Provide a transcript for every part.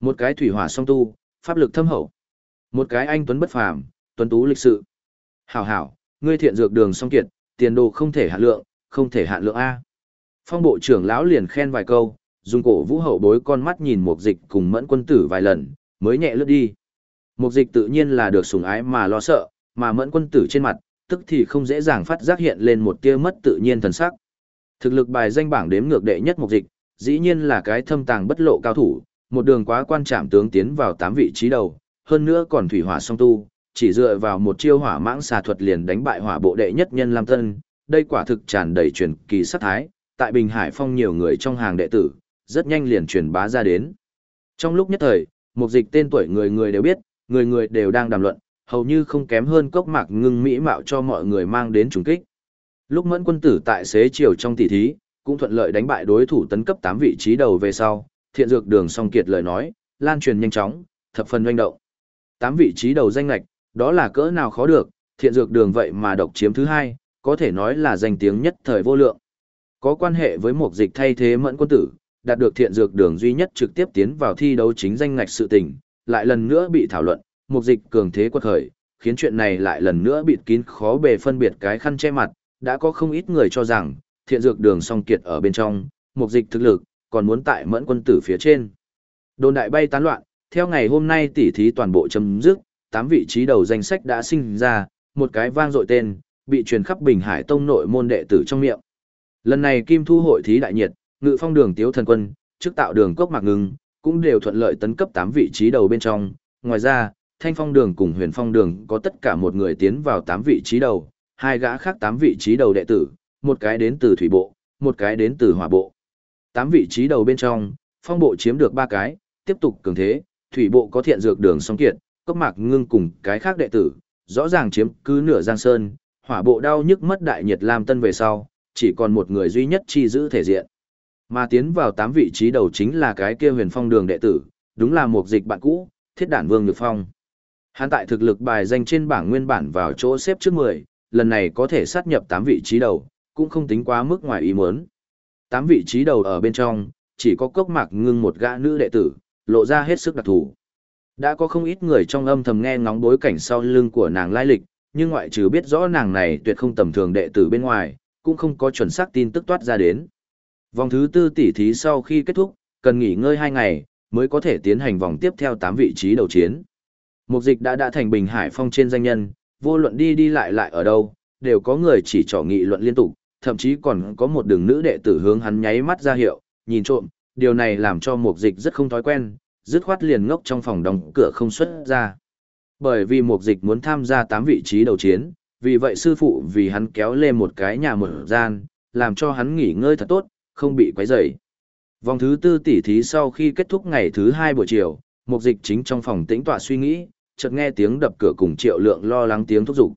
Một cái thủy hỏa song tu, pháp lực thâm hậu. Một cái anh tuấn bất phàm, tuấn tú lịch sự. Hảo hảo, ngươi thiện dược đường song kiệt, tiền đồ không thể hạn lượng, không thể hạn lượng A. Phong bộ trưởng lão liền khen vài câu, dùng cổ vũ hậu bối con mắt nhìn một dịch cùng mẫn quân tử vài lần, mới nhẹ lướt đi. Một dịch tự nhiên là được sủng ái mà lo sợ, mà mẫn quân tử trên mặt, tức thì không dễ dàng phát giác hiện lên một tia mất tự nhiên thần sắc. Thực lực bài danh bảng đếm ngược đệ nhất một dịch, dĩ nhiên là cái thâm tàng bất lộ cao thủ, một đường quá quan trạm tướng tiến vào tám vị trí đầu, hơn nữa còn thủy hỏa song tu, chỉ dựa vào một chiêu hỏa mãng xà thuật liền đánh bại hỏa bộ đệ nhất nhân Lam Tân, đây quả thực tràn đầy truyền kỳ sát thái, tại Bình Hải Phong nhiều người trong hàng đệ tử, rất nhanh liền truyền bá ra đến. Trong lúc nhất thời, một dịch tên tuổi người người đều biết, người người đều đang đàm luận, hầu như không kém hơn cốc mạc ngưng mỹ mạo cho mọi người mang đến trùng kích. Lúc mẫn quân tử tại xế chiều trong tỷ thí, cũng thuận lợi đánh bại đối thủ tấn cấp 8 vị trí đầu về sau, thiện dược đường song kiệt lời nói, lan truyền nhanh chóng, thập phần doanh động. Tám vị trí đầu danh lạch, đó là cỡ nào khó được, thiện dược đường vậy mà độc chiếm thứ hai, có thể nói là danh tiếng nhất thời vô lượng. Có quan hệ với một dịch thay thế mẫn quân tử, đạt được thiện dược đường duy nhất trực tiếp tiến vào thi đấu chính danh ngạch sự tình, lại lần nữa bị thảo luận, một dịch cường thế quật khởi, khiến chuyện này lại lần nữa bịt kín khó bề phân biệt cái khăn che mặt, đã có không ít người cho rằng, thiện dược đường song kiệt ở bên trong, một dịch thực lực, còn muốn tại mẫn quân tử phía trên. Đồn đại bay tán loạn, theo ngày hôm nay tỉ thí toàn bộ chấm dứt, tám vị trí đầu danh sách đã sinh ra, một cái vang dội tên, bị truyền khắp Bình Hải Tông nội môn đệ tử trong miệng. Lần này Kim Thu hội thí đại nhiệt, Ngự Phong Đường Tiếu Thần Quân, trước tạo đường cốc mạc ngừng, cũng đều thuận lợi tấn cấp 8 vị trí đầu bên trong. Ngoài ra, Thanh Phong Đường cùng Huyền Phong Đường có tất cả một người tiến vào 8 vị trí đầu, hai gã khác 8 vị trí đầu đệ tử, một cái đến từ thủy bộ, một cái đến từ hỏa bộ. 8 vị trí đầu bên trong, Phong bộ chiếm được 3 cái, tiếp tục cường thế, thủy bộ có thiện dược đường song kiệt, cấp mạc ngưng cùng cái khác đệ tử, rõ ràng chiếm cứ nửa giang sơn, hỏa bộ đau nhức mất đại nhiệt lam tân về sau, chỉ còn một người duy nhất chi giữ thể diện. Mà tiến vào 8 vị trí đầu chính là cái kia huyền phong đường đệ tử, đúng là một dịch bạn cũ, thiết đản vương nhược phong. Hắn tại thực lực bài danh trên bảng nguyên bản vào chỗ xếp trước 10, lần này có thể sát nhập 8 vị trí đầu, cũng không tính quá mức ngoài ý muốn tám vị trí đầu ở bên trong, chỉ có cốc mạc ngưng một gã nữ đệ tử, lộ ra hết sức đặc thù. Đã có không ít người trong âm thầm nghe ngóng bối cảnh sau lưng của nàng lai lịch, nhưng ngoại trừ biết rõ nàng này tuyệt không tầm thường đệ tử bên ngoài, cũng không có chuẩn xác tin tức toát ra đến. Vòng thứ tư tỷ thí sau khi kết thúc, cần nghỉ ngơi 2 ngày, mới có thể tiến hành vòng tiếp theo 8 vị trí đầu chiến. Mục dịch đã đã thành Bình Hải Phong trên danh nhân, vô luận đi đi lại lại ở đâu, đều có người chỉ trỏ nghị luận liên tục, thậm chí còn có một đường nữ đệ tử hướng hắn nháy mắt ra hiệu, nhìn trộm, điều này làm cho mục dịch rất không thói quen, dứt khoát liền ngốc trong phòng đóng cửa không xuất ra. Bởi vì mục dịch muốn tham gia 8 vị trí đầu chiến, vì vậy sư phụ vì hắn kéo lên một cái nhà mở gian, làm cho hắn nghỉ ngơi thật tốt, không bị quấy rầy. Vòng thứ tư tỷ thí sau khi kết thúc ngày thứ hai buổi chiều, mục dịch chính trong phòng tĩnh tọa suy nghĩ, chợt nghe tiếng đập cửa cùng triệu lượng lo lắng tiếng thúc giục.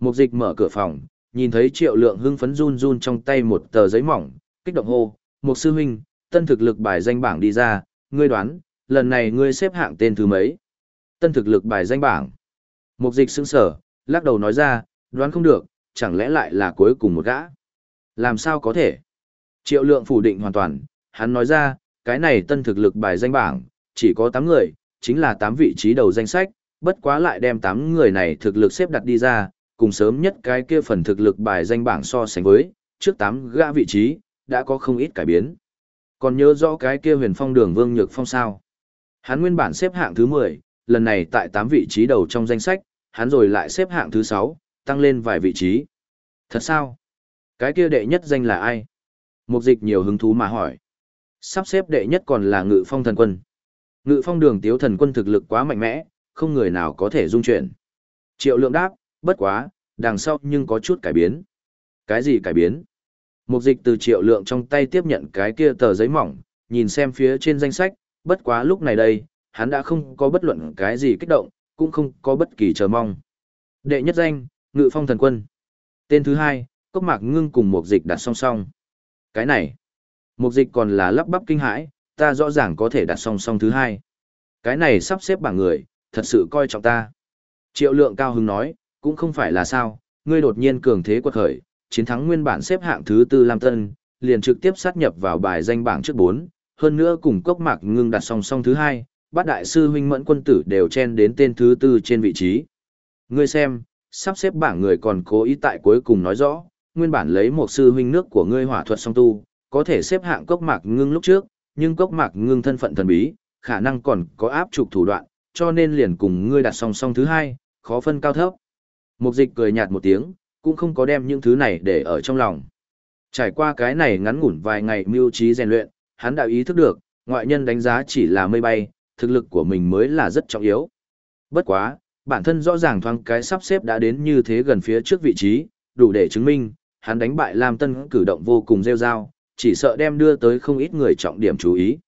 Mục dịch mở cửa phòng, nhìn thấy triệu lượng hưng phấn run run trong tay một tờ giấy mỏng, kích động hô, một sư huynh, tân thực lực bài danh bảng đi ra, ngươi đoán, lần này ngươi xếp hạng tên thứ mấy? Tân thực lực bài danh bảng. Mục dịch sững sở, lắc đầu nói ra, đoán không được, chẳng lẽ lại là cuối cùng một gã? Làm sao có thể? Triệu lượng phủ định hoàn toàn, hắn nói ra, cái này tân thực lực bài danh bảng, chỉ có 8 người, chính là 8 vị trí đầu danh sách, bất quá lại đem 8 người này thực lực xếp đặt đi ra, cùng sớm nhất cái kia phần thực lực bài danh bảng so sánh với, trước 8 gã vị trí, đã có không ít cải biến. Còn nhớ rõ cái kia huyền phong đường vương nhược phong sao? Hắn nguyên bản xếp hạng thứ 10, lần này tại 8 vị trí đầu trong danh sách, hắn rồi lại xếp hạng thứ 6, tăng lên vài vị trí. Thật sao? Cái kia đệ nhất danh là ai? Mục dịch nhiều hứng thú mà hỏi. Sắp xếp đệ nhất còn là ngự phong thần quân. Ngự phong đường tiếu thần quân thực lực quá mạnh mẽ, không người nào có thể dung chuyển. Triệu lượng đáp, bất quá, đằng sau nhưng có chút cải biến. Cái gì cải biến? Mục dịch từ triệu lượng trong tay tiếp nhận cái kia tờ giấy mỏng, nhìn xem phía trên danh sách, bất quá lúc này đây, hắn đã không có bất luận cái gì kích động, cũng không có bất kỳ chờ mong. Đệ nhất danh, Ngự Phong Thần Quân. Tên thứ hai, Cốc Mạc Ngưng cùng Mục Dịch đặt song song. Cái này, Mục Dịch còn là lắp bắp kinh hãi, ta rõ ràng có thể đặt song song thứ hai. Cái này sắp xếp bảng người, thật sự coi trọng ta. Triệu lượng cao hứng nói, cũng không phải là sao, ngươi đột nhiên cường thế quật khởi, chiến thắng nguyên bản xếp hạng thứ tư Lam Tân, liền trực tiếp sát nhập vào bài danh bảng trước bốn, hơn nữa cùng cốc mạc ngưng đặt song song thứ hai, bát đại sư huynh mẫn quân tử đều chen đến tên thứ tư trên vị trí. Ngươi xem, sắp xếp bảng người còn cố ý tại cuối cùng nói rõ, nguyên bản lấy một sư huynh nước của ngươi hỏa thuật song tu, có thể xếp hạng cốc mạc ngưng lúc trước, nhưng cốc mạc ngưng thân phận thần bí, khả năng còn có áp trục thủ đoạn, cho nên liền cùng ngươi đặt song song thứ hai, khó phân cao thấp. Mục dịch cười nhạt một tiếng, cũng không có đem những thứ này để ở trong lòng. Trải qua cái này ngắn ngủn vài ngày mưu trí rèn luyện, hắn đã ý thức được, ngoại nhân đánh giá chỉ là mây bay, thực lực của mình mới là rất trọng yếu. Bất quá, bản thân rõ ràng thoáng cái sắp xếp đã đến như thế gần phía trước vị trí, đủ để chứng minh, hắn đánh bại Lam Tân cử động vô cùng rêu rao, chỉ sợ đem đưa tới không ít người trọng điểm chú ý.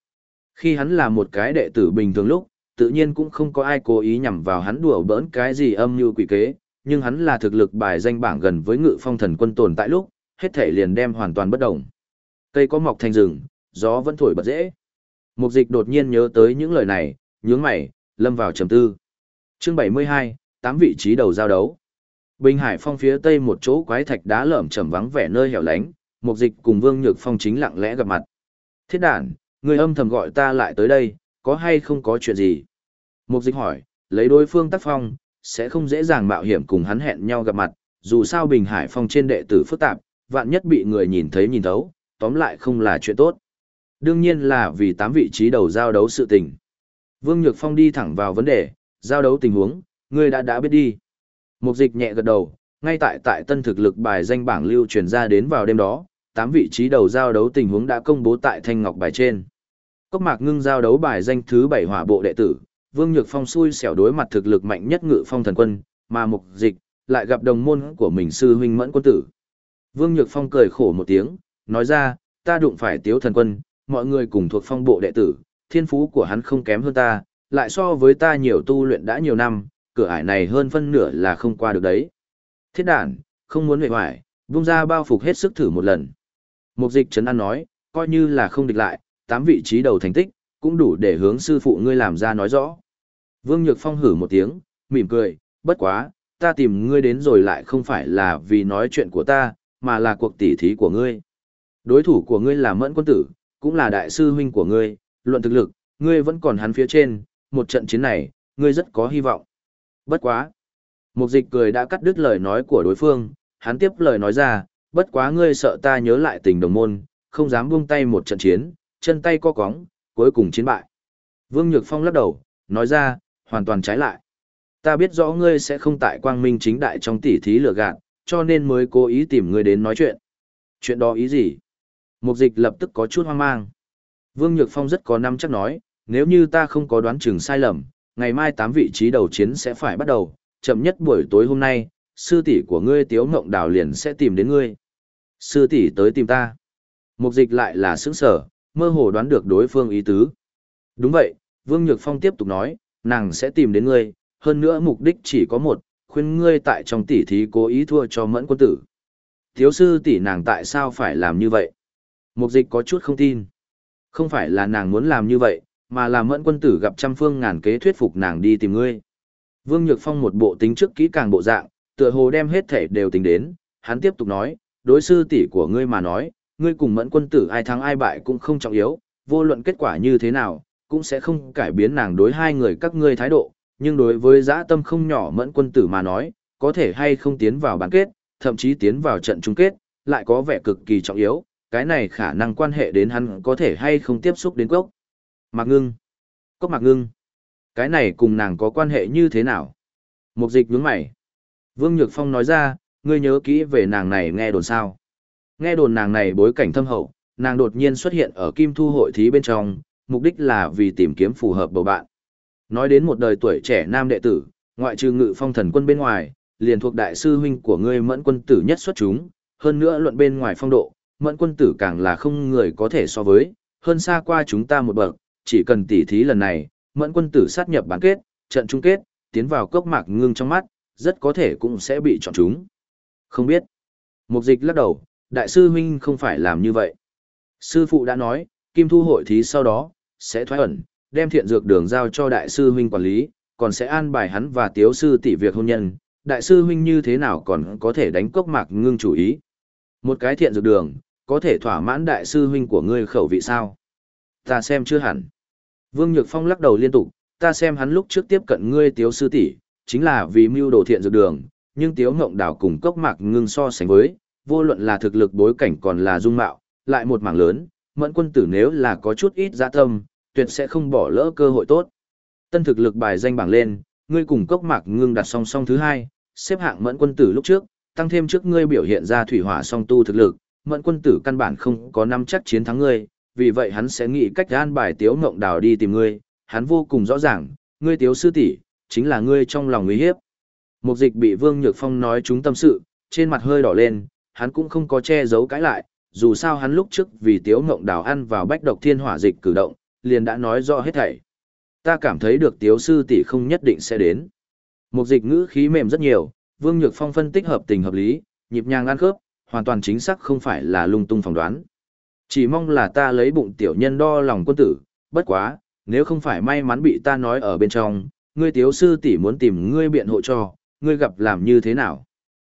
Khi hắn là một cái đệ tử bình thường lúc, tự nhiên cũng không có ai cố ý nhằm vào hắn đùa bỡn cái gì âm như quỷ kế, nhưng hắn là thực lực bài danh bảng gần với ngự phong thần quân tồn tại lúc, hết thể liền đem hoàn toàn bất động. Cây có mọc thành rừng, gió vẫn thổi bật dễ. Mục dịch đột nhiên nhớ tới những lời này, nhướng mày, lâm vào trầm tư. Chương 72, tám vị trí đầu giao đấu. Bình Hải Phong phía tây một chỗ quái thạch đá lởm chầm vắng vẻ nơi hẻo lánh, Mục Dịch cùng Vương Nhược Phong chính lặng lẽ gặp mặt. Thiết đản, người âm thầm gọi ta lại tới đây, có hay không có chuyện gì? Mục Dịch hỏi, lấy đối phương tác phong, sẽ không dễ dàng mạo hiểm cùng hắn hẹn nhau gặp mặt, dù sao Bình Hải Phong trên đệ tử phức tạp, vạn nhất bị người nhìn thấy nhìn thấu, tóm lại không là chuyện tốt. Đương nhiên là vì tám vị trí đầu giao đấu sự tình. Vương Nhược Phong đi thẳng vào vấn đề, giao đấu tình huống, ngươi đã đã biết đi. Mục dịch nhẹ gật đầu, ngay tại tại tân thực lực bài danh bảng lưu truyền ra đến vào đêm đó, tám vị trí đầu giao đấu tình huống đã công bố tại thanh ngọc bài trên. Cốc mạc ngưng giao đấu bài danh thứ bảy hỏa bộ đệ tử, Vương Nhược Phong xui xẻo đối mặt thực lực mạnh nhất ngự phong thần quân, mà mục dịch, lại gặp đồng môn của mình sư huynh mẫn quân tử. Vương Nhược Phong cười khổ một tiếng, nói ra, ta đụng phải tiếu thần quân, mọi người cùng thuộc phong bộ đệ tử, thiên phú của hắn không kém hơn ta, lại so với ta nhiều tu luyện đã nhiều năm, cửa ải này hơn phân nửa là không qua được đấy. Thiết đản, không muốn hề hoài, vung ra bao phục hết sức thử một lần. Mục dịch trấn an nói, coi như là không địch lại, tám vị trí đầu thành tích, cũng đủ để hướng sư phụ ngươi làm ra nói rõ. Vương Nhược Phong hử một tiếng, mỉm cười, bất quá, ta tìm ngươi đến rồi lại không phải là vì nói chuyện của ta, mà là cuộc tỉ thí của ngươi. Đối thủ của ngươi là Mẫn Quân Tử, cũng là đại sư huynh của ngươi, luận thực lực, ngươi vẫn còn hắn phía trên, một trận chiến này, ngươi rất có hy vọng. Bất quá. Mục dịch cười đã cắt đứt lời nói của đối phương, hắn tiếp lời nói ra, bất quá ngươi sợ ta nhớ lại tình đồng môn, không dám buông tay một trận chiến, chân tay co cóng, cuối cùng chiến bại. Vương Nhược Phong lắc đầu, nói ra, hoàn toàn trái lại. Ta biết rõ ngươi sẽ không tại quang minh chính đại trong tỉ thí lừa gạt, cho nên mới cố ý tìm ngươi đến nói chuyện. Chuyện đó ý gì? Mục dịch lập tức có chút hoang mang. Vương Nhược Phong rất có năm chắc nói, nếu như ta không có đoán chừng sai lầm, ngày mai tám vị trí đầu chiến sẽ phải bắt đầu, chậm nhất buổi tối hôm nay, sư tỷ của ngươi Tiếu Ngộng Đào liền sẽ tìm đến ngươi. Sư tỷ tới tìm ta. Mục dịch lại là sững sở, mơ hồ đoán được đối phương ý tứ. Đúng vậy, Vương Nhược Phong tiếp tục nói, nàng sẽ tìm đến ngươi, hơn nữa mục đích chỉ có một, khuyên ngươi tại trong tỷ thí cố ý thua cho mẫn quân tử. Thiếu sư tỷ nàng tại sao phải làm như vậy? Mục dịch có chút không tin. Không phải là nàng muốn làm như vậy, mà là mẫn quân tử gặp trăm phương ngàn kế thuyết phục nàng đi tìm ngươi. Vương Nhược Phong một bộ tính trước kỹ càng bộ dạng, tựa hồ đem hết thể đều tính đến, hắn tiếp tục nói, đối sư tỷ của ngươi mà nói, ngươi cùng mẫn quân tử ai thắng ai bại cũng không trọng yếu, vô luận kết quả như thế nào, cũng sẽ không cải biến nàng đối hai người các ngươi thái độ, nhưng đối với dã tâm không nhỏ mẫn quân tử mà nói, có thể hay không tiến vào bán kết, thậm chí tiến vào trận chung kết, lại có vẻ cực kỳ trọng yếu, cái này khả năng quan hệ đến hắn có thể hay không tiếp xúc đến cốc. Mạc ngưng. Cốc mạc ngưng. Cái này cùng nàng có quan hệ như thế nào? Mục dịch nhướng mày. Vương Nhược Phong nói ra, ngươi nhớ kỹ về nàng này nghe đồn sao. Nghe đồn nàng này bối cảnh thâm hậu, nàng đột nhiên xuất hiện ở kim thu hội thí bên trong, mục đích là vì tìm kiếm phù hợp bầu bạn. Nói đến một đời tuổi trẻ nam đệ tử, ngoại trừ ngự phong thần quân bên ngoài, liền thuộc đại sư huynh của ngươi mẫn quân tử nhất xuất chúng, hơn nữa luận bên ngoài phong độ, mẫn quân tử càng là không người có thể so với, hơn xa qua chúng ta một bậc, chỉ cần tỉ thí lần này, mẫn quân tử sát nhập bán kết, trận chung kết, tiến vào cốc mạc ngưng trong mắt, rất có thể cũng sẽ bị chọn chúng. Không biết. Mục dịch lắc đầu, đại sư huynh không phải làm như vậy. Sư phụ đã nói, kim thu hội thí sau đó, sẽ thoái ẩn, đem thiện dược đường giao cho đại sư huynh quản lý, còn sẽ an bài hắn và tiếu sư tỷ việc hôn nhân. Đại sư huynh như thế nào còn có thể đánh cốc mạc ngưng chủ ý. Một cái thiện dược đường, có thể thỏa mãn đại sư huynh của ngươi khẩu vị sao? Ta xem chưa hẳn. Vương Nhược Phong lắc đầu liên tục, ta xem hắn lúc trước tiếp cận ngươi tiếu sư tỷ, chính là vì mưu đồ thiện dược đường, nhưng tiếu ngộng đảo cùng cốc mạc ngưng so sánh với, vô luận là thực lực bối cảnh còn là dung mạo, lại một mảng lớn, mẫn quân tử nếu là có chút ít dạ tâm, tuyệt sẽ không bỏ lỡ cơ hội tốt. Tân thực lực bài danh bảng lên, ngươi cùng cốc mạc ngưng đặt song song thứ hai, xếp hạng mẫn quân tử lúc trước, tăng thêm trước ngươi biểu hiện ra thủy hỏa song tu thực lực, mẫn quân tử căn bản không có năm chắc chiến thắng ngươi, vì vậy hắn sẽ nghĩ cách an bài tiếu ngộng đào đi tìm ngươi, hắn vô cùng rõ ràng, ngươi tiếu sư tỷ chính là ngươi trong lòng nguy hiếp. Mục dịch bị Vương Nhược Phong nói chúng tâm sự, trên mặt hơi đỏ lên, hắn cũng không có che giấu cãi lại, dù sao hắn lúc trước vì tiếu ngộng đào ăn vào bách độc thiên hỏa dịch cử động, liền đã nói rõ hết thảy. Ta cảm thấy được tiếu sư tỷ không nhất định sẽ đến. Mục dịch ngữ khí mềm rất nhiều, Vương Nhược Phong phân tích hợp tình hợp lý, nhịp nhàng ăn khớp, hoàn toàn chính xác không phải là lung tung phỏng đoán. Chỉ mong là ta lấy bụng tiểu nhân đo lòng quân tử, bất quá, nếu không phải may mắn bị ta nói ở bên trong, ngươi tiếu sư tỷ muốn tìm ngươi biện hộ cho, ngươi gặp làm như thế nào?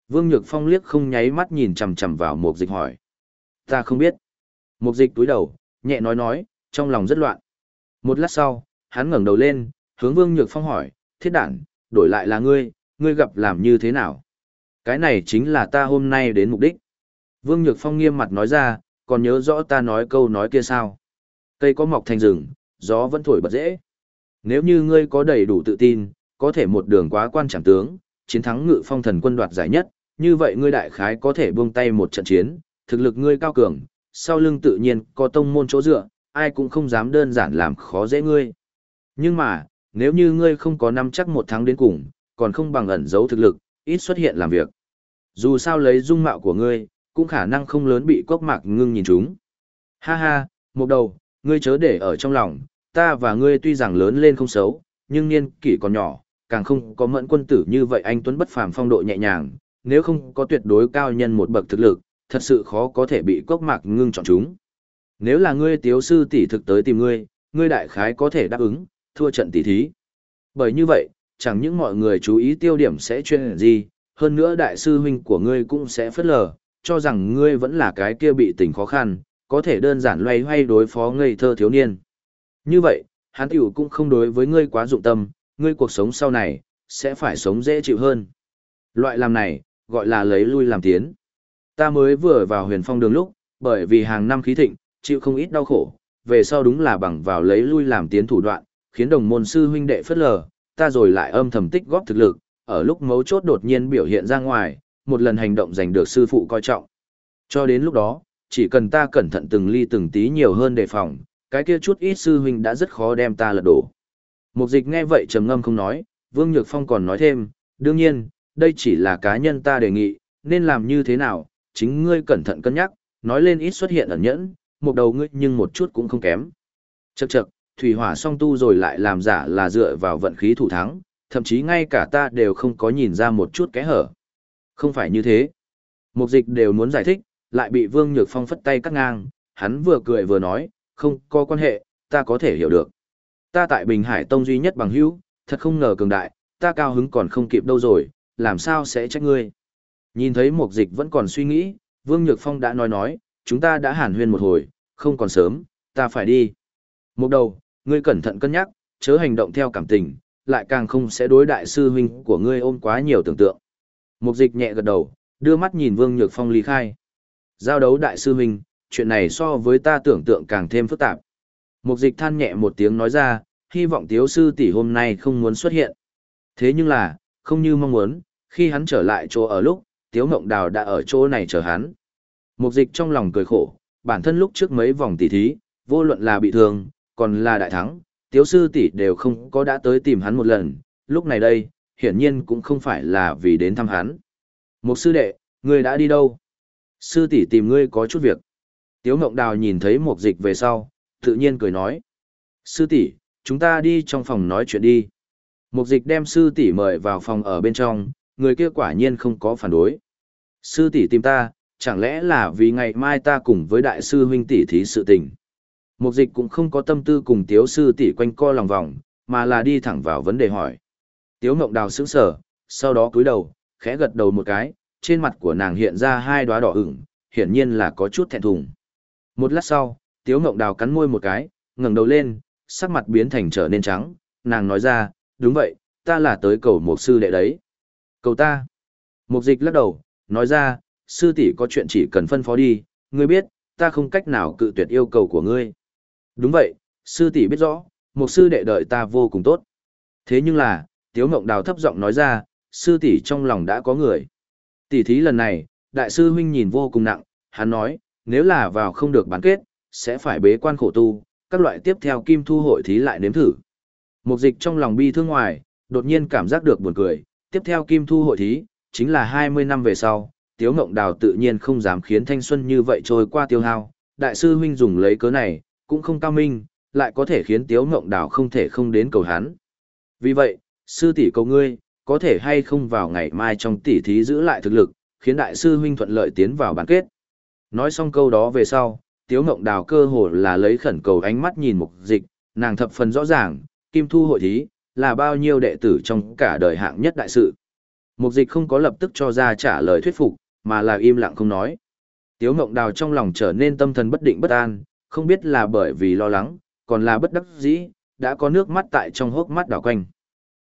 Vương Nhược Phong liếc không nháy mắt nhìn chằm chằm vào Mục Dịch hỏi. Ta không biết. Mục Dịch túi đầu, nhẹ nói nói, trong lòng rất loạn. Một lát sau, hắn ngẩng đầu lên, hướng Vương Nhược Phong hỏi, thiết đản, đổi lại là ngươi, ngươi gặp làm như thế nào? Cái này chính là ta hôm nay đến mục đích. Vương Nhược Phong nghiêm mặt nói ra, còn nhớ rõ ta nói câu nói kia sao? Cây có mọc thành rừng, gió vẫn thổi bật dễ. Nếu như ngươi có đầy đủ tự tin, có thể một đường quá quan chẳng tướng, chiến thắng ngự phong thần quân đoạt giải nhất, như vậy ngươi đại khái có thể buông tay một trận chiến, thực lực ngươi cao cường, sau lưng tự nhiên có tông môn chỗ dựa, ai cũng không dám đơn giản làm khó dễ ngươi. Nhưng mà, nếu như ngươi không có nắm chắc một tháng đến cùng, còn không bằng ẩn giấu thực lực, ít xuất hiện làm việc. Dù sao lấy dung mạo của ngươi, cũng khả năng không lớn bị cốc mạc ngưng nhìn chúng. Ha ha, một đầu, ngươi chớ để ở trong lòng, ta và ngươi tuy rằng lớn lên không xấu, nhưng niên kỷ còn nhỏ, càng không có mẫn quân tử như vậy anh Tuấn bất phàm phong độ nhẹ nhàng, nếu không có tuyệt đối cao nhân một bậc thực lực, thật sự khó có thể bị cốc mạc ngưng chọn chúng. Nếu là ngươi tiếu sư tỷ thực tới tìm ngươi, ngươi đại khái có thể đáp ứng, thua trận tỷ thí. Bởi như vậy, chẳng những mọi người chú ý tiêu điểm sẽ chuyên gì, hơn nữa đại sư huynh của ngươi cũng sẽ phất lờ, cho rằng ngươi vẫn là cái kia bị tình khó khăn, có thể đơn giản loay hoay đối phó ngây thơ thiếu niên. Như vậy, hắn tiểu cũng không đối với ngươi quá dụng tâm, ngươi cuộc sống sau này, sẽ phải sống dễ chịu hơn. Loại làm này, gọi là lấy lui làm tiến. Ta mới vừa vào huyền phong đường lúc, bởi vì hàng năm khí thịnh, chịu không ít đau khổ, về sau đúng là bằng vào lấy lui làm tiến thủ đoạn, khiến đồng môn sư huynh đệ phất lờ, ta rồi lại âm thầm tích góp thực lực, ở lúc mấu chốt đột nhiên biểu hiện ra ngoài, một lần hành động giành được sư phụ coi trọng. Cho đến lúc đó, chỉ cần ta cẩn thận từng ly từng tí nhiều hơn đề phòng, cái kia chút ít sư huynh đã rất khó đem ta lật đổ. Mục dịch nghe vậy trầm ngâm không nói, Vương Nhược Phong còn nói thêm, đương nhiên, đây chỉ là cá nhân ta đề nghị, nên làm như thế nào, chính ngươi cẩn thận cân nhắc, nói lên ít xuất hiện ẩn nhẫn, một đầu ngươi nhưng một chút cũng không kém. Chậc chậc, thủy hỏa song tu rồi lại làm giả là dựa vào vận khí thủ thắng, thậm chí ngay cả ta đều không có nhìn ra một chút kẽ hở. Không phải như thế. Mục dịch đều muốn giải thích, lại bị Vương Nhược Phong phất tay cắt ngang, hắn vừa cười vừa nói, không có quan hệ, ta có thể hiểu được. Ta tại Bình Hải Tông duy nhất bằng hữu, thật không ngờ cường đại, ta cao hứng còn không kịp đâu rồi, làm sao sẽ trách ngươi. Nhìn thấy mục dịch vẫn còn suy nghĩ, Vương Nhược Phong đã nói nói, chúng ta đã hàn huyên một hồi, không còn sớm, ta phải đi. Một đầu, ngươi cẩn thận cân nhắc, chớ hành động theo cảm tình, lại càng không sẽ đối đại sư huynh của ngươi ôm quá nhiều tưởng tượng. Mục dịch nhẹ gật đầu, đưa mắt nhìn Vương Nhược Phong ly khai. Giao đấu đại sư huynh, chuyện này so với ta tưởng tượng càng thêm phức tạp. Mục dịch than nhẹ một tiếng nói ra, hy vọng tiếu sư tỷ hôm nay không muốn xuất hiện. Thế nhưng là, không như mong muốn, khi hắn trở lại chỗ ở lúc, tiếu ngộng đào đã ở chỗ này chờ hắn. Mục dịch trong lòng cười khổ, bản thân lúc trước mấy vòng tỷ thí, vô luận là bị thương, còn là đại thắng, tiếu sư tỷ đều không có đã tới tìm hắn một lần, lúc này đây, hiển nhiên cũng không phải là vì đến thăm hắn. Mục sư đệ, ngươi đã đi đâu? Sư tỷ tìm ngươi có chút việc. Tiếu Ngộng Đào nhìn thấy Mục dịch về sau, tự nhiên cười nói. Sư tỷ, chúng ta đi trong phòng nói chuyện đi. Mục dịch đem sư tỷ mời vào phòng ở bên trong, người kia quả nhiên không có phản đối. Sư tỷ tìm ta, chẳng lẽ là vì ngày mai ta cùng với đại sư huynh tỷ thí sự tình. Mục dịch cũng không có tâm tư cùng tiếu sư tỷ quanh co lòng vòng, mà là đi thẳng vào vấn đề hỏi. Tiếu mộng đào sững sở, sau đó cúi đầu, khẽ gật đầu một cái, trên mặt của nàng hiện ra hai đóa đỏ ửng, hiển nhiên là có chút thẹn thùng. Một lát sau, tiếu mộng đào cắn môi một cái, ngẩng đầu lên, sắc mặt biến thành trở nên trắng, nàng nói ra, đúng vậy, ta là tới cầu một sư đệ đấy. Cầu ta. Mục dịch lắc đầu, nói ra, sư tỷ có chuyện chỉ cần phân phó đi, ngươi biết, ta không cách nào cự tuyệt yêu cầu của ngươi. Đúng vậy, sư tỷ biết rõ, một sư đệ đợi ta vô cùng tốt. Thế nhưng là, Tiếu Ngộng Đào thấp giọng nói ra, sư tỷ trong lòng đã có người. Tỷ thí lần này, đại sư huynh nhìn vô cùng nặng, hắn nói, nếu là vào không được bán kết, sẽ phải bế quan khổ tu, các loại tiếp theo kim thu hội thí lại nếm thử. Mục dịch trong lòng bi thương ngoài, đột nhiên cảm giác được buồn cười, tiếp theo kim thu hội thí, chính là 20 năm về sau, Tiếu Ngộng Đào tự nhiên không dám khiến thanh xuân như vậy trôi qua tiêu hao. Đại sư huynh dùng lấy cớ này, cũng không cao minh, lại có thể khiến Tiếu Ngộng Đào không thể không đến cầu hắn. Vì vậy, sư tỷ cầu ngươi, có thể hay không vào ngày mai trong tỷ thí giữ lại thực lực, khiến đại sư huynh thuận lợi tiến vào bán kết. Nói xong câu đó về sau, Tiếu Ngộng Đào cơ hồ là lấy khẩn cầu ánh mắt nhìn mục dịch, nàng thập phần rõ ràng, kim thu hội thí, là bao nhiêu đệ tử trong cả đời hạng nhất đại sự. Mục dịch không có lập tức cho ra trả lời thuyết phục, mà là im lặng không nói. Tiếu Ngộng Đào trong lòng trở nên tâm thần bất định bất an, không biết là bởi vì lo lắng, còn là bất đắc dĩ, đã có nước mắt tại trong hốc mắt đảo quanh.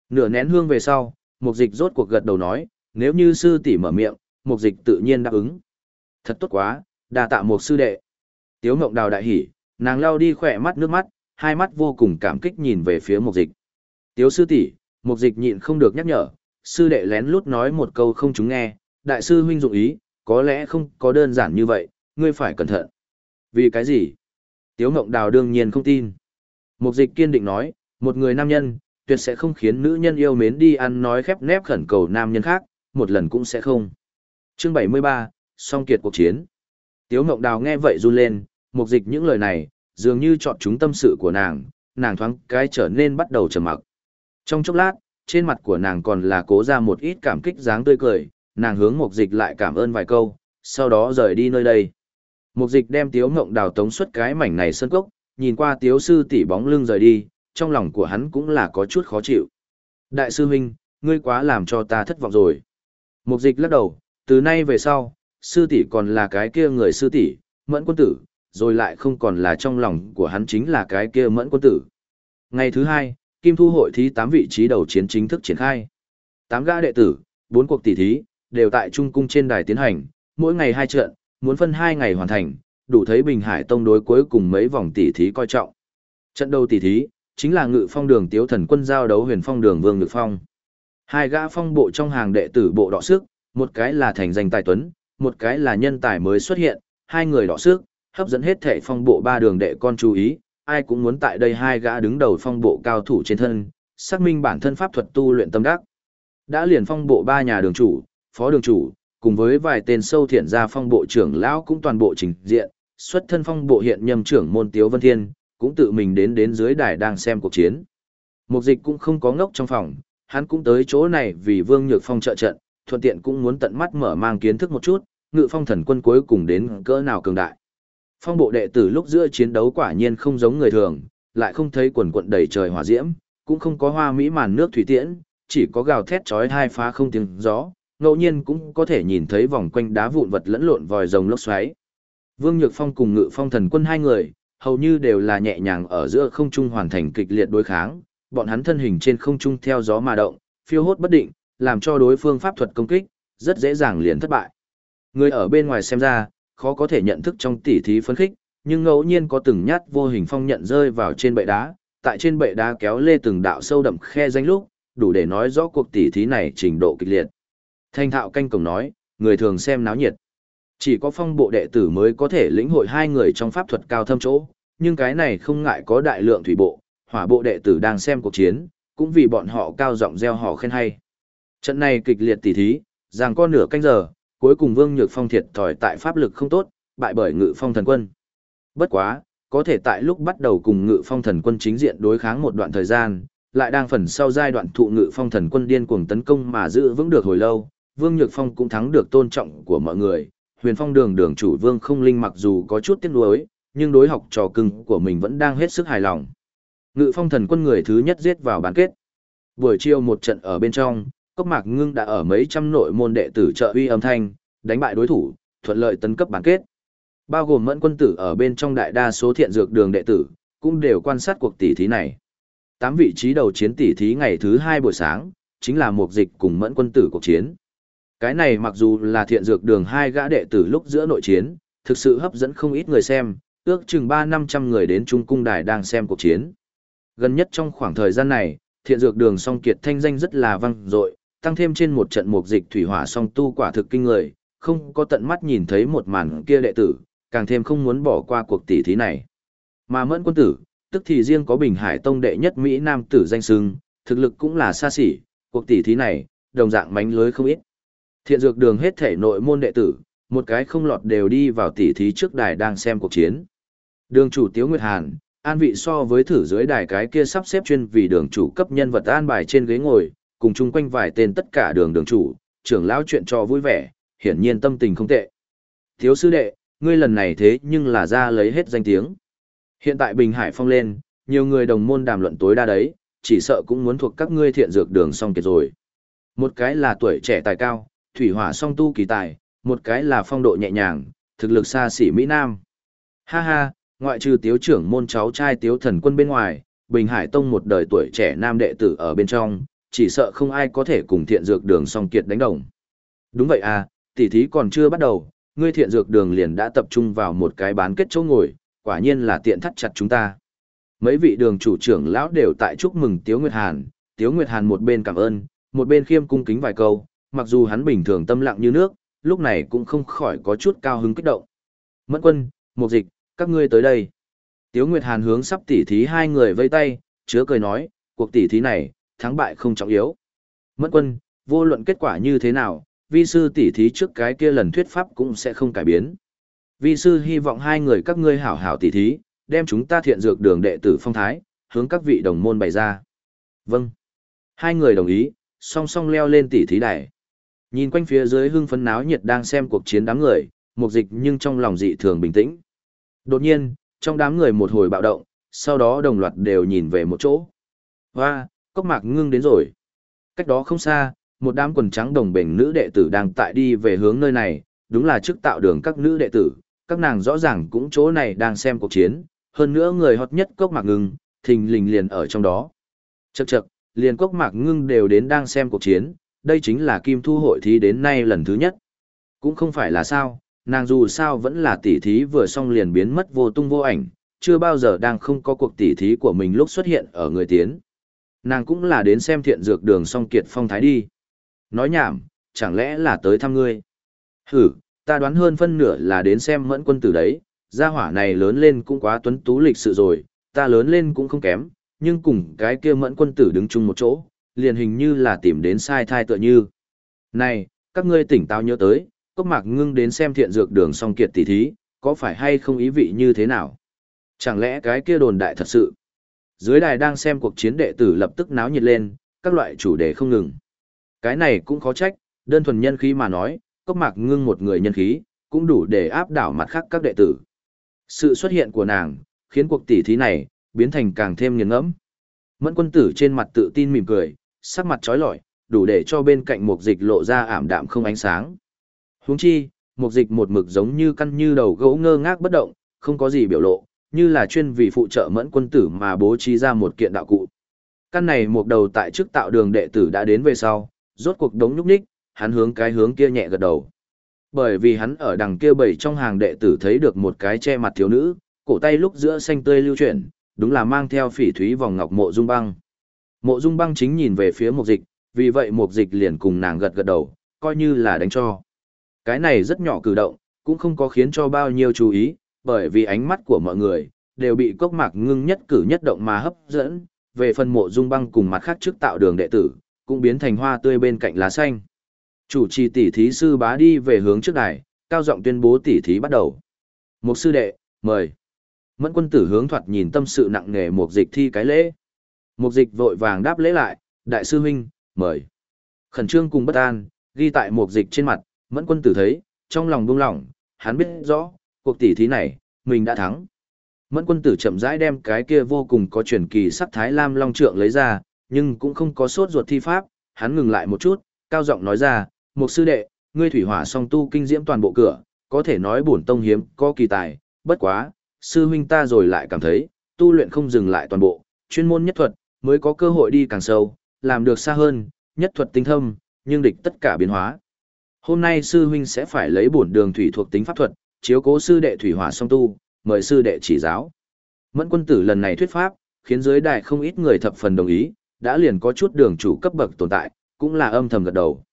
Nửa nén hương về sau, mục dịch rốt cuộc gật đầu nói, nếu như sư tỷ mở miệng, mục dịch tự nhiên đáp ứng. Thật tốt quá, đa tạ một sư đệ. Tiếu Ngộng Đào đại hỉ, nàng lau đi khỏe mắt nước mắt, hai mắt vô cùng cảm kích nhìn về phía mục dịch. Tiếu sư tỷ, mục dịch nhịn không được nhắc nhở, sư đệ lén lút nói một câu không chúng nghe, đại sư huynh dụng ý, có lẽ không có đơn giản như vậy, ngươi phải cẩn thận. Vì cái gì? Tiếu Ngộng Đào đương nhiên không tin. Mục dịch kiên định nói, một người nam nhân, tuyệt sẽ không khiến nữ nhân yêu mến đi ăn nói khép nép khẩn cầu nam nhân khác, một lần cũng sẽ không. Chương 73, song kiệt cuộc chiến. Tiếu Ngộng Đào nghe vậy run lên, mục dịch những lời này, dường như chọn chúng tâm sự của nàng, nàng thoáng cái trở nên bắt đầu trầm mặc. Trong chốc lát, trên mặt của nàng còn là cố ra một ít cảm kích dáng tươi cười, nàng hướng mục dịch lại cảm ơn vài câu, sau đó rời đi nơi đây. Mục dịch đem tiếu ngộng đào tống xuất cái mảnh này sân cốc, nhìn qua tiếu sư tỷ bóng lưng rời đi, trong lòng của hắn cũng là có chút khó chịu. Đại sư huynh, ngươi quá làm cho ta thất vọng rồi. Mục dịch lắc đầu, từ nay về sau, sư tỷ còn là cái kia người sư tỷ, mẫn quân tử, rồi lại không còn là trong lòng của hắn chính là cái kia mẫn quân tử. Ngày thứ hai, Kim Thu hội thí 8 vị trí đầu chiến chính thức triển khai. 8 gã đệ tử, 4 cuộc tỷ thí, đều tại trung cung trên đài tiến hành, mỗi ngày hai trận, muốn phân hai ngày hoàn thành, đủ thấy Bình Hải Tông đối cuối cùng mấy vòng tỷ thí coi trọng. Trận đầu tỷ thí, chính là Ngự Phong Đường Tiếu Thần Quân giao đấu Huyền Phong Đường Vương Ngự Phong. Hai gã phong bộ trong hàng đệ tử bộ đọ sức, một cái là thành danh tài tuấn, một cái là nhân tài mới xuất hiện, hai người đọ sức, hấp dẫn hết thể phong bộ ba đường đệ con chú ý, ai cũng muốn tại đây hai gã đứng đầu phong bộ cao thủ trên thân, xác minh bản thân pháp thuật tu luyện tâm đắc. Đã liền phong bộ ba nhà đường chủ, phó đường chủ, cùng với vài tên sâu thiện gia phong bộ trưởng lão cũng toàn bộ trình diện, xuất thân phong bộ hiện nhâm trưởng môn Tiếu Vân Thiên, cũng tự mình đến đến dưới đài đang xem cuộc chiến. Mục dịch cũng không có ngốc trong phòng, hắn cũng tới chỗ này vì Vương Nhược Phong trợ trận, thuận tiện cũng muốn tận mắt mở mang kiến thức một chút, ngự phong thần quân cuối cùng đến cỡ nào cường đại. Phong bộ đệ tử lúc giữa chiến đấu quả nhiên không giống người thường, lại không thấy quần quận đầy trời hỏa diễm, cũng không có hoa mỹ màn nước thủy tiễn, chỉ có gào thét chói hai phá không tiếng gió, ngẫu nhiên cũng có thể nhìn thấy vòng quanh đá vụn vật lẫn lộn vòi rồng lốc xoáy. Vương Nhược Phong cùng Ngự Phong Thần Quân hai người, hầu như đều là nhẹ nhàng ở giữa không trung hoàn thành kịch liệt đối kháng, bọn hắn thân hình trên không trung theo gió mà động, phiêu hốt bất định, làm cho đối phương pháp thuật công kích rất dễ dàng liền thất bại. Người ở bên ngoài xem ra, khó có thể nhận thức trong tỉ thí phấn khích, nhưng ngẫu nhiên có từng nhát vô hình phong nhận rơi vào trên bệ đá, tại trên bệ đá kéo lê từng đạo sâu đậm khe danh lúc, đủ để nói rõ cuộc tỉ thí này trình độ kịch liệt. Thanh thạo canh cổng nói, người thường xem náo nhiệt. Chỉ có phong bộ đệ tử mới có thể lĩnh hội hai người trong pháp thuật cao thâm chỗ, nhưng cái này không ngại có đại lượng thủy bộ, hỏa bộ đệ tử đang xem cuộc chiến, cũng vì bọn họ cao giọng gieo họ khen hay. Trận này kịch liệt tỉ thí, rằng có nửa canh giờ, cuối cùng Vương Nhược Phong thiệt thòi tại pháp lực không tốt, bại bởi Ngự Phong thần quân. Bất quá, có thể tại lúc bắt đầu cùng Ngự Phong thần quân chính diện đối kháng một đoạn thời gian, lại đang phần sau giai đoạn thụ Ngự Phong thần quân điên cuồng tấn công mà giữ vững được hồi lâu, Vương Nhược Phong cũng thắng được tôn trọng của mọi người. Huyền Phong Đường đường chủ Vương Không Linh mặc dù có chút tiếc nuối, nhưng đối học trò cưng của mình vẫn đang hết sức hài lòng. Ngự Phong thần quân người thứ nhất giết vào bán kết. Buổi chiều một trận ở bên trong, Cốc Mạc Ngưng đã ở mấy trăm nội môn đệ tử trợ uy âm thanh, đánh bại đối thủ, thuận lợi tấn cấp bán kết. Bao gồm mẫn quân tử ở bên trong đại đa số thiện dược đường đệ tử, cũng đều quan sát cuộc tỷ thí này. Tám vị trí đầu chiến tỷ thí ngày thứ hai buổi sáng, chính là một dịch cùng mẫn quân tử cuộc chiến. Cái này mặc dù là thiện dược đường hai gã đệ tử lúc giữa nội chiến, thực sự hấp dẫn không ít người xem, ước chừng ba năm trăm người đến Trung Cung Đài đang xem cuộc chiến. Gần nhất trong khoảng thời gian này, thiện dược đường song kiệt thanh danh rất là vang dội, tăng thêm trên một trận mục dịch thủy hỏa song tu quả thực kinh người, không có tận mắt nhìn thấy một màn kia đệ tử, càng thêm không muốn bỏ qua cuộc tỷ thí này. Mà mẫn quân tử, tức thì riêng có Bình Hải Tông đệ nhất Mỹ Nam tử danh sưng, thực lực cũng là xa xỉ, cuộc tỷ thí này, đồng dạng mánh lưới không ít. Thiện dược đường hết thể nội môn đệ tử, một cái không lọt đều đi vào tỷ thí trước đài đang xem cuộc chiến. Đường chủ Tiếu Nguyệt Hàn, an vị so với thử dưới đài cái kia sắp xếp chuyên vì đường chủ cấp nhân vật an bài trên ghế ngồi, cùng chung quanh vài tên tất cả đường đường chủ, trưởng lão chuyện cho vui vẻ, hiển nhiên tâm tình không tệ. Thiếu sư đệ, ngươi lần này thế nhưng là ra lấy hết danh tiếng. Hiện tại Bình Hải Phong lên, nhiều người đồng môn đàm luận tối đa đấy, chỉ sợ cũng muốn thuộc các ngươi thiện dược đường xong kiệt rồi. Một cái là tuổi trẻ tài cao, thủy hỏa song tu kỳ tài, một cái là phong độ nhẹ nhàng, thực lực xa xỉ Mỹ Nam. Ha ha, ngoại trừ tiếu trưởng môn cháu trai tiếu thần quân bên ngoài, Bình Hải Tông một đời tuổi trẻ nam đệ tử ở bên trong, chỉ sợ không ai có thể cùng thiện dược đường song kiệt đánh đồng. Đúng vậy à, tỉ thí còn chưa bắt đầu, ngươi thiện dược đường liền đã tập trung vào một cái bán kết chỗ ngồi, quả nhiên là tiện thắt chặt chúng ta. Mấy vị đường chủ trưởng lão đều tại chúc mừng Tiếu Nguyệt Hàn, Tiếu Nguyệt Hàn một bên cảm ơn, một bên khiêm cung kính vài câu, mặc dù hắn bình thường tâm lặng như nước, lúc này cũng không khỏi có chút cao hứng kích động. Mẫn quân, một dịch, các ngươi tới đây. Tiếu Nguyệt Hàn hướng sắp tỉ thí hai người vây tay, chứa cười nói, cuộc tỉ thí này, thắng bại không trọng yếu. Mẫn quân, vô luận kết quả như thế nào, vi sư tỉ thí trước cái kia lần thuyết pháp cũng sẽ không cải biến. Vi sư hy vọng hai người các ngươi hảo hảo tỉ thí, đem chúng ta thiện dược đường đệ tử phong thái, hướng các vị đồng môn bày ra. Vâng. Hai người đồng ý, song song leo lên tỉ thí đài. Nhìn quanh phía dưới hưng phấn náo nhiệt đang xem cuộc chiến đám người, mục dịch nhưng trong lòng dị thường bình tĩnh. Đột nhiên, trong đám người một hồi bạo động, sau đó đồng loạt đều nhìn về một chỗ. Hoa, cốc mạc ngưng đến rồi. Cách đó không xa, một đám quần trắng đồng bền nữ đệ tử đang tại đi về hướng nơi này, đúng là trước tạo đường các nữ đệ tử, các nàng rõ ràng cũng chỗ này đang xem cuộc chiến, hơn nữa người hot nhất cốc mạc ngưng, thình lình liền ở trong đó. Chậc chậc, liền cốc mạc ngưng đều đến đang xem cuộc chiến, đây chính là kim thu hội thí đến nay lần thứ nhất. Cũng không phải là sao, nàng dù sao vẫn là tỷ thí vừa xong liền biến mất vô tung vô ảnh, chưa bao giờ đang không có cuộc tỷ thí của mình lúc xuất hiện ở người tiến. Nàng cũng là đến xem thiện dược đường song kiệt phong thái đi. Nói nhảm, chẳng lẽ là tới thăm ngươi? Hử, ta đoán hơn phân nửa là đến xem mẫn quân tử đấy, gia hỏa này lớn lên cũng quá tuấn tú lịch sự rồi, ta lớn lên cũng không kém, nhưng cùng cái kia mẫn quân tử đứng chung một chỗ, liền hình như là tìm đến sai thai tựa như. Này, các ngươi tỉnh táo nhớ tới, cốc mạc ngưng đến xem thiện dược đường song kiệt tỷ thí, có phải hay không ý vị như thế nào? Chẳng lẽ cái kia đồn đại thật sự? Dưới đài đang xem cuộc chiến đệ tử lập tức náo nhiệt lên, các loại chủ đề không ngừng. Cái này cũng khó trách, đơn thuần nhân khí mà nói, cốc mạc ngưng một người nhân khí, cũng đủ để áp đảo mặt khác các đệ tử. Sự xuất hiện của nàng, khiến cuộc tỷ thí này, biến thành càng thêm nghiền ngẫm. Mẫn quân tử trên mặt tự tin mỉm cười, sắc mặt trói lọi, đủ để cho bên cạnh một dịch lộ ra ảm đạm không ánh sáng. Huống chi, một dịch một mực giống như căn như đầu gỗ ngơ ngác bất động, không có gì biểu lộ, như là chuyên vì phụ trợ mẫn quân tử mà bố trí ra một kiện đạo cụ. Căn này một đầu tại trước tạo đường đệ tử đã đến về sau, rốt cuộc đống nhúc ních, hắn hướng cái hướng kia nhẹ gật đầu. Bởi vì hắn ở đằng kia bảy trong hàng đệ tử thấy được một cái che mặt thiếu nữ, cổ tay lúc giữa xanh tươi lưu chuyển, đúng là mang theo phỉ thúy vòng ngọc mộ dung băng. Mộ dung băng chính nhìn về phía mục dịch, vì vậy mục dịch liền cùng nàng gật gật đầu, coi như là đánh cho. Cái này rất nhỏ cử động, cũng không có khiến cho bao nhiêu chú ý, bởi vì ánh mắt của mọi người, đều bị cốc mạc ngưng nhất cử nhất động mà hấp dẫn, về phần mộ dung băng cùng mặt khác trước tạo đường đệ tử, cũng biến thành hoa tươi bên cạnh lá xanh. Chủ trì tỷ thí sư bá đi về hướng trước đài, cao giọng tuyên bố tỷ thí bắt đầu. Một sư đệ, mời. Mẫn quân tử hướng thoạt nhìn tâm sự nặng nề một dịch thi cái lễ. Một dịch vội vàng đáp lễ lại, đại sư huynh, mời. Khẩn trương cùng bất an, ghi tại một dịch trên mặt, mẫn quân tử thấy, trong lòng buông lỏng, hắn biết rõ, cuộc tỷ thí này, mình đã thắng. Mẫn quân tử chậm rãi đem cái kia vô cùng có truyền kỳ sắc thái lam long trượng lấy ra, nhưng cũng không có sốt ruột thi pháp, hắn ngừng lại một chút, cao giọng nói ra, một sư đệ, ngươi thủy hỏa song tu kinh diễm toàn bộ cửa, có thể nói bổn tông hiếm, có kỳ tài, bất quá, sư huynh ta rồi lại cảm thấy, tu luyện không dừng lại toàn bộ, chuyên môn nhất thuật, mới có cơ hội đi càng sâu, làm được xa hơn, nhất thuật tinh thâm, nhưng địch tất cả biến hóa. Hôm nay sư huynh sẽ phải lấy bổn đường thủy thuộc tính pháp thuật, chiếu cố sư đệ thủy hỏa song tu, mời sư đệ chỉ giáo. Mẫn quân tử lần này thuyết pháp, khiến giới đại không ít người thập phần đồng ý, đã liền có chút đường chủ cấp bậc tồn tại, cũng là âm thầm gật đầu.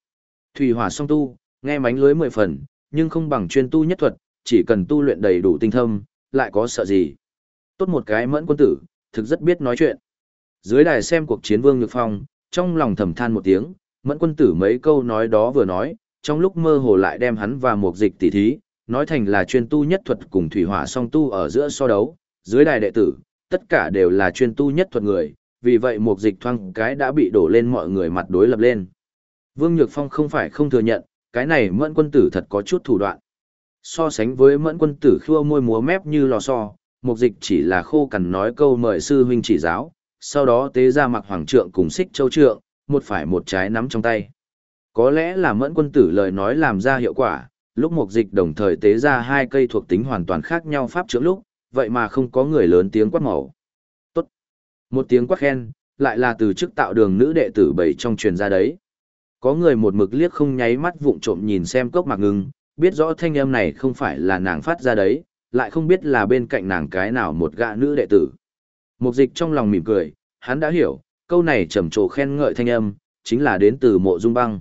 Thủy hỏa song tu, nghe mánh lưới mười phần, nhưng không bằng chuyên tu nhất thuật, chỉ cần tu luyện đầy đủ tinh thâm, lại có sợ gì. Tốt một cái mẫn quân tử, thực rất biết nói chuyện. Dưới đài xem cuộc chiến vương nhược phong, trong lòng thầm than một tiếng, mẫn quân tử mấy câu nói đó vừa nói, trong lúc mơ hồ lại đem hắn và một dịch tỉ thí, nói thành là chuyên tu nhất thuật cùng thủy hỏa song tu ở giữa so đấu, dưới đài đệ tử, tất cả đều là chuyên tu nhất thuật người, vì vậy một dịch thoang cái đã bị đổ lên mọi người mặt đối lập lên. Vương Nhược Phong không phải không thừa nhận, cái này mẫn quân tử thật có chút thủ đoạn. So sánh với mẫn quân tử khua môi múa mép như lò xo, mục dịch chỉ là khô cằn nói câu mời sư huynh chỉ giáo, sau đó tế ra mặc hoàng trượng cùng xích châu trượng, một phải một trái nắm trong tay. Có lẽ là mẫn quân tử lời nói làm ra hiệu quả, lúc mục dịch đồng thời tế ra hai cây thuộc tính hoàn toàn khác nhau pháp trượng lúc, vậy mà không có người lớn tiếng quát màu. Tốt. Một tiếng quát khen, lại là từ chức tạo đường nữ đệ tử bảy trong truyền ra đấy. Có người một mực liếc không nháy mắt vụng trộm nhìn xem cốc mạc ngưng, biết rõ thanh âm này không phải là nàng phát ra đấy, lại không biết là bên cạnh nàng cái nào một gã nữ đệ tử. Mục dịch trong lòng mỉm cười, hắn đã hiểu, câu này trầm trồ khen ngợi thanh âm, chính là đến từ mộ dung băng.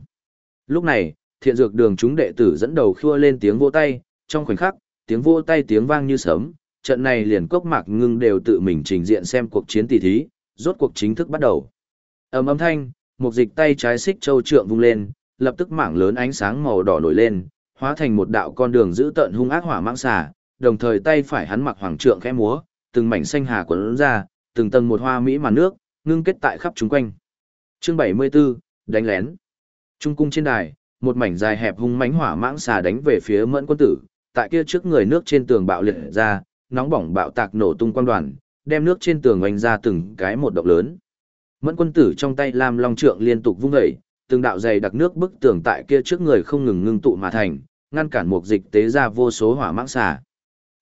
Lúc này, thiện dược đường chúng đệ tử dẫn đầu khua lên tiếng vỗ tay, trong khoảnh khắc, tiếng vỗ tay tiếng vang như sấm, trận này liền cốc mạc ngưng đều tự mình trình diện xem cuộc chiến tỷ thí, rốt cuộc chính thức bắt đầu. ầm âm thanh, một dịch tay trái xích châu trượng vung lên, lập tức mảng lớn ánh sáng màu đỏ nổi lên, hóa thành một đạo con đường giữ tận hung ác hỏa mãng xà, đồng thời tay phải hắn mặc hoàng trượng khẽ múa, từng mảnh xanh hà quấn ra, từng tầng một hoa mỹ màn nước, ngưng kết tại khắp chúng quanh. Chương 74, đánh lén. Trung cung trên đài, một mảnh dài hẹp hung mãnh hỏa mãng xà đánh về phía Mẫn quân tử, tại kia trước người nước trên tường bạo liệt ra, nóng bỏng bạo tạc nổ tung quang đoàn, đem nước trên tường oanh ra từng cái một động lớn. Mẫn quân tử trong tay lam long trượng liên tục vung dậy, từng đạo dày đặc nước bức tường tại kia trước người không ngừng ngưng tụ mà thành, ngăn cản một dịch tế ra vô số hỏa mãng xà.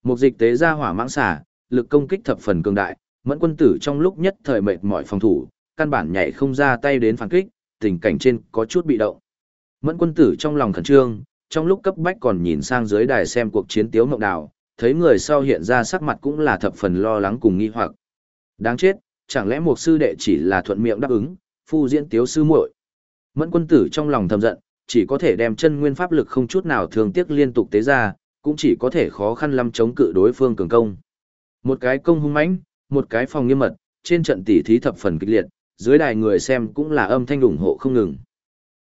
Một dịch tế ra hỏa mãng xà, lực công kích thập phần cường đại, mẫn quân tử trong lúc nhất thời mệt mỏi phòng thủ, căn bản nhảy không ra tay đến phản kích, tình cảnh trên có chút bị động. Mẫn quân tử trong lòng khẩn trương, trong lúc cấp bách còn nhìn sang dưới đài xem cuộc chiến tiếu mộng đào, thấy người sau hiện ra sắc mặt cũng là thập phần lo lắng cùng nghi hoặc. Đáng chết, chẳng lẽ một sư đệ chỉ là thuận miệng đáp ứng, phu diễn tiếu sư muội. Mẫn quân tử trong lòng thầm giận, chỉ có thể đem chân nguyên pháp lực không chút nào thường tiếc liên tục tế ra, cũng chỉ có thể khó khăn lắm chống cự đối phương cường công. Một cái công hung mãnh, một cái phòng nghiêm mật, trên trận tỉ thí thập phần kịch liệt, dưới đài người xem cũng là âm thanh ủng hộ không ngừng.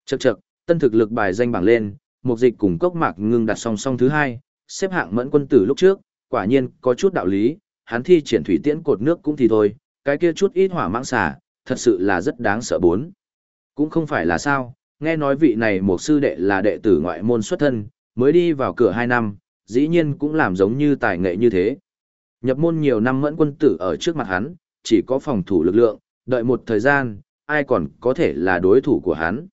Chậc chậc, tân thực lực bài danh bảng lên, một dịch cùng cốc mạc ngưng đặt song song thứ hai, xếp hạng mẫn quân tử lúc trước, quả nhiên có chút đạo lý, hắn thi triển thủy tiễn cột nước cũng thì thôi, cái kia chút ít hỏa mãng xả, thật sự là rất đáng sợ bốn. Cũng không phải là sao, nghe nói vị này một sư đệ là đệ tử ngoại môn xuất thân, mới đi vào cửa hai năm, dĩ nhiên cũng làm giống như tài nghệ như thế. Nhập môn nhiều năm mẫn quân tử ở trước mặt hắn, chỉ có phòng thủ lực lượng, đợi một thời gian, ai còn có thể là đối thủ của hắn.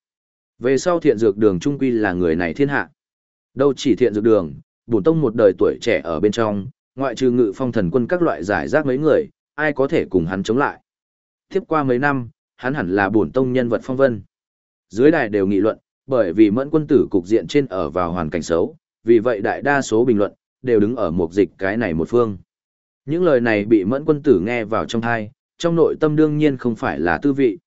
Về sau thiện dược đường trung quy là người này thiên hạ. Đâu chỉ thiện dược đường, bổn tông một đời tuổi trẻ ở bên trong, ngoại trừ ngự phong thần quân các loại giải rác mấy người, ai có thể cùng hắn chống lại. Tiếp qua mấy năm, hắn hẳn là bổn tông nhân vật phong vân. Dưới đài đều nghị luận, bởi vì mẫn quân tử cục diện trên ở vào hoàn cảnh xấu, vì vậy đại đa số bình luận, đều đứng ở một dịch cái này một phương. Những lời này bị mẫn quân tử nghe vào trong thai, trong nội tâm đương nhiên không phải là tư vị.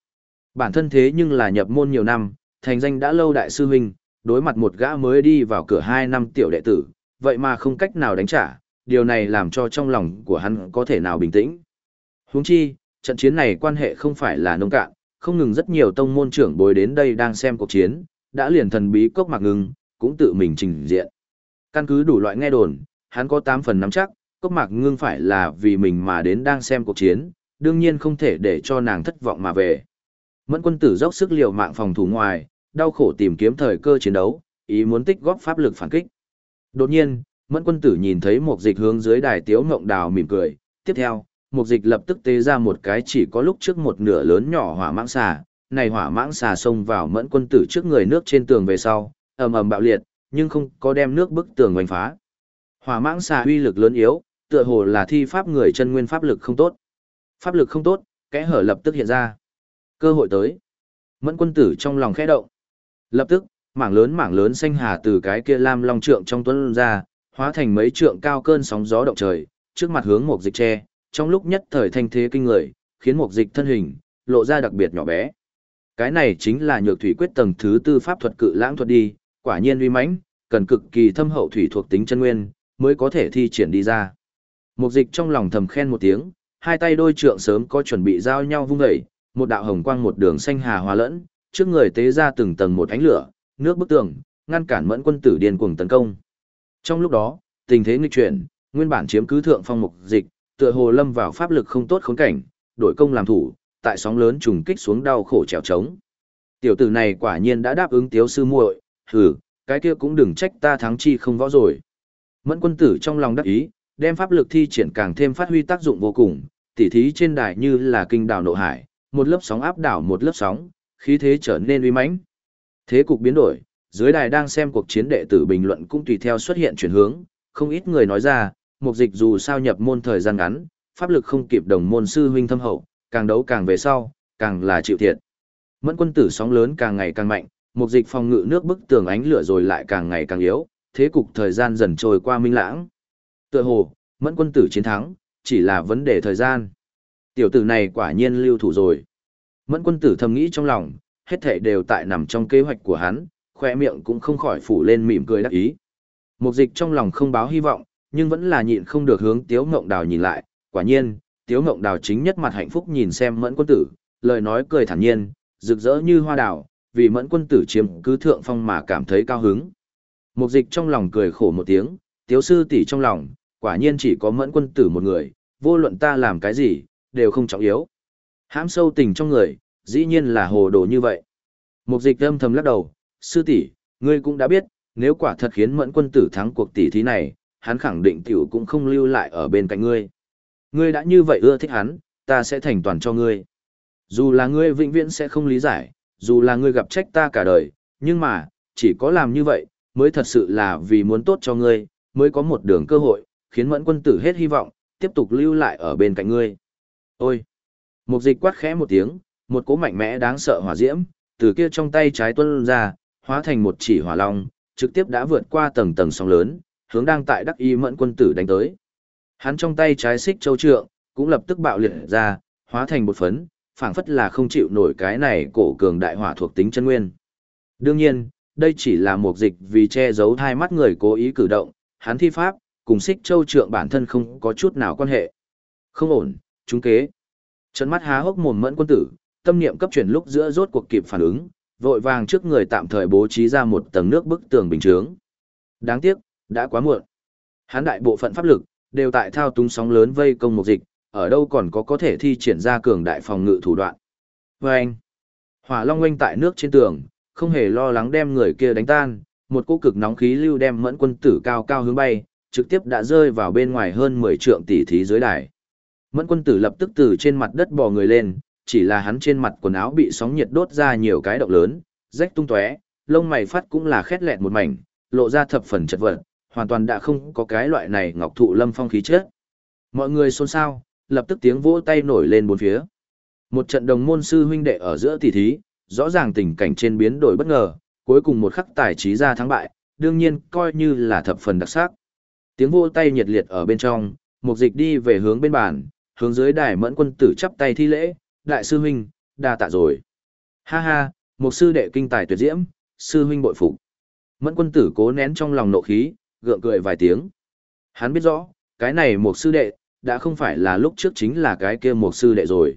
Bản thân thế nhưng là nhập môn nhiều năm, thành danh đã lâu đại sư huynh, đối mặt một gã mới đi vào cửa hai năm tiểu đệ tử, vậy mà không cách nào đánh trả, điều này làm cho trong lòng của hắn có thể nào bình tĩnh. Huống chi, trận chiến này quan hệ không phải là nông cạn, không ngừng rất nhiều tông môn trưởng bối đến đây đang xem cuộc chiến, đã liền thần bí cốc mạc ngưng cũng tự mình trình diện. Căn cứ đủ loại nghe đồn, hắn có 8 phần nắm chắc, cốc mạc ngưng phải là vì mình mà đến đang xem cuộc chiến, đương nhiên không thể để cho nàng thất vọng mà về. Mẫn quân tử dốc sức liều mạng phòng thủ ngoài, đau khổ tìm kiếm thời cơ chiến đấu, ý muốn tích góp pháp lực phản kích. Đột nhiên, Mẫn quân tử nhìn thấy một dịch hướng dưới đài tiếu ngộng đào mỉm cười, tiếp theo, một dịch lập tức tế ra một cái chỉ có lúc trước một nửa lớn nhỏ hỏa mãng xà, này hỏa mãng xà xông vào mẫn quân tử trước người nước trên tường về sau, ầm ầm bạo liệt, nhưng không có đem nước bức tường oanh phá. Hỏa mãng xà uy lực lớn yếu, tựa hồ là thi pháp người chân nguyên pháp lực không tốt. Pháp lực không tốt, kẽ hở lập tức hiện ra. Cơ hội tới. Mẫn quân tử trong lòng khẽ động. Lập tức, mảng lớn mảng lớn xanh hà từ cái kia lam long trượng trong tuấn ra, hóa thành mấy trượng cao cơn sóng gió động trời, trước mặt hướng một dịch tre, trong lúc nhất thời thanh thế kinh người, khiến một dịch thân hình, lộ ra đặc biệt nhỏ bé. Cái này chính là nhược thủy quyết tầng thứ tư pháp thuật cự lãng thuật đi, quả nhiên uy mãnh, cần cực kỳ thâm hậu thủy thuộc tính chân nguyên, mới có thể thi triển đi ra. Một dịch trong lòng thầm khen một tiếng, hai tay đôi trượng sớm có chuẩn bị giao nhau vung dậy, một đạo hồng quang một đường xanh hà hòa lẫn, trước người tế ra từng tầng một ánh lửa, nước bức tường, ngăn cản mẫn quân tử điên cuồng tấn công. Trong lúc đó, tình thế nghịch chuyển, nguyên bản chiếm cứ thượng phong mục dịch, tựa hồ lâm vào pháp lực không tốt khốn cảnh, đổi công làm thủ, tại sóng lớn trùng kích xuống đau khổ trèo trống. Tiểu tử này quả nhiên đã đáp ứng tiếu sư muội, hừ, cái kia cũng đừng trách ta thắng chi không võ rồi. Mẫn quân tử trong lòng đắc ý, đem pháp lực thi triển càng thêm phát huy tác dụng vô cùng, tỉ thí trên đài như là kinh đảo nộ hải, một lớp sóng áp đảo một lớp sóng, khí thế trở nên uy mãnh. Thế cục biến đổi, dưới đài đang xem cuộc chiến đệ tử bình luận cũng tùy theo xuất hiện chuyển hướng, không ít người nói ra, mục dịch dù sao nhập môn thời gian ngắn, pháp lực không kịp đồng môn sư huynh thâm hậu, càng đấu càng về sau, càng là chịu thiệt. Mẫn quân tử sóng lớn càng ngày càng mạnh, mục dịch phòng ngự nước bức tường ánh lửa rồi lại càng ngày càng yếu, thế cục thời gian dần trôi qua minh lãng. Tựa hồ, mẫn quân tử chiến thắng, chỉ là vấn đề thời gian. Tiểu tử này quả nhiên lưu thủ rồi. Mẫn quân tử thầm nghĩ trong lòng, hết thảy đều tại nằm trong kế hoạch của hắn, khoe miệng cũng không khỏi phủ lên mỉm cười đắc ý. Mục dịch trong lòng không báo hy vọng, nhưng vẫn là nhịn không được hướng Tiếu Ngộng Đào nhìn lại, quả nhiên, Tiếu Ngộng Đào chính nhất mặt hạnh phúc nhìn xem Mẫn quân tử, lời nói cười thản nhiên, rực rỡ như hoa đào, vì Mẫn quân tử chiếm cứ thượng phong mà cảm thấy cao hứng. Mục dịch trong lòng cười khổ một tiếng, Tiếu sư tỷ trong lòng, quả nhiên chỉ có Mẫn quân tử một người, vô luận ta làm cái gì, đều không trọng yếu. Hãm sâu tình trong người, dĩ nhiên là hồ đồ như vậy. Mục dịch âm thầm lắc đầu, sư tỷ, ngươi cũng đã biết, nếu quả thật khiến mẫn quân tử thắng cuộc tỷ thí này, hắn khẳng định tiểu cũng không lưu lại ở bên cạnh ngươi. Ngươi đã như vậy ưa thích hắn, ta sẽ thành toàn cho ngươi. Dù là ngươi vĩnh viễn sẽ không lý giải, dù là ngươi gặp trách ta cả đời, nhưng mà, chỉ có làm như vậy, mới thật sự là vì muốn tốt cho ngươi, mới có một đường cơ hội, khiến mẫn quân tử hết hy vọng, tiếp tục lưu lại ở bên cạnh ngươi. Ôi! một dịch quát khẽ một tiếng, một cỗ mạnh mẽ đáng sợ hỏa diễm, từ kia trong tay trái tuân ra, hóa thành một chỉ hỏa long, trực tiếp đã vượt qua tầng tầng sóng lớn, hướng đang tại đắc y mẫn quân tử đánh tới. Hắn trong tay trái xích châu trượng, cũng lập tức bạo liệt ra, hóa thành một phấn, phảng phất là không chịu nổi cái này cổ cường đại hỏa thuộc tính chân nguyên. Đương nhiên, đây chỉ là một dịch vì che giấu hai mắt người cố ý cử động, hắn thi pháp, cùng xích châu trượng bản thân không có chút nào quan hệ. Không ổn, chúng kế. Trận mắt há hốc mồm mẫn quân tử, tâm niệm cấp chuyển lúc giữa rốt cuộc kịp phản ứng, vội vàng trước người tạm thời bố trí ra một tầng nước bức tường bình chướng. Đáng tiếc, đã quá muộn. Hán đại bộ phận pháp lực đều tại thao túng sóng lớn vây công một dịch, ở đâu còn có có thể thi triển ra cường đại phòng ngự thủ đoạn. Vâng! hỏa long quanh tại nước trên tường, không hề lo lắng đem người kia đánh tan, một cỗ cực nóng khí lưu đem mẫn quân tử cao cao hướng bay, trực tiếp đã rơi vào bên ngoài hơn 10 trượng tỷ thí dưới đài. Mẫn quân tử lập tức từ trên mặt đất bò người lên, chỉ là hắn trên mặt quần áo bị sóng nhiệt đốt ra nhiều cái động lớn, rách tung tóe, lông mày phát cũng là khét lẹt một mảnh, lộ ra thập phần chật vật, hoàn toàn đã không có cái loại này ngọc thụ lâm phong khí chết Mọi người xôn xao, lập tức tiếng vỗ tay nổi lên bốn phía. Một trận đồng môn sư huynh đệ ở giữa tỷ thí, rõ ràng tình cảnh trên biến đổi bất ngờ, cuối cùng một khắc tài trí ra thắng bại, đương nhiên coi như là thập phần đặc sắc. Tiếng vỗ tay nhiệt liệt ở bên trong, mục dịch đi về hướng bên bàn, hướng dưới đài mẫn quân tử chắp tay thi lễ, đại sư huynh, đa tạ rồi. Ha ha, một sư đệ kinh tài tuyệt diễm, sư huynh bội phục. Mẫn quân tử cố nén trong lòng nộ khí, gượng cười vài tiếng. Hắn biết rõ, cái này một sư đệ, đã không phải là lúc trước chính là cái kia một sư đệ rồi.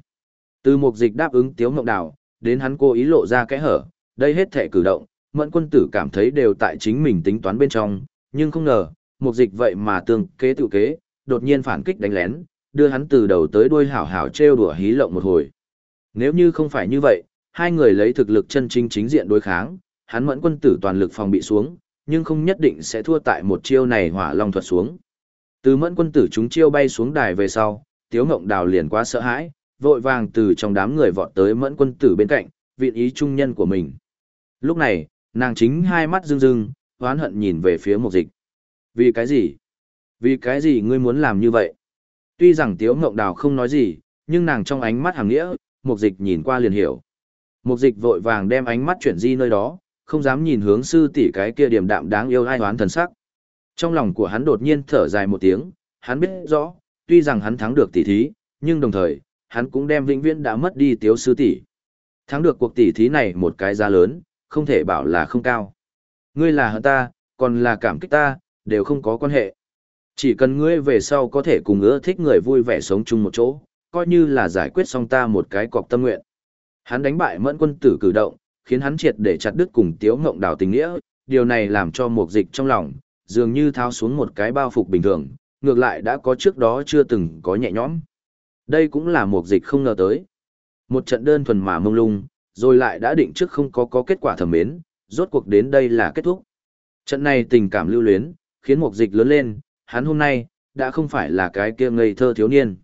Từ một dịch đáp ứng tiếu ngọc đào, đến hắn cố ý lộ ra cái hở, đây hết thể cử động, mẫn quân tử cảm thấy đều tại chính mình tính toán bên trong, nhưng không ngờ, một dịch vậy mà tương kế tự kế, đột nhiên phản kích đánh lén, đưa hắn từ đầu tới đuôi hảo hảo trêu đùa hí lộng một hồi. Nếu như không phải như vậy, hai người lấy thực lực chân chính chính diện đối kháng, hắn mẫn quân tử toàn lực phòng bị xuống, nhưng không nhất định sẽ thua tại một chiêu này hỏa long thuật xuống. Từ mẫn quân tử chúng chiêu bay xuống đài về sau, tiếu ngộng đào liền quá sợ hãi, vội vàng từ trong đám người vọt tới mẫn quân tử bên cạnh, viện ý trung nhân của mình. Lúc này, nàng chính hai mắt rưng rưng, oán hận nhìn về phía một dịch. Vì cái gì? Vì cái gì ngươi muốn làm như vậy? Tuy rằng tiếu ngộng đào không nói gì, nhưng nàng trong ánh mắt hàng nghĩa, mục dịch nhìn qua liền hiểu. Mục dịch vội vàng đem ánh mắt chuyển di nơi đó, không dám nhìn hướng sư tỷ cái kia điểm đạm đáng yêu ai hoán thần sắc. Trong lòng của hắn đột nhiên thở dài một tiếng, hắn biết rõ, tuy rằng hắn thắng được tỷ thí, nhưng đồng thời, hắn cũng đem vĩnh viễn đã mất đi tiếu sư tỷ. Thắng được cuộc tỷ thí này một cái giá lớn, không thể bảo là không cao. Ngươi là hận ta, còn là cảm kích ta, đều không có quan hệ. Chỉ cần ngươi về sau có thể cùng ưa thích người vui vẻ sống chung một chỗ, coi như là giải quyết xong ta một cái cọc tâm nguyện. Hắn đánh bại mẫn quân tử cử động, khiến hắn triệt để chặt đứt cùng tiếu ngộng đào tình nghĩa, điều này làm cho Mục dịch trong lòng, dường như tháo xuống một cái bao phục bình thường, ngược lại đã có trước đó chưa từng có nhẹ nhõm. Đây cũng là Mục dịch không ngờ tới. Một trận đơn thuần mà mông lung, rồi lại đã định trước không có có kết quả thẩm mến, rốt cuộc đến đây là kết thúc. Trận này tình cảm lưu luyến, khiến Mục dịch lớn lên, hắn hôm nay, đã không phải là cái kia ngây thơ thiếu niên.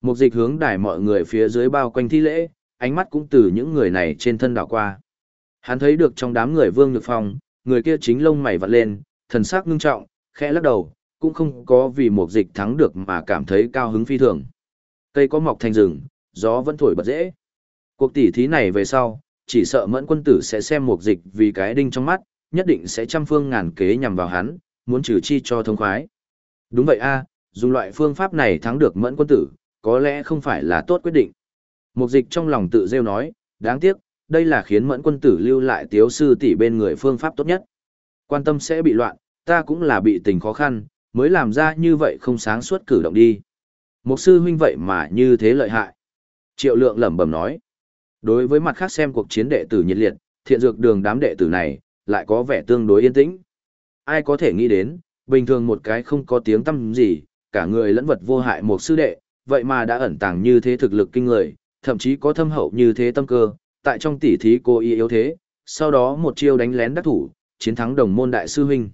Mục dịch hướng đài mọi người phía dưới bao quanh thi lễ, ánh mắt cũng từ những người này trên thân đảo qua. Hắn thấy được trong đám người Vương Nhược Phong, người kia chính lông mày vặn lên, thần sắc ngưng trọng, khẽ lắc đầu, cũng không có vì một dịch thắng được mà cảm thấy cao hứng phi thường. Cây có mọc thành rừng, gió vẫn thổi bật dễ. Cuộc tỉ thí này về sau, chỉ sợ mẫn quân tử sẽ xem một dịch vì cái đinh trong mắt, nhất định sẽ trăm phương ngàn kế nhằm vào hắn, muốn trừ chi cho thông khoái. Đúng vậy a, dùng loại phương pháp này thắng được mẫn quân tử, có lẽ không phải là tốt quyết định. Mục dịch trong lòng tự rêu nói, đáng tiếc, đây là khiến mẫn quân tử lưu lại tiếu sư tỷ bên người phương pháp tốt nhất. Quan tâm sẽ bị loạn, ta cũng là bị tình khó khăn, mới làm ra như vậy không sáng suốt cử động đi. Một sư huynh vậy mà như thế lợi hại. Triệu lượng lẩm bẩm nói. Đối với mặt khác xem cuộc chiến đệ tử nhiệt liệt, thiện dược đường đám đệ tử này, lại có vẻ tương đối yên tĩnh. Ai có thể nghĩ đến, bình thường một cái không có tiếng tâm gì, cả người lẫn vật vô hại một sư đệ, vậy mà đã ẩn tàng như thế thực lực kinh người, thậm chí có thâm hậu như thế tâm cơ, tại trong tỉ thí cô y yếu thế, sau đó một chiêu đánh lén đắc thủ, chiến thắng đồng môn đại sư huynh.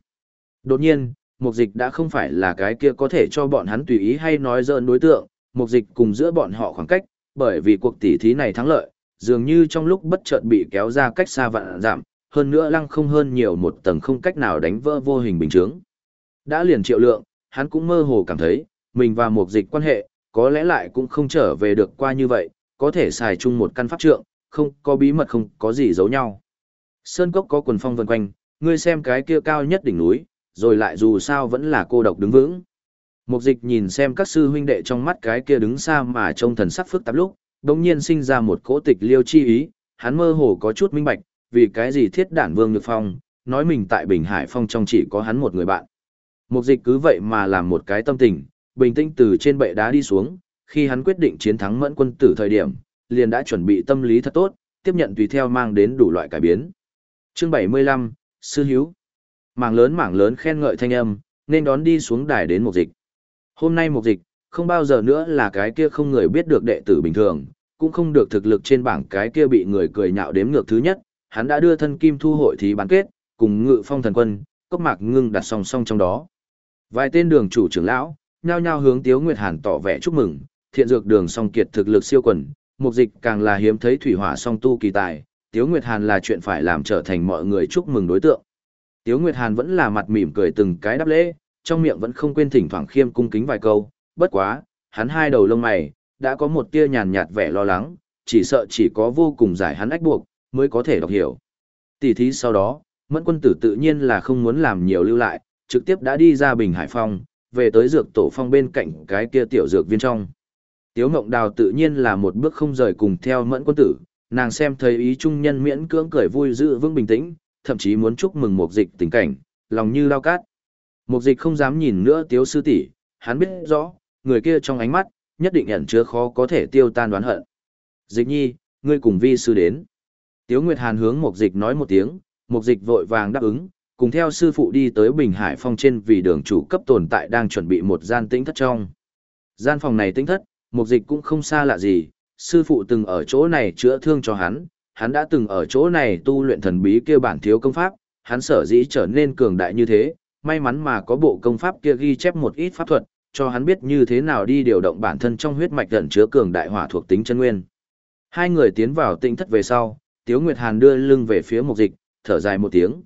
Đột nhiên, mục dịch đã không phải là cái kia có thể cho bọn hắn tùy ý hay nói dỡn đối tượng, mục dịch cùng giữa bọn họ khoảng cách, bởi vì cuộc tỉ thí này thắng lợi, dường như trong lúc bất chợt bị kéo ra cách xa vạn giảm, hơn nữa lăng không hơn nhiều một tầng không cách nào đánh vỡ vô hình bình chướng. Đã liền triệu lượng, hắn cũng mơ hồ cảm thấy, mình và mục dịch quan hệ, có lẽ lại cũng không trở về được qua như vậy, có thể xài chung một căn pháp trượng, không có bí mật không có gì giấu nhau. Sơn cốc có quần phong vần quanh, ngươi xem cái kia cao nhất đỉnh núi, rồi lại dù sao vẫn là cô độc đứng vững. Mục dịch nhìn xem các sư huynh đệ trong mắt cái kia đứng xa mà trông thần sắc phức tạp lúc, đồng nhiên sinh ra một cỗ tịch liêu chi ý, hắn mơ hồ có chút minh bạch, vì cái gì thiết đản vương nhược phong, nói mình tại Bình Hải Phong trong chỉ có hắn một người bạn. Mục dịch cứ vậy mà làm một cái tâm tình, bình tĩnh từ trên bệ đá đi xuống, khi hắn quyết định chiến thắng mẫn quân tử thời điểm, liền đã chuẩn bị tâm lý thật tốt, tiếp nhận tùy theo mang đến đủ loại cải biến. Chương 75, Sư Hiếu. Mảng lớn mảng lớn khen ngợi thanh âm, nên đón đi xuống đài đến một dịch. Hôm nay một dịch, không bao giờ nữa là cái kia không người biết được đệ tử bình thường, cũng không được thực lực trên bảng cái kia bị người cười nhạo đếm ngược thứ nhất, hắn đã đưa thân kim thu hội thí bán kết, cùng ngự phong thần quân, cốc mạc ngưng đặt song song trong đó. Vài tên đường chủ trưởng lão, nhao nhao hướng Tiếu Nguyệt Hàn tỏ vẻ chúc mừng, thiện dược đường song kiệt thực lực siêu quần, mục dịch càng là hiếm thấy thủy hỏa song tu kỳ tài, Tiếu Nguyệt Hàn là chuyện phải làm trở thành mọi người chúc mừng đối tượng. Tiếu Nguyệt Hàn vẫn là mặt mỉm cười từng cái đáp lễ, trong miệng vẫn không quên thỉnh thoảng khiêm cung kính vài câu, bất quá, hắn hai đầu lông mày, đã có một tia nhàn nhạt vẻ lo lắng, chỉ sợ chỉ có vô cùng giải hắn ách buộc, mới có thể đọc hiểu. Tỷ thí sau đó, Mẫn quân tử tự nhiên là không muốn làm nhiều lưu lại, trực tiếp đã đi ra Bình Hải Phong, về tới dược tổ phong bên cạnh cái kia tiểu dược viên trong. Tiếu Ngộng Đào tự nhiên là một bước không rời cùng theo Mẫn quân tử, nàng xem thấy ý trung nhân miễn cưỡng cười vui giữ vững bình tĩnh, thậm chí muốn chúc mừng một dịch tình cảnh, lòng như lao cát. Một dịch không dám nhìn nữa Tiếu sư tỷ, hắn biết rõ, người kia trong ánh mắt, nhất định ẩn chứa khó có thể tiêu tan đoán hận. Dịch nhi, ngươi cùng vi sư đến. Tiếu Nguyệt Hàn hướng một dịch nói một tiếng, một dịch vội vàng đáp ứng, cùng theo sư phụ đi tới Bình Hải Phong trên vì đường chủ cấp tồn tại đang chuẩn bị một gian tĩnh thất trong. Gian phòng này tĩnh thất, mục dịch cũng không xa lạ gì, sư phụ từng ở chỗ này chữa thương cho hắn, hắn đã từng ở chỗ này tu luyện thần bí kia bản thiếu công pháp, hắn sở dĩ trở nên cường đại như thế, may mắn mà có bộ công pháp kia ghi chép một ít pháp thuật, cho hắn biết như thế nào đi điều động bản thân trong huyết mạch ẩn chứa cường đại hỏa thuộc tính chân nguyên. Hai người tiến vào tinh thất về sau, Tiếu Nguyệt Hàn đưa lưng về phía Mục Dịch, thở dài một tiếng.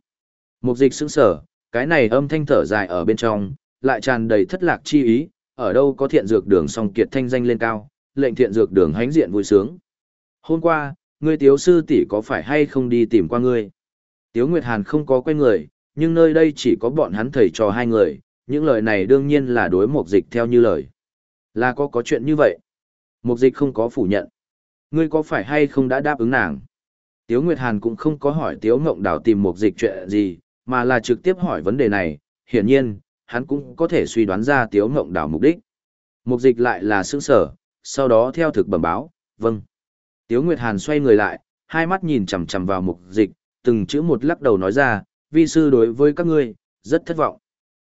Mục Dịch sững sờ, cái này âm thanh thở dài ở bên trong, lại tràn đầy thất lạc chi ý, ở đâu có thiện dược đường song kiệt thanh danh lên cao, lệnh thiện dược đường hánh diện vui sướng. Hôm qua, ngươi tiếu sư tỷ có phải hay không đi tìm qua ngươi? Tiếu Nguyệt Hàn không có quen người, nhưng nơi đây chỉ có bọn hắn thầy trò hai người, những lời này đương nhiên là đối mục dịch theo như lời. Là có có chuyện như vậy. Mục dịch không có phủ nhận. Ngươi có phải hay không đã đáp ứng nàng? Tiếu Nguyệt Hàn cũng không có hỏi Tiếu Ngộng Đào tìm mục dịch chuyện gì, mà là trực tiếp hỏi vấn đề này. Hiển nhiên, hắn cũng có thể suy đoán ra Tiếu Ngộng đảo mục đích. Mục dịch lại là sững sở, sau đó theo thực bẩm báo, vâng. Tiếu Nguyệt Hàn xoay người lại, hai mắt nhìn chằm chằm vào mục dịch, từng chữ một lắc đầu nói ra, vi sư đối với các ngươi, rất thất vọng.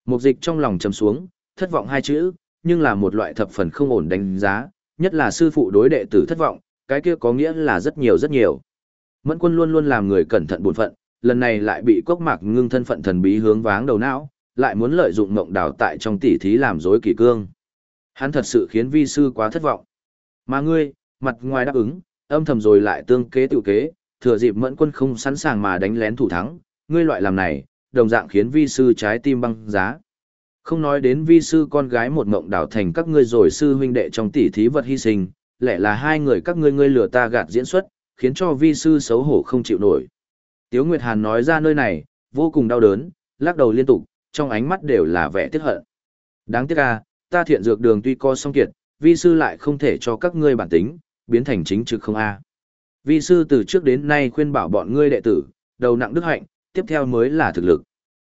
Mục dịch trong lòng trầm xuống, thất vọng hai chữ, nhưng là một loại thập phần không ổn đánh giá, nhất là sư phụ đối đệ tử thất vọng, cái kia có nghĩa là rất nhiều rất nhiều. Mẫn quân luôn luôn làm người cẩn thận buồn phận, lần này lại bị cốc mạc ngưng thân phận thần bí hướng váng đầu não, lại muốn lợi dụng mộng đào tại trong tỉ thí làm dối kỷ cương. Hắn thật sự khiến vi sư quá thất vọng. Mà ngươi, mặt ngoài đáp ứng, âm thầm rồi lại tương kế tự kế, thừa dịp mẫn quân không sẵn sàng mà đánh lén thủ thắng, ngươi loại làm này, đồng dạng khiến vi sư trái tim băng giá. Không nói đến vi sư con gái một mộng đảo thành các ngươi rồi sư huynh đệ trong tỷ thí vật hy sinh, lẽ là hai người các ngươi ngươi lừa ta gạt diễn xuất, khiến cho vi sư xấu hổ không chịu nổi. Tiếu Nguyệt Hàn nói ra nơi này, vô cùng đau đớn, lắc đầu liên tục, trong ánh mắt đều là vẻ tiếc hận. Đáng tiếc à, ta thiện dược đường tuy co song kiệt, vi sư lại không thể cho các ngươi bản tính, biến thành chính trực không a. Vi sư từ trước đến nay khuyên bảo bọn ngươi đệ tử, đầu nặng đức hạnh, tiếp theo mới là thực lực.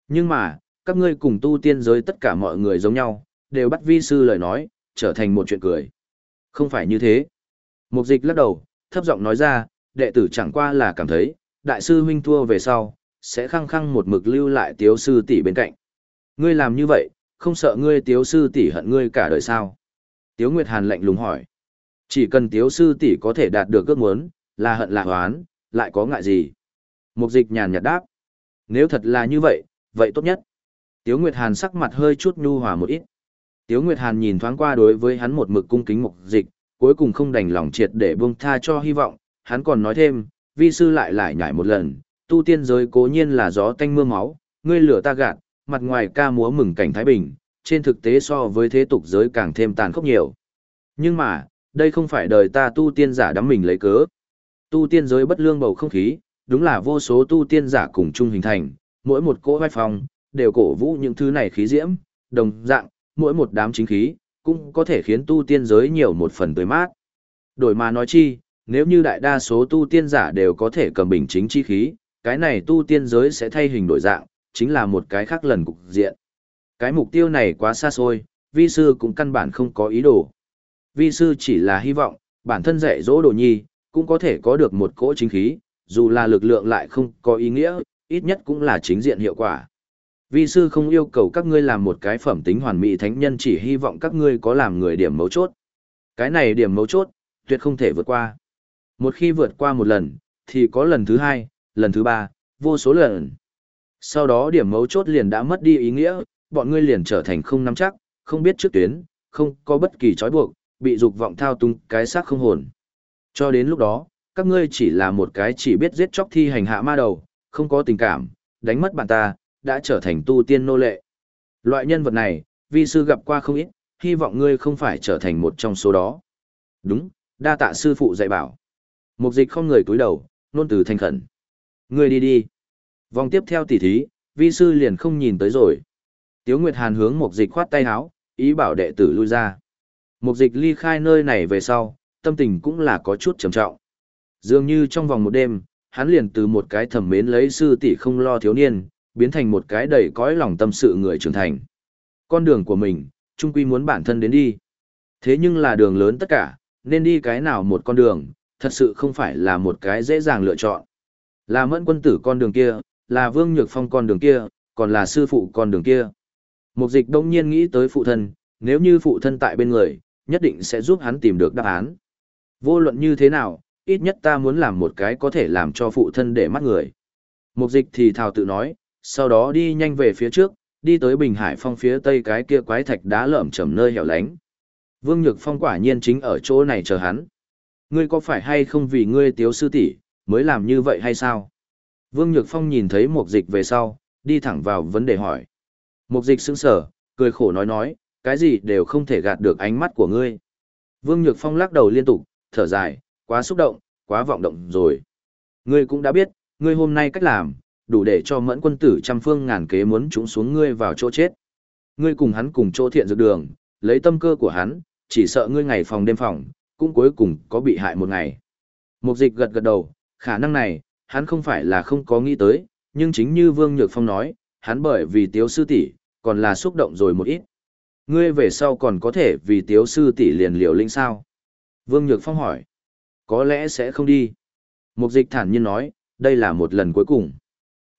Nhưng mà, các ngươi cùng tu tiên giới tất cả mọi người giống nhau, đều bắt vi sư lời nói, trở thành một chuyện cười. Không phải như thế. Mục dịch lắc đầu, thấp giọng nói ra, đệ tử chẳng qua là cảm thấy, đại sư huynh thua về sau, sẽ khăng khăng một mực lưu lại tiếu sư tỷ bên cạnh. Ngươi làm như vậy, không sợ ngươi tiếu sư tỷ hận ngươi cả đời sao? Tiếu Nguyệt Hàn lạnh lùng hỏi. Chỉ cần tiếu sư tỷ có thể đạt được ước muốn, là hận là hoán, lại có ngại gì? Mục dịch nhàn nhạt đáp. Nếu thật là như vậy, vậy tốt nhất. Tiếu Nguyệt Hàn sắc mặt hơi chút nhu hòa một ít. Tiếu Nguyệt Hàn nhìn thoáng qua đối với hắn một mực cung kính mục dịch, cuối cùng không đành lòng triệt để buông tha cho hy vọng, hắn còn nói thêm, vi sư lại lại nhảy một lần, tu tiên giới cố nhiên là gió tanh mưa máu, ngươi lửa ta gạt, mặt ngoài ca múa mừng cảnh Thái Bình, trên thực tế so với thế tục giới càng thêm tàn khốc nhiều. Nhưng mà, đây không phải đời ta tu tiên giả đắm mình lấy cớ. Tu tiên giới bất lương bầu không khí, đúng là vô số tu tiên giả cùng chung hình thành, mỗi một cỗ vai phòng đều cổ vũ những thứ này khí diễm, đồng dạng, mỗi một đám chính khí, cũng có thể khiến tu tiên giới nhiều một phần tươi mát. Đổi mà nói chi, nếu như đại đa số tu tiên giả đều có thể cầm bình chính chi khí, cái này tu tiên giới sẽ thay hình đổi dạng, chính là một cái khác lần cục diện. Cái mục tiêu này quá xa xôi, vi sư cũng căn bản không có ý đồ. Vi sư chỉ là hy vọng, bản thân dạy dỗ đồ nhi, cũng có thể có được một cỗ chính khí, dù là lực lượng lại không có ý nghĩa, ít nhất cũng là chính diện hiệu quả. Vi sư không yêu cầu các ngươi làm một cái phẩm tính hoàn mỹ thánh nhân chỉ hy vọng các ngươi có làm người điểm mấu chốt. Cái này điểm mấu chốt, tuyệt không thể vượt qua. Một khi vượt qua một lần, thì có lần thứ hai, lần thứ ba, vô số lần. Sau đó điểm mấu chốt liền đã mất đi ý nghĩa, bọn ngươi liền trở thành không nắm chắc, không biết trước tuyến, không có bất kỳ trói buộc, bị dục vọng thao túng cái xác không hồn. Cho đến lúc đó, các ngươi chỉ là một cái chỉ biết giết chóc thi hành hạ ma đầu, không có tình cảm, đánh mất bạn ta, đã trở thành tu tiên nô lệ. Loại nhân vật này, vi sư gặp qua không ít, hy vọng ngươi không phải trở thành một trong số đó. Đúng, đa tạ sư phụ dạy bảo. Mục dịch không người cúi đầu, nôn từ thanh khẩn. Ngươi đi đi. Vòng tiếp theo tỉ thí, vi sư liền không nhìn tới rồi. Tiếu Nguyệt Hàn hướng mục dịch khoát tay áo, ý bảo đệ tử lui ra. Mục dịch ly khai nơi này về sau, tâm tình cũng là có chút trầm trọng. Dường như trong vòng một đêm, hắn liền từ một cái thẩm mến lấy sư tỷ không lo thiếu niên, biến thành một cái đầy cõi lòng tâm sự người trưởng thành. Con đường của mình, trung quy muốn bản thân đến đi. Thế nhưng là đường lớn tất cả, nên đi cái nào một con đường, thật sự không phải là một cái dễ dàng lựa chọn. Là mẫn quân tử con đường kia, là vương nhược phong con đường kia, còn là sư phụ con đường kia. Mục dịch đông nhiên nghĩ tới phụ thân, nếu như phụ thân tại bên người, nhất định sẽ giúp hắn tìm được đáp án. Vô luận như thế nào, ít nhất ta muốn làm một cái có thể làm cho phụ thân để mắt người. Mục dịch thì thào tự nói, sau đó đi nhanh về phía trước, đi tới Bình Hải Phong phía tây cái kia quái thạch đá lởm chầm nơi hẻo lánh. Vương Nhược Phong quả nhiên chính ở chỗ này chờ hắn. Ngươi có phải hay không vì ngươi tiếu sư tỷ mới làm như vậy hay sao? Vương Nhược Phong nhìn thấy mục dịch về sau, đi thẳng vào vấn đề hỏi. Mục dịch sững sở, cười khổ nói nói, cái gì đều không thể gạt được ánh mắt của ngươi. Vương Nhược Phong lắc đầu liên tục, thở dài, quá xúc động, quá vọng động rồi. Ngươi cũng đã biết, ngươi hôm nay cách làm, đủ để cho mẫn quân tử trăm phương ngàn kế muốn trúng xuống ngươi vào chỗ chết. Ngươi cùng hắn cùng chỗ thiện dược đường, lấy tâm cơ của hắn, chỉ sợ ngươi ngày phòng đêm phòng, cũng cuối cùng có bị hại một ngày. Mục dịch gật gật đầu, khả năng này, hắn không phải là không có nghĩ tới, nhưng chính như Vương Nhược Phong nói, hắn bởi vì tiếu sư tỷ còn là xúc động rồi một ít. Ngươi về sau còn có thể vì tiếu sư tỷ liền liều linh sao? Vương Nhược Phong hỏi. Có lẽ sẽ không đi. Mục dịch thản nhiên nói, đây là một lần cuối cùng.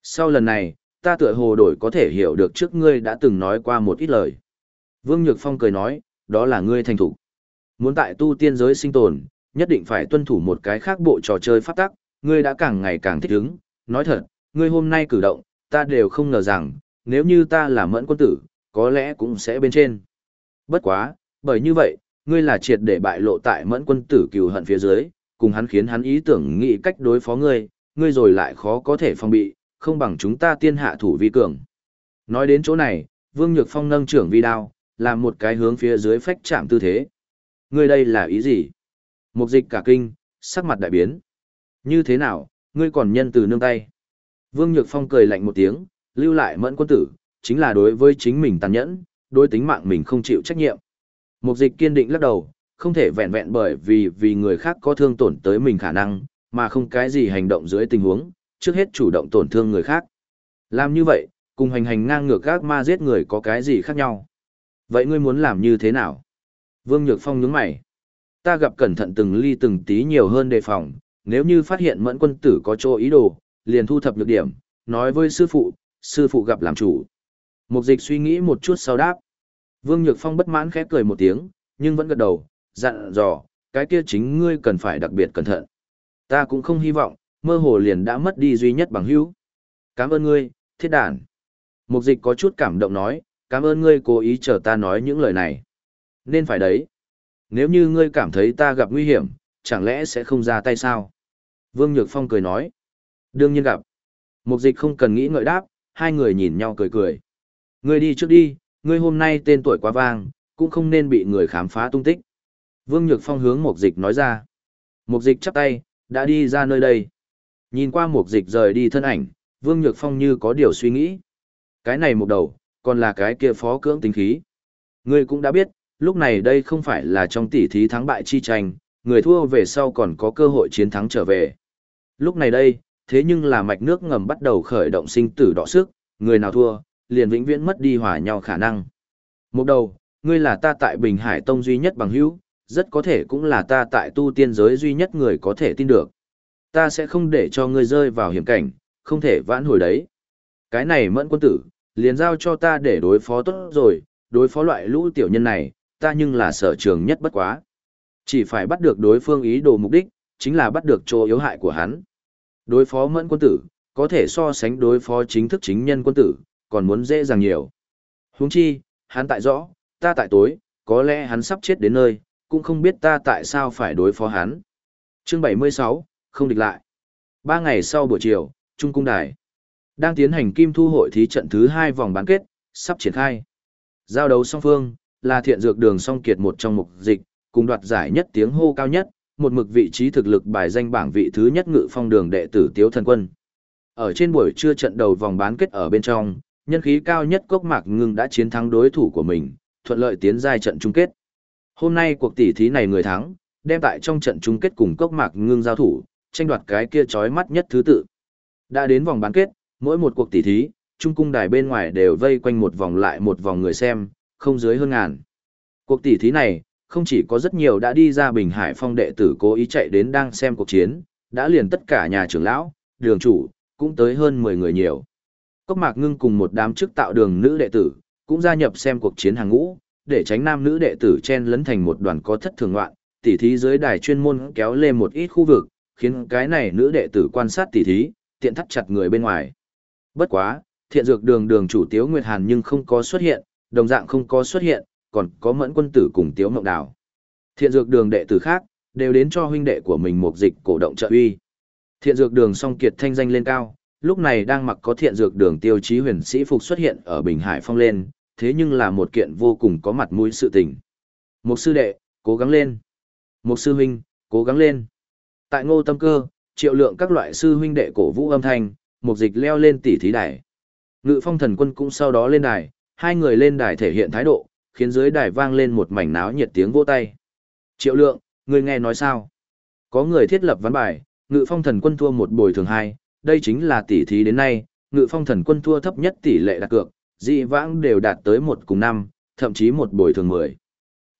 Sau lần này, ta tựa hồ đổi có thể hiểu được trước ngươi đã từng nói qua một ít lời. Vương Nhược Phong cười nói, đó là ngươi thành thủ. Muốn tại tu tiên giới sinh tồn, nhất định phải tuân thủ một cái khác bộ trò chơi pháp tắc, ngươi đã càng ngày càng thích ứng. Nói thật, ngươi hôm nay cử động, ta đều không ngờ rằng, nếu như ta là mẫn quân tử, có lẽ cũng sẽ bên trên. Bất quá, bởi như vậy, ngươi là triệt để bại lộ tại mẫn quân tử cừu hận phía dưới, cùng hắn khiến hắn ý tưởng nghĩ cách đối phó ngươi, ngươi rồi lại khó có thể phòng bị, không bằng chúng ta tiên hạ thủ vi cường. Nói đến chỗ này, Vương Nhược Phong nâng trưởng vi đao, làm một cái hướng phía dưới phách chạm tư thế. Ngươi đây là ý gì? Mục dịch cả kinh, sắc mặt đại biến. Như thế nào, ngươi còn nhân từ nương tay? Vương Nhược Phong cười lạnh một tiếng, lưu lại mẫn quân tử, chính là đối với chính mình tàn nhẫn, đối tính mạng mình không chịu trách nhiệm. Mục dịch kiên định lắc đầu, không thể vẹn vẹn bởi vì vì người khác có thương tổn tới mình khả năng, mà không cái gì hành động dưới tình huống, trước hết chủ động tổn thương người khác. Làm như vậy, cùng hành hành ngang ngược các ma giết người có cái gì khác nhau. Vậy ngươi muốn làm như thế nào? Vương Nhược Phong nhướng mày. Ta gặp cẩn thận từng ly từng tí nhiều hơn đề phòng, nếu như phát hiện mẫn quân tử có chỗ ý đồ, liền thu thập nhược điểm, nói với sư phụ, sư phụ gặp làm chủ. Mục dịch suy nghĩ một chút sau đáp. Vương Nhược Phong bất mãn khẽ cười một tiếng, nhưng vẫn gật đầu, dặn dò, cái kia chính ngươi cần phải đặc biệt cẩn thận. Ta cũng không hy vọng, mơ hồ liền đã mất đi duy nhất bằng hữu. Cảm ơn ngươi, thiết đản. Mục dịch có chút cảm động nói, cảm ơn ngươi cố ý chờ ta nói những lời này. Nên phải đấy. Nếu như ngươi cảm thấy ta gặp nguy hiểm, chẳng lẽ sẽ không ra tay sao? Vương Nhược Phong cười nói. Đương nhiên gặp. Mục dịch không cần nghĩ ngợi đáp, hai người nhìn nhau cười cười. Ngươi đi trước đi, ngươi hôm nay tên tuổi quá vang, cũng không nên bị người khám phá tung tích. Vương Nhược Phong hướng Mục Dịch nói ra. Mục Dịch chắp tay, đã đi ra nơi đây. Nhìn qua Mục Dịch rời đi thân ảnh, Vương Nhược Phong như có điều suy nghĩ. Cái này một đầu, còn là cái kia phó cưỡng tính khí. Ngươi cũng đã biết, lúc này đây không phải là trong tỷ thí thắng bại chi tranh, người thua về sau còn có cơ hội chiến thắng trở về. Lúc này đây, thế nhưng là mạch nước ngầm bắt đầu khởi động sinh tử đọ sức, người nào thua, liền vĩnh viễn mất đi hòa nhau khả năng. Một đầu, ngươi là ta tại Bình Hải Tông duy nhất bằng hữu, rất có thể cũng là ta tại tu tiên giới duy nhất người có thể tin được. Ta sẽ không để cho ngươi rơi vào hiểm cảnh, không thể vãn hồi đấy. Cái này mẫn quân tử, liền giao cho ta để đối phó tốt rồi, đối phó loại lũ tiểu nhân này, ta nhưng là sở trường nhất bất quá. Chỉ phải bắt được đối phương ý đồ mục đích, chính là bắt được chỗ yếu hại của hắn. Đối phó mẫn quân tử, có thể so sánh đối phó chính thức chính nhân quân tử, còn muốn dễ dàng nhiều. Huống chi, hắn tại rõ, ta tại tối, có lẽ hắn sắp chết đến nơi, cũng không biết ta tại sao phải đối phó hắn. Chương 76, không địch lại. Ba ngày sau buổi chiều, Trung Cung Đài. Đang tiến hành kim thu hội thí trận thứ hai vòng bán kết, sắp triển khai. Giao đấu song phương, là thiện dược đường song kiệt một trong mục dịch, cùng đoạt giải nhất tiếng hô cao nhất, một mực vị trí thực lực bài danh bảng vị thứ nhất ngự phong đường đệ tử Tiếu Thần Quân. Ở trên buổi trưa trận đầu vòng bán kết ở bên trong, nhân khí cao nhất Cốc Mạc Ngưng đã chiến thắng đối thủ của mình, thuận lợi tiến giai trận chung kết. Hôm nay cuộc tỷ thí này người thắng, đem tại trong trận chung kết cùng Cốc Mạc Ngưng giao thủ, tranh đoạt cái kia chói mắt nhất thứ tự. Đã đến vòng bán kết, mỗi một cuộc tỷ thí, trung cung đài bên ngoài đều vây quanh một vòng lại một vòng người xem, không dưới hơn ngàn. Cuộc tỷ thí này, không chỉ có rất nhiều đã đi ra Bình Hải Phong đệ tử cố ý chạy đến đang xem cuộc chiến, đã liền tất cả nhà trưởng lão, đường chủ, cũng tới hơn 10 người nhiều. Cốc Mạc Ngưng cùng một đám chức tạo đường nữ đệ tử, cũng gia nhập xem cuộc chiến hàng ngũ, để tránh nam nữ đệ tử chen lấn thành một đoàn có thất thường loạn, tỉ thí dưới đài chuyên môn kéo lên một ít khu vực, khiến cái này nữ đệ tử quan sát tỉ thí, tiện thắt chặt người bên ngoài. Bất quá, thiện dược đường đường chủ Tiếu Nguyệt Hàn nhưng không có xuất hiện, đồng dạng không có xuất hiện, còn có mẫn quân tử cùng Tiếu Mộng Đào. Thiện dược đường đệ tử khác, đều đến cho huynh đệ của mình một dịch cổ động trợ uy. Thiện dược đường song kiệt thanh danh lên cao, lúc này đang mặc có thiện dược đường tiêu chí huyền sĩ phục xuất hiện ở Bình Hải Phong lên, thế nhưng là một kiện vô cùng có mặt mũi sự tình. Một sư đệ, cố gắng lên. Một sư huynh, cố gắng lên. Tại ngô tâm cơ, triệu lượng các loại sư huynh đệ cổ vũ âm thanh, một dịch leo lên tỷ thí đài. Ngự phong thần quân cũng sau đó lên đài, hai người lên đài thể hiện thái độ, khiến dưới đài vang lên một mảnh náo nhiệt tiếng vỗ tay. Triệu lượng, người nghe nói sao? Có người thiết lập ván bài, ngự phong thần quân thua một bồi thường hai, đây chính là tỷ thí đến nay, ngự phong thần quân thua thấp nhất tỷ lệ đặt cược, dị vãng đều đạt tới một cùng năm, thậm chí một bồi thường mười.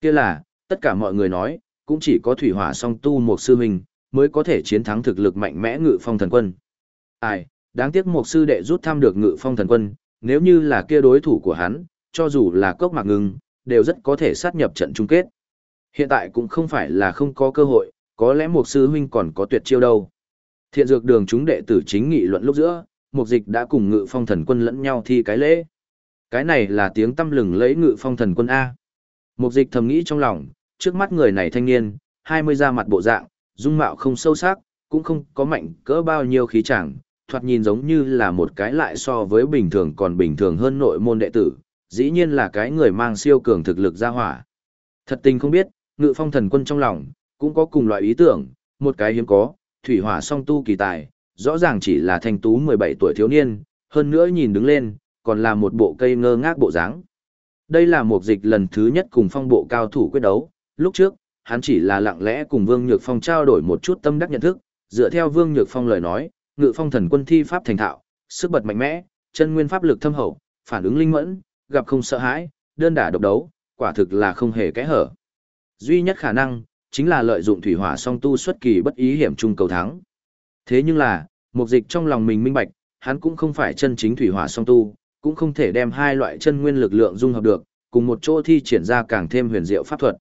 Kia là, tất cả mọi người nói, cũng chỉ có thủy hỏa song tu một sư huynh, mới có thể chiến thắng thực lực mạnh mẽ ngự phong thần quân. Ai, đáng tiếc một sư đệ rút thăm được ngự phong thần quân, nếu như là kia đối thủ của hắn, cho dù là cốc mạc ngưng, đều rất có thể sát nhập trận chung kết. Hiện tại cũng không phải là không có cơ hội, có lẽ một sư huynh còn có tuyệt chiêu đâu. Thiện dược đường chúng đệ tử chính nghị luận lúc giữa, một dịch đã cùng ngự phong thần quân lẫn nhau thi cái lễ. Cái này là tiếng tâm lừng lấy ngự phong thần quân A. Một dịch thầm nghĩ trong lòng, trước mắt người này thanh niên, 20 ra mặt bộ dạng, dung mạo không sâu sắc, cũng không có mạnh cỡ bao nhiêu khí chẳng, thoạt nhìn giống như là một cái lại so với bình thường còn bình thường hơn nội môn đệ tử, dĩ nhiên là cái người mang siêu cường thực lực ra hỏa. Thật tình không biết, ngự phong thần quân trong lòng, cũng có cùng loại ý tưởng, một cái hiếm có, thủy hỏa song tu kỳ tài, rõ ràng chỉ là thanh tú 17 tuổi thiếu niên, hơn nữa nhìn đứng lên, còn là một bộ cây ngơ ngác bộ dáng. Đây là một dịch lần thứ nhất cùng phong bộ cao thủ quyết đấu, lúc trước, hắn chỉ là lặng lẽ cùng Vương Nhược Phong trao đổi một chút tâm đắc nhận thức, dựa theo Vương Nhược Phong lời nói, ngự phong thần quân thi pháp thành thạo, sức bật mạnh mẽ, chân nguyên pháp lực thâm hậu, phản ứng linh mẫn, gặp không sợ hãi, đơn đả độc đấu, quả thực là không hề kẽ hở. Duy nhất khả năng, chính là lợi dụng thủy hỏa song tu xuất kỳ bất ý hiểm chung cầu thắng. Thế nhưng là, một dịch trong lòng mình minh bạch, hắn cũng không phải chân chính thủy hỏa song tu, cũng không thể đem hai loại chân nguyên lực lượng dung hợp được, cùng một chỗ thi triển ra càng thêm huyền diệu pháp thuật.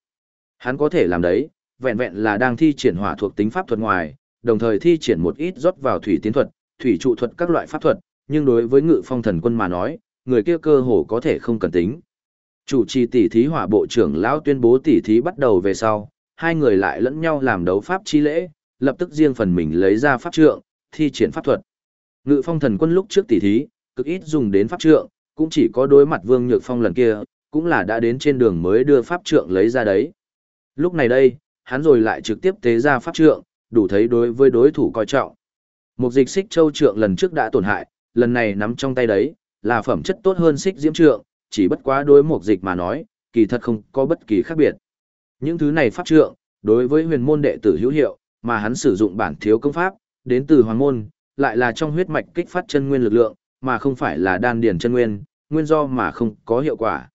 Hắn có thể làm đấy, vẹn vẹn là đang thi triển hỏa thuộc tính pháp thuật ngoài, đồng thời thi triển một ít rót vào thủy tiến thuật, thủy trụ thuật các loại pháp thuật, nhưng đối với ngự phong thần quân mà nói, người kia cơ hồ có thể không cần tính. Chủ trì tỷ thí hỏa bộ trưởng lão tuyên bố tỷ thí bắt đầu về sau, hai người lại lẫn nhau làm đấu pháp chi lễ, lập tức riêng phần mình lấy ra pháp trượng, thi triển pháp thuật. Ngự phong thần quân lúc trước tỷ thí, cực ít dùng đến pháp trượng, cũng chỉ có đối mặt Vương Nhược Phong lần kia, cũng là đã đến trên đường mới đưa pháp trượng lấy ra đấy. Lúc này đây, hắn rồi lại trực tiếp tế ra pháp trượng, đủ thấy đối với đối thủ coi trọng. Một dịch xích châu trượng lần trước đã tổn hại, lần này nắm trong tay đấy, là phẩm chất tốt hơn xích diễm trượng, chỉ bất quá đối một dịch mà nói, kỳ thật không có bất kỳ khác biệt. Những thứ này pháp trượng, đối với huyền môn đệ tử hữu hiệu, mà hắn sử dụng bản thiếu công pháp, đến từ hoàng môn, lại là trong huyết mạch kích phát chân nguyên lực lượng, mà không phải là đan điển chân nguyên, nguyên do mà không có hiệu quả.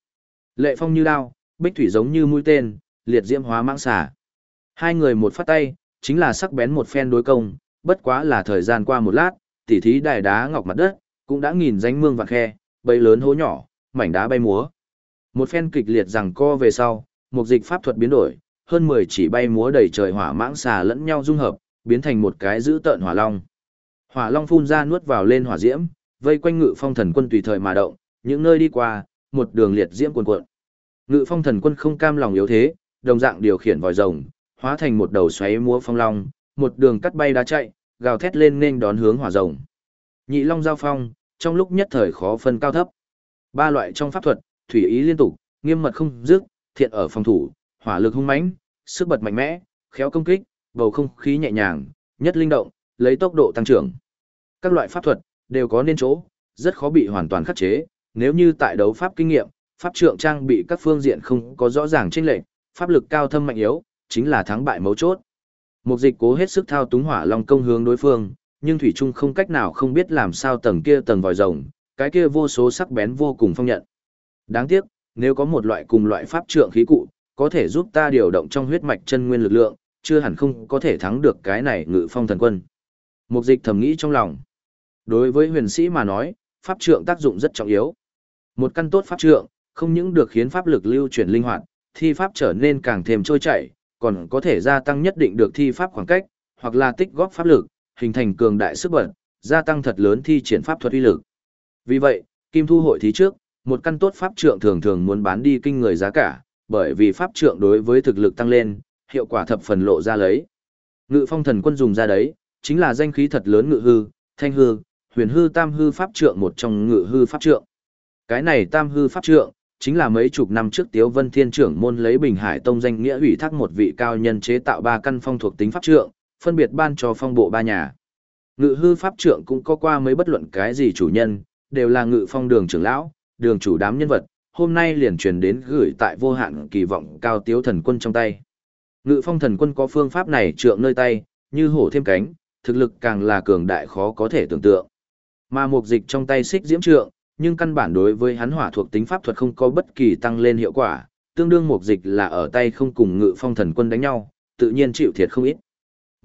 Lệ phong như đao, bích thủy giống như mũi tên, liệt diễm hóa mãng xà. Hai người một phát tay, chính là sắc bén một phen đối công, bất quá là thời gian qua một lát, tỉ thí đài đá ngọc mặt đất, cũng đã nghìn danh mương và khe, bầy lớn hố nhỏ, mảnh đá bay múa. Một phen kịch liệt rằng co về sau, một dịch pháp thuật biến đổi, hơn 10 chỉ bay múa đầy trời hỏa mãng xà lẫn nhau dung hợp, biến thành một cái dữ tợn hỏa long. Hỏa long phun ra nuốt vào lên hỏa diễm, vây quanh ngự phong thần quân tùy thời mà động, những nơi đi qua, một đường liệt diễm cuồn cuộn. Ngự phong thần quân không cam lòng yếu thế, đồng dạng điều khiển vòi rồng, hóa thành một đầu xoáy múa phong long, một đường cắt bay đá chạy, gào thét lên nên đón hướng hỏa rồng. Nhị long giao phong, trong lúc nhất thời khó phân cao thấp. Ba loại trong pháp thuật, thủy ý liên tục, nghiêm mật không dứt, thiện ở phòng thủ, hỏa lực hung mãnh, sức bật mạnh mẽ, khéo công kích, bầu không khí nhẹ nhàng, nhất linh động, lấy tốc độ tăng trưởng. Các loại pháp thuật đều có nên chỗ, rất khó bị hoàn toàn khắc chế, nếu như tại đấu pháp kinh nghiệm, pháp trượng trang bị các phương diện không có rõ ràng chênh lệch, pháp lực cao thâm mạnh yếu, chính là thắng bại mấu chốt. Mục dịch cố hết sức thao túng hỏa long công hướng đối phương, nhưng Thủy Trung không cách nào không biết làm sao tầng kia tầng vòi rồng, cái kia vô số sắc bén vô cùng phong nhận. Đáng tiếc, nếu có một loại cùng loại pháp trượng khí cụ, có thể giúp ta điều động trong huyết mạch chân nguyên lực lượng, chưa hẳn không có thể thắng được cái này ngự phong thần quân. Mục dịch thầm nghĩ trong lòng. Đối với huyền sĩ mà nói, pháp trượng tác dụng rất trọng yếu. Một căn tốt pháp trượng, không những được khiến pháp lực lưu chuyển linh hoạt, thi pháp trở nên càng thêm trôi chảy, còn có thể gia tăng nhất định được thi pháp khoảng cách, hoặc là tích góp pháp lực, hình thành cường đại sức bật, gia tăng thật lớn thi triển pháp thuật uy lực. Vì vậy, Kim Thu hội thí trước, một căn tốt pháp trượng thường thường muốn bán đi kinh người giá cả, bởi vì pháp trượng đối với thực lực tăng lên, hiệu quả thập phần lộ ra lấy. Ngự phong thần quân dùng ra đấy, chính là danh khí thật lớn ngự hư, thanh hư, huyền hư tam hư pháp trượng một trong ngự hư pháp trượng. Cái này tam hư pháp trượng, chính là mấy chục năm trước Tiếu Vân Thiên trưởng môn lấy Bình Hải Tông danh nghĩa ủy thác một vị cao nhân chế tạo ba căn phong thuộc tính pháp trượng, phân biệt ban cho phong bộ ba nhà. Ngự hư pháp trưởng cũng có qua mấy bất luận cái gì chủ nhân, đều là ngự phong đường trưởng lão, đường chủ đám nhân vật, hôm nay liền truyền đến gửi tại vô hạn kỳ vọng cao tiếu thần quân trong tay. Ngự phong thần quân có phương pháp này trượng nơi tay, như hổ thêm cánh, thực lực càng là cường đại khó có thể tưởng tượng. Mà mục dịch trong tay xích diễm trượng, nhưng căn bản đối với hắn hỏa thuộc tính pháp thuật không có bất kỳ tăng lên hiệu quả, tương đương mục dịch là ở tay không cùng ngự phong thần quân đánh nhau, tự nhiên chịu thiệt không ít.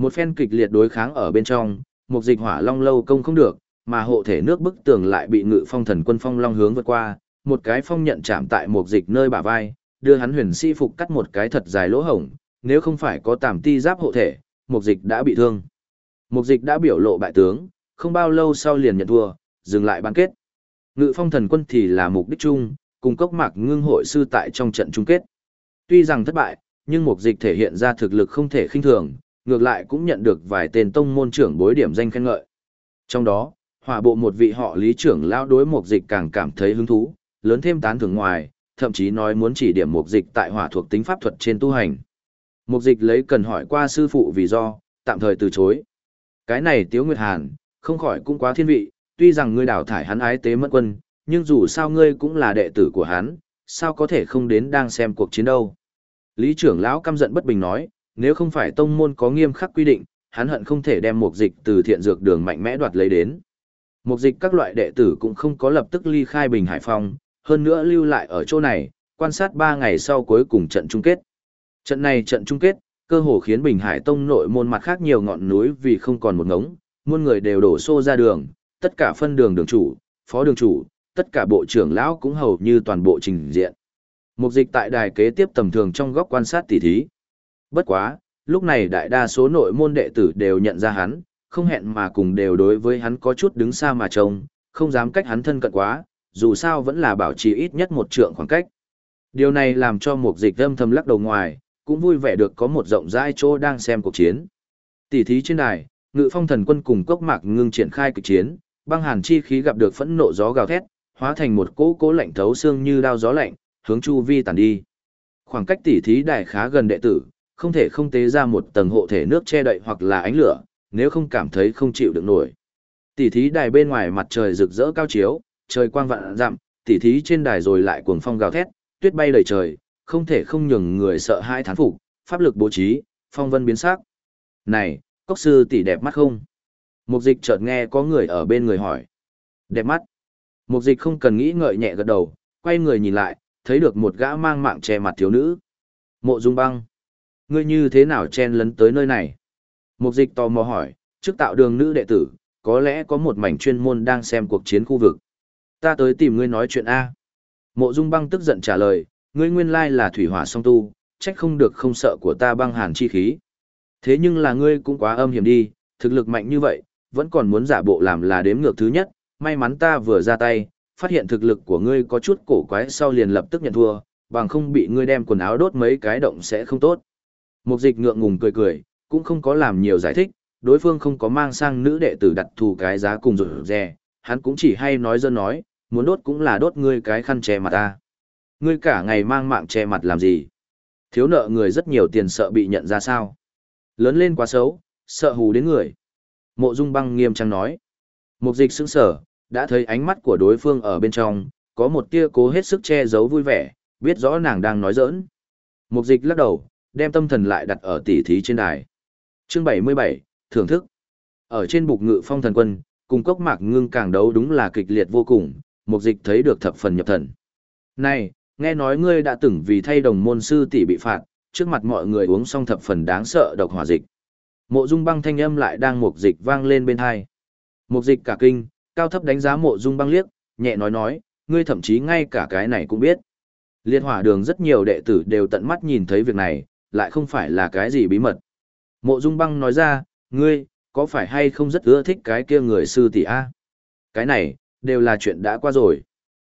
Một phen kịch liệt đối kháng ở bên trong, một dịch hỏa long lâu công không được, mà hộ thể nước bức tường lại bị ngự phong thần quân phong long hướng vượt qua, một cái phong nhận chạm tại một dịch nơi bả vai, đưa hắn huyền sĩ phục cắt một cái thật dài lỗ hổng, nếu không phải có tàm ti giáp hộ thể, một dịch đã bị thương. Một dịch đã biểu lộ bại tướng, không bao lâu sau liền nhận thua, dừng lại bán kết. Ngự phong thần quân thì là mục đích chung, cùng cốc mạc ngưng hội sư tại trong trận chung kết. Tuy rằng thất bại, nhưng mục dịch thể hiện ra thực lực không thể khinh thường, ngược lại cũng nhận được vài tên tông môn trưởng bối điểm danh khen ngợi. Trong đó, hỏa bộ một vị họ lý trưởng lão đối mục dịch càng cảm thấy hứng thú, lớn thêm tán thưởng ngoài, thậm chí nói muốn chỉ điểm mục dịch tại hỏa thuộc tính pháp thuật trên tu hành. Mục dịch lấy cần hỏi qua sư phụ vì do, tạm thời từ chối. Cái này Tiếu Nguyệt Hàn, không khỏi cũng quá thiên vị, tuy rằng ngươi đào thải hắn ái tế mất quân, nhưng dù sao ngươi cũng là đệ tử của hắn, sao có thể không đến đang xem cuộc chiến đâu. Lý trưởng lão căm giận bất bình nói, nếu không phải tông môn có nghiêm khắc quy định, hắn hận không thể đem mục dịch từ thiện dược đường mạnh mẽ đoạt lấy đến. Mục dịch các loại đệ tử cũng không có lập tức ly khai Bình Hải Phong, hơn nữa lưu lại ở chỗ này, quan sát 3 ngày sau cuối cùng trận chung kết. Trận này trận chung kết, cơ hồ khiến Bình Hải Tông nội môn mặt khác nhiều ngọn núi vì không còn một ngống, muôn người đều đổ xô ra đường, tất cả phân đường đường chủ, phó đường chủ, tất cả bộ trưởng lão cũng hầu như toàn bộ trình diện. Mục dịch tại đài kế tiếp tầm thường trong góc quan sát tỉ thí. Bất quá, lúc này đại đa số nội môn đệ tử đều nhận ra hắn, không hẹn mà cùng đều đối với hắn có chút đứng xa mà trông, không dám cách hắn thân cận quá, dù sao vẫn là bảo trì ít nhất một trượng khoảng cách. Điều này làm cho một dịch âm thầm lắc đầu ngoài, cũng vui vẻ được có một rộng rãi chỗ đang xem cuộc chiến. Tỷ thí trên đài, ngự phong thần quân cùng cốc mạc ngưng triển khai kịch chiến, băng hàn chi khí gặp được phẫn nộ gió gào thét, hóa thành một cỗ cỗ lạnh thấu xương như đao gió lạnh, hướng chu vi tàn đi. Khoảng cách tỷ thí đài khá gần đệ tử, không thể không tế ra một tầng hộ thể nước che đậy hoặc là ánh lửa, nếu không cảm thấy không chịu được nổi. Tỷ thí đài bên ngoài mặt trời rực rỡ cao chiếu, trời quang vạn dặm, tỷ thí trên đài rồi lại cuồng phong gào thét, tuyết bay đầy trời, không thể không nhường người sợ hai thán phục, pháp lực bố trí, phong vân biến sắc. Này, cốc sư tỷ đẹp mắt không? Mục dịch chợt nghe có người ở bên người hỏi. Đẹp mắt. Mục dịch không cần nghĩ ngợi nhẹ gật đầu, quay người nhìn lại, thấy được một gã mang mạng che mặt thiếu nữ. Mộ dung băng. Ngươi như thế nào chen lấn tới nơi này? Mục dịch tò mò hỏi, trước tạo đường nữ đệ tử, có lẽ có một mảnh chuyên môn đang xem cuộc chiến khu vực. Ta tới tìm ngươi nói chuyện A. Mộ dung băng tức giận trả lời, ngươi nguyên lai là thủy hỏa song tu, trách không được không sợ của ta băng hàn chi khí. Thế nhưng là ngươi cũng quá âm hiểm đi, thực lực mạnh như vậy, vẫn còn muốn giả bộ làm là đếm ngược thứ nhất, may mắn ta vừa ra tay, phát hiện thực lực của ngươi có chút cổ quái sau liền lập tức nhận thua, bằng không bị ngươi đem quần áo đốt mấy cái động sẽ không tốt. Mục dịch ngượng ngùng cười cười, cũng không có làm nhiều giải thích, đối phương không có mang sang nữ đệ tử đặt thù cái giá cùng rồi rè, hắn cũng chỉ hay nói dân nói, muốn đốt cũng là đốt ngươi cái khăn che mặt ta. Ngươi cả ngày mang mạng che mặt làm gì? Thiếu nợ người rất nhiều tiền sợ bị nhận ra sao? Lớn lên quá xấu, sợ hù đến người. Mộ Dung Băng nghiêm trang nói. Mục dịch sững sở, đã thấy ánh mắt của đối phương ở bên trong, có một tia cố hết sức che giấu vui vẻ, biết rõ nàng đang nói giỡn. Mục dịch lắc đầu, đem tâm thần lại đặt ở tỉ thí trên đài. Chương 77, thưởng thức. Ở trên bục ngự phong thần quân, cùng cốc mạc ngưng càng đấu đúng là kịch liệt vô cùng, mục dịch thấy được thập phần nhập thần. Này, nghe nói ngươi đã từng vì thay đồng môn sư tỷ bị phạt, trước mặt mọi người uống xong thập phần đáng sợ độc hỏa dịch. Mộ Dung Băng thanh âm lại đang mục dịch vang lên bên tai. Mục dịch cả kinh, cao thấp đánh giá Mộ Dung Băng liếc, nhẹ nói nói, ngươi thậm chí ngay cả cái này cũng biết. Liệt hỏa đường rất nhiều đệ tử đều tận mắt nhìn thấy việc này, lại không phải là cái gì bí mật. Mộ Dung Băng nói ra, ngươi, có phải hay không rất ưa thích cái kia người sư tỷ a? Cái này, đều là chuyện đã qua rồi.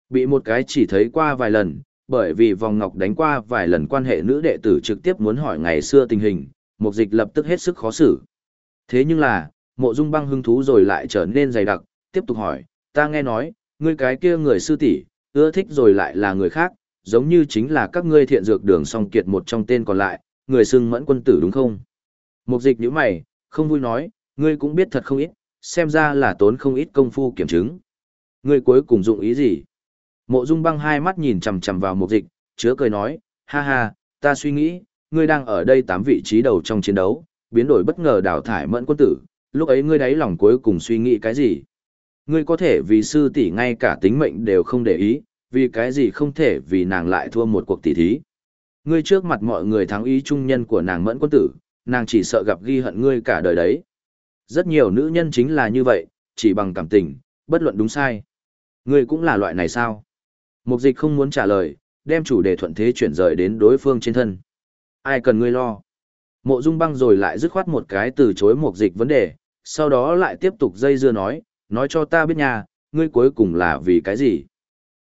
Bị một cái chỉ thấy qua vài lần, bởi vì vòng ngọc đánh qua vài lần quan hệ nữ đệ tử trực tiếp muốn hỏi ngày xưa tình hình, mục dịch lập tức hết sức khó xử. Thế nhưng là, mộ dung băng hứng thú rồi lại trở nên dày đặc, tiếp tục hỏi, ta nghe nói, ngươi cái kia người sư tỷ ưa thích rồi lại là người khác, giống như chính là các ngươi thiện dược đường song kiệt một trong tên còn lại, người xưng mẫn quân tử đúng không? Mục dịch như mày, không vui nói, ngươi cũng biết thật không ít, xem ra là tốn không ít công phu kiểm chứng. Ngươi cuối cùng dụng ý gì? Mộ Dung Băng hai mắt nhìn chằm chằm vào Mục Dịch, chứa cười nói, ha ha, ta suy nghĩ, ngươi đang ở đây tám vị trí đầu trong chiến đấu, biến đổi bất ngờ đào thải Mẫn quân tử, lúc ấy ngươi đáy lòng cuối cùng suy nghĩ cái gì? Ngươi có thể vì sư tỷ ngay cả tính mệnh đều không để ý, vì cái gì không thể vì nàng lại thua một cuộc tỷ thí? Ngươi trước mặt mọi người thắng ý trung nhân của nàng Mẫn quân tử, nàng chỉ sợ gặp ghi hận ngươi cả đời đấy. Rất nhiều nữ nhân chính là như vậy, chỉ bằng cảm tình, bất luận đúng sai. Ngươi cũng là loại này sao? Mục dịch không muốn trả lời, đem chủ đề thuận thế chuyển rời đến đối phương trên thân. Ai cần ngươi lo? Mộ Dung Băng rồi lại dứt khoát một cái từ chối mục dịch vấn đề, sau đó lại tiếp tục dây dưa nói, nói cho ta biết nha, ngươi cuối cùng là vì cái gì?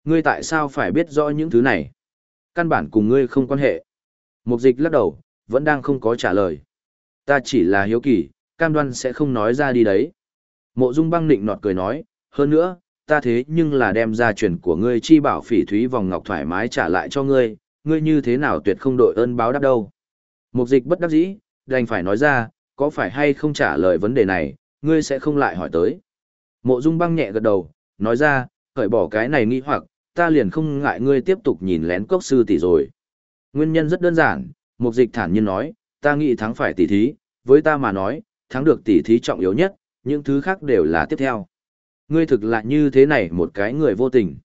Ngươi tại sao phải biết rõ những thứ này? Căn bản cùng ngươi không quan hệ. Mục dịch lắc đầu, vẫn đang không có trả lời. Ta chỉ là hiếu kỳ, cam đoan sẽ không nói ra đi đấy. Mộ Dung Băng nịnh nọt cười nói, hơn nữa, ta thế nhưng là đem ra truyền của ngươi chi bảo phỉ thúy vòng ngọc thoải mái trả lại cho ngươi, ngươi như thế nào tuyệt không đội ơn báo đáp đâu. Mục dịch bất đắc dĩ, đành phải nói ra, có phải hay không trả lời vấn đề này, ngươi sẽ không lại hỏi tới. Mộ Dung băng nhẹ gật đầu, nói ra, khởi bỏ cái này nghi hoặc, ta liền không ngại ngươi tiếp tục nhìn lén cốc sư tỷ rồi. Nguyên nhân rất đơn giản, mục dịch thản nhiên nói, ta nghĩ thắng phải tỷ thí, với ta mà nói, thắng được tỷ thí trọng yếu nhất, những thứ khác đều là tiếp theo. Ngươi thực là như thế này một cái người vô tình.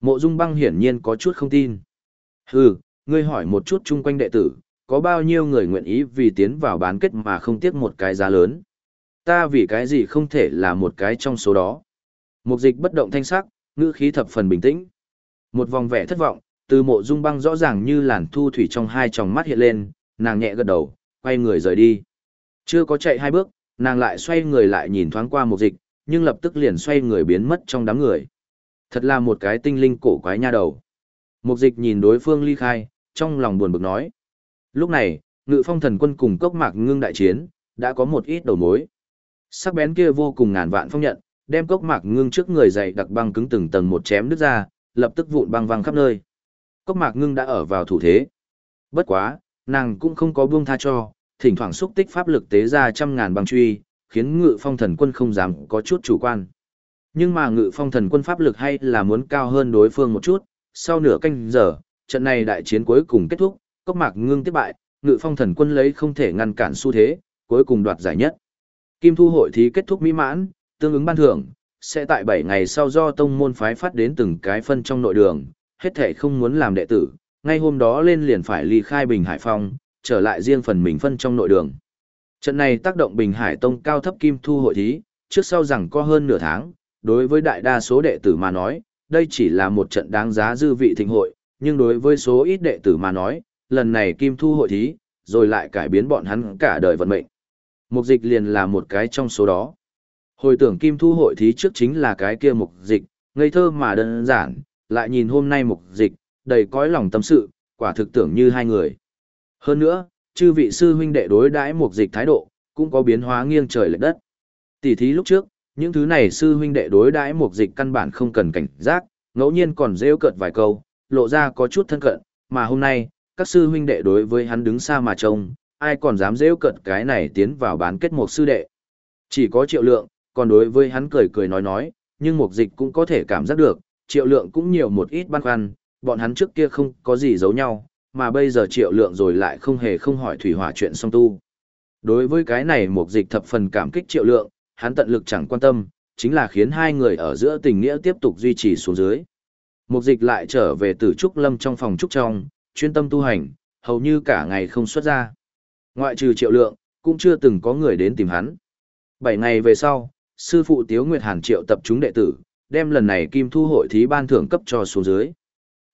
Mộ Dung Băng hiển nhiên có chút không tin. Hừ, ngươi hỏi một chút chung quanh đệ tử, có bao nhiêu người nguyện ý vì tiến vào bán kết mà không tiếc một cái giá lớn. Ta vì cái gì không thể là một cái trong số đó. Mục dịch bất động thanh sắc, ngữ khí thập phần bình tĩnh. Một vòng vẻ thất vọng, từ mộ dung băng rõ ràng như làn thu thủy trong hai tròng mắt hiện lên, nàng nhẹ gật đầu, quay người rời đi. Chưa có chạy hai bước, nàng lại xoay người lại nhìn thoáng qua một dịch, nhưng lập tức liền xoay người biến mất trong đám người. Thật là một cái tinh linh cổ quái nha đầu. Mục dịch nhìn đối phương ly khai, trong lòng buồn bực nói. Lúc này, ngự phong thần quân cùng cốc mạc ngưng đại chiến, đã có một ít đầu mối. Sắc bén kia vô cùng ngàn vạn phong nhận, đem cốc mạc ngưng trước người dày đặc băng cứng từng tầng một chém đứt ra, lập tức vụn băng văng khắp nơi. Cốc mạc ngưng đã ở vào thủ thế. Bất quá, nàng cũng không có buông tha cho, thỉnh thoảng xúc tích pháp lực tế ra trăm ngàn băng truy, khiến ngự phong thần quân không dám có chút chủ quan. Nhưng mà ngự phong thần quân pháp lực hay là muốn cao hơn đối phương một chút, sau nửa canh giờ, trận này đại chiến cuối cùng kết thúc, cốc mạc ngưng tiếp bại, ngự phong thần quân lấy không thể ngăn cản xu thế, cuối cùng đoạt giải nhất. Kim thu hội thí kết thúc mỹ mãn, tương ứng ban thưởng, sẽ tại 7 ngày sau do tông môn phái phát đến từng cái phân trong nội đường, hết thể không muốn làm đệ tử, ngay hôm đó lên liền phải ly khai Bình Hải Phong, trở lại riêng phần mình phân trong nội đường. Trận này tác động Bình Hải Tông cao thấp kim thu hội thí, trước sau rằng có hơn nửa tháng, đối với đại đa số đệ tử mà nói, đây chỉ là một trận đáng giá dư vị thịnh hội, nhưng đối với số ít đệ tử mà nói, lần này kim thu hội thí, rồi lại cải biến bọn hắn cả đời vận mệnh. Mục dịch liền là một cái trong số đó. Hồi tưởng kim thu hội thí trước chính là cái kia mục dịch, ngây thơ mà đơn giản, lại nhìn hôm nay mục dịch, đầy cõi lòng tâm sự, quả thực tưởng như hai người. Hơn nữa, chư vị sư huynh đệ đối đãi mục dịch thái độ, cũng có biến hóa nghiêng trời lệch đất. Tỷ thí lúc trước, những thứ này sư huynh đệ đối đãi mục dịch căn bản không cần cảnh giác, ngẫu nhiên còn rêu cợt vài câu, lộ ra có chút thân cận, mà hôm nay, các sư huynh đệ đối với hắn đứng xa mà trông, ai còn dám rêu cợt cái này tiến vào bán kết một sư đệ. Chỉ có triệu lượng, còn đối với hắn cười cười nói nói, nhưng mục dịch cũng có thể cảm giác được, triệu lượng cũng nhiều một ít băn khoăn, bọn hắn trước kia không có gì giấu nhau, mà bây giờ triệu lượng rồi lại không hề không hỏi thủy hỏa chuyện song tu. Đối với cái này mục dịch thập phần cảm kích triệu lượng, hắn tận lực chẳng quan tâm, chính là khiến hai người ở giữa tình nghĩa tiếp tục duy trì xuống dưới. mục dịch lại trở về tử trúc lâm trong phòng trúc trong, chuyên tâm tu hành, hầu như cả ngày không xuất ra. Ngoại trừ triệu lượng, cũng chưa từng có người đến tìm hắn. Bảy ngày về sau, sư phụ Tiếu Nguyệt Hàn triệu tập chúng đệ tử, đem lần này kim thu hội thí ban thưởng cấp cho xuống dưới.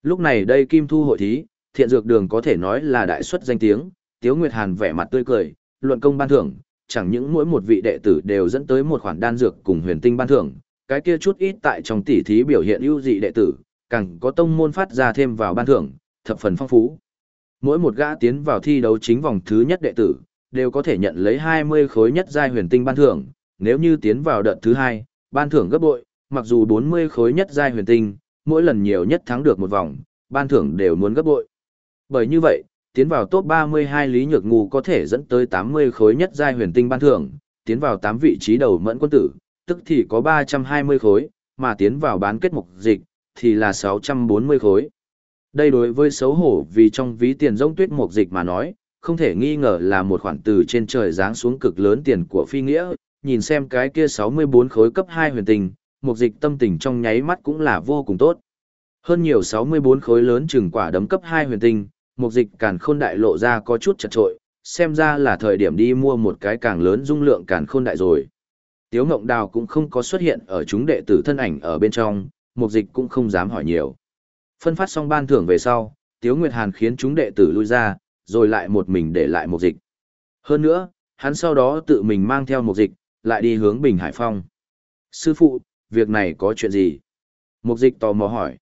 Lúc này đây kim thu hội thí, thiện dược đường có thể nói là đại xuất danh tiếng, Tiếu Nguyệt Hàn vẻ mặt tươi cười, luận công ban thưởng, chẳng những mỗi một vị đệ tử đều dẫn tới một khoản đan dược cùng huyền tinh ban thưởng, cái kia chút ít tại trong tỉ thí biểu hiện ưu dị đệ tử, càng có tông môn phát ra thêm vào ban thưởng, thập phần phong phú. Mỗi một gã tiến vào thi đấu chính vòng thứ nhất đệ tử, đều có thể nhận lấy 20 khối nhất giai huyền tinh ban thưởng, nếu như tiến vào đợt thứ hai, ban thưởng gấp bội, mặc dù 40 khối nhất giai huyền tinh, mỗi lần nhiều nhất thắng được một vòng, ban thưởng đều muốn gấp bội. Bởi như vậy, tiến vào top 32 Lý Nhược Ngu có thể dẫn tới 80 khối nhất giai huyền tinh ban thưởng, tiến vào 8 vị trí đầu mẫn quân tử, tức thì có 320 khối, mà tiến vào bán kết mục dịch, thì là 640 khối. Đây đối với xấu hổ vì trong ví tiền rông tuyết mục dịch mà nói, không thể nghi ngờ là một khoản từ trên trời giáng xuống cực lớn tiền của phi nghĩa, nhìn xem cái kia 64 khối cấp 2 huyền tinh, mục dịch tâm tình trong nháy mắt cũng là vô cùng tốt. Hơn nhiều 64 khối lớn chừng quả đấm cấp 2 huyền tinh, mục dịch càn khôn đại lộ ra có chút chật trội, xem ra là thời điểm đi mua một cái càng lớn dung lượng càn khôn đại rồi. Tiếu Ngộng Đào cũng không có xuất hiện ở chúng đệ tử thân ảnh ở bên trong, mục dịch cũng không dám hỏi nhiều. Phân phát xong ban thưởng về sau, Tiếu Nguyệt Hàn khiến chúng đệ tử lui ra, rồi lại một mình để lại mục dịch. Hơn nữa, hắn sau đó tự mình mang theo mục dịch, lại đi hướng Bình Hải Phong. Sư phụ, việc này có chuyện gì? Mục dịch tò mò hỏi.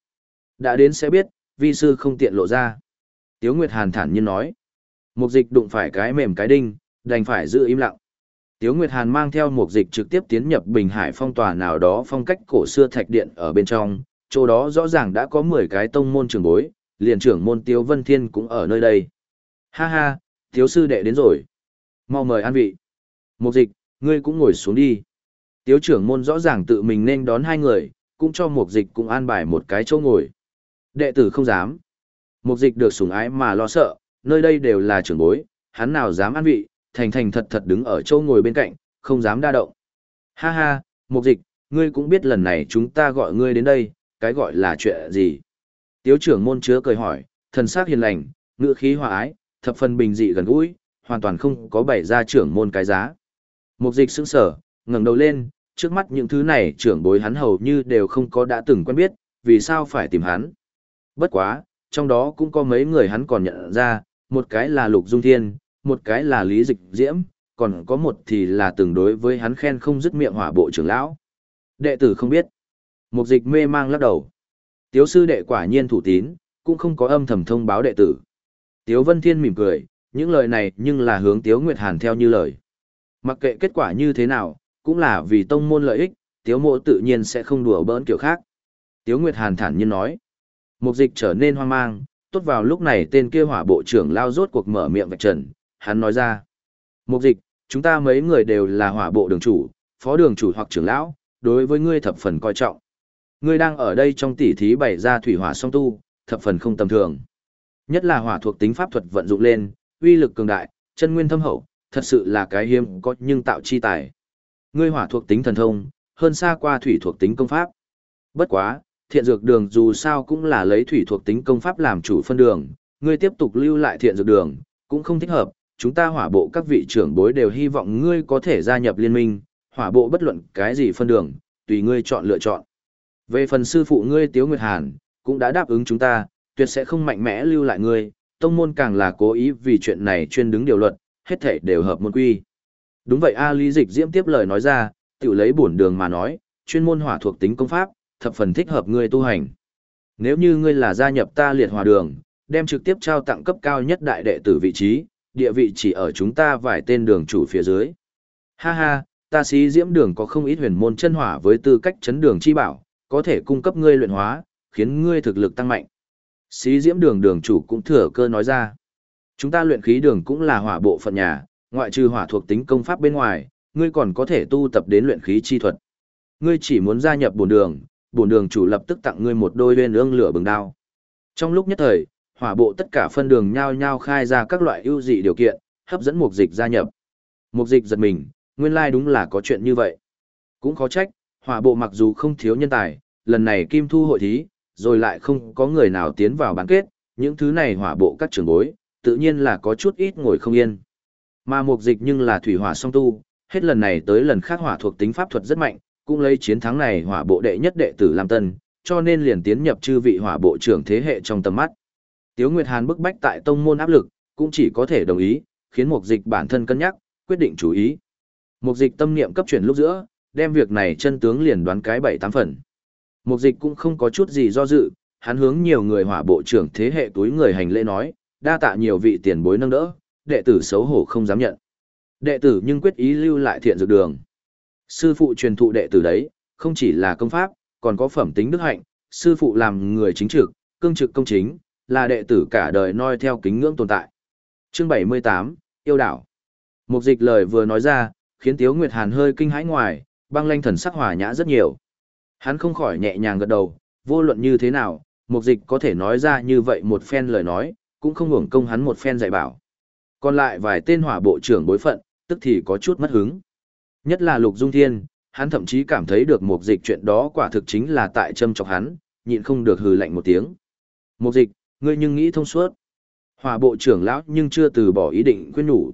Đã đến sẽ biết, vi sư không tiện lộ ra. Tiếu Nguyệt Hàn thản nhiên nói. Mục dịch đụng phải cái mềm cái đinh, đành phải giữ im lặng. Tiếu Nguyệt Hàn mang theo mục dịch trực tiếp tiến nhập Bình Hải phong tòa nào đó phong cách cổ xưa thạch điện ở bên trong, chỗ đó rõ ràng đã có 10 cái tông môn trường bối, liền trưởng môn Tiếu Vân Thiên cũng ở nơi đây. Ha ha, Tiếu sư đệ đến rồi. Mau mời an vị. Mục dịch, ngươi cũng ngồi xuống đi. Tiếu trưởng môn rõ ràng tự mình nên đón hai người, cũng cho mục dịch cũng an bài một cái chỗ ngồi. Đệ tử không dám. Mục dịch được sủng ái mà lo sợ, nơi đây đều là trưởng bối, hắn nào dám an vị, thành thành thật thật đứng ở chỗ ngồi bên cạnh, không dám đa động. Ha ha, mục dịch, ngươi cũng biết lần này chúng ta gọi ngươi đến đây, cái gọi là chuyện gì. Tiếu trưởng môn chứa cười hỏi, thần sắc hiền lành, ngữ khí hòa ái, thập phần bình dị gần gũi, hoàn toàn không có bày ra trưởng môn cái giá. Mục dịch sững sở, ngẩng đầu lên, trước mắt những thứ này trưởng bối hắn hầu như đều không có đã từng quen biết, vì sao phải tìm hắn. Bất quá, trong đó cũng có mấy người hắn còn nhận ra, một cái là Lục Dung Thiên, một cái là Lý Dịch Diễm, còn có một thì là từng đối với hắn khen không dứt miệng hỏa bộ trưởng lão. Đệ tử không biết. Mục dịch mê mang lắc đầu. Tiếu sư đệ quả nhiên thủ tín, cũng không có âm thầm thông báo đệ tử. Tiếu Vân Thiên mỉm cười, những lời này nhưng là hướng Tiếu Nguyệt Hàn theo như lời. Mặc kệ kết quả như thế nào, cũng là vì tông môn lợi ích, Tiếu mộ tự nhiên sẽ không đùa bỡn kiểu khác. Tiếu Nguyệt Hàn thản nhiên nói. Mục dịch trở nên hoang mang, tốt vào lúc này tên kia hỏa bộ trưởng lao rốt cuộc mở miệng vạch trần, hắn nói ra. Mục dịch, chúng ta mấy người đều là hỏa bộ đường chủ, phó đường chủ hoặc trưởng lão, đối với ngươi thập phần coi trọng. Ngươi đang ở đây trong tỉ thí bày ra thủy hỏa song tu, thập phần không tầm thường. Nhất là hỏa thuộc tính pháp thuật vận dụng lên, uy lực cường đại, chân nguyên thâm hậu, thật sự là cái hiếm có nhưng tạo chi tài. Ngươi hỏa thuộc tính thần thông, hơn xa qua thủy thuộc tính công pháp. Bất quá, thiện dược đường dù sao cũng là lấy thủy thuộc tính công pháp làm chủ phân đường, ngươi tiếp tục lưu lại thiện dược đường, cũng không thích hợp, chúng ta hỏa bộ các vị trưởng bối đều hy vọng ngươi có thể gia nhập liên minh, hỏa bộ bất luận cái gì phân đường, tùy ngươi chọn lựa chọn. Về phần sư phụ ngươi Tiếu Nguyệt Hàn, cũng đã đáp ứng chúng ta, tuyệt sẽ không mạnh mẽ lưu lại ngươi, tông môn càng là cố ý vì chuyện này chuyên đứng điều luật, hết thảy đều hợp môn quy. Đúng vậy A Lý Dịch Diễm tiếp lời nói ra, tiểu lấy bổn đường mà nói, chuyên môn hỏa thuộc tính công pháp, thập phần thích hợp ngươi tu hành. Nếu như ngươi là gia nhập ta liệt hòa đường, đem trực tiếp trao tặng cấp cao nhất đại đệ tử vị trí, địa vị chỉ ở chúng ta vài tên đường chủ phía dưới. Ha ha, ta sĩ diễm đường có không ít huyền môn chân hỏa với tư cách chấn đường chi bảo, có thể cung cấp ngươi luyện hóa, khiến ngươi thực lực tăng mạnh. Sĩ diễm đường đường chủ cũng thừa cơ nói ra. Chúng ta luyện khí đường cũng là hỏa bộ phận nhà, ngoại trừ hỏa thuộc tính công pháp bên ngoài, ngươi còn có thể tu tập đến luyện khí chi thuật. Ngươi chỉ muốn gia nhập bổn đường, bổn đường chủ lập tức tặng ngươi một đôi viên ương lửa bừng đao. Trong lúc nhất thời, hỏa bộ tất cả phân đường nhao nhao khai ra các loại ưu dị điều kiện, hấp dẫn mục dịch gia nhập. Mục dịch giật mình, nguyên lai like đúng là có chuyện như vậy. Cũng khó trách, hỏa bộ mặc dù không thiếu nhân tài, lần này kim thu hội thí, rồi lại không có người nào tiến vào bán kết, những thứ này hỏa bộ các trường bối, tự nhiên là có chút ít ngồi không yên. Mà mục dịch nhưng là thủy hỏa song tu, hết lần này tới lần khác hỏa thuộc tính pháp thuật rất mạnh, cũng lấy chiến thắng này hỏa bộ đệ nhất đệ tử làm tân, cho nên liền tiến nhập chư vị hỏa bộ trưởng thế hệ trong tầm mắt. Tiếu Nguyệt Hàn bức bách tại tông môn áp lực, cũng chỉ có thể đồng ý, khiến Mục Dịch bản thân cân nhắc, quyết định chú ý. Mục Dịch tâm niệm cấp chuyển lúc giữa, đem việc này chân tướng liền đoán cái bảy tám phần. Mục Dịch cũng không có chút gì do dự, hắn hướng nhiều người hỏa bộ trưởng thế hệ túi người hành lễ nói, đa tạ nhiều vị tiền bối nâng đỡ, đệ tử xấu hổ không dám nhận. Đệ tử nhưng quyết ý lưu lại thiện dược đường. Sư phụ truyền thụ đệ tử đấy, không chỉ là công pháp, còn có phẩm tính đức hạnh, sư phụ làm người chính trực, cương trực công chính, là đệ tử cả đời noi theo kính ngưỡng tồn tại. Chương 78, Yêu đảo. mục dịch lời vừa nói ra, khiến Tiếu Nguyệt Hàn hơi kinh hãi ngoài, băng lanh thần sắc hòa nhã rất nhiều. Hắn không khỏi nhẹ nhàng gật đầu, vô luận như thế nào, mục dịch có thể nói ra như vậy một phen lời nói, cũng không hưởng công hắn một phen dạy bảo. Còn lại vài tên hỏa bộ trưởng bối phận, tức thì có chút mất hứng. Nhất là Lục Dung Thiên, hắn thậm chí cảm thấy được một dịch chuyện đó quả thực chính là tại châm chọc hắn, nhịn không được hừ lạnh một tiếng. Một dịch, ngươi nhưng nghĩ thông suốt. Hỏa bộ trưởng lão nhưng chưa từ bỏ ý định khuyên nhủ.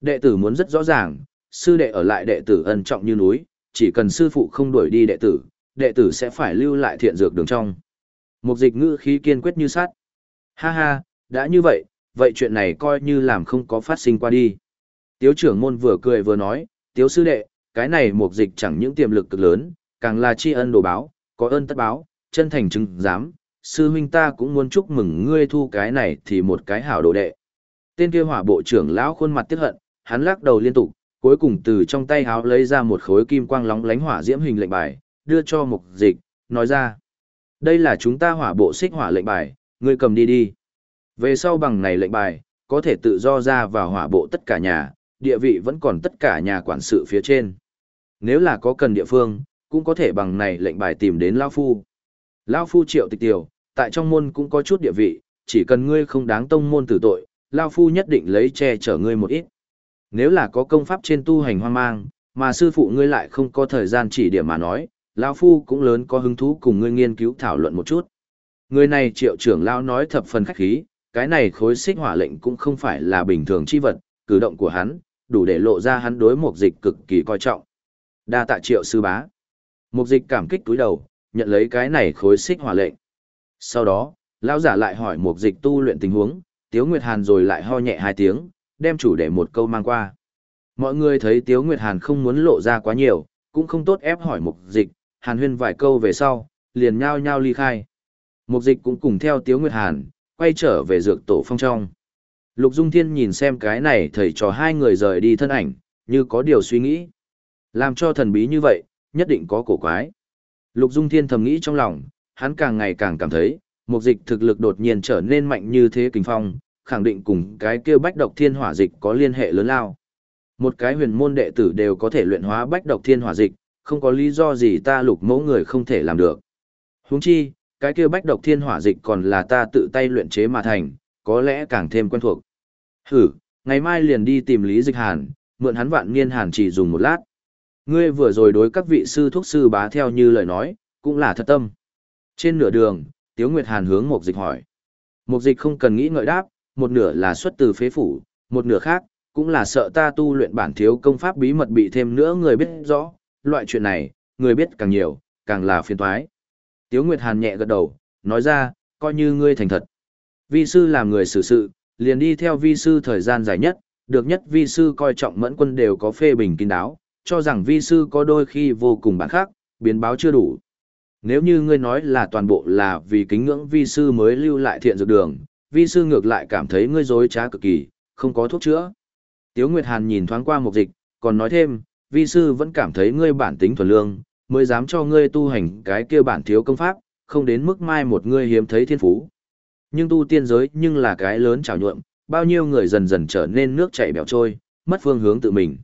Đệ tử muốn rất rõ ràng, sư đệ ở lại đệ tử ân trọng như núi, chỉ cần sư phụ không đuổi đi đệ tử, đệ tử sẽ phải lưu lại thiện dược đường trong. Một dịch ngữ khí kiên quyết như sát. Ha ha, đã như vậy, vậy chuyện này coi như làm không có phát sinh qua đi. Tiếu trưởng môn vừa cười vừa nói, tiếu sư đệ, cái này mục dịch chẳng những tiềm lực cực lớn, càng là tri ân đồ báo, có ơn tất báo, chân thành chứng giám, sư huynh ta cũng muốn chúc mừng ngươi thu cái này thì một cái hảo đồ đệ. Tên kia hỏa bộ trưởng lão khuôn mặt tiếc hận, hắn lắc đầu liên tục, cuối cùng từ trong tay háo lấy ra một khối kim quang lóng lánh hỏa diễm hình lệnh bài, đưa cho mục dịch, nói ra. Đây là chúng ta hỏa bộ xích hỏa lệnh bài, ngươi cầm đi đi. Về sau bằng này lệnh bài, có thể tự do ra vào hỏa bộ tất cả nhà, địa vị vẫn còn tất cả nhà quản sự phía trên. Nếu là có cần địa phương, cũng có thể bằng này lệnh bài tìm đến Lao Phu. Lao Phu triệu tịch tiểu, tại trong môn cũng có chút địa vị, chỉ cần ngươi không đáng tông môn tử tội, Lao Phu nhất định lấy che chở ngươi một ít. Nếu là có công pháp trên tu hành hoang mang, mà sư phụ ngươi lại không có thời gian chỉ điểm mà nói, Lao Phu cũng lớn có hứng thú cùng ngươi nghiên cứu thảo luận một chút. Người này triệu trưởng Lao nói thập phần khách khí, cái này khối xích hỏa lệnh cũng không phải là bình thường chi vật, cử động của hắn, đủ để lộ ra hắn đối một dịch cực kỳ coi trọng. Đa tạ triệu sư bá. Mục dịch cảm kích túi đầu, nhận lấy cái này khối xích hỏa lệnh. Sau đó, lão giả lại hỏi mục dịch tu luyện tình huống, Tiếu Nguyệt Hàn rồi lại ho nhẹ hai tiếng, đem chủ đề một câu mang qua. Mọi người thấy Tiếu Nguyệt Hàn không muốn lộ ra quá nhiều, cũng không tốt ép hỏi mục dịch, Hàn huyên vài câu về sau, liền nhao nhao ly khai. Mục dịch cũng cùng theo Tiếu Nguyệt Hàn, quay trở về dược tổ phong trong. Lục Dung Thiên nhìn xem cái này thầy trò hai người rời đi thân ảnh, như có điều suy nghĩ. Làm cho thần bí như vậy, nhất định có cổ quái. Lục Dung Thiên thầm nghĩ trong lòng, hắn càng ngày càng cảm thấy, một dịch thực lực đột nhiên trở nên mạnh như thế kinh phong, khẳng định cùng cái kia bách độc thiên hỏa dịch có liên hệ lớn lao. Một cái huyền môn đệ tử đều có thể luyện hóa bách độc thiên hỏa dịch, không có lý do gì ta lục mẫu người không thể làm được. Huống chi, cái kia bách độc thiên hỏa dịch còn là ta tự tay luyện chế mà thành, có lẽ càng thêm quen thuộc. Hử, ngày mai liền đi tìm Lý Dịch Hàn, mượn hắn vạn niên hàn chỉ dùng một lát. Ngươi vừa rồi đối các vị sư thuốc sư bá theo như lời nói, cũng là thật tâm. Trên nửa đường, Tiếu Nguyệt Hàn hướng Mục Dịch hỏi. Mục Dịch không cần nghĩ ngợi đáp, một nửa là xuất từ phế phủ, một nửa khác, cũng là sợ ta tu luyện bản thiếu công pháp bí mật bị thêm nữa người biết rõ, loại chuyện này, người biết càng nhiều, càng là phiền toái. Tiếu Nguyệt Hàn nhẹ gật đầu, nói ra, coi như ngươi thành thật. Vi sư làm người xử sự, liền đi theo vi sư thời gian dài nhất, được nhất vi sư coi trọng mẫn quân đều có phê bình kín đáo, cho rằng vi sư có đôi khi vô cùng bản khác, biến báo chưa đủ. Nếu như ngươi nói là toàn bộ là vì kính ngưỡng vi sư mới lưu lại thiện dược đường, vi sư ngược lại cảm thấy ngươi dối trá cực kỳ, không có thuốc chữa. Tiếu Nguyệt Hàn nhìn thoáng qua một dịch, còn nói thêm, vi sư vẫn cảm thấy ngươi bản tính thuần lương, mới dám cho ngươi tu hành cái kia bản thiếu công pháp, không đến mức mai một ngươi hiếm thấy thiên phú. Nhưng tu tiên giới nhưng là cái lớn trào nhuộm, bao nhiêu người dần dần trở nên nước chảy bèo trôi, mất phương hướng tự mình.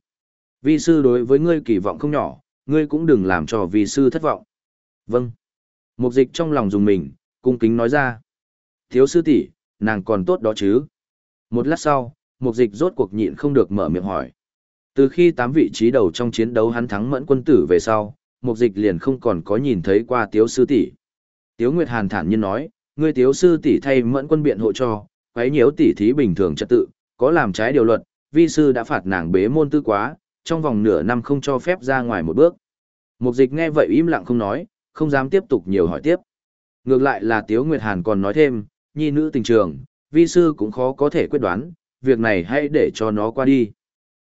Vi sư đối với ngươi kỳ vọng không nhỏ, ngươi cũng đừng làm cho vi sư thất vọng. Vâng. Mục dịch trong lòng dùng mình, cung kính nói ra. Thiếu sư tỷ, nàng còn tốt đó chứ. Một lát sau, mục dịch rốt cuộc nhịn không được mở miệng hỏi. Từ khi tám vị trí đầu trong chiến đấu hắn thắng mẫn quân tử về sau, mục dịch liền không còn có nhìn thấy qua tiếu sư tỷ. Tiếu Nguyệt Hàn thản nhiên nói, ngươi tiếu sư tỷ thay mẫn quân biện hộ cho, quấy nhiễu tỷ thí bình thường trật tự, có làm trái điều luật, vi sư đã phạt nàng bế môn tư quá, trong vòng nửa năm không cho phép ra ngoài một bước. Mục dịch nghe vậy im lặng không nói, không dám tiếp tục nhiều hỏi tiếp. Ngược lại là Tiếu Nguyệt Hàn còn nói thêm, nhi nữ tình trường, vi sư cũng khó có thể quyết đoán, việc này hãy để cho nó qua đi.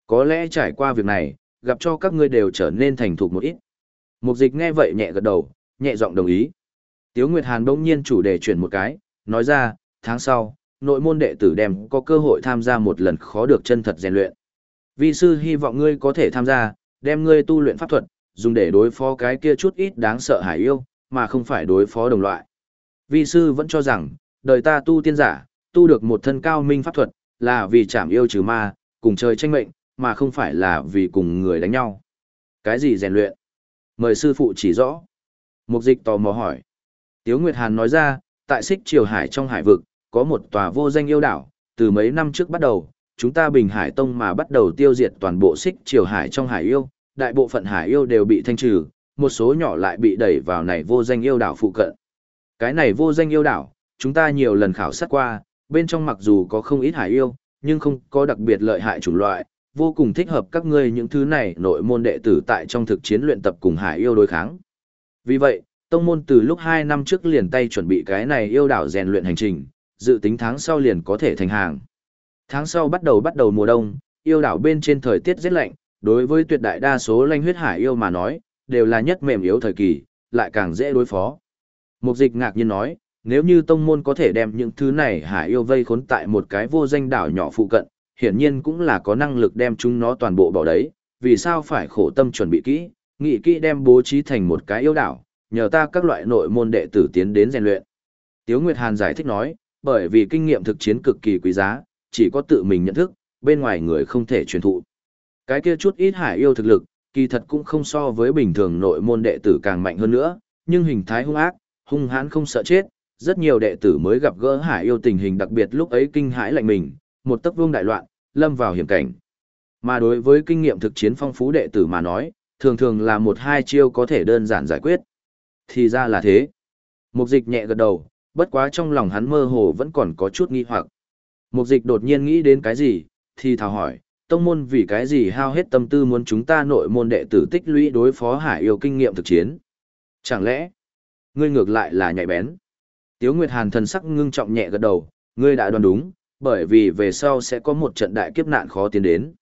Có lẽ trải qua việc này, gặp cho các ngươi đều trở nên thành thục một ít. Mục dịch nghe vậy nhẹ gật đầu, nhẹ giọng đồng ý. Tiếu Nguyệt Hàn đông nhiên chủ đề chuyển một cái, nói ra, tháng sau, nội môn đệ tử đem có cơ hội tham gia một lần khó được chân thật rèn luyện. Vi sư hy vọng ngươi có thể tham gia, đem ngươi tu luyện pháp thuật, dùng để đối phó cái kia chút ít đáng sợ hải yêu, mà không phải đối phó đồng loại. Vi sư vẫn cho rằng, đời ta tu tiên giả, tu được một thân cao minh pháp thuật, là vì chảm yêu trừ ma, cùng chơi tranh mệnh, mà không phải là vì cùng người đánh nhau. Cái gì rèn luyện? Mời sư phụ chỉ rõ. Mục dịch tò mò hỏi. Tiếu Nguyệt Hàn nói ra, tại xích triều hải trong hải vực, có một tòa vô danh yêu đảo, từ mấy năm trước bắt đầu, chúng ta Bình Hải Tông mà bắt đầu tiêu diệt toàn bộ xích triều hải trong hải yêu, đại bộ phận hải yêu đều bị thanh trừ, một số nhỏ lại bị đẩy vào này vô danh yêu đảo phụ cận. Cái này vô danh yêu đảo, chúng ta nhiều lần khảo sát qua, bên trong mặc dù có không ít hải yêu, nhưng không có đặc biệt lợi hại chủng loại, vô cùng thích hợp các ngươi những thứ này nội môn đệ tử tại trong thực chiến luyện tập cùng hải yêu đối kháng. Vì vậy, tông môn từ lúc 2 năm trước liền tay chuẩn bị cái này yêu đảo rèn luyện hành trình, dự tính tháng sau liền có thể thành hàng. Tháng sau bắt đầu bắt đầu mùa đông, yêu đảo bên trên thời tiết rất lạnh, đối với tuyệt đại đa số lanh huyết hải yêu mà nói, đều là nhất mềm yếu thời kỳ, lại càng dễ đối phó. Mục dịch ngạc nhiên nói, nếu như tông môn có thể đem những thứ này hải yêu vây khốn tại một cái vô danh đảo nhỏ phụ cận, hiển nhiên cũng là có năng lực đem chúng nó toàn bộ bỏ đấy, vì sao phải khổ tâm chuẩn bị kỹ, nghị kỹ đem bố trí thành một cái yêu đảo, nhờ ta các loại nội môn đệ tử tiến đến rèn luyện. Tiếu Nguyệt Hàn giải thích nói, bởi vì kinh nghiệm thực chiến cực kỳ quý giá, chỉ có tự mình nhận thức, bên ngoài người không thể truyền thụ. Cái kia chút ít hải yêu thực lực, kỳ thật cũng không so với bình thường nội môn đệ tử càng mạnh hơn nữa, nhưng hình thái hung ác, hung hãn không sợ chết, rất nhiều đệ tử mới gặp gỡ hải yêu tình hình đặc biệt lúc ấy kinh hãi lạnh mình, một tấc vương đại loạn, lâm vào hiểm cảnh. Mà đối với kinh nghiệm thực chiến phong phú đệ tử mà nói, thường thường là một hai chiêu có thể đơn giản giải quyết. Thì ra là thế. Mục dịch nhẹ gật đầu, bất quá trong lòng hắn mơ hồ vẫn còn có chút nghi hoặc. Mục dịch đột nhiên nghĩ đến cái gì, thì thào hỏi, tông môn vì cái gì hao hết tâm tư muốn chúng ta nội môn đệ tử tích lũy đối phó hải yêu kinh nghiệm thực chiến. Chẳng lẽ, ngươi ngược lại là nhạy bén. Tiếu Nguyệt Hàn thần sắc ngưng trọng nhẹ gật đầu, ngươi đã đoán đúng, bởi vì về sau sẽ có một trận đại kiếp nạn khó tiến đến.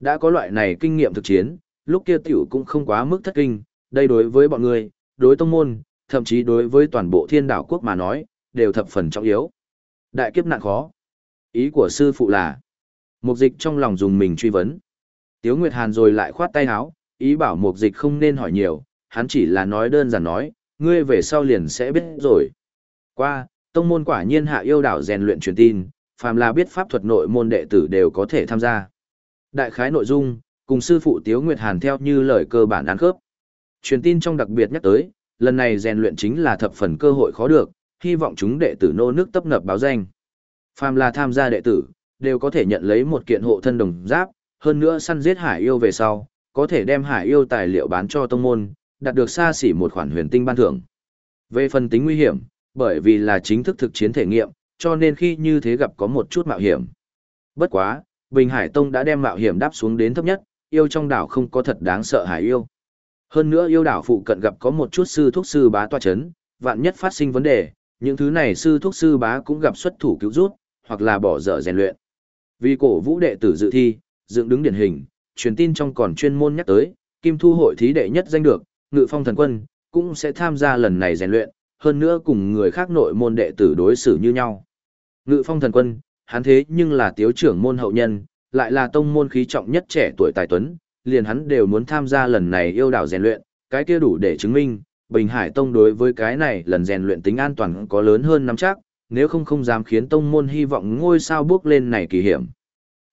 Đã có loại này kinh nghiệm thực chiến, lúc kia tiểu cũng không quá mức thất kinh, đây đối với bọn người đối tông môn, thậm chí đối với toàn bộ thiên đảo quốc mà nói, đều thập phần trọng yếu. Đại kiếp nạn khó. Ý của sư phụ là, mục dịch trong lòng dùng mình truy vấn. Tiếu Nguyệt Hàn rồi lại khoát tay áo, ý bảo mục dịch không nên hỏi nhiều, hắn chỉ là nói đơn giản nói, ngươi về sau liền sẽ biết rồi. Qua, tông môn quả nhiên hạ yêu đảo rèn luyện truyền tin, phàm là biết pháp thuật nội môn đệ tử đều có thể tham gia. Đại khái nội dung, cùng sư phụ Tiếu Nguyệt Hàn theo như lời cơ bản án khớp. Truyền tin trong đặc biệt nhắc tới, lần này rèn luyện chính là thập phần cơ hội khó được, hy vọng chúng đệ tử nô nước tấp nập báo danh. Phàm là tham gia đệ tử, đều có thể nhận lấy một kiện hộ thân đồng giáp, hơn nữa săn giết hải yêu về sau, có thể đem hải yêu tài liệu bán cho tông môn, đạt được xa xỉ một khoản huyền tinh ban thưởng. Về phần tính nguy hiểm, bởi vì là chính thức thực chiến thể nghiệm, cho nên khi như thế gặp có một chút mạo hiểm. Bất quá, Bình Hải Tông đã đem mạo hiểm đáp xuống đến thấp nhất, yêu trong đảo không có thật đáng sợ hải yêu. Hơn nữa yêu đảo phụ cận gặp có một chút sư thuốc sư bá toa chấn, vạn nhất phát sinh vấn đề, những thứ này sư thuốc sư bá cũng gặp xuất thủ cứu rút, hoặc là bỏ dở rèn luyện. Vì cổ vũ đệ tử dự thi, dựng đứng điển hình, truyền tin trong còn chuyên môn nhắc tới, Kim Thu hội thí đệ nhất danh được, Ngự Phong thần quân cũng sẽ tham gia lần này rèn luyện, hơn nữa cùng người khác nội môn đệ tử đối xử như nhau. Ngự Phong thần quân, hắn thế nhưng là tiếu trưởng môn hậu nhân, lại là tông môn khí trọng nhất trẻ tuổi tài tuấn, liền hắn đều muốn tham gia lần này yêu đảo rèn luyện, cái kia đủ để chứng minh, Bình Hải Tông đối với cái này lần rèn luyện tính an toàn có lớn hơn nắm chắc, nếu không không dám khiến tông môn hy vọng ngôi sao bước lên này kỳ hiểm.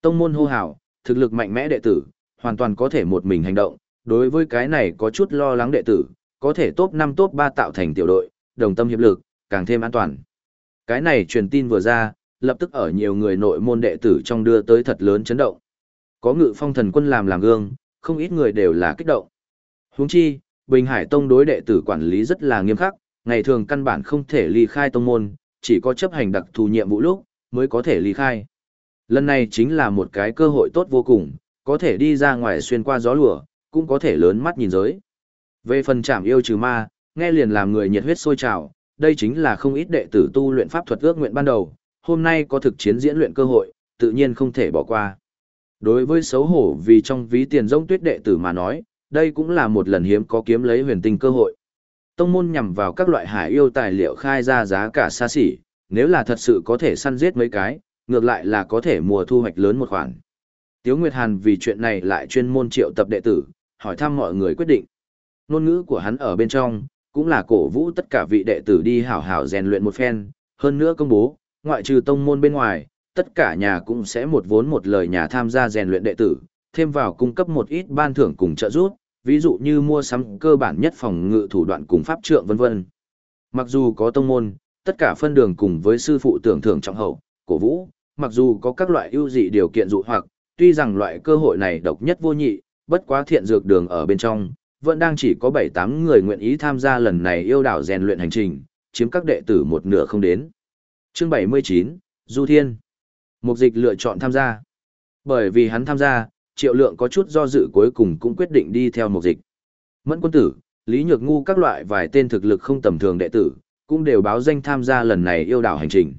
Tông môn hô hào, thực lực mạnh mẽ đệ tử, hoàn toàn có thể một mình hành động, đối với cái này có chút lo lắng đệ tử, có thể top 5 top 3 tạo thành tiểu đội, đồng tâm hiệp lực, càng thêm an toàn. Cái này truyền tin vừa ra, lập tức ở nhiều người nội môn đệ tử trong đưa tới thật lớn chấn động. Có ngự phong thần quân làm làm gương, không ít người đều là kích động. Huống chi, Bình Hải Tông đối đệ tử quản lý rất là nghiêm khắc, ngày thường căn bản không thể ly khai tông môn, chỉ có chấp hành đặc thù nhiệm vụ lúc mới có thể ly khai. Lần này chính là một cái cơ hội tốt vô cùng, có thể đi ra ngoài xuyên qua gió lùa, cũng có thể lớn mắt nhìn giới. Về phần trảm yêu trừ ma, nghe liền làm người nhiệt huyết sôi trào, đây chính là không ít đệ tử tu luyện pháp thuật ước nguyện ban đầu, hôm nay có thực chiến diễn luyện cơ hội, tự nhiên không thể bỏ qua. Đối với xấu hổ vì trong ví tiền rông tuyết đệ tử mà nói, đây cũng là một lần hiếm có kiếm lấy huyền tinh cơ hội. Tông môn nhằm vào các loại hải yêu tài liệu khai ra giá cả xa xỉ, nếu là thật sự có thể săn giết mấy cái, ngược lại là có thể mùa thu hoạch lớn một khoản. Tiếu Nguyệt Hàn vì chuyện này lại chuyên môn triệu tập đệ tử, hỏi thăm mọi người quyết định. Nôn ngữ của hắn ở bên trong, cũng là cổ vũ tất cả vị đệ tử đi hảo hảo rèn luyện một phen, hơn nữa công bố, ngoại trừ tông môn bên ngoài, tất cả nhà cũng sẽ một vốn một lời nhà tham gia rèn luyện đệ tử, thêm vào cung cấp một ít ban thưởng cùng trợ giúp, ví dụ như mua sắm cơ bản nhất phòng ngự thủ đoạn cùng pháp trượng vân vân. Mặc dù có tông môn, tất cả phân đường cùng với sư phụ tưởng thưởng trọng hậu, cổ vũ, mặc dù có các loại ưu dị điều kiện dụ hoặc, tuy rằng loại cơ hội này độc nhất vô nhị, bất quá thiện dược đường ở bên trong, vẫn đang chỉ có 7-8 người nguyện ý tham gia lần này yêu đảo rèn luyện hành trình, chiếm các đệ tử một nửa không đến. Chương 79, Du Thiên. Mục dịch lựa chọn tham gia. Bởi vì hắn tham gia, triệu lượng có chút do dự cuối cùng cũng quyết định đi theo mục dịch. Mẫn quân tử, Lý Nhược Ngu các loại vài tên thực lực không tầm thường đệ tử, cũng đều báo danh tham gia lần này yêu đảo hành trình.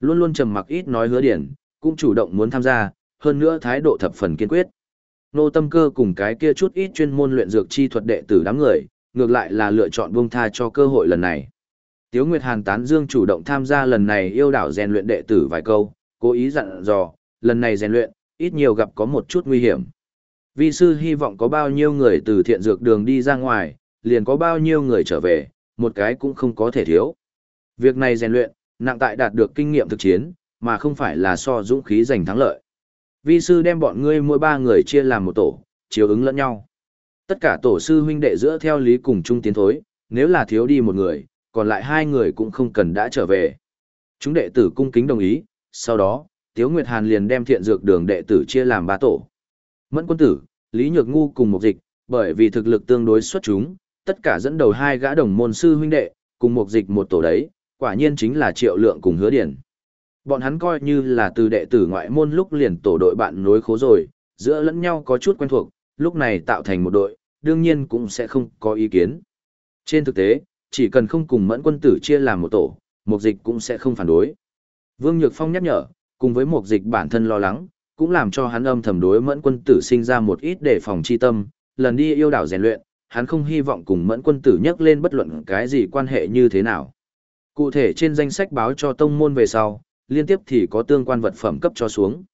Luôn luôn trầm mặc ít nói hứa điển, cũng chủ động muốn tham gia, hơn nữa thái độ thập phần kiên quyết. Nô tâm cơ cùng cái kia chút ít chuyên môn luyện dược chi thuật đệ tử đám người, ngược lại là lựa chọn buông tha cho cơ hội lần này. Tiếu Nguyệt Hàn tán dương chủ động tham gia lần này yêu đảo rèn luyện đệ tử vài câu, cố ý dặn dò, lần này rèn luyện, ít nhiều gặp có một chút nguy hiểm. Vi sư hy vọng có bao nhiêu người từ thiện dược đường đi ra ngoài, liền có bao nhiêu người trở về, một cái cũng không có thể thiếu. Việc này rèn luyện, nặng tại đạt được kinh nghiệm thực chiến, mà không phải là so dũng khí giành thắng lợi. Vi sư đem bọn ngươi mỗi ba người chia làm một tổ, chiếu ứng lẫn nhau. Tất cả tổ sư huynh đệ giữa theo lý cùng chung tiến thối, nếu là thiếu đi một người, còn lại hai người cũng không cần đã trở về. Chúng đệ tử cung kính đồng ý, sau đó, Tiếu Nguyệt Hàn liền đem thiện dược đường đệ tử chia làm ba tổ. Mẫn quân tử, Lý Nhược Ngu cùng một dịch, bởi vì thực lực tương đối xuất chúng, tất cả dẫn đầu hai gã đồng môn sư huynh đệ, cùng một dịch một tổ đấy, quả nhiên chính là triệu lượng cùng hứa điển. Bọn hắn coi như là từ đệ tử ngoại môn lúc liền tổ đội bạn nối khố rồi, giữa lẫn nhau có chút quen thuộc, lúc này tạo thành một đội, đương nhiên cũng sẽ không có ý kiến. Trên thực tế, chỉ cần không cùng mẫn quân tử chia làm một tổ, mục dịch cũng sẽ không phản đối. Vương Nhược Phong nhắc nhở, cùng với mục dịch bản thân lo lắng, cũng làm cho hắn âm thầm đối mẫn quân tử sinh ra một ít đề phòng chi tâm, lần đi yêu đảo rèn luyện, hắn không hy vọng cùng mẫn quân tử nhắc lên bất luận cái gì quan hệ như thế nào. Cụ thể trên danh sách báo cho tông môn về sau, liên tiếp thì có tương quan vật phẩm cấp cho xuống.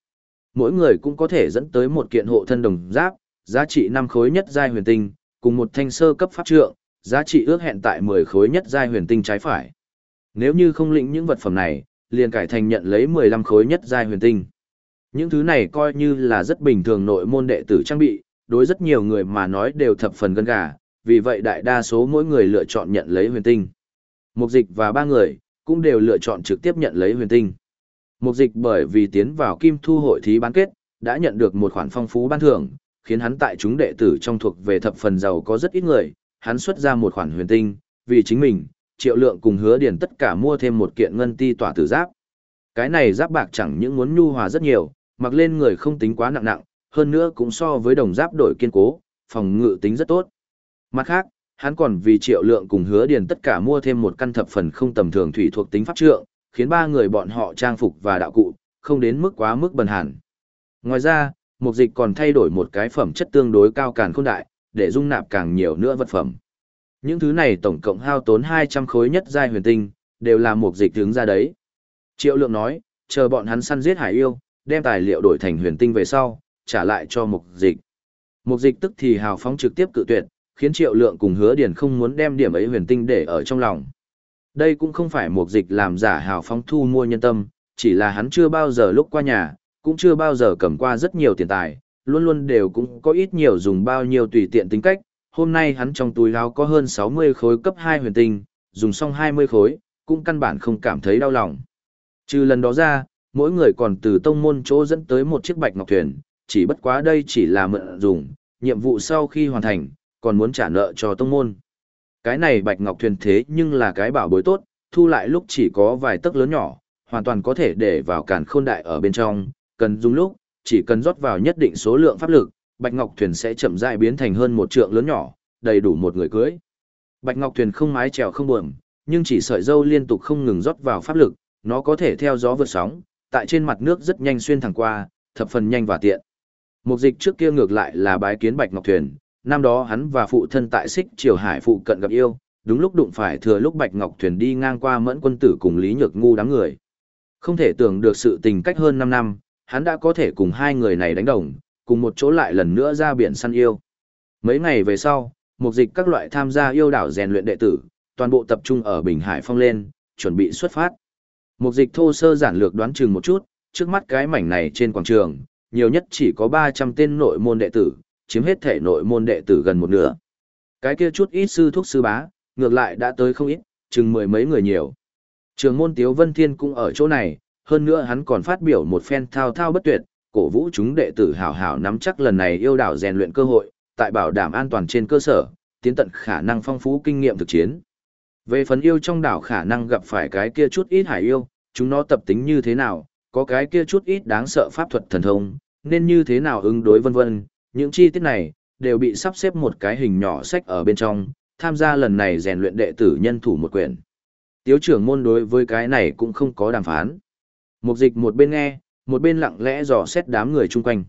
Mỗi người cũng có thể dẫn tới một kiện hộ thân đồng giáp, giá trị 5 khối nhất giai huyền tinh, cùng một thanh sơ cấp pháp trượng, giá trị ước hẹn tại 10 khối nhất giai huyền tinh trái phải. Nếu như không lĩnh những vật phẩm này, liền cải thành nhận lấy 15 khối nhất giai huyền tinh. Những thứ này coi như là rất bình thường nội môn đệ tử trang bị, đối rất nhiều người mà nói đều thập phần gân gà, vì vậy đại đa số mỗi người lựa chọn nhận lấy huyền tinh. Mục dịch và ba người, cũng đều lựa chọn trực tiếp nhận lấy huyền tinh. Mục dịch bởi vì tiến vào kim thu hội thí bán kết, đã nhận được một khoản phong phú ban thưởng, khiến hắn tại chúng đệ tử trong thuộc về thập phần giàu có rất ít người, hắn xuất ra một khoản huyền tinh, vì chính mình, triệu lượng cùng hứa điền tất cả mua thêm một kiện ngân ti tỏa tử giáp. Cái này giáp bạc chẳng những muốn nhu hòa rất nhiều, mặc lên người không tính quá nặng nặng, hơn nữa cũng so với đồng giáp đổi kiên cố, phòng ngự tính rất tốt. Mặt khác, hắn còn vì triệu lượng cùng hứa điền tất cả mua thêm một căn thập phần không tầm thường thủy thuộc tính pháp trượng, khiến ba người bọn họ trang phục và đạo cụ, không đến mức quá mức bần hàn. Ngoài ra, mục dịch còn thay đổi một cái phẩm chất tương đối cao càn khôn đại, để dung nạp càng nhiều nữa vật phẩm. Những thứ này tổng cộng hao tốn 200 khối nhất giai huyền tinh, đều là mục dịch hướng ra đấy. Triệu lượng nói, chờ bọn hắn săn giết hải yêu, đem tài liệu đổi thành huyền tinh về sau, trả lại cho mục dịch. Mục dịch tức thì hào phóng trực tiếp cự tuyệt, khiến triệu lượng cùng hứa điển không muốn đem điểm ấy huyền tinh để ở trong lòng. Đây cũng không phải mục dịch làm giả hào phóng thu mua nhân tâm, chỉ là hắn chưa bao giờ lúc qua nhà, cũng chưa bao giờ cầm qua rất nhiều tiền tài, luôn luôn đều cũng có ít nhiều dùng bao nhiêu tùy tiện tính cách. Hôm nay hắn trong túi áo có hơn 60 khối cấp 2 huyền tinh, dùng xong 20 khối, cũng căn bản không cảm thấy đau lòng. Trừ lần đó ra, mỗi người còn từ tông môn chỗ dẫn tới một chiếc bạch ngọc thuyền, chỉ bất quá đây chỉ là mượn dùng, nhiệm vụ sau khi hoàn thành, còn muốn trả nợ cho tông môn. Cái này bạch ngọc thuyền thế nhưng là cái bảo bối tốt, thu lại lúc chỉ có vài tấc lớn nhỏ, hoàn toàn có thể để vào càn khôn đại ở bên trong, cần dùng lúc, chỉ cần rót vào nhất định số lượng pháp lực, bạch ngọc thuyền sẽ chậm rãi biến thành hơn một trượng lớn nhỏ, đầy đủ một người cưới. Bạch ngọc thuyền không mái chèo không buồm, nhưng chỉ sợi dâu liên tục không ngừng rót vào pháp lực, nó có thể theo gió vượt sóng, tại trên mặt nước rất nhanh xuyên thẳng qua, thập phần nhanh và tiện. Mục dịch trước kia ngược lại là bái kiến Bạch Ngọc Thuyền, năm đó hắn và phụ thân tại xích triều hải phụ cận gặp yêu, đúng lúc đụng phải thừa lúc Bạch Ngọc Thuyền đi ngang qua mẫn quân tử cùng Lý Nhược Ngu đám người. Không thể tưởng được sự tình cách hơn 5 năm, hắn đã có thể cùng hai người này đánh đồng, cùng một chỗ lại lần nữa ra biển săn yêu. Mấy ngày về sau, mục dịch các loại tham gia yêu đảo rèn luyện đệ tử, toàn bộ tập trung ở Bình Hải Phong lên, chuẩn bị xuất phát. Mục dịch thô sơ giản lược đoán chừng một chút, trước mắt cái mảnh này trên quảng trường, nhiều nhất chỉ có 300 tên nội môn đệ tử, chiếm hết thể nội môn đệ tử gần một nửa. Cái kia chút ít sư thuốc sư bá, ngược lại đã tới không ít, chừng mười mấy người nhiều. Trường môn Tiếu Vân Thiên cũng ở chỗ này, hơn nữa hắn còn phát biểu một phen thao thao bất tuyệt, cổ vũ chúng đệ tử hảo hảo nắm chắc lần này yêu đảo rèn luyện cơ hội, tại bảo đảm an toàn trên cơ sở, tiến tận khả năng phong phú kinh nghiệm thực chiến. Về phần yêu trong đảo khả năng gặp phải cái kia chút ít hải yêu, chúng nó tập tính như thế nào, có cái kia chút ít đáng sợ pháp thuật thần thông, nên như thế nào ứng đối vân vân, những chi tiết này đều bị sắp xếp một cái hình nhỏ sách ở bên trong, tham gia lần này rèn luyện đệ tử nhân thủ một quyển. Tiếu trưởng môn đối với cái này cũng không có đàm phán. Mục dịch một bên nghe, một bên lặng lẽ dò xét đám người chung quanh.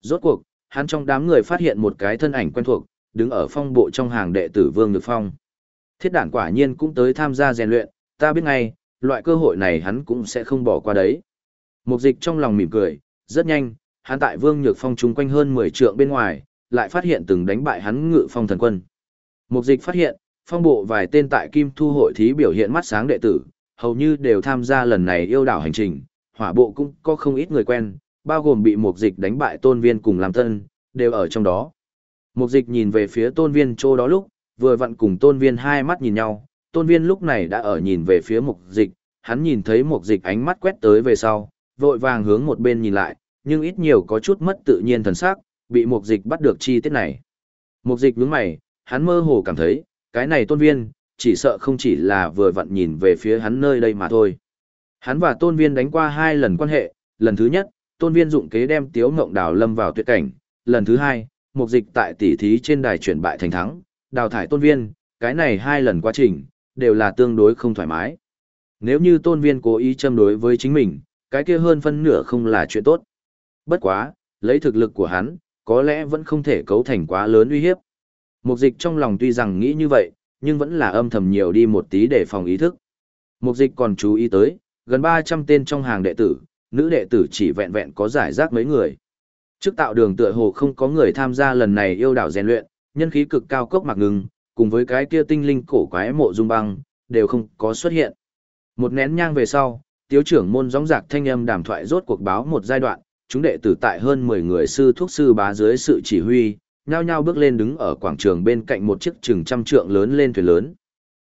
Rốt cuộc, hắn trong đám người phát hiện một cái thân ảnh quen thuộc, đứng ở phong bộ trong hàng đệ tử Vương Nhược Phong. Thiết đản quả nhiên cũng tới tham gia rèn luyện, ta biết ngay, loại cơ hội này hắn cũng sẽ không bỏ qua đấy. Mục dịch trong lòng mỉm cười, rất nhanh, hắn tại Vương Nhược Phong chung quanh hơn 10 trượng bên ngoài, lại phát hiện từng đánh bại hắn ngự phong thần quân. Mục dịch phát hiện, phong bộ vài tên tại Kim Thu hội thí biểu hiện mắt sáng đệ tử, hầu như đều tham gia lần này yêu đảo hành trình, hỏa bộ cũng có không ít người quen, bao gồm bị mục dịch đánh bại tôn viên cùng làm tân, đều ở trong đó. Mục dịch nhìn về phía tôn viên chỗ đó lúc, vừa vặn cùng tôn viên hai mắt nhìn nhau, tôn viên lúc này đã ở nhìn về phía mục dịch, hắn nhìn thấy mục dịch ánh mắt quét tới về sau, vội vàng hướng một bên nhìn lại, nhưng ít nhiều có chút mất tự nhiên thần sắc, bị mục dịch bắt được chi tiết này. Mục dịch nhướng mày, hắn mơ hồ cảm thấy, cái này tôn viên, chỉ sợ không chỉ là vừa vặn nhìn về phía hắn nơi đây mà thôi. Hắn và tôn viên đánh qua hai lần quan hệ, lần thứ nhất, tôn viên dụng kế đem tiếu ngộng đào lâm vào tuyệt cảnh, lần thứ hai, mục dịch tại tỷ thí trên đài chuyển bại thành thắng, đào thải tôn viên, cái này hai lần quá trình, đều là tương đối không thoải mái. Nếu như tôn viên cố ý châm đối với chính mình, cái kia hơn phân nửa không là chuyện tốt. Bất quá, lấy thực lực của hắn, có lẽ vẫn không thể cấu thành quá lớn uy hiếp. Mục dịch trong lòng tuy rằng nghĩ như vậy, nhưng vẫn là âm thầm nhiều đi một tí để phòng ý thức. Mục dịch còn chú ý tới, gần 300 tên trong hàng đệ tử, nữ đệ tử chỉ vẹn vẹn có giải rác mấy người. Trước tạo đường tựa hồ không có người tham gia lần này yêu đảo rèn luyện, nhân khí cực cao cốc mặc ngừng, cùng với cái kia tinh linh cổ quái mộ dung băng, đều không có xuất hiện. Một nén nhang về sau, tiếu trưởng môn gióng giạc thanh âm đàm thoại rốt cuộc báo một giai đoạn, chúng đệ tử tại hơn 10 người sư thuốc sư bá dưới sự chỉ huy, nhao nhao bước lên đứng ở quảng trường bên cạnh một chiếc chừng trăm trượng lớn lên thuyền lớn.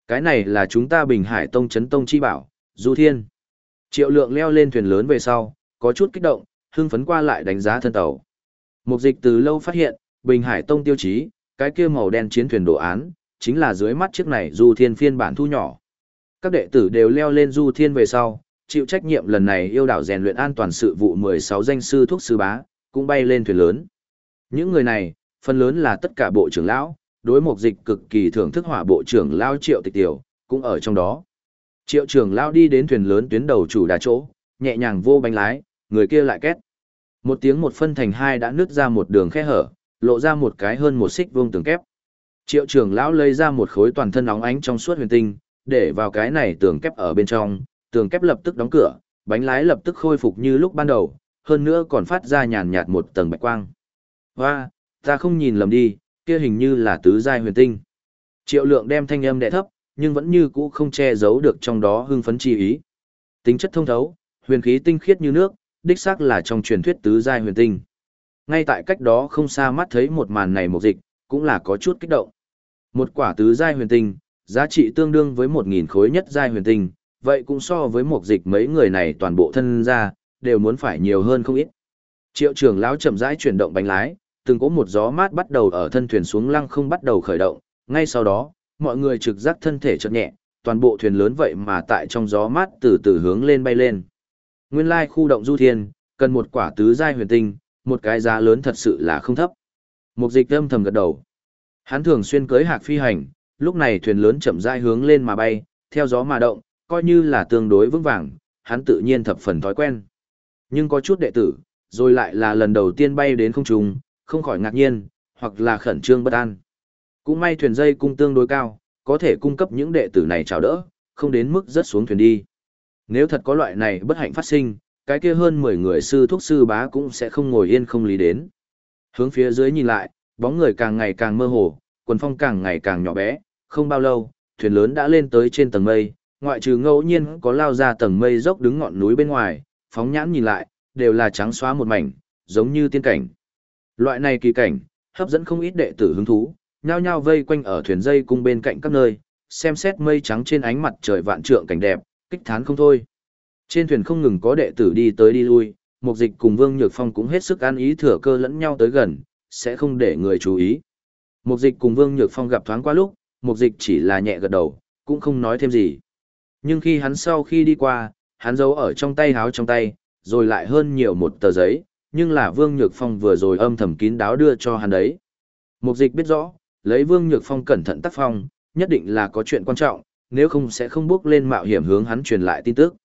Cái này là chúng ta Bình Hải Tông Trấn tông chi bảo, Du Thiên. Triệu lượng leo lên thuyền lớn về sau, có chút kích động, hưng phấn qua lại đánh giá thân tàu. Mục dịch từ lâu phát hiện, Bình Hải Tông tiêu chí, cái kia màu đen chiến thuyền đồ án, chính là dưới mắt chiếc này Du Thiên phiên bản thu nhỏ. Các đệ tử đều leo lên Du Thiên về sau, chịu trách nhiệm lần này yêu đảo rèn luyện an toàn sự vụ 16 danh sư thuốc sư bá, cũng bay lên thuyền lớn. Những người này, phần lớn là tất cả bộ trưởng lão, đối mục dịch cực kỳ thưởng thức hỏa bộ trưởng lão Triệu Tịch Tiểu, cũng ở trong đó. Triệu trưởng lão đi đến thuyền lớn tuyến đầu chủ đà chỗ, nhẹ nhàng vô bánh lái, người kia lại két. Một tiếng một phân thành hai đã nứt ra một đường khe hở, lộ ra một cái hơn một xích vuông tường kép. Triệu trưởng lão lấy ra một khối toàn thân nóng ánh trong suốt huyền tinh, để vào cái này tường kép ở bên trong, tường kép lập tức đóng cửa, bánh lái lập tức khôi phục như lúc ban đầu, hơn nữa còn phát ra nhàn nhạt một tầng bạch quang. Hoa, ta không nhìn lầm đi, kia hình như là tứ giai huyền tinh. Triệu lượng đem thanh âm đè thấp, nhưng vẫn như cũ không che giấu được trong đó hưng phấn chi ý. Tính chất thông thấu, huyền khí tinh khiết như nước, đích xác là trong truyền thuyết tứ giai huyền tinh. Ngay tại cách đó không xa mắt thấy một màn này một dịch, cũng là có chút kích động. Một quả tứ giai huyền tinh, giá trị tương đương với một nghìn khối nhất giai huyền tinh, vậy cũng so với một dịch mấy người này toàn bộ thân ra, đều muốn phải nhiều hơn không ít. Triệu trưởng lão chậm rãi chuyển động bánh lái, từng có một gió mát bắt đầu ở thân thuyền xuống lăng không bắt đầu khởi động, ngay sau đó, mọi người trực giác thân thể chợt nhẹ, toàn bộ thuyền lớn vậy mà tại trong gió mát từ từ hướng lên bay lên. Nguyên lai khu động du thiên, cần một quả tứ giai huyền tinh, một cái giá lớn thật sự là không thấp. Mục dịch âm thầm gật đầu. Hắn thường xuyên cưới hạc phi hành, lúc này thuyền lớn chậm rãi hướng lên mà bay, theo gió mà động, coi như là tương đối vững vàng, hắn tự nhiên thập phần thói quen. Nhưng có chút đệ tử, rồi lại là lần đầu tiên bay đến không trung, không khỏi ngạc nhiên, hoặc là khẩn trương bất an. Cũng may thuyền dây cung tương đối cao, có thể cung cấp những đệ tử này chào đỡ, không đến mức rớt xuống thuyền đi. Nếu thật có loại này bất hạnh phát sinh, cái kia hơn 10 người sư thuốc sư bá cũng sẽ không ngồi yên không lý đến. Hướng phía dưới nhìn lại, bóng người càng ngày càng mơ hồ, quần phong càng ngày càng nhỏ bé, không bao lâu, thuyền lớn đã lên tới trên tầng mây, ngoại trừ ngẫu nhiên có lao ra tầng mây dốc đứng ngọn núi bên ngoài, phóng nhãn nhìn lại, đều là trắng xóa một mảnh, giống như tiên cảnh. Loại này kỳ cảnh, hấp dẫn không ít đệ tử hứng thú, nhao nhao vây quanh ở thuyền dây cung bên cạnh các nơi, xem xét mây trắng trên ánh mặt trời vạn trượng cảnh đẹp, kích thán không thôi. Trên thuyền không ngừng có đệ tử đi tới đi lui, Mục Dịch cùng Vương Nhược Phong cũng hết sức an ý thừa cơ lẫn nhau tới gần, sẽ không để người chú ý. Mục Dịch cùng Vương Nhược Phong gặp thoáng qua lúc, Mục Dịch chỉ là nhẹ gật đầu, cũng không nói thêm gì. Nhưng khi hắn sau khi đi qua, hắn giấu ở trong tay háo trong tay, rồi lại hơn nhiều một tờ giấy, nhưng là Vương Nhược Phong vừa rồi âm thầm kín đáo đưa cho hắn đấy. Mục Dịch biết rõ, lấy Vương Nhược Phong cẩn thận tác phong, nhất định là có chuyện quan trọng, nếu không sẽ không bước lên mạo hiểm hướng hắn truyền lại tin tức.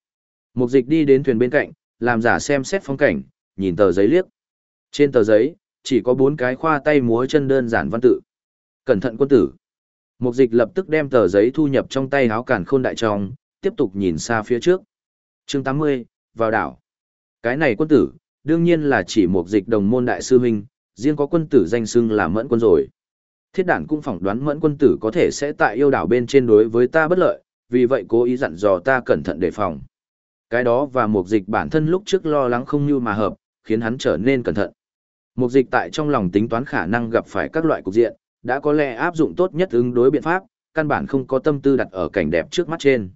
Mục Dịch đi đến thuyền bên cạnh, làm giả xem xét phong cảnh, nhìn tờ giấy liếc. Trên tờ giấy, chỉ có bốn cái khoa tay múa chân đơn giản văn tự. Cẩn thận quân tử. Mục dịch lập tức đem tờ giấy thu nhập trong tay háo cản khôn đại trong, tiếp tục nhìn xa phía trước. chương 80, vào đảo. Cái này quân tử, đương nhiên là chỉ một dịch đồng môn đại sư huynh, riêng có quân tử danh xưng là mẫn quân rồi. Thiết đản cũng phỏng đoán mẫn quân tử có thể sẽ tại yêu đảo bên trên đối với ta bất lợi, vì vậy cố ý dặn dò ta cẩn thận đề phòng. Cái đó và mục dịch bản thân lúc trước lo lắng không như mà hợp, khiến hắn trở nên cẩn thận. Mục dịch tại trong lòng tính toán khả năng gặp phải các loại cục diện, đã có lẽ áp dụng tốt nhất ứng đối biện pháp, căn bản không có tâm tư đặt ở cảnh đẹp trước mắt trên.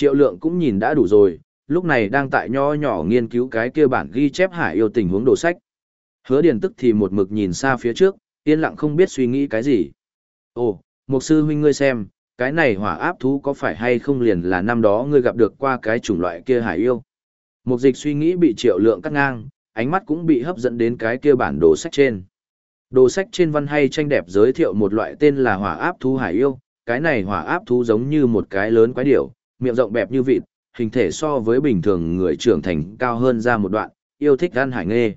Triệu lượng cũng nhìn đã đủ rồi, lúc này đang tại nho nhỏ nghiên cứu cái kia bản ghi chép hải yêu tình huống đồ sách. Hứa điền tức thì một mực nhìn xa phía trước, yên lặng không biết suy nghĩ cái gì. Ồ, một sư huynh ngươi xem, cái này hỏa áp thú có phải hay không liền là năm đó ngươi gặp được qua cái chủng loại kia hải yêu. Một dịch suy nghĩ bị triệu lượng cắt ngang, ánh mắt cũng bị hấp dẫn đến cái kia bản đồ sách trên. Đồ sách trên văn hay tranh đẹp giới thiệu một loại tên là hỏa áp thú hải yêu, cái này hỏa áp thú giống như một cái lớn quái điểu, miệng rộng bẹp như vịt, hình thể so với bình thường người trưởng thành cao hơn ra một đoạn, yêu thích ăn hải nghê.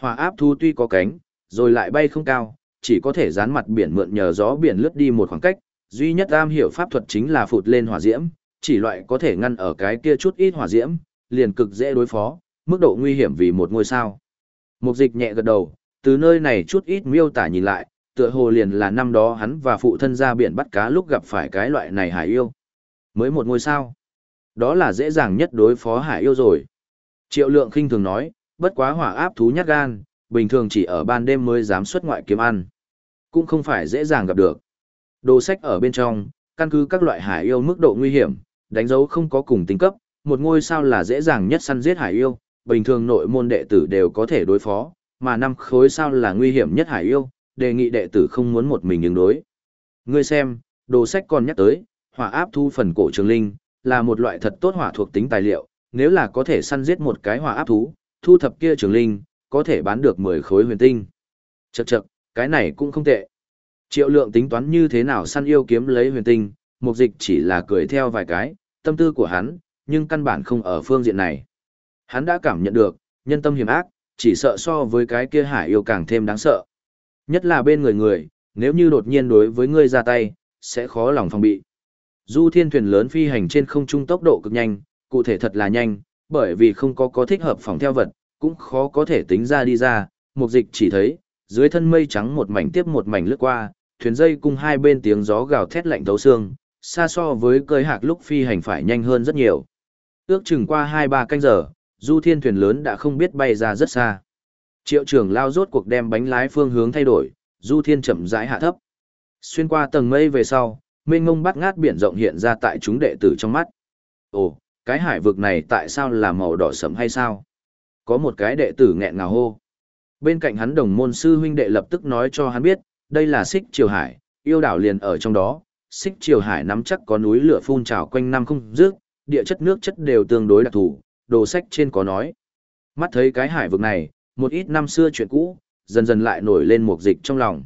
Hỏa áp thú tuy có cánh, rồi lại bay không cao, chỉ có thể dán mặt biển mượn nhờ gió biển lướt đi một khoảng cách, duy nhất am hiểu pháp thuật chính là phụt lên hỏa diễm, chỉ loại có thể ngăn ở cái kia chút ít hỏa diễm, liền cực dễ đối phó, mức độ nguy hiểm vì một ngôi sao. Mục dịch nhẹ gật đầu, từ nơi này chút ít miêu tả nhìn lại, tựa hồ liền là năm đó hắn và phụ thân ra biển bắt cá lúc gặp phải cái loại này hải yêu. Mới một ngôi sao. Đó là dễ dàng nhất đối phó hải yêu rồi. Triệu lượng khinh thường nói, bất quá hỏa áp thú nhát gan, bình thường chỉ ở ban đêm mới dám xuất ngoại kiếm ăn. Cũng không phải dễ dàng gặp được. Đồ sách ở bên trong, căn cứ các loại hải yêu mức độ nguy hiểm, đánh dấu không có cùng tính cấp, một ngôi sao là dễ dàng nhất săn giết hải yêu, bình thường nội môn đệ tử đều có thể đối phó, mà năm khối sao là nguy hiểm nhất hải yêu, đề nghị đệ tử không muốn một mình ứng đối. Ngươi xem, đồ sách còn nhắc tới, hỏa áp thu phần cổ trường linh, là một loại thật tốt hỏa thuộc tính tài liệu, nếu là có thể săn giết một cái hỏa áp thú, thu thập kia trường linh, có thể bán được 10 khối huyền tinh. Chậc chậc, cái này cũng không tệ. Triệu lượng tính toán như thế nào săn yêu kiếm lấy huyền tinh, mục dịch chỉ là cười theo vài cái, tâm tư của hắn, nhưng căn bản không ở phương diện này. Hắn đã cảm nhận được, nhân tâm hiểm ác, chỉ sợ so với cái kia hải yêu càng thêm đáng sợ. Nhất là bên người người, nếu như đột nhiên đối với ngươi ra tay, sẽ khó lòng phòng bị. Du thiên thuyền lớn phi hành trên không trung tốc độ cực nhanh, cụ thể thật là nhanh, bởi vì không có có thích hợp phòng theo vật, cũng khó có thể tính ra đi ra, mục dịch chỉ thấy, dưới thân mây trắng một mảnh tiếp một mảnh lướt qua, thuyền dây cung hai bên tiếng gió gào thét lạnh thấu xương, xa so với cơi hạc lúc phi hành phải nhanh hơn rất nhiều. Ước chừng qua hai ba canh giờ, du thiên thuyền lớn đã không biết bay ra rất xa. Triệu trưởng lao rốt cuộc đem bánh lái phương hướng thay đổi, du thiên chậm rãi hạ thấp. Xuyên qua tầng mây về sau, mênh ngông bắt ngát biển rộng hiện ra tại chúng đệ tử trong mắt. Ồ, cái hải vực này tại sao là màu đỏ sẫm hay sao? Có một cái đệ tử nghẹn ngào hô. Bên cạnh hắn đồng môn sư huynh đệ lập tức nói cho hắn biết, đây là xích triều hải, yêu đảo liền ở trong đó. Xích triều hải nắm chắc có núi lửa phun trào quanh năm không dứt, địa chất nước chất đều tương đối đặc thù, đồ sách trên có nói. Mắt thấy cái hải vực này, một ít năm xưa chuyện cũ, dần dần lại nổi lên một dịch trong lòng.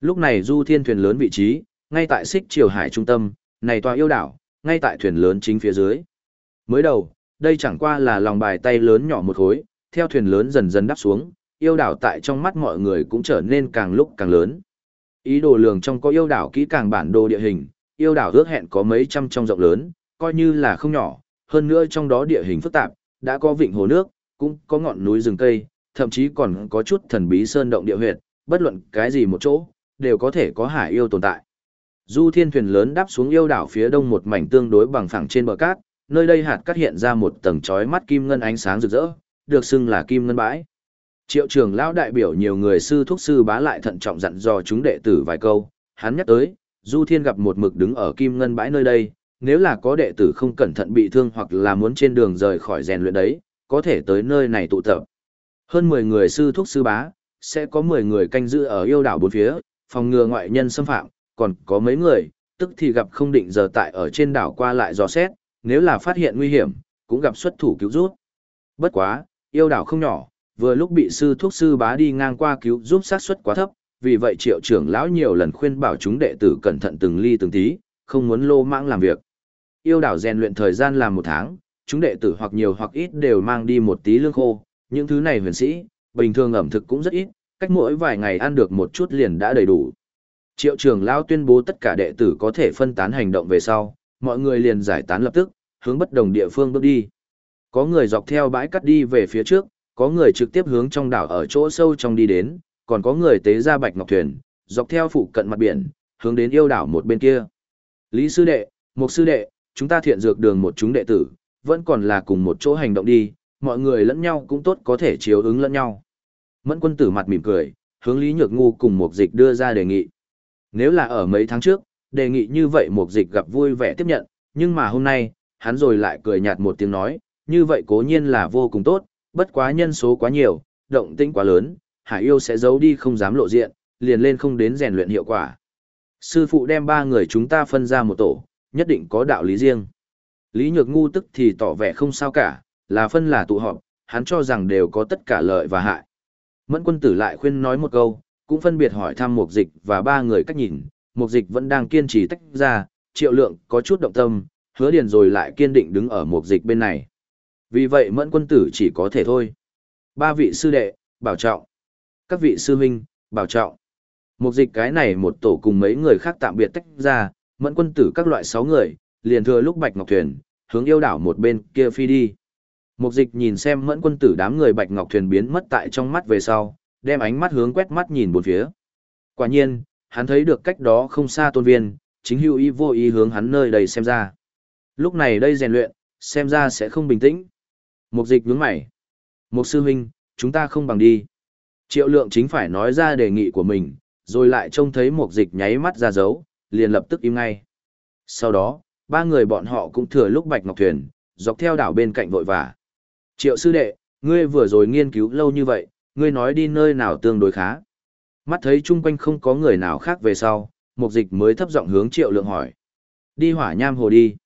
Lúc này du thiên thuyền lớn vị trí, ngay tại xích triều hải trung tâm, này tòa yêu đảo, ngay tại thuyền lớn chính phía dưới. Mới đầu, đây chẳng qua là lòng bài tay lớn nhỏ một khối, theo thuyền lớn dần dần đắp xuống, yêu đảo tại trong mắt mọi người cũng trở nên càng lúc càng lớn. Ý đồ lường trong có yêu đảo kỹ càng bản đồ địa hình, yêu đảo ước hẹn có mấy trăm trong rộng lớn, coi như là không nhỏ, hơn nữa trong đó địa hình phức tạp, đã có vịnh hồ nước, cũng có ngọn núi rừng cây, thậm chí còn có chút thần bí sơn động địa huyệt, bất luận cái gì một chỗ, đều có thể có hải yêu tồn tại. Du thiên thuyền lớn đáp xuống yêu đảo phía đông một mảnh tương đối bằng phẳng trên bờ cát, nơi đây hạt cát hiện ra một tầng chói mắt kim ngân ánh sáng rực rỡ, được xưng là kim ngân bãi. Triệu trưởng lão đại biểu nhiều người sư thúc sư bá lại thận trọng dặn dò chúng đệ tử vài câu, hắn nhắc tới, Du Thiên gặp một mực đứng ở kim ngân bãi nơi đây, nếu là có đệ tử không cẩn thận bị thương hoặc là muốn trên đường rời khỏi rèn luyện đấy, có thể tới nơi này tụ tập. Hơn 10 người sư thúc sư bá, sẽ có 10 người canh giữ ở yêu đảo bốn phía, phòng ngừa ngoại nhân xâm phạm, còn có mấy người, tức thì gặp không định giờ tại ở trên đảo qua lại dò xét, nếu là phát hiện nguy hiểm, cũng gặp xuất thủ cứu rút. Bất quá, yêu đảo không nhỏ, vừa lúc bị sư thuốc sư bá đi ngang qua cứu giúp sát suất quá thấp, vì vậy triệu trưởng lão nhiều lần khuyên bảo chúng đệ tử cẩn thận từng ly từng tí, không muốn lô mãng làm việc. Yêu đảo rèn luyện thời gian làm một tháng, chúng đệ tử hoặc nhiều hoặc ít đều mang đi một tí lương khô, những thứ này huyền sĩ, bình thường ẩm thực cũng rất ít, cách mỗi vài ngày ăn được một chút liền đã đầy đủ. Triệu trưởng lão tuyên bố tất cả đệ tử có thể phân tán hành động về sau, mọi người liền giải tán lập tức, hướng bất đồng địa phương bước đi. Có người dọc theo bãi cắt đi về phía trước, có người trực tiếp hướng trong đảo ở chỗ sâu trong đi đến, còn có người tế ra bạch ngọc thuyền, dọc theo phụ cận mặt biển, hướng đến yêu đảo một bên kia. Lý sư đệ, mục sư đệ, chúng ta thiện dược đường một chúng đệ tử, vẫn còn là cùng một chỗ hành động đi, mọi người lẫn nhau cũng tốt có thể chiếu ứng lẫn nhau. Mẫn quân tử mặt mỉm cười, hướng Lý Nhược Ngu cùng một dịch đưa ra đề nghị. Nếu là ở mấy tháng trước, đề nghị như vậy một dịch gặp vui vẻ tiếp nhận, nhưng mà hôm nay, hắn rồi lại cười nhạt một tiếng nói, như vậy cố nhiên là vô cùng tốt, bất quá nhân số quá nhiều, động tĩnh quá lớn, hải yêu sẽ giấu đi không dám lộ diện, liền lên không đến rèn luyện hiệu quả. Sư phụ đem ba người chúng ta phân ra một tổ, nhất định có đạo lý riêng. Lý Nhược Ngu tức thì tỏ vẻ không sao cả, là phân là tụ họp, hắn cho rằng đều có tất cả lợi và hại. Mẫn quân tử lại khuyên nói một câu, cũng phân biệt hỏi thăm mục dịch và ba người cách nhìn, mục dịch vẫn đang kiên trì tách ra, triệu lượng có chút động tâm, hứa điền rồi lại kiên định đứng ở mục dịch bên này. Vì vậy mẫn quân tử chỉ có thể thôi. Ba vị sư đệ, bảo trọng. Các vị sư huynh, bảo trọng. Mục dịch cái này một tổ cùng mấy người khác tạm biệt tách ra, mẫn quân tử các loại sáu người, liền thừa lúc Bạch Ngọc Thuyền, hướng yêu đảo một bên kia phi đi. Mục dịch nhìn xem mẫn quân tử đám người Bạch Ngọc Thuyền biến mất tại trong mắt về sau, đem ánh mắt hướng quét mắt nhìn bốn phía. Quả nhiên, hắn thấy được cách đó không xa tôn viên, chính hữu ý vô ý hướng hắn nơi đây xem ra. Lúc này đây rèn luyện, xem ra sẽ không bình tĩnh. Mục dịch nhướng mày. Mục sư huynh, chúng ta không bằng đi. Triệu lượng chính phải nói ra đề nghị của mình, rồi lại trông thấy mục dịch nháy mắt ra dấu, liền lập tức im ngay. Sau đó, ba người bọn họ cũng thừa lúc bạch ngọc thuyền, dọc theo đảo bên cạnh vội vã. Triệu sư đệ, ngươi vừa rồi nghiên cứu lâu như vậy, ngươi nói đi nơi nào tương đối khá. Mắt thấy chung quanh không có người nào khác về sau, mục dịch mới thấp giọng hướng triệu lượng hỏi. Đi hỏa nham hồ đi.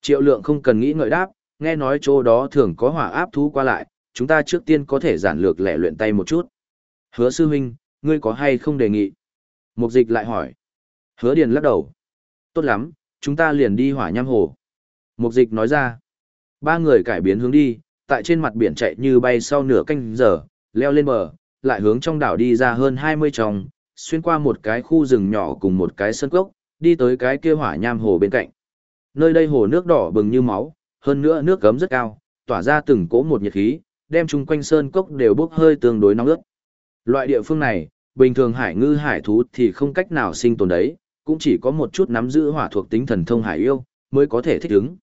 Triệu lượng không cần nghĩ ngợi đáp, nghe nói chỗ đó thường có hỏa áp thú qua lại, chúng ta trước tiên có thể giản lược lẻ luyện tay một chút. Hứa sư huynh, ngươi có hay không đề nghị? Mục dịch lại hỏi. Hứa điền lắc đầu. Tốt lắm, chúng ta liền đi hỏa nham hồ. Mục dịch nói ra. Ba người cải biến hướng đi, tại trên mặt biển chạy như bay sau nửa canh giờ, leo lên bờ, lại hướng trong đảo đi ra hơn 20 tròng, xuyên qua một cái khu rừng nhỏ cùng một cái sân cốc, đi tới cái kia hỏa nham hồ bên cạnh. Nơi đây hồ nước đỏ bừng như máu, hơn nữa nước gấm rất cao, tỏa ra từng cỗ một nhiệt khí, đem chung quanh sơn cốc đều bốc hơi tương đối nóng ướt. Loại địa phương này, bình thường hải ngư hải thú thì không cách nào sinh tồn đấy, cũng chỉ có một chút nắm giữ hỏa thuộc tính thần thông hải yêu, mới có thể thích ứng.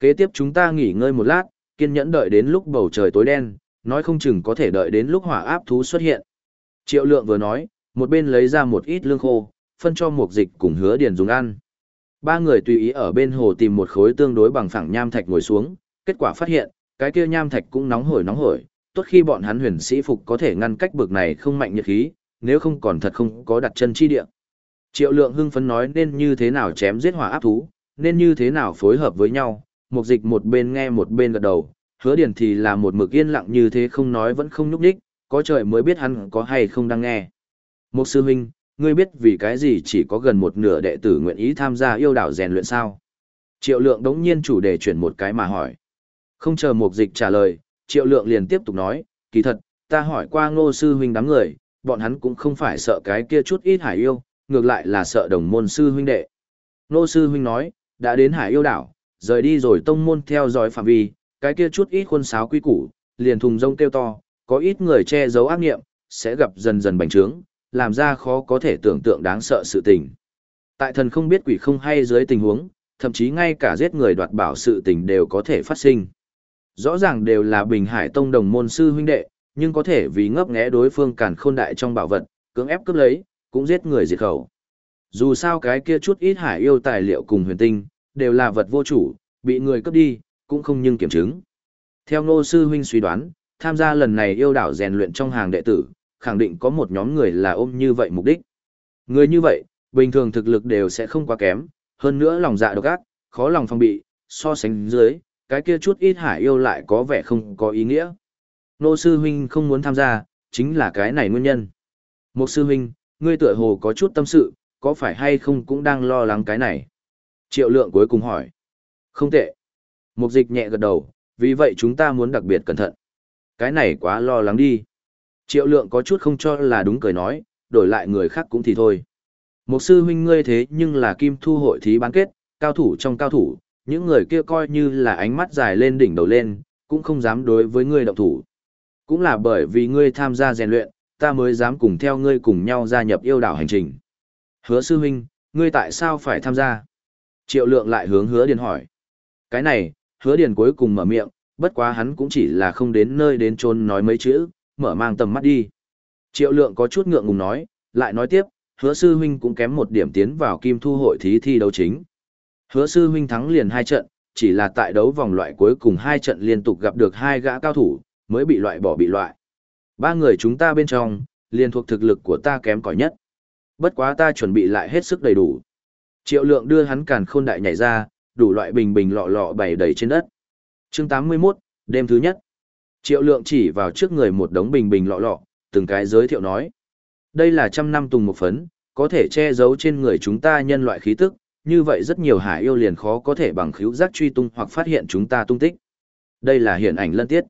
Kế tiếp chúng ta nghỉ ngơi một lát, kiên nhẫn đợi đến lúc bầu trời tối đen, nói không chừng có thể đợi đến lúc hỏa áp thú xuất hiện. Triệu lượng vừa nói, một bên lấy ra một ít lương khô, phân cho một dịch cùng hứa điền dùng ăn. Ba người tùy ý ở bên hồ tìm một khối tương đối bằng phẳng nham thạch ngồi xuống, kết quả phát hiện, cái kia nham thạch cũng nóng hổi nóng hổi, tốt khi bọn hắn huyền sĩ phục có thể ngăn cách bực này không mạnh nhiệt khí, nếu không còn thật không có đặt chân chi địa. Triệu lượng hưng phấn nói nên như thế nào chém giết hỏa áp thú, nên như thế nào phối hợp với nhau, Mục dịch một bên nghe một bên gật đầu, hứa điền thì là một mực yên lặng như thế không nói vẫn không nhúc đích, có trời mới biết hắn có hay không đang nghe. Một sư huynh, ngươi biết vì cái gì chỉ có gần một nửa đệ tử nguyện ý tham gia yêu đảo rèn luyện sao? Triệu lượng đống nhiên chủ đề chuyển một cái mà hỏi. Không chờ một dịch trả lời, triệu lượng liền tiếp tục nói, kỳ thật, ta hỏi qua ngô sư huynh đám người, bọn hắn cũng không phải sợ cái kia chút ít hải yêu, ngược lại là sợ đồng môn sư huynh đệ. Ngô sư huynh nói, đã đến hải yêu đảo, rời đi rồi tông môn theo dõi phạm vi, cái kia chút ít khuôn sáo quy củ, liền thùng rông kêu to, có ít người che giấu ác nghiệm, sẽ gặp dần dần bành trướng, làm ra khó có thể tưởng tượng đáng sợ sự tình. Tại thần không biết quỷ không hay dưới tình huống, thậm chí ngay cả giết người đoạt bảo sự tình đều có thể phát sinh. Rõ ràng đều là Bình Hải Tông đồng môn sư huynh đệ, nhưng có thể vì ngấp nghé đối phương cản khôn đại trong bảo vật, cưỡng ép cướp lấy, cũng giết người diệt khẩu. Dù sao cái kia chút ít hải yêu tài liệu cùng huyền tinh, đều là vật vô chủ, bị người cướp đi, cũng không nhưng kiểm chứng. Theo Ngô Sư Huynh suy đoán, tham gia lần này yêu đảo rèn luyện trong hàng đệ tử, khẳng định có một nhóm người là ôm như vậy mục đích. Người như vậy, bình thường thực lực đều sẽ không quá kém, hơn nữa lòng dạ độc ác, khó lòng phòng bị, so sánh dưới, cái kia chút ít hải yêu lại có vẻ không có ý nghĩa. Nô sư huynh không muốn tham gia, chính là cái này nguyên nhân. Một sư huynh, ngươi tựa hồ có chút tâm sự, có phải hay không cũng đang lo lắng cái này? Triệu lượng cuối cùng hỏi. Không tệ. Mục dịch nhẹ gật đầu, vì vậy chúng ta muốn đặc biệt cẩn thận. Cái này quá lo lắng đi. Triệu lượng có chút không cho là đúng cười nói, đổi lại người khác cũng thì thôi. Một sư huynh ngươi thế nhưng là kim thu hội thí bán kết, cao thủ trong cao thủ, những người kia coi như là ánh mắt dài lên đỉnh đầu lên, cũng không dám đối với ngươi động thủ. Cũng là bởi vì ngươi tham gia rèn luyện, ta mới dám cùng theo ngươi cùng nhau gia nhập yêu đảo hành trình. Hứa sư huynh, ngươi tại sao phải tham gia? Triệu lượng lại hướng hứa điền hỏi. Cái này, hứa điền cuối cùng mở miệng, bất quá hắn cũng chỉ là không đến nơi đến chôn nói mấy chữ, mở mang tầm mắt đi. Triệu lượng có chút ngượng ngùng nói, lại nói tiếp, hứa sư huynh cũng kém một điểm tiến vào kim thu hội thí thi đấu chính. Hứa sư huynh thắng liền hai trận, chỉ là tại đấu vòng loại cuối cùng hai trận liên tục gặp được hai gã cao thủ, mới bị loại bỏ bị loại. Ba người chúng ta bên trong, liền thuộc thực lực của ta kém cỏi nhất. Bất quá ta chuẩn bị lại hết sức đầy đủ. Triệu lượng đưa hắn càn khôn đại nhảy ra, đủ loại bình bình lọ lọ bày đầy trên đất. chương 81, đêm thứ nhất. Triệu lượng chỉ vào trước người một đống bình bình lọ lọ, từng cái giới thiệu nói. Đây là trăm năm tùng một phấn, có thể che giấu trên người chúng ta nhân loại khí tức, như vậy rất nhiều hải yêu liền khó có thể bằng khíu giác truy tung hoặc phát hiện chúng ta tung tích. Đây là hiện ảnh lân tiết.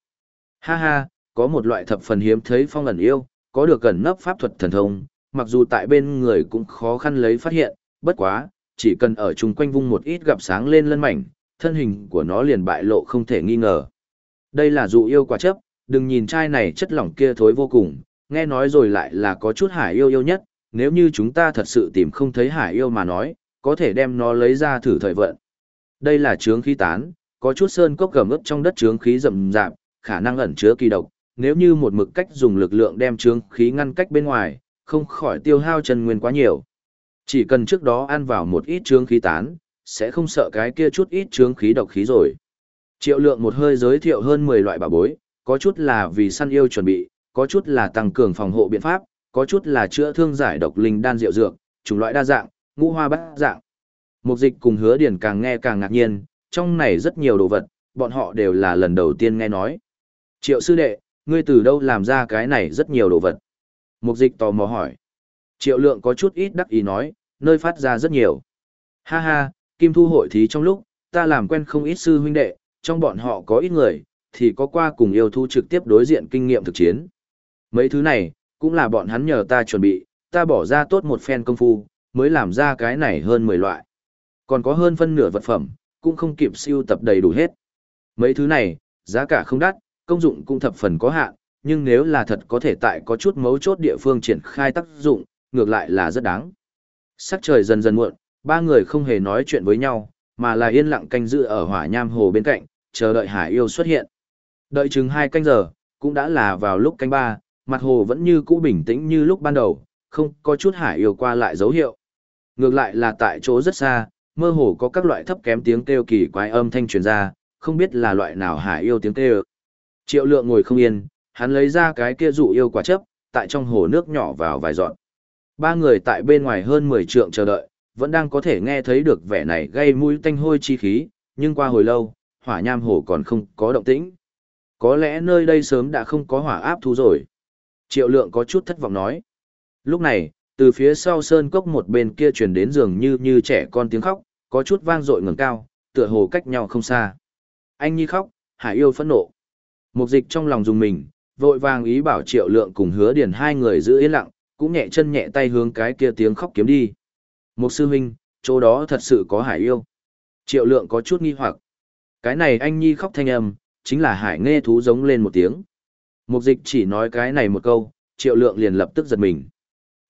Ha ha, có một loại thập phần hiếm thấy phong ẩn yêu, có được gần nấp pháp thuật thần thông, mặc dù tại bên người cũng khó khăn lấy phát hiện, bất quá, chỉ cần ở chung quanh vung một ít gặp sáng lên lân mảnh, thân hình của nó liền bại lộ không thể nghi ngờ. Đây là dụ yêu quả chấp, đừng nhìn trai này chất lỏng kia thối vô cùng, nghe nói rồi lại là có chút hải yêu yêu nhất, nếu như chúng ta thật sự tìm không thấy hải yêu mà nói, có thể đem nó lấy ra thử thời vận. Đây là trướng khí tán, có chút sơn cốc gầm ướp trong đất trướng khí rậm rạp, khả năng ẩn chứa kỳ độc, nếu như một mực cách dùng lực lượng đem trướng khí ngăn cách bên ngoài, không khỏi tiêu hao chân nguyên quá nhiều. Chỉ cần trước đó ăn vào một ít trướng khí tán, sẽ không sợ cái kia chút ít trướng khí độc khí rồi. Triệu lượng một hơi giới thiệu hơn 10 loại bảo bối, có chút là vì săn yêu chuẩn bị, có chút là tăng cường phòng hộ biện pháp, có chút là chữa thương giải độc linh đan rượu dược, chủng loại đa dạng, ngũ hoa bát dạng. Mục dịch cùng hứa điển càng nghe càng ngạc nhiên, trong này rất nhiều đồ vật, bọn họ đều là lần đầu tiên nghe nói. Triệu sư đệ, ngươi từ đâu làm ra cái này rất nhiều đồ vật? Mục dịch tò mò hỏi. Triệu lượng có chút ít đắc ý nói, nơi phát ra rất nhiều. Ha ha, kim thu hội thí trong lúc, ta làm quen không ít sư huynh đệ, trong bọn họ có ít người, thì có qua cùng yêu thu trực tiếp đối diện kinh nghiệm thực chiến. Mấy thứ này, cũng là bọn hắn nhờ ta chuẩn bị, ta bỏ ra tốt một phen công phu, mới làm ra cái này hơn 10 loại. Còn có hơn phân nửa vật phẩm, cũng không kịp siêu tập đầy đủ hết. Mấy thứ này, giá cả không đắt, công dụng cũng thập phần có hạn, nhưng nếu là thật có thể tại có chút mấu chốt địa phương triển khai tác dụng, ngược lại là rất đáng. Sắc trời dần dần muộn, ba người không hề nói chuyện với nhau, mà là yên lặng canh giữ ở hỏa nham hồ bên cạnh, chờ đợi hải yêu xuất hiện. Đợi chừng hai canh giờ, cũng đã là vào lúc canh ba, mặt hồ vẫn như cũ bình tĩnh như lúc ban đầu, không có chút hải yêu qua lại dấu hiệu. Ngược lại là tại chỗ rất xa, mơ hồ có các loại thấp kém tiếng kêu kỳ quái âm thanh truyền ra, không biết là loại nào hải yêu tiếng kêu. Triệu lượng ngồi không yên, hắn lấy ra cái kia dụ yêu quả chấp, tại trong hồ nước nhỏ vào vài dọn. Ba người tại bên ngoài hơn 10 trượng chờ đợi, vẫn đang có thể nghe thấy được vẻ này gây mũi tanh hôi chi khí, nhưng qua hồi lâu, hỏa nham hồ còn không có động tĩnh. Có lẽ nơi đây sớm đã không có hỏa áp thú rồi. Triệu lượng có chút thất vọng nói. Lúc này, từ phía sau sơn cốc một bên kia truyền đến giường như như trẻ con tiếng khóc, có chút vang dội ngẩng cao, tựa hồ cách nhau không xa. Anh nhi khóc, hải yêu phẫn nộ. Mục dịch trong lòng dùng mình, vội vàng ý bảo triệu lượng cùng hứa điền hai người giữ yên lặng, cũng nhẹ chân nhẹ tay hướng cái kia tiếng khóc kiếm đi. một sư huynh, chỗ đó thật sự có hải yêu. Triệu lượng có chút nghi hoặc. Cái này anh nhi khóc thanh âm, chính là hải nghe thú giống lên một tiếng. Mục dịch chỉ nói cái này một câu, triệu lượng liền lập tức giật mình.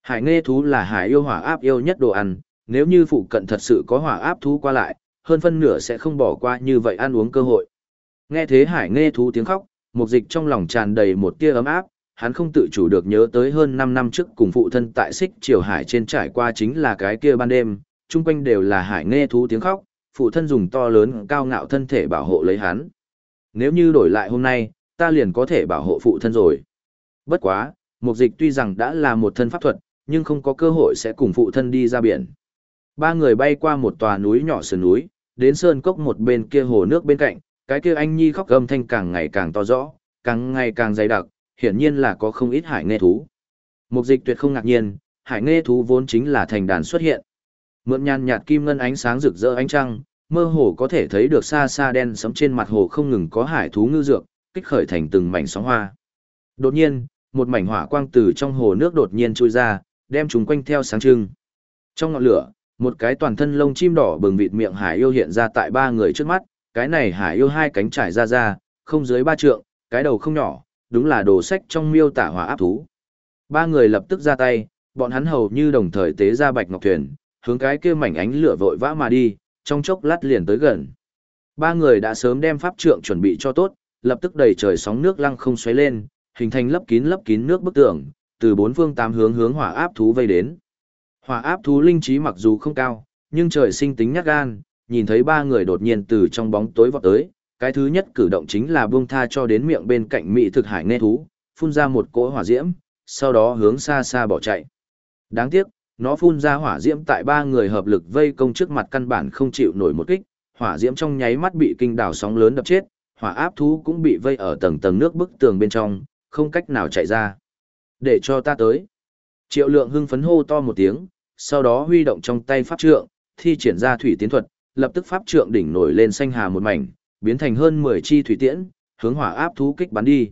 Hải nghe thú là hải yêu hỏa áp yêu nhất đồ ăn, nếu như phụ cận thật sự có hỏa áp thú qua lại, hơn phân nửa sẽ không bỏ qua như vậy ăn uống cơ hội. Nghe thế hải nghe thú tiếng khóc, mục dịch trong lòng tràn đầy một tia ấm áp, hắn không tự chủ được nhớ tới hơn 5 năm trước cùng phụ thân tại xích triều hải trên trải qua chính là cái kia ban đêm, chung quanh đều là hải nghe thú tiếng khóc, phụ thân dùng to lớn cao ngạo thân thể bảo hộ lấy hắn. Nếu như đổi lại hôm nay, ta liền có thể bảo hộ phụ thân rồi. Bất quá, mục dịch tuy rằng đã là một thân pháp thuật, nhưng không có cơ hội sẽ cùng phụ thân đi ra biển. Ba người bay qua một tòa núi nhỏ sườn núi, đến sơn cốc một bên kia hồ nước bên cạnh, cái kia anh nhi khóc gầm thanh càng ngày càng to rõ, càng ngày càng dày đặc, hiển nhiên là có không ít hải nghe thú. Mục dịch tuyệt không ngạc nhiên, hải nghe thú vốn chính là thành đàn xuất hiện. Mượn nhàn nhạt kim ngân ánh sáng rực rỡ ánh trăng, mơ hồ có thể thấy được xa xa đen sẫm trên mặt hồ không ngừng có hải thú ngư dược, kích khởi thành từng mảnh sóng hoa. Đột nhiên, một mảnh hỏa quang từ trong hồ nước đột nhiên trôi ra, đem chúng quanh theo sáng trưng. Trong ngọn lửa, một cái toàn thân lông chim đỏ bừng vịt miệng hải yêu hiện ra tại ba người trước mắt, cái này hải yêu hai cánh trải ra ra, không dưới ba trượng, cái đầu không nhỏ, đúng là đồ sách trong miêu tả hỏa áp thú. Ba người lập tức ra tay, bọn hắn hầu như đồng thời tế ra bạch ngọc thuyền, hướng cái kia mảnh ánh lửa vội vã mà đi, trong chốc lát liền tới gần. Ba người đã sớm đem pháp trượng chuẩn bị cho tốt, lập tức đầy trời sóng nước lăng không xoáy lên, hình thành lấp kín lấp kín nước bức tường, từ bốn phương tám hướng hướng hỏa áp thú vây đến. Hỏa áp thú linh trí mặc dù không cao, nhưng trời sinh tính nhát gan, nhìn thấy ba người đột nhiên từ trong bóng tối vọt tới, cái thứ nhất cử động chính là buông tha cho đến miệng bên cạnh mỹ thực hải nghe thú, phun ra một cỗ hỏa diễm, sau đó hướng xa xa bỏ chạy. Đáng tiếc, nó phun ra hỏa diễm tại ba người hợp lực vây công trước mặt căn bản không chịu nổi một kích, hỏa diễm trong nháy mắt bị kinh đảo sóng lớn đập chết, hỏa áp thú cũng bị vây ở tầng tầng nước bức tường bên trong, không cách nào chạy ra. Để cho ta tới. Triệu lượng hưng phấn hô to một tiếng, sau đó huy động trong tay pháp trượng, thi triển ra thủy tiến thuật, lập tức pháp trượng đỉnh nổi lên xanh hà một mảnh, biến thành hơn 10 chi thủy tiễn, hướng hỏa áp thú kích bắn đi.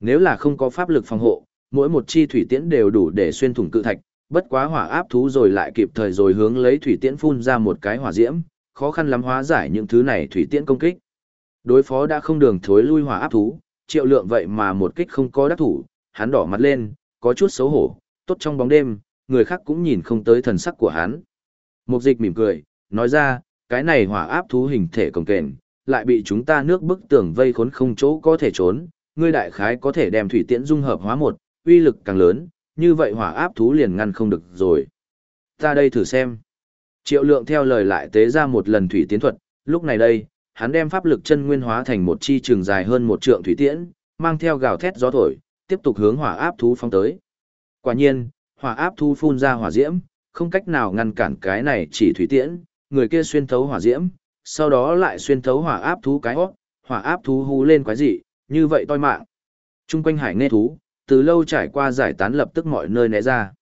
Nếu là không có pháp lực phòng hộ, mỗi một chi thủy tiễn đều đủ để xuyên thủng cự thạch, bất quá hỏa áp thú rồi lại kịp thời rồi hướng lấy thủy tiễn phun ra một cái hỏa diễm, khó khăn lắm hóa giải những thứ này thủy tiễn công kích. Đối phó đã không đường thối lui hỏa áp thú, triệu lượng vậy mà một kích không có đắc thủ, hắn đỏ mặt lên, có chút xấu hổ, tốt trong bóng đêm, người khác cũng nhìn không tới thần sắc của hắn. Mục dịch mỉm cười, nói ra, cái này hỏa áp thú hình thể cồng kềnh, lại bị chúng ta nước bức tường vây khốn không chỗ có thể trốn, ngươi đại khái có thể đem thủy tiễn dung hợp hóa một, uy lực càng lớn, như vậy hỏa áp thú liền ngăn không được rồi. Ta đây thử xem. Triệu lượng theo lời lại tế ra một lần thủy tiến thuật, lúc này đây, hắn đem pháp lực chân nguyên hóa thành một chi trường dài hơn một trượng thủy tiễn, mang theo gào thét gió thổi, tiếp tục hướng hỏa áp thú phong tới. Quả nhiên, hỏa áp thú phun ra hỏa diễm, không cách nào ngăn cản cái này chỉ thủy tiễn, người kia xuyên thấu hỏa diễm, sau đó lại xuyên thấu hỏa áp thú cái hót, hỏa áp thú hú lên quái dị, như vậy toi mạng. Trung quanh hải nghe thú, từ lâu trải qua giải tán lập tức mọi nơi né ra.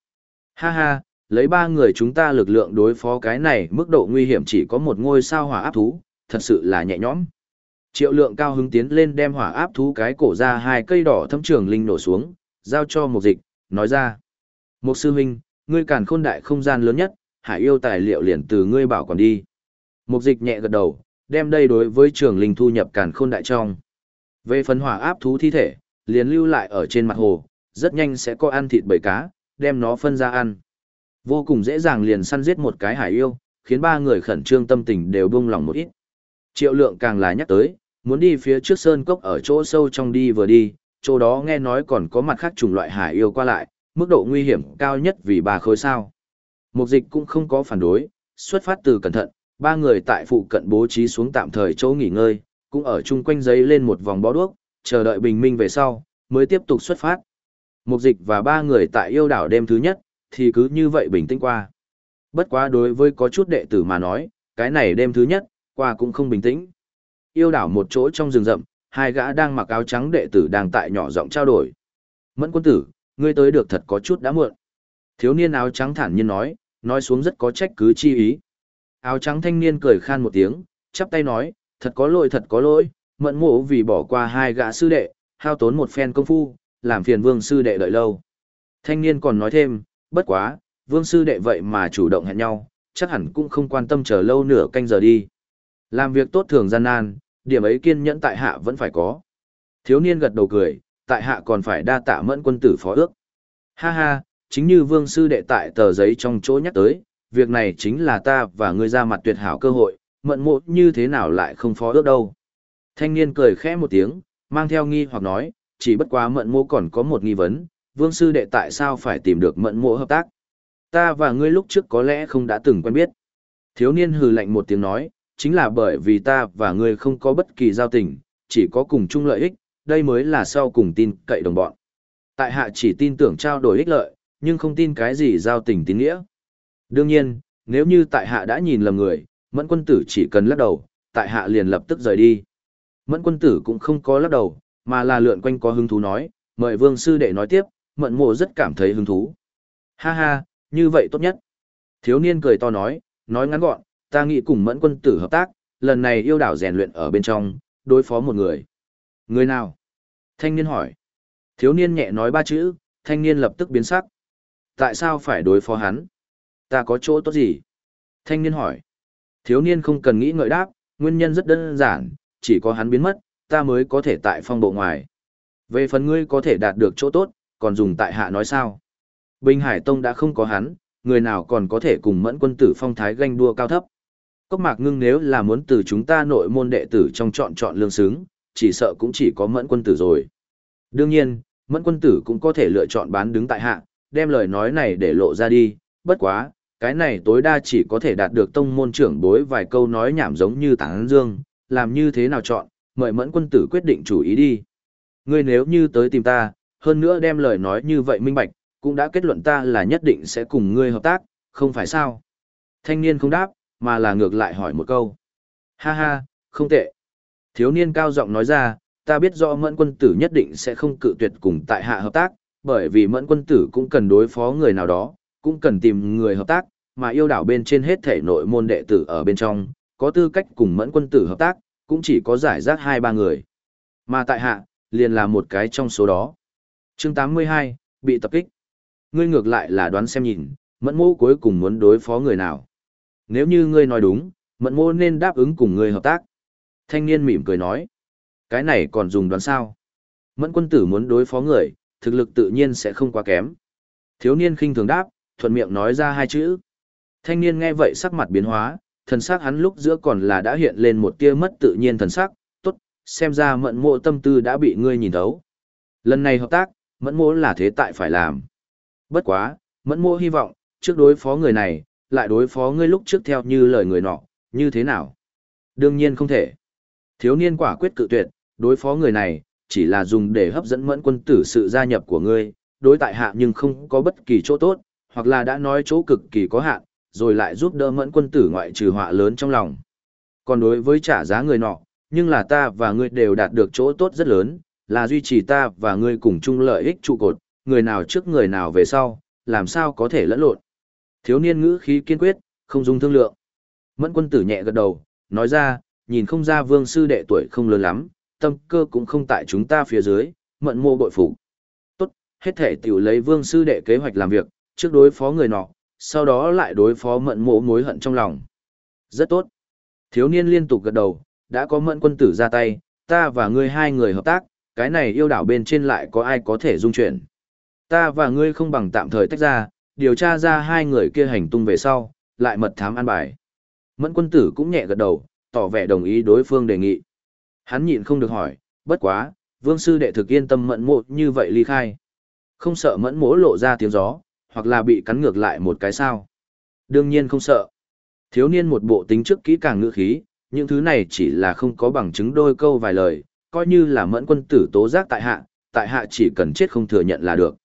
Ha ha, lấy ba người chúng ta lực lượng đối phó cái này mức độ nguy hiểm chỉ có một ngôi sao hỏa áp thú, thật sự là nhẹ nhõm. Triệu lượng cao hứng tiến lên đem hỏa áp thú cái cổ ra hai cây đỏ thâm trường linh nổ xuống, giao cho một dịch, nói ra. Một sư huynh, ngươi càn khôn đại không gian lớn nhất, hải yêu tài liệu liền từ ngươi bảo còn đi. Mục dịch nhẹ gật đầu, đem đây đối với trường linh thu nhập càn khôn đại trong. Về phần hỏa áp thú thi thể, liền lưu lại ở trên mặt hồ, rất nhanh sẽ có ăn thịt bầy cá, đem nó phân ra ăn. Vô cùng dễ dàng liền săn giết một cái hải yêu, khiến ba người khẩn trương tâm tình đều buông lòng một ít. Triệu lượng càng là nhắc tới, muốn đi phía trước sơn cốc ở chỗ sâu trong đi vừa đi, chỗ đó nghe nói còn có mặt khác chủng loại hải yêu qua lại, mức độ nguy hiểm cao nhất vì bà khối sao. Mục dịch cũng không có phản đối, xuất phát từ cẩn thận, ba người tại phụ cận bố trí xuống tạm thời chỗ nghỉ ngơi, cũng ở chung quanh giấy lên một vòng bó đuốc, chờ đợi bình minh về sau, mới tiếp tục xuất phát. Mục dịch và ba người tại yêu đảo đêm thứ nhất, thì cứ như vậy bình tĩnh qua. Bất quá đối với có chút đệ tử mà nói, cái này đêm thứ nhất, qua cũng không bình tĩnh. Yêu đảo một chỗ trong rừng rậm, hai gã đang mặc áo trắng đệ tử đang tại nhỏ giọng trao đổi. Mẫn quân tử, ngươi tới được thật có chút đã muộn. Thiếu niên áo trắng thản nhiên nói, nói xuống rất có trách cứ chi ý. Áo trắng thanh niên cười khan một tiếng, chắp tay nói, thật có lỗi thật có lỗi, mẫn mộ vì bỏ qua hai gã sư đệ, hao tốn một phen công phu, làm phiền vương sư đệ đợi lâu. Thanh niên còn nói thêm, bất quá, vương sư đệ vậy mà chủ động hẹn nhau, chắc hẳn cũng không quan tâm chờ lâu nửa canh giờ đi. Làm việc tốt thường gian nan, điểm ấy kiên nhẫn tại hạ vẫn phải có. Thiếu niên gật đầu cười, tại hạ còn phải đa tạ mẫn quân tử phó ước. Ha ha, chính như vương sư đệ tại tờ giấy trong chỗ nhắc tới, việc này chính là ta và ngươi ra mặt tuyệt hảo cơ hội, mận mộ như thế nào lại không phó ước đâu. Thanh niên cười khẽ một tiếng, mang theo nghi hoặc nói, chỉ bất quá mận mộ còn có một nghi vấn, vương sư đệ tại sao phải tìm được mận mộ hợp tác. Ta và ngươi lúc trước có lẽ không đã từng quen biết. Thiếu niên hừ lạnh một tiếng nói, chính là bởi vì ta và ngươi không có bất kỳ giao tình, chỉ có cùng chung lợi ích, đây mới là sau cùng tin cậy đồng bọn. Tại hạ chỉ tin tưởng trao đổi ích lợi, nhưng không tin cái gì giao tình tín nghĩa. Đương nhiên, nếu như tại hạ đã nhìn lầm người, mẫn quân tử chỉ cần lắc đầu, tại hạ liền lập tức rời đi. Mẫn quân tử cũng không có lắc đầu, mà là lượn quanh có hứng thú nói, mời vương sư đệ nói tiếp, Mẫn mộ rất cảm thấy hứng thú. Ha ha, như vậy tốt nhất. Thiếu niên cười to nói, nói ngắn gọn, ta nghĩ cùng mẫn quân tử hợp tác, lần này yêu đảo rèn luyện ở bên trong, đối phó một người. Người nào? Thanh niên hỏi. Thiếu niên nhẹ nói ba chữ, thanh niên lập tức biến sắc. Tại sao phải đối phó hắn? Ta có chỗ tốt gì? Thanh niên hỏi. Thiếu niên không cần nghĩ ngợi đáp, nguyên nhân rất đơn giản, chỉ có hắn biến mất, ta mới có thể tại phong bộ ngoài. Về phần ngươi có thể đạt được chỗ tốt, còn dùng tại hạ nói sao? Bình Hải Tông đã không có hắn, người nào còn có thể cùng mẫn quân tử phong thái ganh đua cao thấp. Cốc mạc ngưng nếu là muốn từ chúng ta nội môn đệ tử trong chọn chọn lương xứng, chỉ sợ cũng chỉ có mẫn quân tử rồi. Đương nhiên, mẫn quân tử cũng có thể lựa chọn bán đứng tại hạ, đem lời nói này để lộ ra đi, bất quá, cái này tối đa chỉ có thể đạt được tông môn trưởng bối vài câu nói nhảm giống như tán dương, làm như thế nào chọn, mời mẫn quân tử quyết định chủ ý đi. Ngươi nếu như tới tìm ta, hơn nữa đem lời nói như vậy minh bạch, cũng đã kết luận ta là nhất định sẽ cùng ngươi hợp tác, không phải sao? Thanh niên không đáp, mà là ngược lại hỏi một câu. Ha ha, không tệ. Thiếu niên cao giọng nói ra, ta biết rõ mẫn quân tử nhất định sẽ không cự tuyệt cùng tại hạ hợp tác, bởi vì mẫn quân tử cũng cần đối phó người nào đó, cũng cần tìm người hợp tác, mà yêu đảo bên trên hết thể nội môn đệ tử ở bên trong, có tư cách cùng mẫn quân tử hợp tác, cũng chỉ có giải rác hai ba người. Mà tại hạ, liền là một cái trong số đó. chương 82, bị tập kích. Ngươi ngược lại là đoán xem nhìn, mẫn mô cuối cùng muốn đối phó người nào. Nếu như ngươi nói đúng, mẫn mô nên đáp ứng cùng ngươi hợp tác. Thanh niên mỉm cười nói. Cái này còn dùng đoán sao? Mẫn quân tử muốn đối phó người, thực lực tự nhiên sẽ không quá kém. Thiếu niên khinh thường đáp, thuận miệng nói ra hai chữ. Thanh niên nghe vậy sắc mặt biến hóa, thần sắc hắn lúc giữa còn là đã hiện lên một tia mất tự nhiên thần sắc, tốt, xem ra mẫn mộ tâm tư đã bị ngươi nhìn thấu. Lần này hợp tác, mẫn mộ là thế tại phải làm. Bất quá, mẫn mộ hy vọng, trước đối phó người này, lại đối phó ngươi lúc trước theo như lời người nọ, như thế nào? Đương nhiên không thể. Thiếu niên quả quyết cự tuyệt, đối phó người này, chỉ là dùng để hấp dẫn mẫn quân tử sự gia nhập của ngươi, đối tại hạ nhưng không có bất kỳ chỗ tốt, hoặc là đã nói chỗ cực kỳ có hạn, rồi lại giúp đỡ mẫn quân tử ngoại trừ họa lớn trong lòng. Còn đối với trả giá người nọ, nhưng là ta và ngươi đều đạt được chỗ tốt rất lớn, là duy trì ta và ngươi cùng chung lợi ích trụ cột, người nào trước người nào về sau, làm sao có thể lẫn lộn. Thiếu niên ngữ khí kiên quyết, không dung thương lượng. Mẫn quân tử nhẹ gật đầu, nói ra, nhìn không ra vương sư đệ tuổi không lớn lắm, tâm cơ cũng không tại chúng ta phía dưới, mận mô bội phục. Tốt, hết thể tiểu lấy vương sư đệ kế hoạch làm việc, trước đối phó người nọ, sau đó lại đối phó mận mộ mối hận trong lòng. Rất tốt. Thiếu niên liên tục gật đầu, đã có mận quân tử ra tay, ta và ngươi hai người hợp tác, cái này yêu đảo bên trên lại có ai có thể dung chuyển. Ta và ngươi không bằng tạm thời tách ra, điều tra ra hai người kia hành tung về sau, lại mật thám an bài. Mẫn quân tử cũng nhẹ gật đầu, tỏ vẻ đồng ý đối phương đề nghị. Hắn nhịn không được hỏi, bất quá, vương sư đệ thực yên tâm mẫn mộ như vậy ly khai. Không sợ mẫn mỗ lộ ra tiếng gió, hoặc là bị cắn ngược lại một cái sao. Đương nhiên không sợ. Thiếu niên một bộ tính trước kỹ càng ngữ khí, những thứ này chỉ là không có bằng chứng đôi câu vài lời, coi như là mẫn quân tử tố giác tại hạ, tại hạ chỉ cần chết không thừa nhận là được.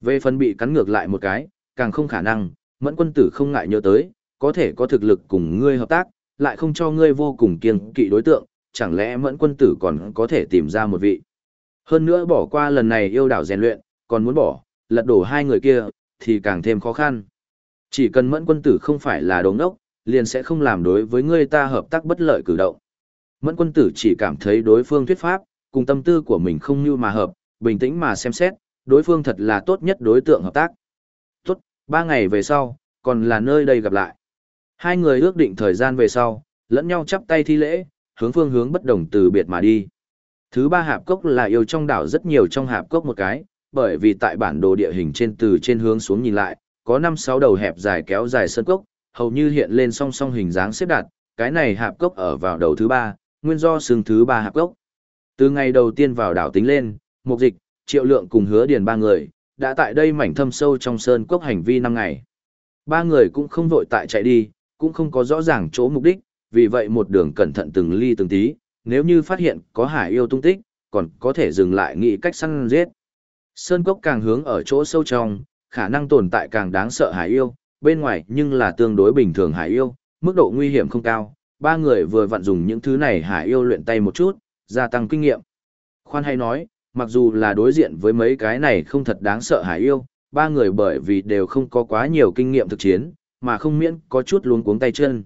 Về phần bị cắn ngược lại một cái, càng không khả năng, mẫn quân tử không ngại nhớ tới, có thể có thực lực cùng ngươi hợp tác, lại không cho ngươi vô cùng kiêng kỵ đối tượng, chẳng lẽ mẫn quân tử còn có thể tìm ra một vị. Hơn nữa bỏ qua lần này yêu đảo rèn luyện, còn muốn bỏ, lật đổ hai người kia, thì càng thêm khó khăn. Chỉ cần mẫn quân tử không phải là đồ ngốc, liền sẽ không làm đối với ngươi ta hợp tác bất lợi cử động. Mẫn quân tử chỉ cảm thấy đối phương thuyết pháp, cùng tâm tư của mình không như mà hợp, bình tĩnh mà xem xét, đối phương thật là tốt nhất đối tượng hợp tác. Tốt, ba ngày về sau, còn là nơi đây gặp lại. Hai người ước định thời gian về sau, lẫn nhau chắp tay thi lễ, hướng phương hướng bất đồng từ biệt mà đi. Thứ ba hạp cốc là yêu trong đảo rất nhiều trong hạp cốc một cái, bởi vì tại bản đồ địa hình trên từ trên hướng xuống nhìn lại, có 5-6 đầu hẹp dài kéo dài sơn cốc, hầu như hiện lên song song hình dáng xếp đặt, cái này hạp cốc ở vào đầu thứ ba, nguyên do xương thứ ba hạp cốc. Từ ngày đầu tiên vào đảo tính lên, mục dịch, triệu lượng cùng hứa điền ba người, đã tại đây mảnh thâm sâu trong sơn cốc hành vi năm ngày. Ba người cũng không vội tại chạy đi, cũng không có rõ ràng chỗ mục đích, vì vậy một đường cẩn thận từng ly từng tí, nếu như phát hiện có hải yêu tung tích, còn có thể dừng lại nghĩ cách săn giết. Sơn cốc càng hướng ở chỗ sâu trong, khả năng tồn tại càng đáng sợ hải yêu, bên ngoài nhưng là tương đối bình thường hải yêu, mức độ nguy hiểm không cao. Ba người vừa vặn dùng những thứ này hải yêu luyện tay một chút, gia tăng kinh nghiệm. Khoan hay nói, mặc dù là đối diện với mấy cái này không thật đáng sợ hải yêu, ba người bởi vì đều không có quá nhiều kinh nghiệm thực chiến, mà không miễn có chút luống cuống tay chân.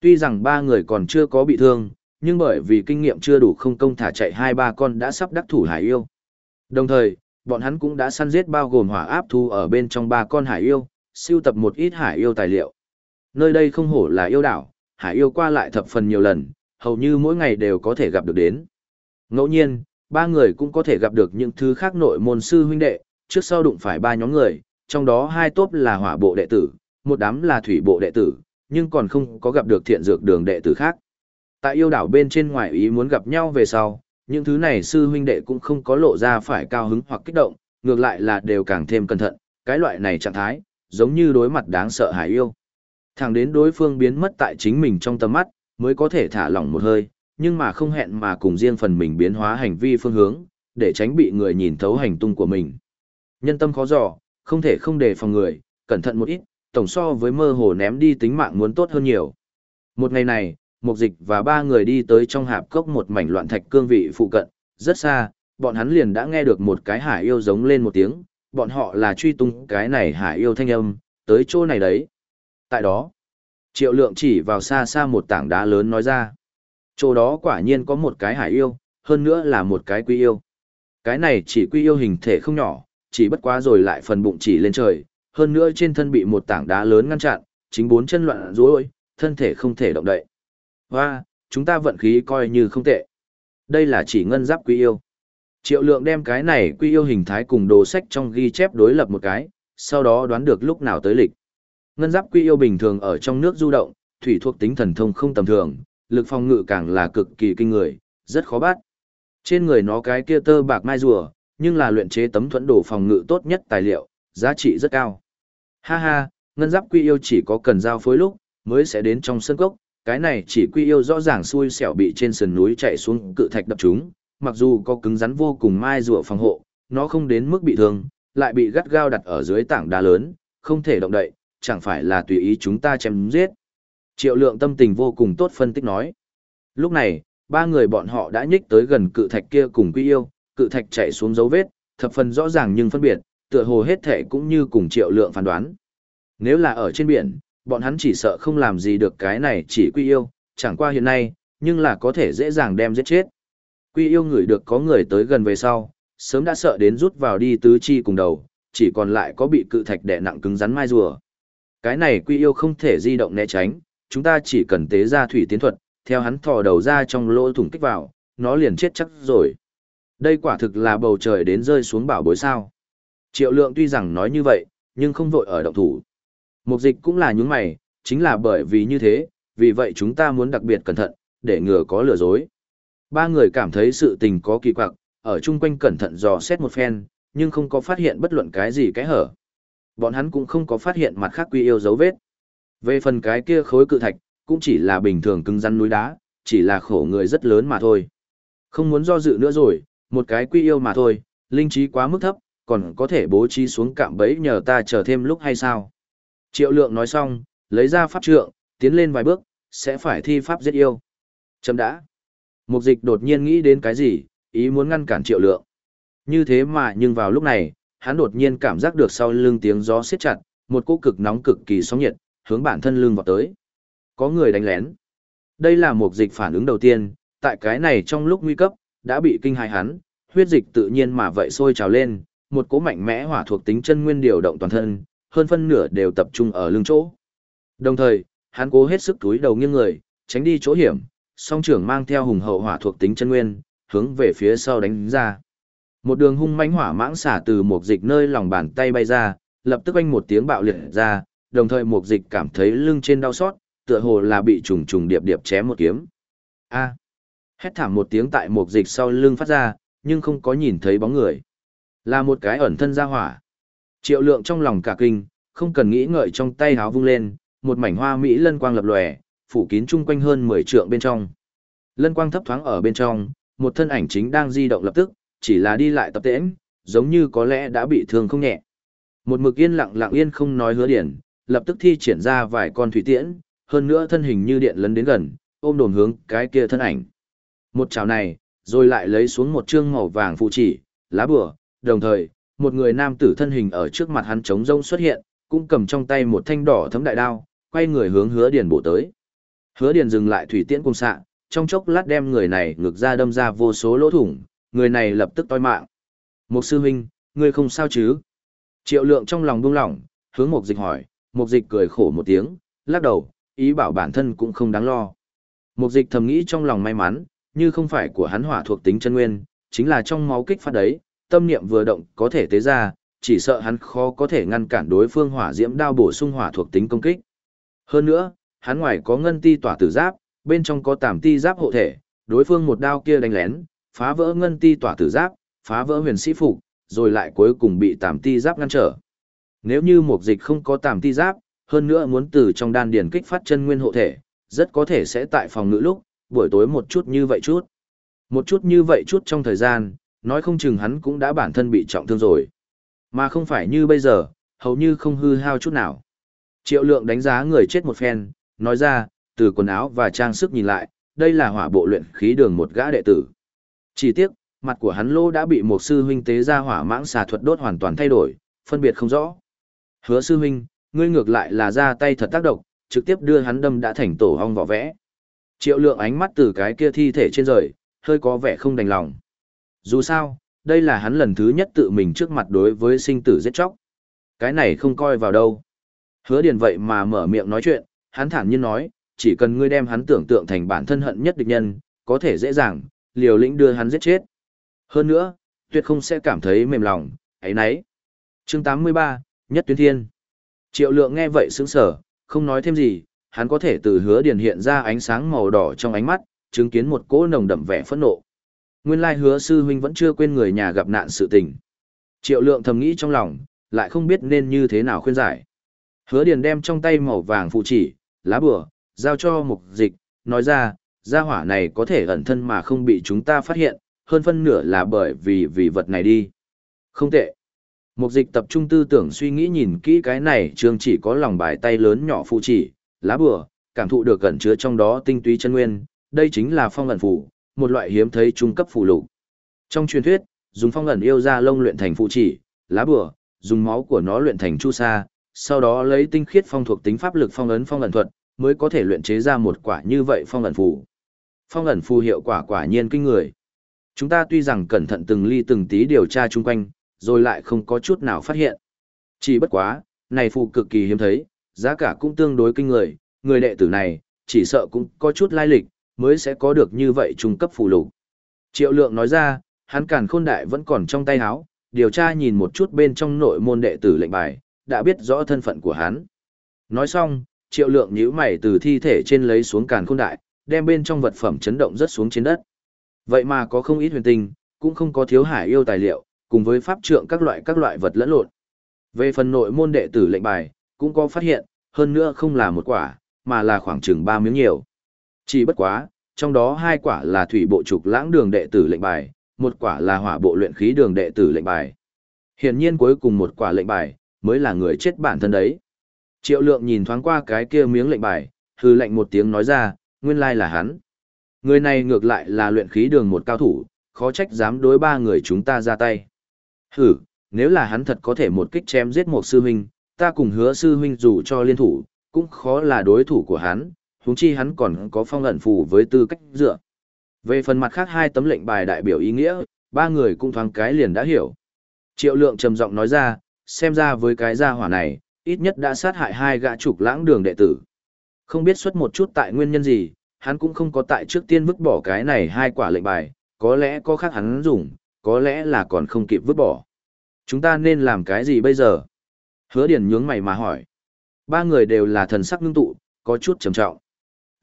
Tuy rằng ba người còn chưa có bị thương, nhưng bởi vì kinh nghiệm chưa đủ không công thả chạy hai ba con đã sắp đắc thủ hải yêu. Đồng thời, bọn hắn cũng đã săn giết bao gồm hỏa áp thu ở bên trong ba con hải yêu, siêu tập một ít hải yêu tài liệu. Nơi đây không hổ là yêu đảo, hải yêu qua lại thập phần nhiều lần, hầu như mỗi ngày đều có thể gặp được đến. Ngẫu nhiên, ba người cũng có thể gặp được những thứ khác nội môn sư huynh đệ, trước sau đụng phải ba nhóm người, trong đó hai tốp là hỏa bộ đệ tử, một đám là thủy bộ đệ tử, nhưng còn không có gặp được thiện dược đường đệ tử khác. Tại yêu đảo bên trên ngoài ý muốn gặp nhau về sau, những thứ này sư huynh đệ cũng không có lộ ra phải cao hứng hoặc kích động, ngược lại là đều càng thêm cẩn thận, cái loại này trạng thái, giống như đối mặt đáng sợ hải yêu. Thẳng đến đối phương biến mất tại chính mình trong tầm mắt, mới có thể thả lỏng một hơi, nhưng mà không hẹn mà cùng riêng phần mình biến hóa hành vi phương hướng, để tránh bị người nhìn thấu hành tung của mình. Nhân tâm khó dò, không thể không đề phòng người, cẩn thận một ít, tổng so với mơ hồ ném đi tính mạng muốn tốt hơn nhiều. Một ngày này, Mục Dịch và ba người đi tới trong hạp cốc một mảnh loạn thạch cương vị phụ cận, rất xa, bọn hắn liền đã nghe được một cái hải yêu giống lên một tiếng, bọn họ là truy tung cái này hải yêu thanh âm, tới chỗ này đấy. Tại đó, triệu lượng chỉ vào xa xa một tảng đá lớn nói ra. Chỗ đó quả nhiên có một cái hải yêu, hơn nữa là một cái quy yêu. Cái này chỉ quy yêu hình thể không nhỏ, chỉ bất quá rồi lại phần bụng chỉ lên trời, hơn nữa trên thân bị một tảng đá lớn ngăn chặn, chính bốn chân loạn rối, thân thể không thể động đậy. Hoa, chúng ta vận khí coi như không tệ. Đây là chỉ ngân giáp quy yêu. Triệu lượng đem cái này quy yêu hình thái cùng đồ sách trong ghi chép đối lập một cái, sau đó đoán được lúc nào tới lịch. Ngân giáp quy yêu bình thường ở trong nước du động, thủy thuộc tính thần thông không tầm thường, lực phòng ngự càng là cực kỳ kinh người, rất khó bắt. Trên người nó cái kia tơ bạc mai rùa, nhưng là luyện chế tấm thuẫn đồ phòng ngự tốt nhất tài liệu, giá trị rất cao. Ha ha, ngân giáp quy yêu chỉ có cần giao phối lúc, mới sẽ đến trong sân cốc, cái này chỉ quy yêu rõ ràng xui xẻo bị trên sườn núi chạy xuống cự thạch đập chúng, mặc dù có cứng rắn vô cùng mai rùa phòng hộ, nó không đến mức bị thương, lại bị gắt gao đặt ở dưới tảng đá lớn, không thể động đậy, chẳng phải là tùy ý chúng ta chém giết. Triệu lượng tâm tình vô cùng tốt phân tích nói. Lúc này, ba người bọn họ đã nhích tới gần cự thạch kia cùng quy yêu, cự thạch chạy xuống dấu vết, thập phần rõ ràng nhưng phân biệt, tựa hồ hết thể cũng như cùng triệu lượng phán đoán. Nếu là ở trên biển, bọn hắn chỉ sợ không làm gì được cái này chỉ quy yêu, chẳng qua hiện nay, nhưng là có thể dễ dàng đem giết chết. Quy yêu ngửi được có người tới gần về sau, sớm đã sợ đến rút vào đi tứ chi cùng đầu, chỉ còn lại có bị cự thạch đè nặng cứng rắn mai rùa. Cái này quy yêu không thể di động né tránh, chúng ta chỉ cần tế ra thủy tiến thuật, theo hắn thò đầu ra trong lỗ thủng kích vào, nó liền chết chắc rồi. Đây quả thực là bầu trời đến rơi xuống bảo bối sao. Triệu lượng tuy rằng nói như vậy, nhưng không vội ở động thủ. Mục dịch cũng là những mày, chính là bởi vì như thế, vì vậy chúng ta muốn đặc biệt cẩn thận, để ngừa có lừa dối. Ba người cảm thấy sự tình có kỳ quặc, ở chung quanh cẩn thận dò xét một phen, nhưng không có phát hiện bất luận cái gì cái hở. Bọn hắn cũng không có phát hiện mặt khác quy yêu dấu vết. Về phần cái kia khối cự thạch, cũng chỉ là bình thường cứng rắn núi đá, chỉ là khổ người rất lớn mà thôi. Không muốn do dự nữa rồi, một cái quy yêu mà thôi, linh trí quá mức thấp, còn có thể bố trí xuống cạm bẫy nhờ ta chờ thêm lúc hay sao. Triệu lượng nói xong, lấy ra pháp trượng, tiến lên vài bước, sẽ phải thi pháp giết yêu. Chấm đã. Mục dịch đột nhiên nghĩ đến cái gì, ý muốn ngăn cản triệu lượng. Như thế mà nhưng vào lúc này, hắn đột nhiên cảm giác được sau lưng tiếng gió siết chặt, một cỗ cực nóng cực kỳ sóng nhiệt, hướng bản thân lưng vào tới. Có người đánh lén. Đây là Mục dịch phản ứng đầu tiên, tại cái này trong lúc nguy cấp, đã bị kinh hại hắn, huyết dịch tự nhiên mà vậy sôi trào lên, một cỗ mạnh mẽ hỏa thuộc tính chân nguyên điều động toàn thân, hơn phân nửa đều tập trung ở lưng chỗ. Đồng thời, hắn cố hết sức túi đầu nghiêng người, tránh đi chỗ hiểm, song trưởng mang theo hùng hậu hỏa thuộc tính chân nguyên, hướng về phía sau đánh ra. Một đường hung mãnh hỏa mãng xả từ một dịch nơi lòng bàn tay bay ra, lập tức anh một tiếng bạo liệt ra, đồng thời một dịch cảm thấy lưng trên đau xót, tựa hồ là bị trùng trùng điệp điệp chém một kiếm. A. Hét thảm một tiếng tại một dịch sau lưng phát ra, nhưng không có nhìn thấy bóng người. Là một cái ẩn thân ra hỏa. Triệu lượng trong lòng cả kinh, không cần nghĩ ngợi trong tay háo vung lên, một mảnh hoa mỹ lân quang lập lòe, phủ kín chung quanh hơn 10 trượng bên trong. Lân quang thấp thoáng ở bên trong, một thân ảnh chính đang di động lập tức, chỉ là đi lại tập tễnh, giống như có lẽ đã bị thương không nhẹ. Một mực yên lặng lặng yên không nói hứa điển, lập tức thi triển ra vài con thủy tiễn, hơn nữa thân hình như điện lấn đến gần, ôm đồn hướng cái kia thân ảnh. Một chảo này, rồi lại lấy xuống một trương màu vàng phụ chỉ, lá bùa, đồng thời, một người nam tử thân hình ở trước mặt hắn trống rông xuất hiện, cũng cầm trong tay một thanh đỏ thấm đại đao, quay người hướng hứa điền bổ tới. Hứa điền dừng lại thủy tiễn cung xạ, trong chốc lát đem người này ngược ra đâm ra vô số lỗ thủng, người này lập tức toi mạng. Một sư huynh, ngươi không sao chứ? Triệu lượng trong lòng buông lỏng, hướng một dịch hỏi, một dịch cười khổ một tiếng, lắc đầu, ý bảo bản thân cũng không đáng lo. Một dịch thầm nghĩ trong lòng may mắn, như không phải của hắn hỏa thuộc tính chân nguyên, chính là trong máu kích phát đấy, tâm niệm vừa động có thể tế ra, chỉ sợ hắn khó có thể ngăn cản đối phương hỏa diễm đao bổ sung hỏa thuộc tính công kích. Hơn nữa, hắn ngoài có ngân ti tỏa tử giáp, bên trong có tàm ti giáp hộ thể, đối phương một đao kia đánh lén, phá vỡ ngân ti tỏa tử giáp, phá vỡ huyền sĩ phục, rồi lại cuối cùng bị tàm ti giáp ngăn trở. Nếu như một dịch không có tàm ti giáp, hơn nữa muốn từ trong đan điển kích phát chân nguyên hộ thể, rất có thể sẽ tại phòng ngữ lúc, buổi tối một chút như vậy chút. Một chút như vậy chút trong thời gian, nói không chừng hắn cũng đã bản thân bị trọng thương rồi. Mà không phải như bây giờ, hầu như không hư hao chút nào. Triệu lượng đánh giá người chết một phen, nói ra, từ quần áo và trang sức nhìn lại, đây là hỏa bộ luyện khí đường một gã đệ tử. Chỉ tiếc, mặt của hắn lô đã bị một sư huynh tế ra hỏa mãng xà thuật đốt hoàn toàn thay đổi, phân biệt không rõ. Hứa sư huynh, ngươi ngược lại là ra tay thật tác động, trực tiếp đưa hắn đâm đã thành tổ hong vỏ vẽ. Triệu lượng ánh mắt từ cái kia thi thể trên rời, hơi có vẻ không đành lòng. Dù sao, đây là hắn lần thứ nhất tự mình trước mặt đối với sinh tử giết chóc. Cái này không coi vào đâu. Hứa điền vậy mà mở miệng nói chuyện, hắn thản nhiên nói, chỉ cần ngươi đem hắn tưởng tượng thành bản thân hận nhất địch nhân, có thể dễ dàng, liều lĩnh đưa hắn giết chết. Hơn nữa, tuyệt không sẽ cảm thấy mềm lòng, ấy nấy. Chương 83, Nhất Tuyến Thiên. Triệu lượng nghe vậy sững sở, không nói thêm gì, hắn có thể từ hứa điền hiện ra ánh sáng màu đỏ trong ánh mắt, chứng kiến một cỗ nồng đậm vẻ phẫn nộ. Nguyên lai hứa sư huynh vẫn chưa quên người nhà gặp nạn sự tình. Triệu lượng thầm nghĩ trong lòng, lại không biết nên như thế nào khuyên giải. Hứa điền đem trong tay màu vàng phụ chỉ, lá bừa, giao cho mục dịch, nói ra, gia hỏa này có thể ẩn thân mà không bị chúng ta phát hiện, hơn phân nửa là bởi vì vì vật này đi. Không tệ. Mục dịch tập trung tư tưởng suy nghĩ nhìn kỹ cái này trường chỉ có lòng bài tay lớn nhỏ phụ chỉ, lá bừa, cảm thụ được cẩn chứa trong đó tinh túy chân nguyên, đây chính là phong ẩn phù, một loại hiếm thấy trung cấp phụ lục. Trong truyền thuyết, dùng phong ẩn yêu ra lông luyện thành phụ chỉ, lá bùa, dùng máu của nó luyện thành chu sa, sau đó lấy tinh khiết phong thuộc tính pháp lực phong ấn phong ẩn thuật, mới có thể luyện chế ra một quả như vậy phong ẩn phù. Phong ẩn phù hiệu quả quả nhiên kinh người. Chúng ta tuy rằng cẩn thận từng ly từng tí điều tra chung quanh, rồi lại không có chút nào phát hiện. Chỉ bất quá, này phù cực kỳ hiếm thấy, giá cả cũng tương đối kinh người, người đệ tử này, chỉ sợ cũng có chút lai lịch, mới sẽ có được như vậy trung cấp phù lục. Triệu lượng nói ra, hắn càn khôn đại vẫn còn trong tay áo, điều tra nhìn một chút bên trong nội môn đệ tử lệnh bài, đã biết rõ thân phận của hắn. Nói xong, triệu lượng nhíu mày từ thi thể trên lấy xuống càn khôn đại, đem bên trong vật phẩm chấn động rất xuống trên đất. Vậy mà có không ít huyền tinh, cũng không có thiếu hải yêu tài liệu, cùng với pháp trượng các loại các loại vật lẫn lộn. Về phần nội môn đệ tử lệnh bài, cũng có phát hiện, hơn nữa không là một quả, mà là khoảng chừng ba miếng nhiều. Chỉ bất quá, trong đó hai quả là thủy bộ trục lãng đường đệ tử lệnh bài, một quả là hỏa bộ luyện khí đường đệ tử lệnh bài. Hiển nhiên cuối cùng một quả lệnh bài, mới là người chết bản thân đấy. Triệu lượng nhìn thoáng qua cái kia miếng lệnh bài, hừ lệnh một tiếng nói ra, nguyên lai là hắn. Người này ngược lại là luyện khí đường một cao thủ, khó trách dám đối ba người chúng ta ra tay. Hử, nếu là hắn thật có thể một kích chém giết một sư huynh, ta cùng hứa sư huynh dù cho liên thủ, cũng khó là đối thủ của hắn, huống chi hắn còn có phong ẩn phù với tư cách dựa. Về phần mặt khác hai tấm lệnh bài đại biểu ý nghĩa, ba người cũng thoáng cái liền đã hiểu. Triệu lượng trầm giọng nói ra, xem ra với cái gia hỏa này, ít nhất đã sát hại hai gã trục lãng đường đệ tử. Không biết xuất một chút tại nguyên nhân gì, hắn cũng không có tại trước tiên vứt bỏ cái này hai quả lệnh bài, có lẽ có khác hắn dùng, có lẽ là còn không kịp vứt bỏ. Chúng ta nên làm cái gì bây giờ? Hứa Điền nhướng mày mà hỏi. Ba người đều là thần sắc ngưng tụ, có chút trầm trọng.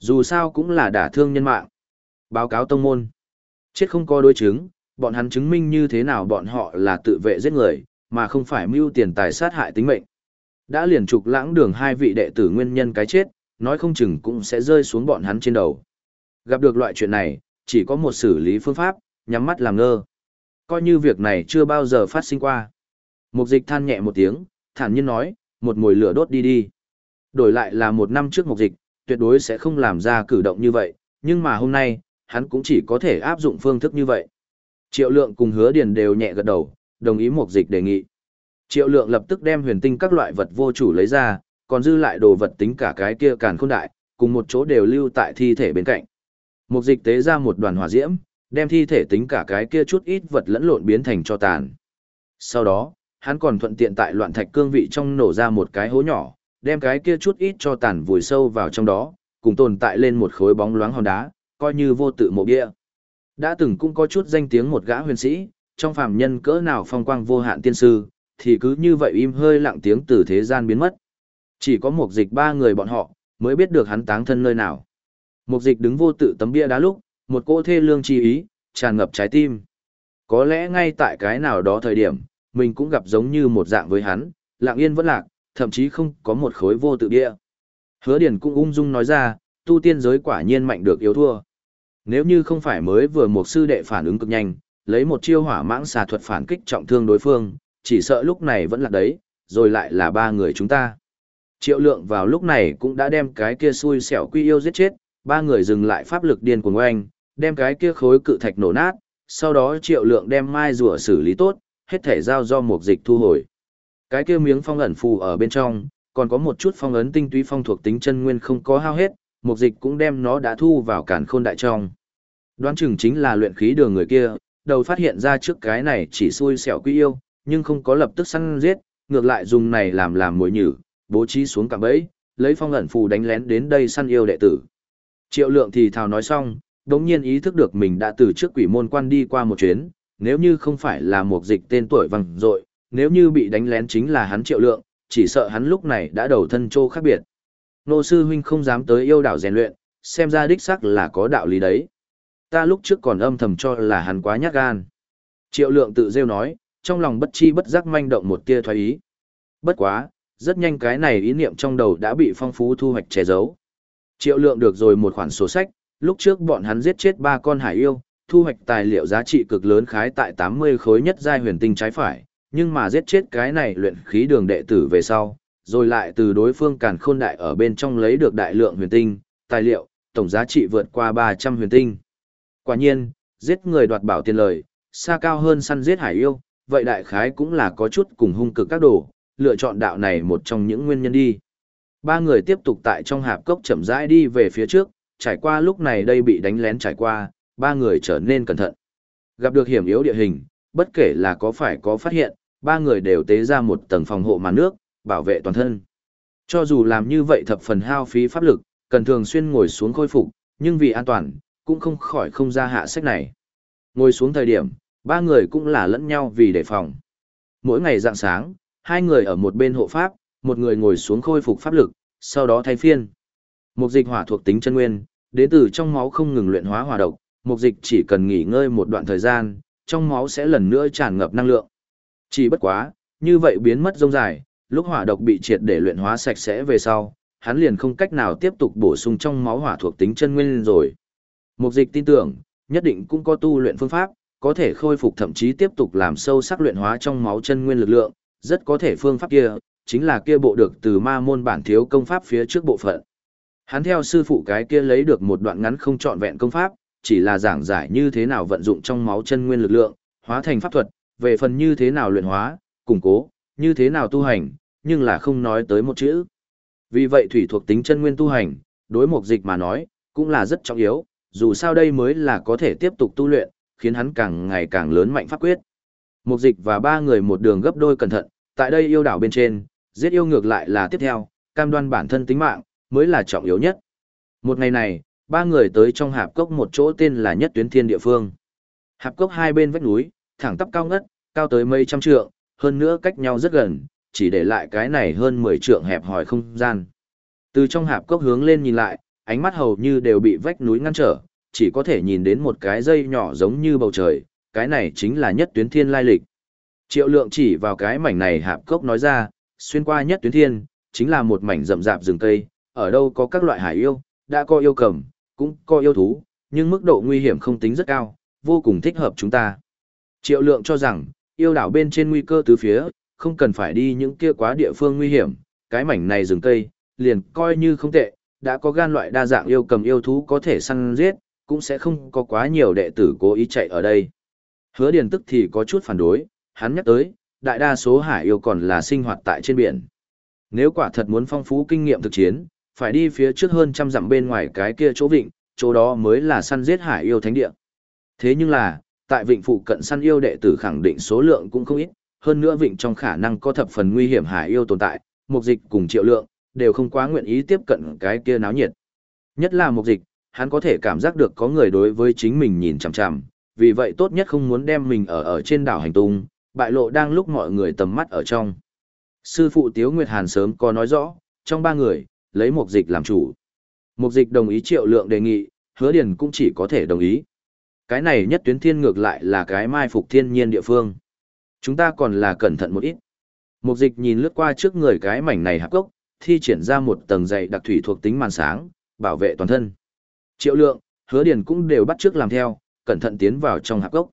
Dù sao cũng là đả thương nhân mạng. Báo cáo tông môn. Chết không có đối chứng, bọn hắn chứng minh như thế nào bọn họ là tự vệ giết người, mà không phải mưu tiền tài sát hại tính mệnh. Đã liền trục lãng đường hai vị đệ tử nguyên nhân cái chết, nói không chừng cũng sẽ rơi xuống bọn hắn trên đầu. Gặp được loại chuyện này, chỉ có một xử lý phương pháp, nhắm mắt làm ngơ. Coi như việc này chưa bao giờ phát sinh qua. Mục dịch than nhẹ một tiếng, thản nhiên nói, một mùi lửa đốt đi đi. Đổi lại là một năm trước mục dịch, tuyệt đối sẽ không làm ra cử động như vậy, nhưng mà hôm nay, hắn cũng chỉ có thể áp dụng phương thức như vậy. Triệu lượng cùng hứa điền đều nhẹ gật đầu, đồng ý mục dịch đề nghị. Triệu lượng lập tức đem huyền tinh các loại vật vô chủ lấy ra, còn dư lại đồ vật tính cả cái kia càn khôn đại, cùng một chỗ đều lưu tại thi thể bên cạnh. Mục dịch tế ra một đoàn hỏa diễm, đem thi thể tính cả cái kia chút ít vật lẫn lộn biến thành cho tàn. Sau đó, hắn còn thuận tiện tại loạn thạch cương vị trong nổ ra một cái hố nhỏ, đem cái kia chút ít cho tàn vùi sâu vào trong đó, cùng tồn tại lên một khối bóng loáng hòn đá, coi như vô tự mộ bia. Đã từng cũng có chút danh tiếng một gã huyền sĩ, trong phàm nhân cỡ nào phong quang vô hạn tiên sư, thì cứ như vậy im hơi lặng tiếng từ thế gian biến mất. Chỉ có một dịch ba người bọn họ, mới biết được hắn táng thân nơi nào. Một dịch đứng vô tự tấm bia đá lúc, một cô thê lương chi ý, tràn ngập trái tim. Có lẽ ngay tại cái nào đó thời điểm, mình cũng gặp giống như một dạng với hắn, lặng yên vẫn lạc, thậm chí không có một khối vô tự địa. Hứa Điển cũng ung dung nói ra, tu tiên giới quả nhiên mạnh được yếu thua. Nếu như không phải mới vừa một sư đệ phản ứng cực nhanh, lấy một chiêu hỏa mãng xà thuật phản kích trọng thương đối phương, chỉ sợ lúc này vẫn là đấy, rồi lại là ba người chúng ta. Triệu lượng vào lúc này cũng đã đem cái kia xui xẻo quy yêu giết chết, ba người dừng lại pháp lực điên cuồng oanh, đem cái kia khối cự thạch nổ nát, sau đó triệu lượng đem mai rùa xử lý tốt, hết thể giao do một dịch thu hồi. Cái kia miếng phong ẩn phù ở bên trong, còn có một chút phong ấn tinh túy phong thuộc tính chân nguyên không có hao hết, mục dịch cũng đem nó đã thu vào cản khôn đại trong. Đoán chừng chính là luyện khí đường người kia, đầu phát hiện ra trước cái này chỉ xui xẻo quy yêu, nhưng không có lập tức săn giết, ngược lại dùng này làm làm mồi nhử, bố trí xuống cạm bẫy, lấy phong ẩn phù đánh lén đến đây săn yêu đệ tử. Triệu lượng thì thào nói xong, đống nhiên ý thức được mình đã từ trước quỷ môn quan đi qua một chuyến, nếu như không phải là một dịch tên tuổi vằng dội, nếu như bị đánh lén chính là hắn triệu lượng, chỉ sợ hắn lúc này đã đầu thân trô khác biệt. Nô sư huynh không dám tới yêu đảo rèn luyện, xem ra đích sắc là có đạo lý đấy. Ta lúc trước còn âm thầm cho là hắn quá nhát gan. Triệu lượng tự rêu nói, trong lòng bất chi bất giác manh động một tia thoái ý. Bất quá, rất nhanh cái này ý niệm trong đầu đã bị phong phú thu hoạch che giấu. Triệu lượng được rồi một khoản sổ sách, lúc trước bọn hắn giết chết ba con hải yêu, thu hoạch tài liệu giá trị cực lớn khái tại 80 khối nhất giai huyền tinh trái phải, nhưng mà giết chết cái này luyện khí đường đệ tử về sau, rồi lại từ đối phương càn khôn đại ở bên trong lấy được đại lượng huyền tinh, tài liệu, tổng giá trị vượt qua 300 huyền tinh. Quả nhiên, giết người đoạt bảo tiền lời, xa cao hơn săn giết hải yêu, vậy đại khái cũng là có chút cùng hung cực các đồ, lựa chọn đạo này một trong những nguyên nhân đi. Ba người tiếp tục tại trong hạp cốc chậm rãi đi về phía trước, trải qua lúc này đây bị đánh lén trải qua, ba người trở nên cẩn thận. Gặp được hiểm yếu địa hình, bất kể là có phải có phát hiện, ba người đều tế ra một tầng phòng hộ màn nước, bảo vệ toàn thân. Cho dù làm như vậy thập phần hao phí pháp lực, cần thường xuyên ngồi xuống khôi phục, nhưng vì an toàn, cũng không khỏi không ra hạ sách này. Ngồi xuống thời điểm, ba người cũng là lẫn nhau vì đề phòng. Mỗi ngày dạng sáng, hai người ở một bên hộ pháp, một người ngồi xuống khôi phục pháp lực, sau đó thay phiên. Mục dịch hỏa thuộc tính chân nguyên, đến từ trong máu không ngừng luyện hóa hỏa độc, mục dịch chỉ cần nghỉ ngơi một đoạn thời gian, trong máu sẽ lần nữa tràn ngập năng lượng. Chỉ bất quá, như vậy biến mất rông dài, lúc hỏa độc bị triệt để luyện hóa sạch sẽ về sau, hắn liền không cách nào tiếp tục bổ sung trong máu hỏa thuộc tính chân nguyên rồi. Mục dịch tin tưởng, nhất định cũng có tu luyện phương pháp, có thể khôi phục thậm chí tiếp tục làm sâu sắc luyện hóa trong máu chân nguyên lực lượng, rất có thể phương pháp kia, chính là kia bộ được từ ma môn bản thiếu công pháp phía trước bộ phận. Hắn theo sư phụ cái kia lấy được một đoạn ngắn không trọn vẹn công pháp, chỉ là giảng giải như thế nào vận dụng trong máu chân nguyên lực lượng, hóa thành pháp thuật, về phần như thế nào luyện hóa, củng cố, như thế nào tu hành, nhưng là không nói tới một chữ. Vì vậy thủy thuộc tính chân nguyên tu hành, đối mục dịch mà nói, cũng là rất trọng yếu, dù sao đây mới là có thể tiếp tục tu luyện, khiến hắn càng ngày càng lớn mạnh pháp quyết. Mục dịch và ba người một đường gấp đôi cẩn thận, tại đây yêu đảo bên trên, giết yêu ngược lại là tiếp theo, cam đoan bản thân tính mạng, mới là trọng yếu nhất. Một ngày này, ba người tới trong hạp cốc một chỗ tên là Nhất Tuyến Thiên địa phương. Hạp cốc hai bên vách núi, thẳng tắp cao ngất, cao tới mấy trăm trượng, hơn nữa cách nhau rất gần, chỉ để lại cái này hơn 10 trượng hẹp hòi không gian. Từ trong hạp cốc hướng lên nhìn lại, ánh mắt hầu như đều bị vách núi ngăn trở, chỉ có thể nhìn đến một cái dây nhỏ giống như bầu trời, cái này chính là nhất tuyến thiên lai lịch. Triệu lượng chỉ vào cái mảnh này hạp cốc nói ra, xuyên qua nhất tuyến thiên, chính là một mảnh rậm rạp rừng cây, ở đâu có các loại hải yêu, đã có yêu cầm, cũng có yêu thú, nhưng mức độ nguy hiểm không tính rất cao, vô cùng thích hợp chúng ta. Triệu lượng cho rằng, yêu đảo bên trên nguy cơ tứ phía, không cần phải đi những kia quá địa phương nguy hiểm, cái mảnh này rừng cây, liền coi như không tệ, đã có gan loại đa dạng yêu cầm yêu thú có thể săn giết, cũng sẽ không có quá nhiều đệ tử cố ý chạy ở đây. Hứa Điền tức thì có chút phản đối, hắn nhắc tới, đại đa số hải yêu còn là sinh hoạt tại trên biển. Nếu quả thật muốn phong phú kinh nghiệm thực chiến, phải đi phía trước hơn trăm dặm bên ngoài cái kia chỗ vịnh, chỗ đó mới là săn giết hải yêu thánh địa. Thế nhưng là, tại vịnh phụ cận săn yêu đệ tử khẳng định số lượng cũng không ít, hơn nữa vịnh trong khả năng có thập phần nguy hiểm hải yêu tồn tại, mục dịch cùng triệu lượng, đều không quá nguyện ý tiếp cận cái kia náo nhiệt. Nhất là mục dịch, hắn có thể cảm giác được có người đối với chính mình nhìn chằm chằm, vì vậy tốt nhất không muốn đem mình ở ở trên đảo hành tung, bại lộ đang lúc mọi người tầm mắt ở trong. Sư phụ Tiếu Nguyệt Hàn sớm có nói rõ, trong ba người, lấy mục dịch làm chủ. Mục dịch đồng ý triệu lượng đề nghị, hứa điền cũng chỉ có thể đồng ý. Cái này nhất tuyến thiên ngược lại là cái mai phục thiên nhiên địa phương. Chúng ta còn là cẩn thận một ít. Mục dịch nhìn lướt qua trước người cái mảnh này hạp cốc, thi triển ra một tầng dày đặc thủy thuộc tính màn sáng, bảo vệ toàn thân. Triệu lượng, hứa điền cũng đều bắt trước làm theo, cẩn thận tiến vào trong hạp cốc.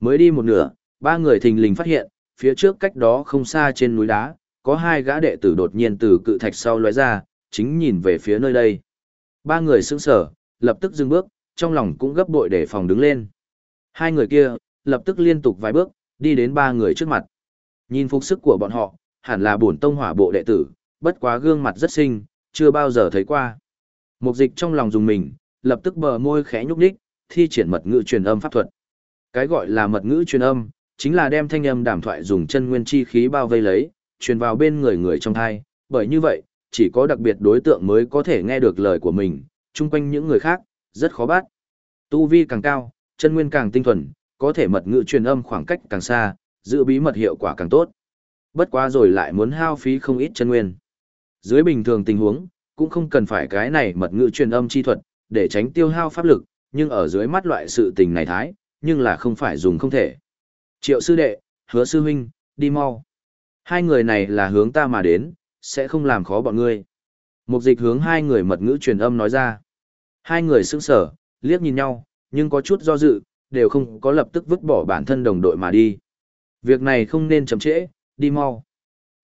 Mới đi một nửa, ba người thình lình phát hiện, phía trước cách đó không xa trên núi đá, có hai gã đệ tử đột nhiên từ cự thạch sau lóe ra, chính nhìn về phía nơi đây. Ba người sững sờ, lập tức dừng bước, trong lòng cũng gấp bội để phòng đứng lên. Hai người kia, lập tức liên tục vài bước, đi đến ba người trước mặt. Nhìn phục sức của bọn họ, hẳn là bổn tông hỏa bộ đệ tử, bất quá gương mặt rất xinh, chưa bao giờ thấy qua. Mục dịch trong lòng dùng mình, lập tức bờ môi khẽ nhúc nhích, thi triển mật ngữ truyền âm pháp thuật. Cái gọi là mật ngữ truyền âm, chính là đem thanh âm đàm thoại dùng chân nguyên chi khí bao vây lấy, truyền vào bên người người trong thai, bởi như vậy, chỉ có đặc biệt đối tượng mới có thể nghe được lời của mình, chung quanh những người khác, rất khó bắt. Tu vi càng cao, chân nguyên càng tinh thuần, có thể mật ngữ truyền âm khoảng cách càng xa, giữ bí mật hiệu quả càng tốt. Bất quá rồi lại muốn hao phí không ít chân nguyên. Dưới bình thường tình huống, cũng không cần phải cái này mật ngữ truyền âm chi thuật, để tránh tiêu hao pháp lực, nhưng ở dưới mắt loại sự tình này thái, nhưng là không phải dùng không thể. Triệu sư đệ, hứa sư huynh, đi mau. Hai người này là hướng ta mà đến, sẽ không làm khó bọn ngươi. Mục dịch hướng hai người mật ngữ truyền âm nói ra. Hai người sững sờ, liếc nhìn nhau, nhưng có chút do dự, đều không có lập tức vứt bỏ bản thân đồng đội mà đi. Việc này không nên chậm trễ, đi mau.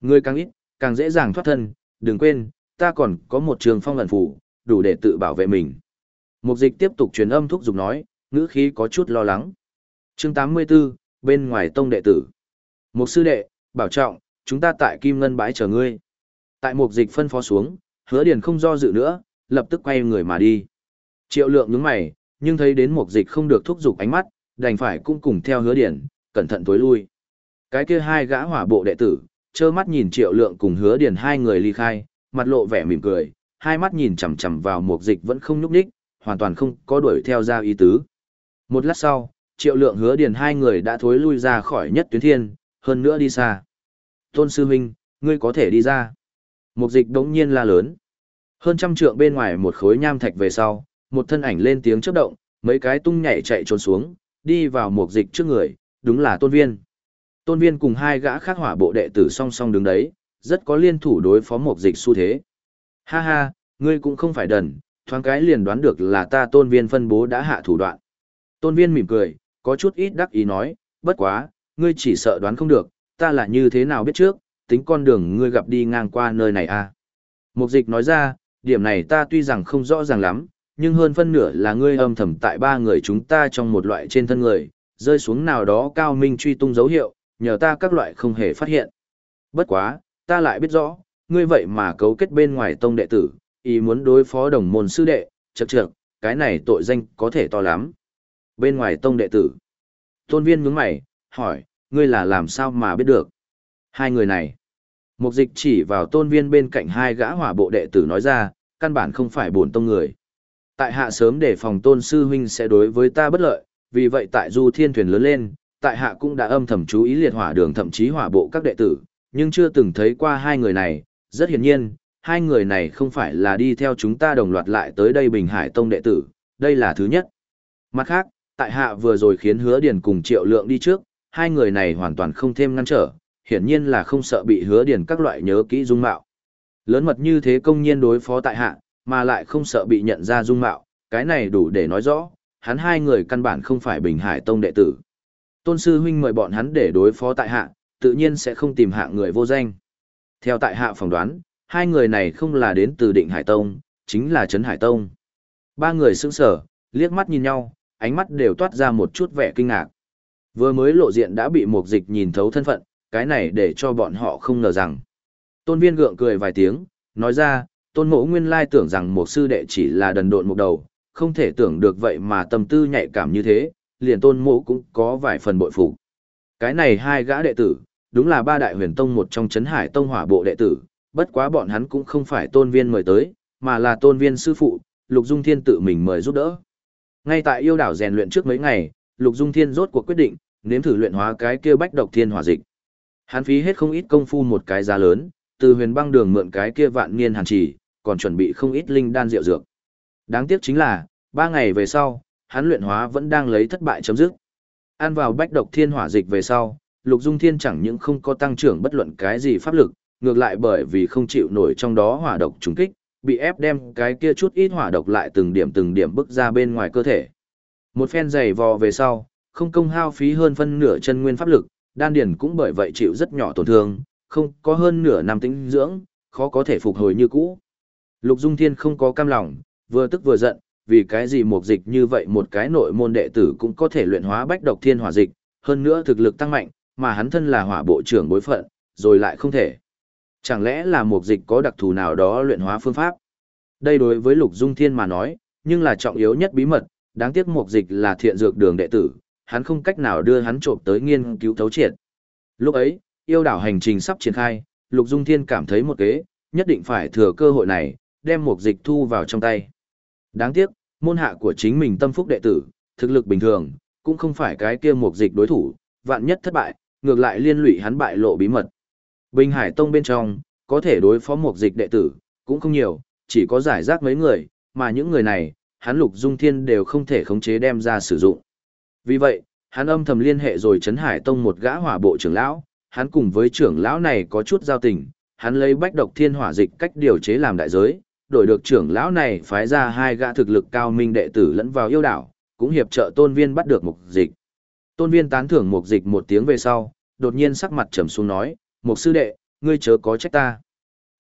người càng ít, càng dễ dàng thoát thân, đừng quên, ta còn có một trường phong lần phủ, đủ để tự bảo vệ mình. Mục dịch tiếp tục truyền âm thúc giục nói, ngữ khí có chút lo lắng. chương 84, bên ngoài tông đệ tử. Mục sư đệ, bảo trọng, chúng ta tại Kim Ngân bãi chờ ngươi. Tại mục dịch phân phó xuống, hứa điền không do dự nữa, lập tức quay người mà đi. Triệu lượng nhướng mày, nhưng thấy đến mục dịch không được thúc giục ánh mắt, đành phải cũng cùng theo hứa điền, cẩn thận tối lui. Cái kia hai gã hỏa bộ đệ tử, trơ mắt nhìn triệu lượng cùng hứa điền hai người ly khai, mặt lộ vẻ mỉm cười, hai mắt nhìn chằm chằm vào mục dịch vẫn không nhúc nhích, hoàn toàn không có đuổi theo ra ý tứ. Một lát sau, triệu lượng hứa điền hai người đã thối lui ra khỏi nhất tuyến thiên, hơn nữa đi xa. Tôn sư huynh, ngươi có thể đi ra. Mục dịch đống nhiên la lớn. Hơn trăm trượng bên ngoài một khối nham thạch về sau, một thân ảnh lên tiếng chớp động, mấy cái tung nhảy chạy trốn xuống, đi vào mục dịch trước người, đúng là tôn viên. Tôn viên cùng hai gã khác hỏa bộ đệ tử song song đứng đấy, rất có liên thủ đối phó mục dịch xu thế. Ha ha, ngươi cũng không phải đần, thoáng cái liền đoán được là ta tôn viên phân bố đã hạ thủ đoạn. Tôn viên mỉm cười, có chút ít đắc ý nói, bất quá, ngươi chỉ sợ đoán không được, ta là như thế nào biết trước, tính con đường ngươi gặp đi ngang qua nơi này à. Mục dịch nói ra, điểm này ta tuy rằng không rõ ràng lắm, nhưng hơn phân nửa là ngươi âm thầm tại ba người chúng ta trong một loại trên thân người, rơi xuống nào đó cao minh truy tung dấu hiệu, nhờ ta các loại không hề phát hiện. Bất quá, ta lại biết rõ, ngươi vậy mà cấu kết bên ngoài tông đệ tử, ý muốn đối phó đồng môn sư đệ, chậc chậc, cái này tội danh có thể to lắm. Bên ngoài tông đệ tử. Tôn viên nhướng mày, hỏi, ngươi là làm sao mà biết được? Hai người này. Mục dịch chỉ vào tôn viên bên cạnh hai gã hỏa bộ đệ tử nói ra, căn bản không phải bổn tông người. Tại hạ sớm để phòng tôn sư huynh sẽ đối với ta bất lợi, vì vậy tại du thiên thuyền lớn lên, tại hạ cũng đã âm thầm chú ý liệt hỏa đường thậm chí hỏa bộ các đệ tử, nhưng chưa từng thấy qua hai người này, rất hiển nhiên, hai người này không phải là đi theo chúng ta đồng loạt lại tới đây Bình Hải Tông đệ tử, đây là thứ nhất. Mặt khác, tại hạ vừa rồi khiến hứa điền cùng triệu lượng đi trước, hai người này hoàn toàn không thêm ngăn trở, hiển nhiên là không sợ bị hứa điền các loại nhớ kỹ dung mạo. Lớn mật như thế công nhiên đối phó tại hạ, mà lại không sợ bị nhận ra dung mạo, cái này đủ để nói rõ, hắn hai người căn bản không phải Bình Hải Tông đệ tử. Tôn sư huynh mời bọn hắn để đối phó tại hạ, tự nhiên sẽ không tìm hạ người vô danh. Theo tại hạ phỏng đoán, hai người này không là đến từ Định Hải Tông, chính là Trấn Hải Tông. Ba người sững sờ, liếc mắt nhìn nhau, ánh mắt đều toát ra một chút vẻ kinh ngạc. Vừa mới lộ diện đã bị một dịch nhìn thấu thân phận, cái này để cho bọn họ không ngờ rằng. Tôn viên gượng cười vài tiếng, nói ra, tôn mộ nguyên lai tưởng rằng một sư đệ chỉ là đần độn một đầu, không thể tưởng được vậy mà tâm tư nhạy cảm như thế, liền tôn mộ cũng có vài phần bội phục. Cái này hai gã đệ tử, đúng là ba đại huyền tông một trong chấn hải tông hỏa bộ đệ tử, bất quá bọn hắn cũng không phải tôn viên mời tới, mà là tôn viên sư phụ, Lục Dung Thiên tự mình mời giúp đỡ. Ngay tại yêu đảo rèn luyện trước mấy ngày, Lục Dung Thiên rốt cuộc quyết định, nếm thử luyện hóa cái kia bách độc thiên hỏa dịch. Hắn phí hết không ít công phu một cái giá lớn, từ huyền băng đường mượn cái kia vạn niên hàn chỉ, còn chuẩn bị không ít linh đan rượu dược. Đáng tiếc chính là, ba ngày về sau, hắn luyện hóa vẫn đang lấy thất bại chấm dứt. Ăn vào bách độc thiên hỏa dịch về sau, Lục Dung Thiên chẳng những không có tăng trưởng bất luận cái gì pháp lực, ngược lại bởi vì không chịu nổi trong đó hỏa độc trùng kích, bị ép đem cái kia chút ít hỏa độc lại từng điểm từng điểm bức ra bên ngoài cơ thể. Một phen dày vò về sau, không công hao phí hơn phân nửa chân nguyên pháp lực, đan điền cũng bởi vậy chịu rất nhỏ tổn thương, không có hơn nửa năm tĩnh dưỡng, khó có thể phục hồi như cũ. Lục Dung Thiên không có cam lòng, vừa tức vừa giận, vì cái gì một dịch như vậy một cái nội môn đệ tử cũng có thể luyện hóa bách độc thiên hỏa dịch, hơn nữa thực lực tăng mạnh, mà hắn thân là hỏa bộ trưởng bối phận, rồi lại không thể. Chẳng lẽ là một dịch có đặc thù nào đó luyện hóa phương pháp? Đây đối với Lục Dung Thiên mà nói, nhưng là trọng yếu nhất bí mật, đáng tiếc một dịch là thiện dược đường đệ tử, hắn không cách nào đưa hắn trộm tới nghiên cứu thấu triệt. Lúc ấy, yêu đảo hành trình sắp triển khai, Lục Dung Thiên cảm thấy một kế, nhất định phải thừa cơ hội này, đem một dịch thu vào trong tay. Đáng tiếc, môn hạ của chính mình tâm phúc đệ tử, thực lực bình thường, cũng không phải cái kia một dịch đối thủ, vạn nhất thất bại, ngược lại liên lụy hắn bại lộ bí mật. Bình Hải Tông bên trong, có thể đối phó một dịch đệ tử, cũng không nhiều, chỉ có giải rác mấy người, mà những người này, hắn Lục Dung Thiên đều không thể khống chế đem ra sử dụng. Vì vậy, hắn âm thầm liên hệ rồi Trấn Hải Tông một gã hỏa bộ trưởng lão, hắn cùng với trưởng lão này có chút giao tình, hắn lấy bách độc thiên hỏa dịch cách điều chế làm đại giới, đổi được trưởng lão này phái ra hai gã thực lực cao minh đệ tử lẫn vào yêu đảo, cũng hiệp trợ tôn viên bắt được mục dịch. Tôn viên tán thưởng mục dịch một tiếng về sau, đột nhiên sắc mặt trầm xuống nói, mục sư đệ, ngươi chớ có trách ta.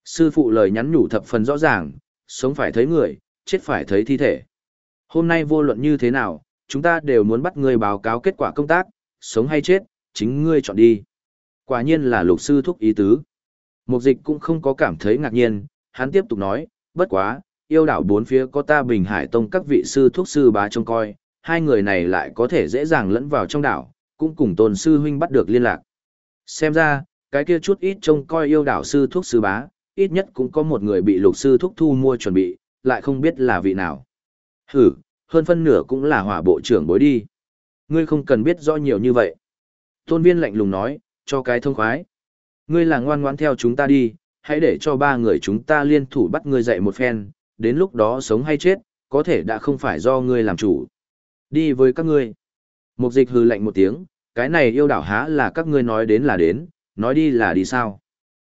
Sư phụ lời nhắn nhủ thập phần rõ ràng, sống phải thấy người, chết phải thấy thi thể. Hôm nay vô luận như thế nào, chúng ta đều muốn bắt ngươi báo cáo kết quả công tác, sống hay chết, chính ngươi chọn đi. Quả nhiên là lục sư thúc ý tứ. Mục dịch cũng không có cảm thấy ngạc nhiên, hắn tiếp tục nói, bất quá, yêu đảo bốn phía có ta Bình Hải Tông các vị sư thuốc sư bá trông coi, hai người này lại có thể dễ dàng lẫn vào trong đảo, cũng cùng tôn sư huynh bắt được liên lạc. Xem ra, cái kia chút ít trông coi yêu đảo sư thuốc sư bá, ít nhất cũng có một người bị lục sư thuốc thu mua chuẩn bị, lại không biết là vị nào. Hử, hơn phân nửa cũng là hỏa bộ trưởng bối đi. Ngươi không cần biết rõ nhiều như vậy. Tôn viên lạnh lùng nói, cho cái thông khoái. Ngươi là ngoan ngoãn theo chúng ta đi, hãy để cho ba người chúng ta liên thủ bắt ngươi dậy một phen, đến lúc đó sống hay chết, có thể đã không phải do ngươi làm chủ. Đi với các ngươi. Mục dịch hừ lạnh một tiếng, cái này yêu đảo há là các ngươi nói đến là đến, nói đi là đi sao.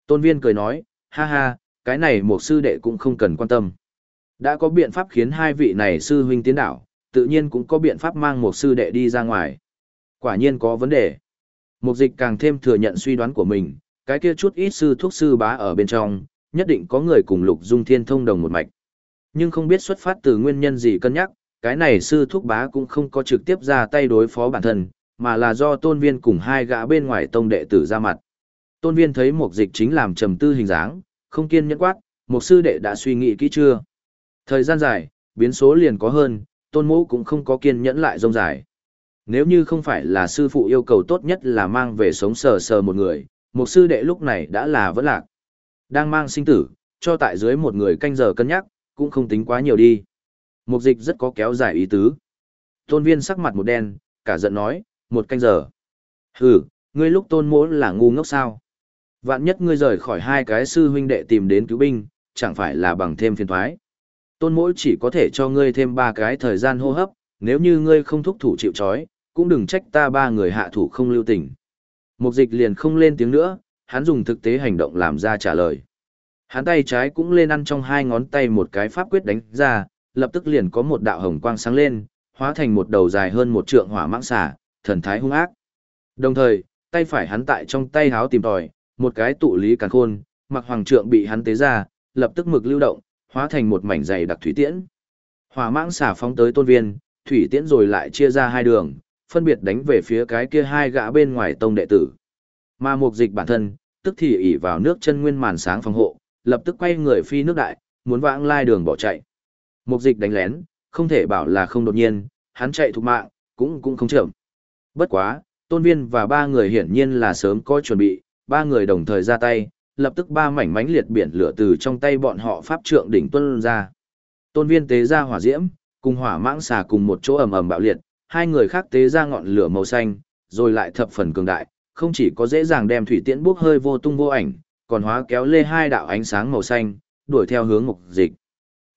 Tôn viên cười nói, ha ha, cái này một sư đệ cũng không cần quan tâm. Đã có biện pháp khiến hai vị này sư huynh tiến đảo, tự nhiên cũng có biện pháp mang một sư đệ đi ra ngoài. Quả nhiên có vấn đề. Mục dịch càng thêm thừa nhận suy đoán của mình, cái kia chút ít sư thuốc sư bá ở bên trong, nhất định có người cùng lục dung thiên thông đồng một mạch. Nhưng không biết xuất phát từ nguyên nhân gì cân nhắc, cái này sư thuốc bá cũng không có trực tiếp ra tay đối phó bản thân, mà là do tôn viên cùng hai gã bên ngoài tông đệ tử ra mặt. Tôn viên thấy một dịch chính làm trầm tư hình dáng, không kiên nhẫn quát, một sư đệ đã suy nghĩ kỹ chưa? Thời gian dài, biến số liền có hơn, tôn mũ cũng không có kiên nhẫn lại rông dài. Nếu như không phải là sư phụ yêu cầu tốt nhất là mang về sống sờ sờ một người, một sư đệ lúc này đã là vẫn lạc. Đang mang sinh tử, cho tại dưới một người canh giờ cân nhắc, cũng không tính quá nhiều đi. Mục dịch rất có kéo dài ý tứ. Tôn viên sắc mặt một đen, cả giận nói, một canh giờ. Hừ, ngươi lúc tôn mỗ là ngu ngốc sao? Vạn nhất ngươi rời khỏi hai cái sư huynh đệ tìm đến cứu binh, chẳng phải là bằng thêm phiền thoái. Tôn mỗ chỉ có thể cho ngươi thêm ba cái thời gian hô hấp, nếu như ngươi không thúc thủ chịu chói, cũng đừng trách ta ba người hạ thủ không lưu tình. Mục dịch liền không lên tiếng nữa, hắn dùng thực tế hành động làm ra trả lời. Hắn tay trái cũng lên ăn trong hai ngón tay một cái pháp quyết đánh ra, lập tức liền có một đạo hồng quang sáng lên, hóa thành một đầu dài hơn một trượng hỏa mãng xà, thần thái hung ác. Đồng thời, tay phải hắn tại trong tay háo tìm tòi, một cái tụ lý càn khôn, mặc hoàng trượng bị hắn tế ra, lập tức mực lưu động, hóa thành một mảnh dày đặc thủy tiễn. Hỏa mãng xả phóng tới tôn viên, thủy tiễn rồi lại chia ra hai đường, phân biệt đánh về phía cái kia hai gã bên ngoài tông đệ tử. Mà mục dịch bản thân, tức thì ỉ vào nước chân nguyên màn sáng phòng hộ, lập tức quay người phi nước đại, muốn vãng lai đường bỏ chạy. Mục dịch đánh lén, không thể bảo là không đột nhiên, hắn chạy thục mạng, cũng cũng không chậm. Bất quá, tôn viên và ba người hiển nhiên là sớm có chuẩn bị, ba người đồng thời ra tay, lập tức ba mảnh mánh liệt biển lửa từ trong tay bọn họ pháp trượng đỉnh tuân ra. Tôn viên tế ra hỏa diễm, cùng hỏa mãng xà cùng một chỗ ầm ầm bạo liệt, hai người khác tế ra ngọn lửa màu xanh, rồi lại thập phần cường đại, không chỉ có dễ dàng đem thủy tiễn bốc hơi vô tung vô ảnh, còn hóa kéo lê hai đạo ánh sáng màu xanh, đuổi theo hướng mục dịch.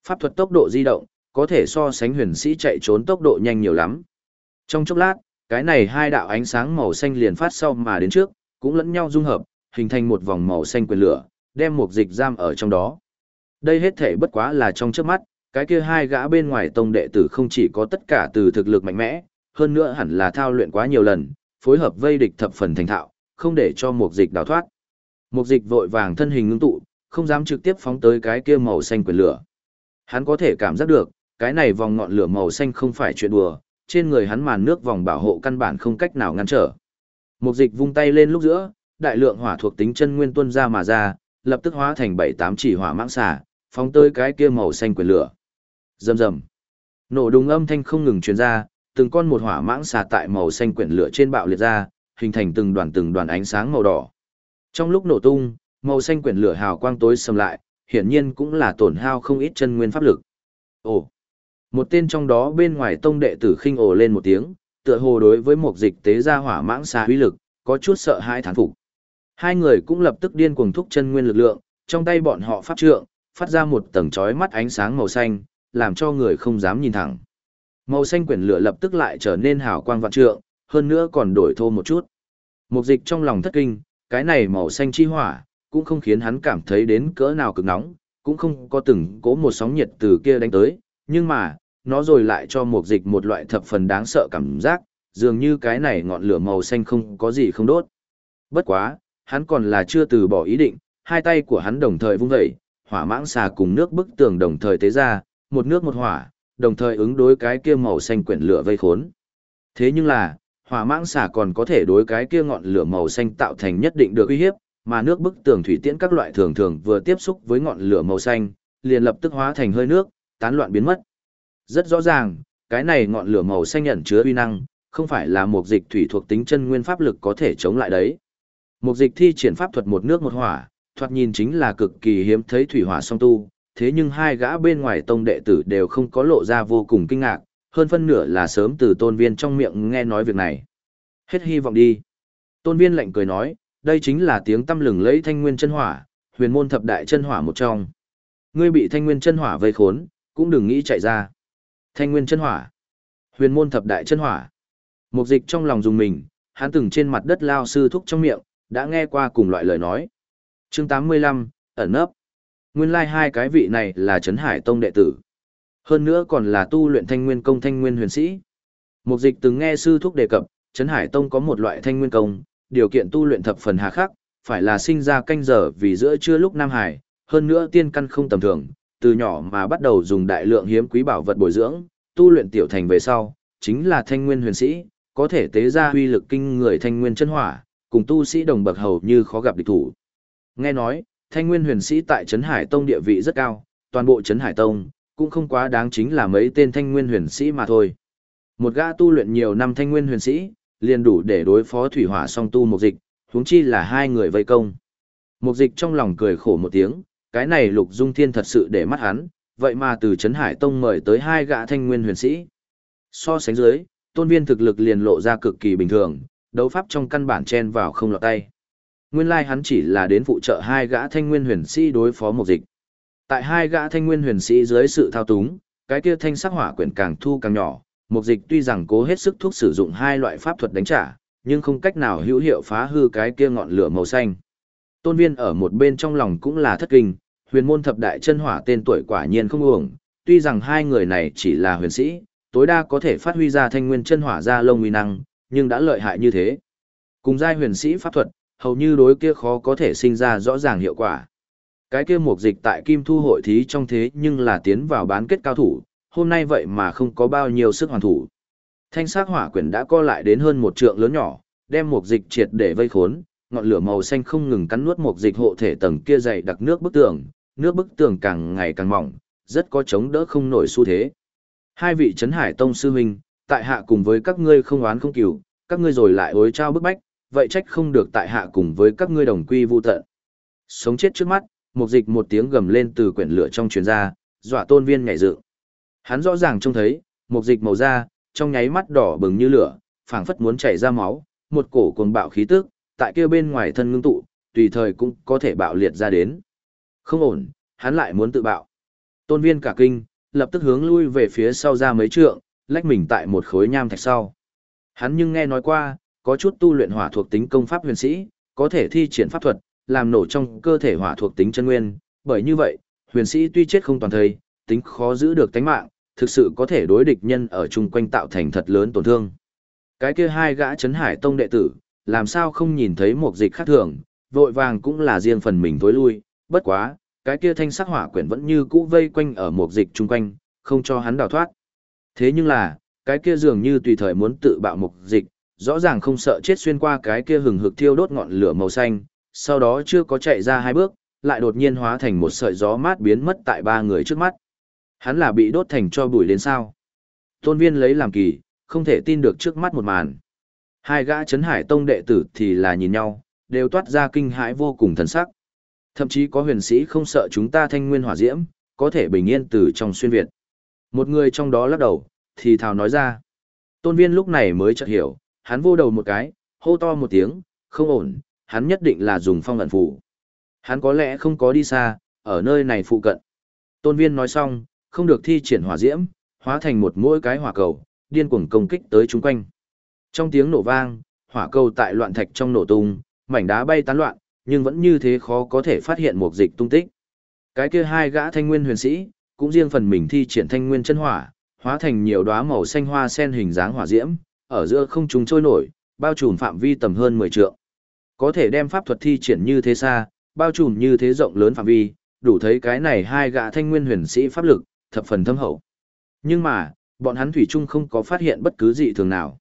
Pháp thuật tốc độ di động, có thể so sánh huyền sĩ chạy trốn tốc độ nhanh nhiều lắm. Trong chốc lát, cái này hai đạo ánh sáng màu xanh liền phát sau mà đến trước, cũng lẫn nhau dung hợp, hình thành một vòng màu xanh quyền lửa, đem một dịch giam ở trong đó. Đây hết thể bất quá là trong trước mắt, cái kia hai gã bên ngoài tông đệ tử không chỉ có tất cả từ thực lực mạnh mẽ, hơn nữa hẳn là thao luyện quá nhiều lần, phối hợp vây địch thập phần thành thạo, không để cho Mục dịch đào thoát. Mục dịch vội vàng thân hình ngưng tụ, không dám trực tiếp phóng tới cái kia màu xanh quyền lửa. Hắn có thể cảm giác được, cái này vòng ngọn lửa màu xanh không phải chuyện đùa, trên người hắn màn nước vòng bảo hộ căn bản không cách nào ngăn trở. Mục dịch vung tay lên lúc giữa, đại lượng hỏa thuộc tính chân nguyên tuôn ra mà ra, lập tức hóa thành bảy tám chỉ hỏa mãng xà, phóng tới cái kia màu xanh quyền lửa. Rầm rầm. Nổ đùng âm thanh không ngừng truyền ra, từng con một hỏa mãng xà tại màu xanh quyển lửa trên bạo liệt ra, hình thành từng đoàn từng đoàn ánh sáng màu đỏ. Trong lúc nổ tung, màu xanh quyển lửa hào quang tối sầm lại, hiển nhiên cũng là tổn hao không ít chân nguyên pháp lực. Ồ. Một tên trong đó bên ngoài tông đệ tử khinh ồ lên một tiếng, tựa hồ đối với một dịch tế ra hỏa mãng xà uy lực, có chút sợ hãi thán phục. Hai người cũng lập tức điên cuồng thúc chân nguyên lực lượng, trong tay bọn họ phát trượng, phát ra một tầng chói mắt ánh sáng màu xanh, làm cho người không dám nhìn thẳng. Màu xanh quyển lửa lập tức lại trở nên hào quang vạn trượng, hơn nữa còn đổi thô một chút. Mục dịch trong lòng thất kinh, cái này màu xanh chi hỏa, cũng không khiến hắn cảm thấy đến cỡ nào cực nóng, cũng không có từng cố một sóng nhiệt từ kia đánh tới, nhưng mà, nó rồi lại cho mục dịch một loại thập phần đáng sợ cảm giác, dường như cái này ngọn lửa màu xanh không có gì không đốt. Bất quá, hắn còn là chưa từ bỏ ý định, hai tay của hắn đồng thời vung dậy, hỏa mãng xà cùng nước bức tường đồng thời tế ra, một nước một hỏa, đồng thời ứng đối cái kia màu xanh quyển lửa vây khốn. Thế nhưng là, hỏa mãng xà còn có thể đối cái kia ngọn lửa màu xanh tạo thành nhất định được uy hiếp, mà nước bức tường thủy tiễn các loại thường thường vừa tiếp xúc với ngọn lửa màu xanh, liền lập tức hóa thành hơi nước, tán loạn biến mất. Rất rõ ràng, cái này ngọn lửa màu xanh ẩn chứa uy năng, không phải là một dịch thủy thuộc tính chân nguyên pháp lực có thể chống lại đấy. Một dịch thi triển pháp thuật một nước một hỏa, thoạt nhìn chính là cực kỳ hiếm thấy thủy hỏa song tu, thế nhưng hai gã bên ngoài tông đệ tử đều không có lộ ra vô cùng kinh ngạc, hơn phân nửa là sớm từ tôn viên trong miệng nghe nói việc này. Hết hy vọng đi. Tôn viên lạnh cười nói, đây chính là tiếng tâm lừng lấy thanh nguyên chân hỏa, huyền môn thập đại chân hỏa một trong. Ngươi bị thanh nguyên chân hỏa vây khốn, cũng đừng nghĩ chạy ra. Thanh nguyên chân hỏa, huyền môn thập đại chân hỏa. Mục dịch trong lòng dùng mình, hắn từng trên mặt đất lao sư thúc trong miệng, đã nghe qua cùng loại lời nói. chương 85, ẩn nấp. Nguyên lai like hai cái vị này là Trấn Hải Tông đệ tử. Hơn nữa còn là tu luyện thanh nguyên công thanh nguyên huyền sĩ. Mục dịch từng nghe sư thúc đề cập, Trấn Hải Tông có một loại thanh nguyên công, điều kiện tu luyện thập phần hà khắc, phải là sinh ra canh giờ vì giữa trưa lúc Nam Hải, hơn nữa tiên căn không tầm thường, từ nhỏ mà bắt đầu dùng đại lượng hiếm quý bảo vật bồi dưỡng, tu luyện tiểu thành về sau, chính là thanh nguyên huyền sĩ, có thể tế ra huy lực kinh người thanh nguyên chân hỏa, cùng tu sĩ đồng bậc hầu như khó gặp địch thủ. Nghe nói, thanh nguyên huyền sĩ tại Trấn Hải Tông địa vị rất cao, toàn bộ Trấn Hải Tông, cũng không quá đáng chính là mấy tên thanh nguyên huyền sĩ mà thôi. Một gã tu luyện nhiều năm thanh nguyên huyền sĩ, liền đủ để đối phó thủy hỏa song tu một dịch, huống chi là hai người vây công. Một dịch trong lòng cười khổ một tiếng, cái này lục dung thiên thật sự để mắt hắn, vậy mà từ Trấn Hải Tông mời tới hai gã thanh nguyên huyền sĩ. So sánh dưới, tôn viên thực lực liền lộ ra cực kỳ bình thường, Đấu pháp trong căn bản chen vào không lọt tay. Nguyên lai hắn chỉ là đến phụ trợ hai gã thanh nguyên huyền sĩ đối phó một dịch. Tại hai gã thanh nguyên huyền sĩ dưới sự thao túng, cái kia thanh sắc hỏa quyển càng thu càng nhỏ, một dịch tuy rằng cố hết sức thuốc sử dụng hai loại pháp thuật đánh trả, nhưng không cách nào hữu hiệu phá hư cái kia ngọn lửa màu xanh. Tôn Viên ở một bên trong lòng cũng là thất kinh, huyền môn thập đại chân hỏa tên tuổi quả nhiên không uổng, tuy rằng hai người này chỉ là huyền sĩ, tối đa có thể phát huy ra thanh nguyên chân hỏa ra lông uy năng, nhưng đã lợi hại như thế. Cùng giai huyền sĩ pháp thuật, hầu như đối kia khó có thể sinh ra rõ ràng hiệu quả. Cái kia mục dịch tại Kim Thu hội thí trong thế nhưng là tiến vào bán kết cao thủ, hôm nay vậy mà không có bao nhiêu sức hoàn thủ. Thanh sắc hỏa quyển đã co lại đến hơn một trượng lớn nhỏ, đem mục dịch triệt để vây khốn, ngọn lửa màu xanh không ngừng cắn nuốt mục dịch hộ thể tầng kia dày đặc nước bức tường, nước bức tường càng ngày càng mỏng, rất có chống đỡ không nổi xu thế. Hai vị chấn hải tông sư huynh, tại hạ cùng với các ngươi không oán không cừu, các ngươi rồi lại ối trao bức bách, vậy trách không được tại hạ cùng với các ngươi đồng quy vu tận. Sống chết trước mắt, một dịch một tiếng gầm lên từ quyển lửa trong truyền ra, dọa tôn viên nhảy dựng. Hắn rõ ràng trông thấy, một dịch màu da, trong nháy mắt đỏ bừng như lửa, phảng phất muốn chảy ra máu, một cổ cuồng bạo khí tức, tại kia bên ngoài thân ngưng tụ, tùy thời cũng có thể bạo liệt ra đến. Không ổn, hắn lại muốn tự bạo. Tôn viên cả kinh, lập tức hướng lui về phía sau ra mấy trượng, lách mình tại một khối nham thạch sau. Hắn nhưng nghe nói qua, có chút tu luyện hỏa thuộc tính công pháp huyền sĩ, có thể thi triển pháp thuật, làm nổ trong cơ thể hỏa thuộc tính chân nguyên, bởi như vậy, huyền sĩ tuy chết không toàn thây, tính khó giữ được tánh mạng, thực sự có thể đối địch nhân ở chung quanh tạo thành thật lớn tổn thương. Cái kia hai gã chấn hải tông đệ tử, làm sao không nhìn thấy một dịch khác thường, vội vàng cũng là riêng phần mình tối lui, bất quá, cái kia thanh sắc hỏa quyển vẫn như cũ vây quanh ở một dịch chung quanh, không cho hắn đào thoát. Thế nhưng là, cái kia dường như tùy thời muốn tự bạo mục dịch, rõ ràng không sợ chết xuyên qua cái kia hừng hực thiêu đốt ngọn lửa màu xanh, sau đó chưa có chạy ra hai bước, lại đột nhiên hóa thành một sợi gió mát biến mất tại ba người trước mắt. Hắn là bị đốt thành cho bụi đến sao? Tôn viên lấy làm kỳ, không thể tin được trước mắt một màn. Hai gã chấn hải tông đệ tử thì là nhìn nhau, đều toát ra kinh hãi vô cùng thần sắc. Thậm chí có huyền sĩ không sợ chúng ta thanh nguyên hỏa diễm, có thể bình yên từ trong xuyên Việt. Một người trong đó lắc đầu, thì thào nói ra. Tôn viên lúc này mới chợt hiểu, hắn vô đầu một cái, hô to một tiếng, không ổn, hắn nhất định là dùng phong ẩn phủ. Hắn có lẽ không có đi xa, ở nơi này phụ cận. Tôn viên nói xong, không được thi triển hỏa diễm, hóa thành một mỗi cái hỏa cầu, điên cuồng công kích tới chúng quanh. Trong tiếng nổ vang, hỏa cầu tại loạn thạch trong nổ tung, mảnh đá bay tán loạn, nhưng vẫn như thế khó có thể phát hiện một dịch tung tích. Cái kia hai gã thanh nguyên huyền sĩ, cũng riêng phần mình thi triển thanh nguyên chân hỏa, hóa thành nhiều đóa màu xanh hoa sen hình dáng hỏa diễm, ở giữa không trung trôi nổi, bao trùm phạm vi tầm hơn 10 trượng. Có thể đem pháp thuật thi triển như thế xa, bao trùm như thế rộng lớn phạm vi, đủ thấy cái này hai gã thanh nguyên huyền sĩ pháp lực, thập phần thâm hậu. Nhưng mà, bọn hắn thủy chung không có phát hiện bất cứ gì thường nào.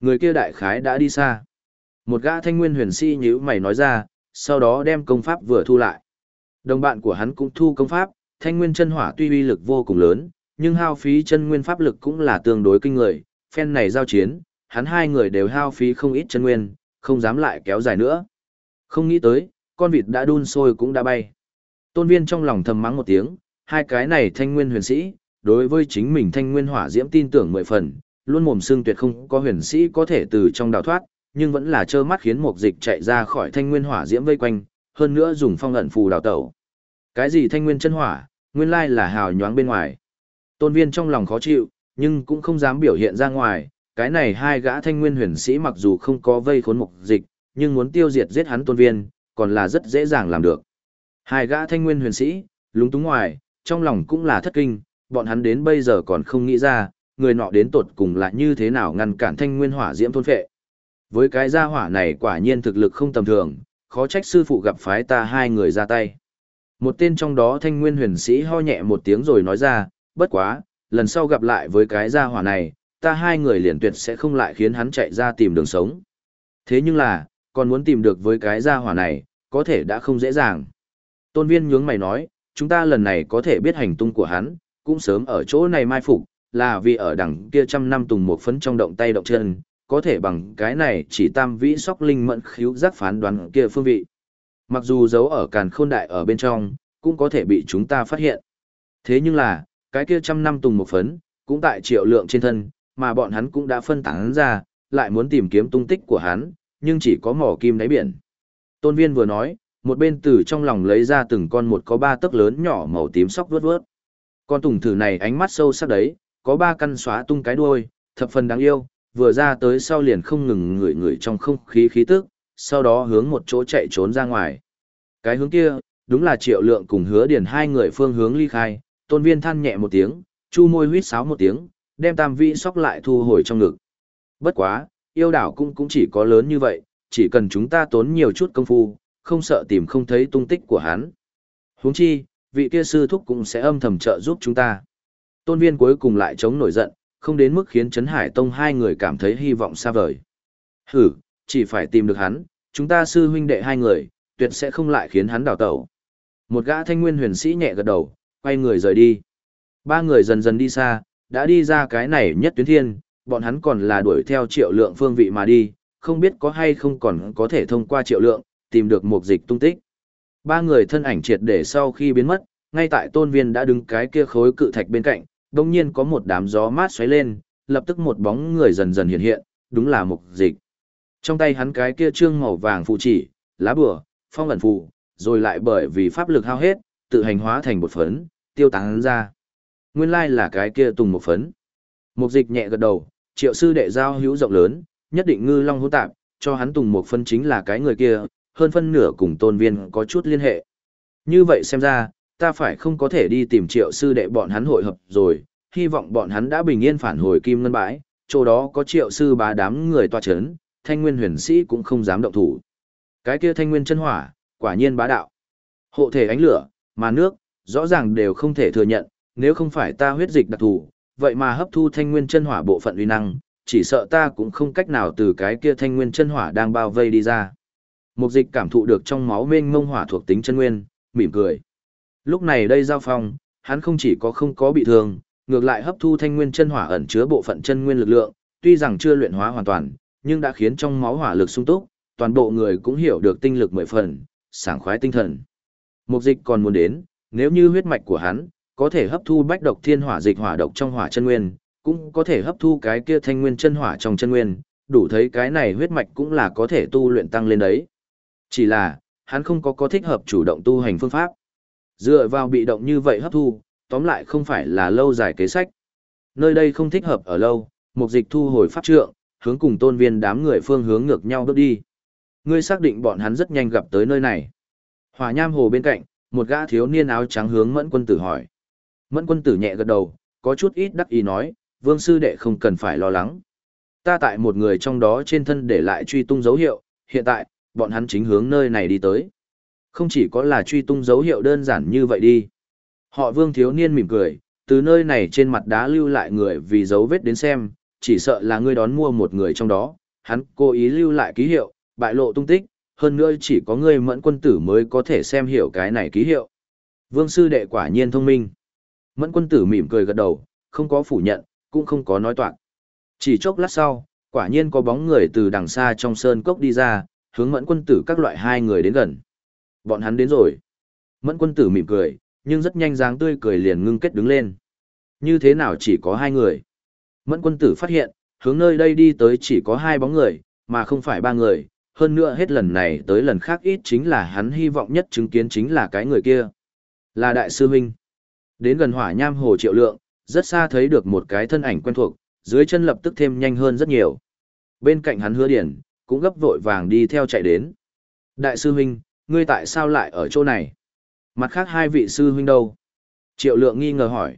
Người kia đại khái đã đi xa. Một gã thanh nguyên huyền sĩ nhíu mày nói ra, sau đó đem công pháp vừa thu lại. Đồng bạn của hắn cũng thu công pháp, thanh nguyên chân hỏa tuy uy lực vô cùng lớn, nhưng hao phí chân nguyên pháp lực cũng là tương đối kinh người, phen này giao chiến, hắn hai người đều hao phí không ít chân nguyên, không dám lại kéo dài nữa. Không nghĩ tới, con vịt đã đun sôi cũng đã bay. Tôn viên trong lòng thầm mắng một tiếng, hai cái này thanh nguyên huyền sĩ, đối với chính mình thanh nguyên hỏa diễm tin tưởng mười phần, luôn mồm xương tuyệt không có huyền sĩ có thể từ trong đào thoát, nhưng vẫn là trơ mắt khiến một dịch chạy ra khỏi thanh nguyên hỏa diễm vây quanh, hơn nữa dùng phong ẩn phù đào tẩu. Cái gì thanh nguyên chân hỏa, nguyên lai là hào nhoáng bên ngoài. Tôn viên trong lòng khó chịu, nhưng cũng không dám biểu hiện ra ngoài, cái này hai gã thanh nguyên huyền sĩ mặc dù không có vây khốn mục dịch, nhưng muốn tiêu diệt giết hắn tôn viên, còn là rất dễ dàng làm được. Hai gã thanh nguyên huyền sĩ, lúng túng ngoài, trong lòng cũng là thất kinh, bọn hắn đến bây giờ còn không nghĩ ra, người nọ đến tột cùng là như thế nào ngăn cản thanh nguyên hỏa diễm thôn phệ. Với cái gia hỏa này quả nhiên thực lực không tầm thường, khó trách sư phụ gặp phái ta hai người ra tay. Một tên trong đó thanh nguyên huyền sĩ ho nhẹ một tiếng rồi nói ra, bất quá, lần sau gặp lại với cái gia hỏa này, ta hai người liền tuyệt sẽ không lại khiến hắn chạy ra tìm đường sống. Thế nhưng là, còn muốn tìm được với cái gia hỏa này, có thể đã không dễ dàng. Tôn viên nhướng mày nói, chúng ta lần này có thể biết hành tung của hắn, cũng sớm ở chỗ này mai phục, là vì ở đằng kia trăm năm tùng một phấn trong động tay động chân, có thể bằng cái này chỉ tam vĩ sóc linh mẫn khíu giác phán đoán kia phương vị. Mặc dù giấu ở càn khôn đại ở bên trong, cũng có thể bị chúng ta phát hiện. Thế nhưng là, cái kia trăm năm tùng một phấn, cũng tại triệu lượng trên thân, mà bọn hắn cũng đã phân tán ra, lại muốn tìm kiếm tung tích của hắn, nhưng chỉ có mỏ kim đáy biển. Tôn viên vừa nói, một bên từ trong lòng lấy ra từng con một có ba tấc lớn nhỏ màu tím sóc vớt vớt. Con tùng thử này ánh mắt sâu sắc đấy, có ba căn xóa tung cái đuôi, thập phần đáng yêu, vừa ra tới sau liền không ngừng ngửi ngửi trong không khí khí tức, sau đó hướng một chỗ chạy trốn ra ngoài. Cái hướng kia, đúng là triệu lượng cùng hứa điền hai người phương hướng ly khai, tôn viên than nhẹ một tiếng, chu môi huýt sáo một tiếng, đem tam vĩ sóc lại thu hồi trong ngực. Bất quá, yêu đảo cũng cũng chỉ có lớn như vậy, chỉ cần chúng ta tốn nhiều chút công phu, không sợ tìm không thấy tung tích của hắn. Huống chi, vị kia sư thúc cũng sẽ âm thầm trợ giúp chúng ta. Tôn viên cuối cùng lại chống nổi giận, không đến mức khiến Trấn Hải Tông hai người cảm thấy hy vọng xa vời. Hử, chỉ phải tìm được hắn, chúng ta sư huynh đệ hai người, tuyệt sẽ không lại khiến hắn đào tẩu. Một gã thanh nguyên huyền sĩ nhẹ gật đầu, quay người rời đi. Ba người dần dần đi xa, đã đi ra cái này nhất tuyến thiên, bọn hắn còn là đuổi theo triệu lượng phương vị mà đi, không biết có hay không còn có thể thông qua triệu lượng, tìm được một dịch tung tích. Ba người thân ảnh triệt để sau khi biến mất, ngay tại tôn viên đã đứng cái kia khối cự thạch bên cạnh, đồng nhiên có một đám gió mát xoáy lên, lập tức một bóng người dần dần hiện hiện, đúng là mục dịch. Trong tay hắn cái kia trương màu vàng phụ chỉ, lá bùa, phong ẩn phù, rồi lại bởi vì pháp lực hao hết, tự hành hóa thành một phấn, tiêu tán ra. Nguyên lai là cái kia tùng một phấn. Mục dịch nhẹ gật đầu, triệu sư đệ giao hữu rộng lớn, nhất định ngư long hỗn tạp, cho hắn tùng một phân chính là cái người kia, hơn phân nửa cùng tôn viên có chút liên hệ. Như vậy xem ra, ta phải không có thể đi tìm triệu sư đệ bọn hắn hội hợp rồi, hy vọng bọn hắn đã bình yên phản hồi kim ngân bãi, chỗ đó có triệu sư bá đám người toa chấn, thanh nguyên huyền sĩ cũng không dám động thủ. Cái kia thanh nguyên chân hỏa, quả nhiên bá đạo. Hộ thể ánh lửa, mà nước, rõ ràng đều không thể thừa nhận, nếu không phải ta huyết dịch đặc thù, vậy mà hấp thu thanh nguyên chân hỏa bộ phận uy năng, chỉ sợ ta cũng không cách nào từ cái kia thanh nguyên chân hỏa đang bao vây đi ra. Mục dịch cảm thụ được trong máu mênh mông hỏa thuộc tính chân nguyên, mỉm cười. Lúc này đây giao phong, hắn không chỉ có không có bị thương, ngược lại hấp thu thanh nguyên chân hỏa ẩn chứa bộ phận chân nguyên lực lượng, tuy rằng chưa luyện hóa hoàn toàn, nhưng đã khiến trong máu hỏa lực sung túc, toàn bộ người cũng hiểu được tinh lực mười phần, sảng khoái tinh thần. Mục dịch còn muốn đến, nếu như huyết mạch của hắn có thể hấp thu bách độc thiên hỏa dịch hỏa độc trong hỏa chân nguyên, cũng có thể hấp thu cái kia thanh nguyên chân hỏa trong chân nguyên, đủ thấy cái này huyết mạch cũng là có thể tu luyện tăng lên đấy. Chỉ là, hắn không có có thích hợp chủ động tu hành phương pháp. Dựa vào bị động như vậy hấp thu, tóm lại không phải là lâu dài kế sách. Nơi đây không thích hợp ở lâu, mục dịch thu hồi pháp trượng, hướng cùng tôn viên đám người phương hướng ngược nhau bước đi. Ngươi xác định bọn hắn rất nhanh gặp tới nơi này. Hỏa nham hồ bên cạnh, một gã thiếu niên áo trắng hướng mẫn quân tử hỏi. Mẫn quân tử nhẹ gật đầu, có chút ít đắc ý nói, vương sư đệ không cần phải lo lắng. Ta tại một người trong đó trên thân để lại truy tung dấu hiệu, hiện tại, bọn hắn chính hướng nơi này đi tới. Không chỉ có là truy tung dấu hiệu đơn giản như vậy đi. Họ vương thiếu niên mỉm cười, từ nơi này trên mặt đá lưu lại người vì dấu vết đến xem, chỉ sợ là ngươi đón mua một người trong đó, hắn cố ý lưu lại ký hiệu, bại lộ tung tích, hơn nữa chỉ có ngươi mẫn quân tử mới có thể xem hiểu cái này ký hiệu. Vương sư đệ quả nhiên thông minh. Mẫn quân tử mỉm cười gật đầu, không có phủ nhận, cũng không có nói toạc. Chỉ chốc lát sau, quả nhiên có bóng người từ đằng xa trong sơn cốc đi ra, hướng mẫn quân tử các loại hai người đến gần. Bọn hắn đến rồi. Mẫn quân tử mỉm cười, nhưng rất nhanh dáng tươi cười liền ngưng kết đứng lên. Như thế nào chỉ có hai người? Mẫn quân tử phát hiện, hướng nơi đây đi tới chỉ có hai bóng người, mà không phải ba người, hơn nữa hết lần này tới lần khác ít chính là hắn hy vọng nhất chứng kiến chính là cái người kia. Là đại sư huynh. Đến gần hỏa nham hồ triệu lượng, rất xa thấy được một cái thân ảnh quen thuộc, dưới chân lập tức thêm nhanh hơn rất nhiều. Bên cạnh hắn hứa điển, cũng gấp vội vàng đi theo chạy đến. Đại sư huynh, ngươi tại sao lại ở chỗ này? Mặt khác hai vị sư huynh đâu? Triệu lượng nghi ngờ hỏi.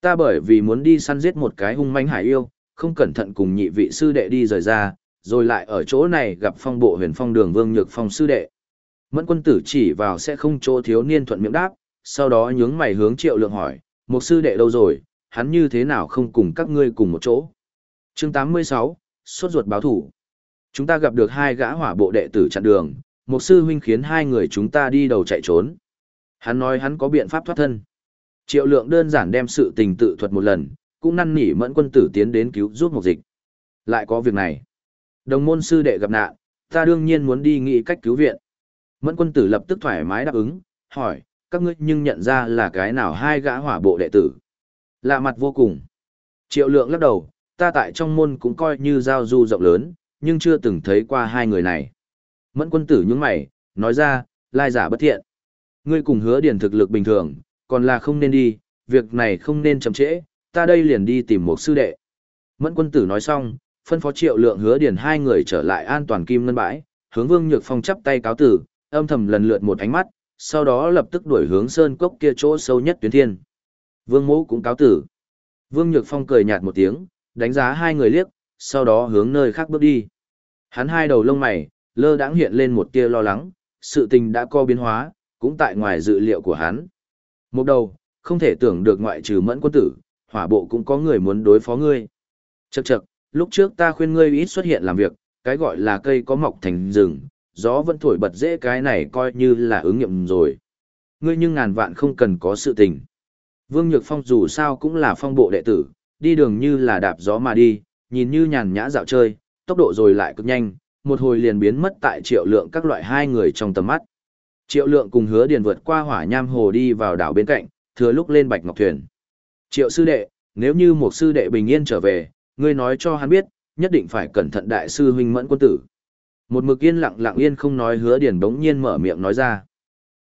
Ta bởi vì muốn đi săn giết một cái hung manh hải yêu, không cẩn thận cùng nhị vị sư đệ đi rời ra, rồi lại ở chỗ này gặp phong bộ huyền phong đường vương nhược phong sư đệ. Mẫn quân tử chỉ vào sẽ không chỗ thiếu niên thuận miệng đáp, sau đó nhướng mày hướng triệu lượng hỏi, một sư đệ đâu rồi, hắn như thế nào không cùng các ngươi cùng một chỗ. chương 86, sốt ruột báo thủ. Chúng ta gặp được hai gã hỏa bộ đệ tử chặn đường, một sư huynh khiến hai người chúng ta đi đầu chạy trốn. Hắn nói hắn có biện pháp thoát thân. Triệu lượng đơn giản đem sự tình tự thuật một lần, cũng năn nỉ mẫn quân tử tiến đến cứu giúp một dịch. Lại có việc này. Đồng môn sư đệ gặp nạn, ta đương nhiên muốn đi nghĩ cách cứu viện. Mẫn quân tử lập tức thoải mái đáp ứng, hỏi, các ngươi nhưng nhận ra là cái nào hai gã hỏa bộ đệ tử. Lạ mặt vô cùng. Triệu lượng lắc đầu, ta tại trong môn cũng coi như giao du rộng lớn, nhưng chưa từng thấy qua hai người này. Mẫn quân tử nhướng mày, nói ra, lai giả bất thiện. Ngươi cùng hứa điển thực lực bình thường, còn là không nên đi, việc này không nên chậm trễ, ta đây liền đi tìm một sư đệ. Mẫn quân tử nói xong, phân phó triệu lượng hứa điền hai người trở lại an toàn kim ngân bãi, hướng vương nhược phong chắp tay cáo tử, âm thầm lần lượt một ánh mắt, sau đó lập tức đuổi hướng sơn cốc kia chỗ sâu nhất tuyến thiên. Vương mẫu cũng cáo tử. Vương nhược phong cười nhạt một tiếng, đánh giá hai người liếc, sau đó hướng nơi khác bước đi. Hắn hai đầu lông mày, lơ đãng hiện lên một tia lo lắng, sự tình đã co biến hóa, cũng tại ngoài dự liệu của hắn. Một đầu, không thể tưởng được ngoại trừ mẫn quân tử, hỏa bộ cũng có người muốn đối phó ngươi. Chậc chậc, lúc trước ta khuyên ngươi ít xuất hiện làm việc, cái gọi là cây có mọc thành rừng, gió vẫn thổi bật dễ cái này coi như là ứng nghiệm rồi. Ngươi nhưng ngàn vạn không cần có sự tình. Vương Nhược Phong dù sao cũng là phong bộ đệ tử, đi đường như là đạp gió mà đi, nhìn như nhàn nhã dạo chơi, tốc độ rồi lại cực nhanh, một hồi liền biến mất tại triệu lượng các loại hai người trong tầm mắt. Triệu lượng cùng hứa điền vượt qua hỏa nham hồ đi vào đảo bên cạnh, thừa lúc lên bạch ngọc thuyền. Triệu sư đệ, nếu như một sư đệ bình yên trở về, ngươi nói cho hắn biết, nhất định phải cẩn thận đại sư huynh mẫn quân tử. Một mực yên lặng lặng yên không nói hứa điền đống nhiên mở miệng nói ra.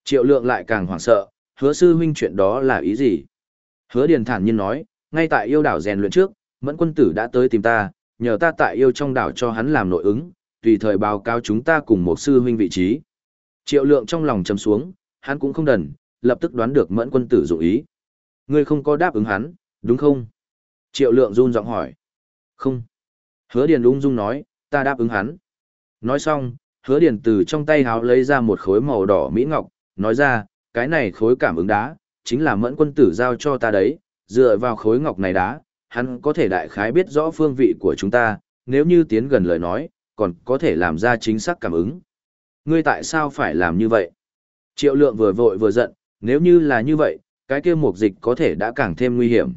Triệu lượng lại càng hoảng sợ, hứa sư huynh chuyện đó là ý gì? Hứa điền thản nhiên nói, ngay tại yêu đảo rèn luyện trước, mẫn quân tử đã tới tìm ta, nhờ ta tại yêu trong đảo cho hắn làm nội ứng, tùy thời báo cáo chúng ta cùng một sư huynh vị trí. Triệu lượng trong lòng trầm xuống, hắn cũng không đần, lập tức đoán được mẫn quân tử dụng ý. Ngươi không có đáp ứng hắn, đúng không? Triệu lượng run giọng hỏi. Không. Hứa điền ung dung nói, ta đáp ứng hắn. Nói xong, hứa điền từ trong tay háo lấy ra một khối màu đỏ mỹ ngọc, nói ra, cái này khối cảm ứng đá, chính là mẫn quân tử giao cho ta đấy, dựa vào khối ngọc này đá, hắn có thể đại khái biết rõ phương vị của chúng ta, nếu như tiến gần lời nói, còn có thể làm ra chính xác cảm ứng. Ngươi tại sao phải làm như vậy? Triệu lượng vừa vội vừa giận, nếu như là như vậy, cái kia mục dịch có thể đã càng thêm nguy hiểm.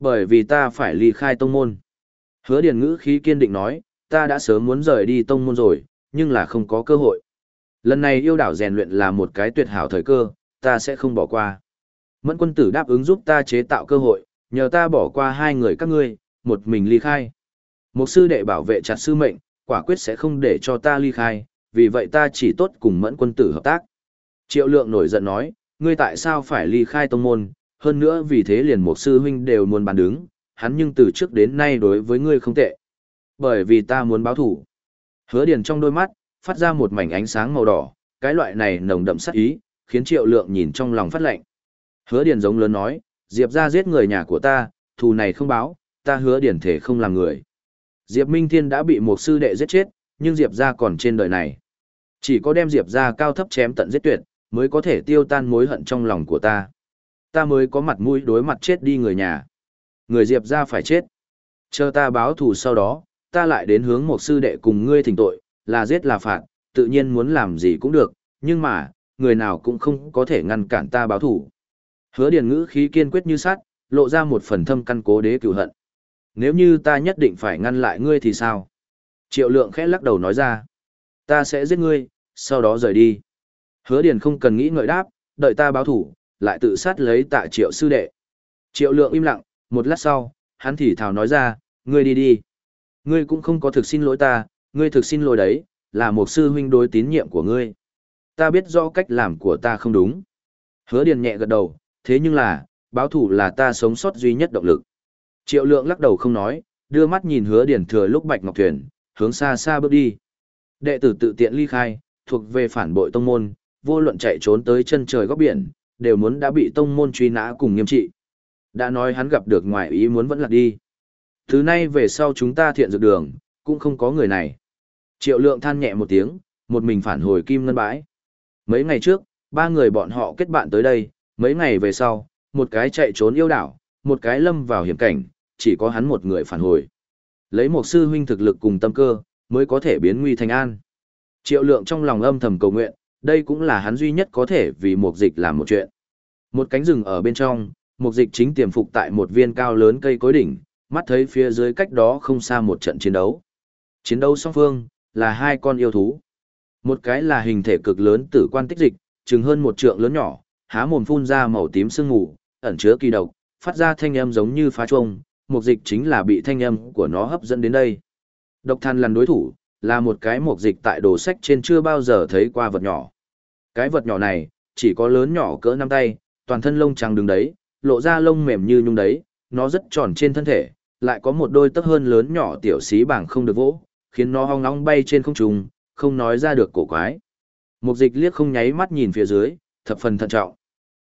Bởi vì ta phải ly khai tông môn. Hứa điền ngữ khí kiên định nói, ta đã sớm muốn rời đi tông môn rồi, nhưng là không có cơ hội. Lần này yêu đảo rèn luyện là một cái tuyệt hảo thời cơ, ta sẽ không bỏ qua. Mẫn quân tử đáp ứng giúp ta chế tạo cơ hội, nhờ ta bỏ qua hai người các ngươi, một mình ly khai. Một sư đệ bảo vệ chặt sư mệnh, quả quyết sẽ không để cho ta ly khai, vì vậy ta chỉ tốt cùng mẫn quân tử hợp tác. Triệu lượng nổi giận nói, ngươi tại sao phải ly khai tông môn, hơn nữa vì thế liền một sư huynh đều muốn bàn đứng, hắn nhưng từ trước đến nay đối với ngươi không tệ. Bởi vì ta muốn báo thủ. Hứa điền trong đôi mắt, phát ra một mảnh ánh sáng màu đỏ, cái loại này nồng đậm sát ý, khiến triệu lượng nhìn trong lòng phát lạnh. Hứa điền giống lớn nói, Diệp ra giết người nhà của ta, thù này không báo, ta hứa điền thể không làm người. Diệp Minh Thiên đã bị một sư đệ giết chết, nhưng Diệp ra còn trên đời này. Chỉ có đem Diệp ra cao thấp chém tận giết tuyệt, mới có thể tiêu tan mối hận trong lòng của ta. Ta mới có mặt mũi đối mặt chết đi người nhà. Người Diệp ra phải chết. Chờ ta báo thù sau đó, ta lại đến hướng một sư đệ cùng ngươi thỉnh tội, là giết là phạt, tự nhiên muốn làm gì cũng được, nhưng mà, người nào cũng không có thể ngăn cản ta báo thù. Hứa điền ngữ khí kiên quyết như sắt, lộ ra một phần thâm căn cố đế cựu hận. Nếu như ta nhất định phải ngăn lại ngươi thì sao? Triệu lượng khẽ lắc đầu nói ra. Ta sẽ giết ngươi, sau đó rời đi. Hứa điền không cần nghĩ ngợi đáp, đợi ta báo thủ, lại tự sát lấy tạ triệu sư đệ. Triệu lượng im lặng, một lát sau, hắn thì thào nói ra, ngươi đi đi. Ngươi cũng không có thực xin lỗi ta, ngươi thực xin lỗi đấy, là một sư huynh đối tín nhiệm của ngươi. Ta biết rõ cách làm của ta không đúng. Hứa điền nhẹ gật đầu, thế nhưng là, báo thủ là ta sống sót duy nhất động lực. Triệu lượng lắc đầu không nói, đưa mắt nhìn hứa Điền thừa lúc bạch ngọc thuyền, hướng xa xa bước đi. Đệ tử tự tiện ly khai, thuộc về phản bội tông môn, vô luận chạy trốn tới chân trời góc biển, đều muốn đã bị tông môn truy nã cùng nghiêm trị. Đã nói hắn gặp được ngoài ý muốn vẫn lạc đi. Thứ nay về sau chúng ta thiện dược đường, cũng không có người này. Triệu lượng than nhẹ một tiếng, một mình phản hồi kim ngân bãi. Mấy ngày trước, ba người bọn họ kết bạn tới đây, mấy ngày về sau, một cái chạy trốn yêu đảo, một cái lâm vào hiểm cảnh, chỉ có hắn một người phản hồi. Lấy một sư huynh thực lực cùng tâm cơ, mới có thể biến nguy thành an. Triệu lượng trong lòng âm thầm cầu nguyện, đây cũng là hắn duy nhất có thể vì một dịch làm một chuyện. Một cánh rừng ở bên trong, một dịch chính tiềm phục tại một viên cao lớn cây cối đỉnh, mắt thấy phía dưới cách đó không xa một trận chiến đấu. Chiến đấu song phương, là hai con yêu thú. Một cái là hình thể cực lớn tử quan tích dịch, chừng hơn một trượng lớn nhỏ, há mồm phun ra màu tím sương mù, ẩn chứa kỳ độc, phát ra thanh âm giống như phá trông, mục dịch chính là bị thanh âm của nó hấp dẫn đến đây. Độc than lần đối thủ, là một cái mục dịch tại đồ sách trên chưa bao giờ thấy qua vật nhỏ. Cái vật nhỏ này, chỉ có lớn nhỏ cỡ năm tay, toàn thân lông trắng đứng đấy, lộ ra lông mềm như nhung đấy, nó rất tròn trên thân thể, lại có một đôi tấc hơn lớn nhỏ tiểu xí bảng không được vỗ, khiến nó hong ong bay trên không trung, không nói ra được cổ quái. Mục dịch liếc không nháy mắt nhìn phía dưới, thập phần thận trọng.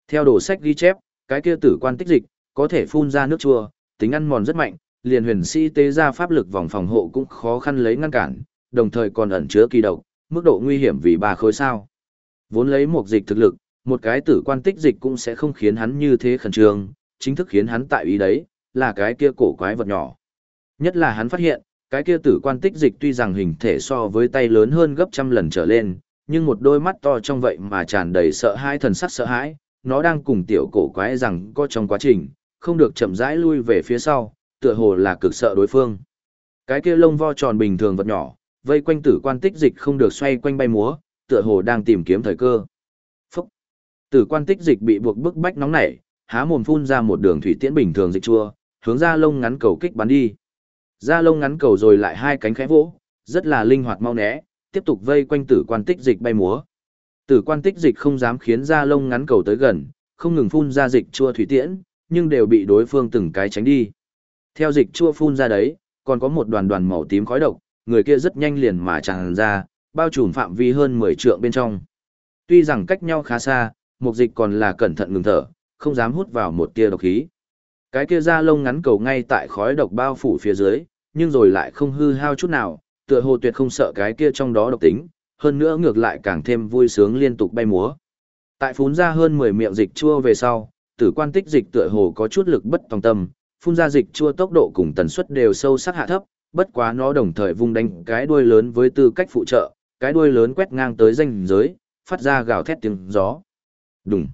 Theo đồ sách ghi chép, cái kia tử quan tích dịch, có thể phun ra nước chua, tính ăn mòn rất mạnh, liền huyền sĩ tế ra pháp lực vòng phòng hộ cũng khó khăn lấy ngăn cản, đồng thời còn ẩn chứa kỳ độc, mức độ nguy hiểm vì ba khối sao. Vốn lấy một dịch thực lực, một cái tử quan tích dịch cũng sẽ không khiến hắn như thế khẩn trương, chính thức khiến hắn tại ý đấy, là cái kia cổ quái vật nhỏ. Nhất là hắn phát hiện, cái kia tử quan tích dịch tuy rằng hình thể so với tay lớn hơn gấp trăm lần trở lên, nhưng một đôi mắt to trong vậy mà tràn đầy sợ hãi thần sắc sợ hãi, nó đang cùng tiểu cổ quái rằng có trong quá trình, không được chậm rãi lui về phía sau, tựa hồ là cực sợ đối phương. Cái kia lông vo tròn bình thường vật nhỏ, vây quanh tử quan tích dịch không được xoay quanh bay múa, tựa hồ đang tìm kiếm thời cơ. Tử quan tích dịch bị buộc bức bách nóng nảy, há mồm phun ra một đường thủy tiễn bình thường dịch chua, hướng ra lông ngắn cầu kích bắn đi. Ra lông ngắn cầu rồi lại hai cánh khẽ vỗ, rất là linh hoạt mau né, tiếp tục vây quanh tử quan tích dịch bay múa. Tử quan tích dịch không dám khiến ra lông ngắn cầu tới gần, không ngừng phun ra dịch chua thủy tiễn, nhưng đều bị đối phương từng cái tránh đi. Theo dịch chua phun ra đấy, còn có một đoàn đoàn màu tím khói độc, người kia rất nhanh liền mà tràn ra, bao trùm phạm vi hơn 10 trượng bên trong. Tuy rằng cách nhau khá xa, mục dịch còn là cẩn thận ngừng thở, không dám hút vào một tia độc khí. Cái kia da lông ngắn cầu ngay tại khói độc bao phủ phía dưới, nhưng rồi lại không hư hao chút nào, tựa hồ tuyệt không sợ cái kia trong đó độc tính, hơn nữa ngược lại càng thêm vui sướng liên tục bay múa. Tại phún ra hơn 10 miệng dịch chua về sau, tử quan tích dịch tựa hồ có chút lực bất tòng tâm, phun ra dịch chua tốc độ cùng tần suất đều sâu sắc hạ thấp, bất quá nó đồng thời vung đánh cái đuôi lớn với tư cách phụ trợ, cái đuôi lớn quét ngang tới danh giới, phát ra gào thét tiếng gió. Đùng.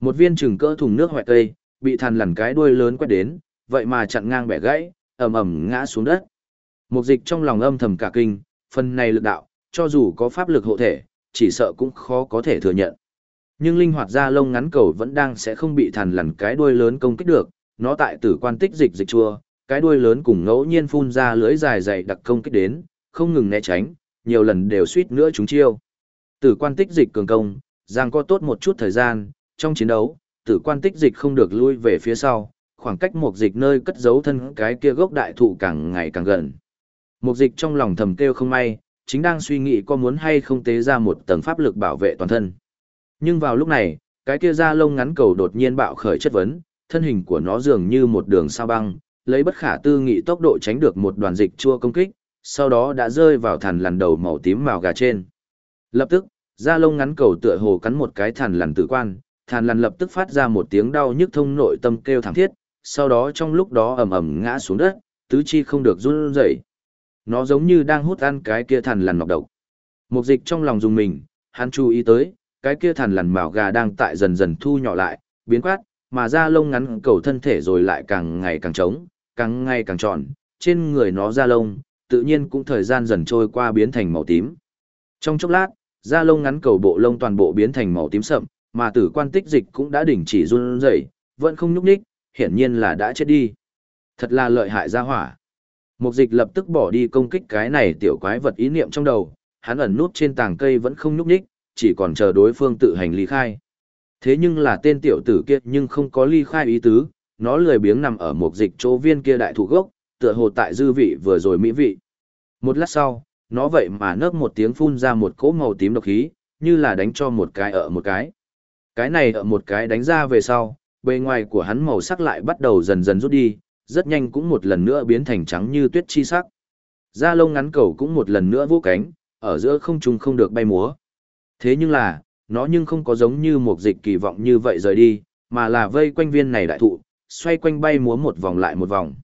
Một viên trừng cỡ thùng nước hoại cây, bị thằn lằn cái đuôi lớn quét đến, vậy mà chặn ngang bẻ gãy, ầm ầm ngã xuống đất. Mục dịch trong lòng âm thầm cả kinh, phần này lực đạo, cho dù có pháp lực hộ thể, chỉ sợ cũng khó có thể thừa nhận. Nhưng linh hoạt da lông ngắn cầu vẫn đang sẽ không bị thằn lằn cái đuôi lớn công kích được, nó tại tử quan tích dịch dịch chua, cái đuôi lớn cùng ngẫu nhiên phun ra lưỡi dài dày đặc công kích đến, không ngừng né tránh, nhiều lần đều suýt nữa chúng chiêu. Tử quan tích dịch cường công, giang có tốt một chút thời gian, trong chiến đấu, tử quan tích dịch không được lui về phía sau, khoảng cách một dịch nơi cất giấu thân cái kia gốc đại thụ càng ngày càng gần. Một dịch trong lòng thầm kêu không may, chính đang suy nghĩ có muốn hay không tế ra một tầng pháp lực bảo vệ toàn thân. Nhưng vào lúc này, cái kia da lông ngắn cầu đột nhiên bạo khởi chất vấn, thân hình của nó dường như một đường sao băng, lấy bất khả tư nghị tốc độ tránh được một đoàn dịch chua công kích, sau đó đã rơi vào thằn lằn đầu màu tím màu gà trên. Lập tức, da lông ngắn cầu tựa hồ cắn một cái thằn lằn tử quan, thằn lằn lập tức phát ra một tiếng đau nhức thông nội tâm kêu thảm thiết, sau đó trong lúc đó ầm ầm ngã xuống đất, tứ chi không được run rẩy. Nó giống như đang hút ăn cái kia thằn lằn nọc độc. Mục dịch trong lòng dùng mình, hắn chú ý tới, cái kia thằn lằn màu gà đang tại dần dần thu nhỏ lại, biến quát, mà da lông ngắn cầu thân thể rồi lại càng ngày càng trống, càng ngày càng tròn, trên người nó da lông, tự nhiên cũng thời gian dần trôi qua biến thành màu tím. Trong chốc lát, da lông ngắn cầu bộ lông toàn bộ biến thành màu tím sậm, mà tử quan tích dịch cũng đã đình chỉ run rẩy, vẫn không nhúc nhích, hiển nhiên là đã chết đi. Thật là lợi hại gia hỏa. Mục dịch lập tức bỏ đi công kích cái này tiểu quái vật ý niệm trong đầu, hắn ẩn nút trên tàng cây vẫn không nhúc nhích, chỉ còn chờ đối phương tự hành ly khai. Thế nhưng là tên tiểu tử kia nhưng không có ly khai ý tứ, nó lười biếng nằm ở mục dịch chỗ viên kia đại thủ gốc, tựa hồ tại dư vị vừa rồi mỹ vị. Một lát sau, nó vậy mà nớp một tiếng phun ra một cỗ màu tím độc khí, như là đánh cho một cái ở một cái. Cái này ở một cái đánh ra về sau, bề ngoài của hắn màu sắc lại bắt đầu dần dần rút đi, rất nhanh cũng một lần nữa biến thành trắng như tuyết chi sắc. Da lông ngắn cầu cũng một lần nữa vô cánh, ở giữa không trung không được bay múa. Thế nhưng là, nó nhưng không có giống như một dịch kỳ vọng như vậy rời đi, mà là vây quanh viên này đại thụ, xoay quanh bay múa một vòng lại một vòng.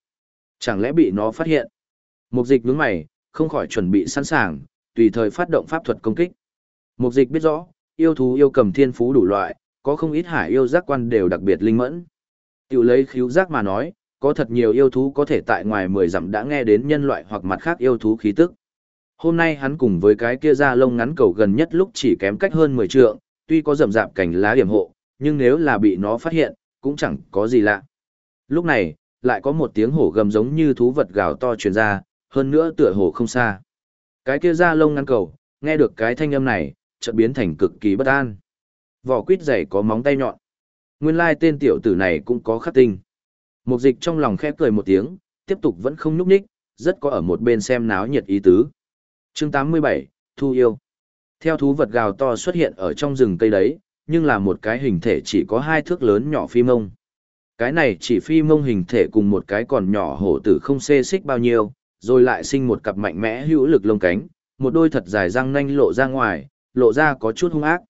Chẳng lẽ bị nó phát hiện? Một dịch nhướng mày, không khỏi chuẩn bị sẵn sàng, tùy thời phát động pháp thuật công kích. Mục dịch biết rõ, yêu thú yêu cầm thiên phú đủ loại, có không ít hải yêu giác quan đều đặc biệt linh mẫn. Tiểu lấy khíu giác mà nói, có thật nhiều yêu thú có thể tại ngoài 10 dặm đã nghe đến nhân loại hoặc mặt khác yêu thú khí tức. Hôm nay hắn cùng với cái kia da lông ngắn cầu gần nhất lúc chỉ kém cách hơn 10 trượng, tuy có rậm rạp cảnh lá điểm hộ, nhưng nếu là bị nó phát hiện, cũng chẳng có gì lạ. Lúc này, lại có một tiếng hổ gầm giống như thú vật gào to truyền ra, hơn nữa tựa hồ không xa. Cái kia da lông ngăn cầu, nghe được cái thanh âm này, chợt biến thành cực kỳ bất an. Vỏ quýt dày có móng tay nhọn. Nguyên lai tên tiểu tử này cũng có khắc tinh. Mục dịch trong lòng khẽ cười một tiếng, tiếp tục vẫn không nhúc nhích, rất có ở một bên xem náo nhiệt ý tứ. Chương 87, Thu yêu. Theo thú vật gào to xuất hiện ở trong rừng cây đấy, nhưng là một cái hình thể chỉ có hai thước lớn nhỏ phi mông. Cái này chỉ phi mông hình thể cùng một cái còn nhỏ hổ tử không xê xích bao nhiêu, rồi lại sinh một cặp mạnh mẽ hữu lực lông cánh, một đôi thật dài răng nanh lộ ra ngoài, lộ ra có chút hung ác.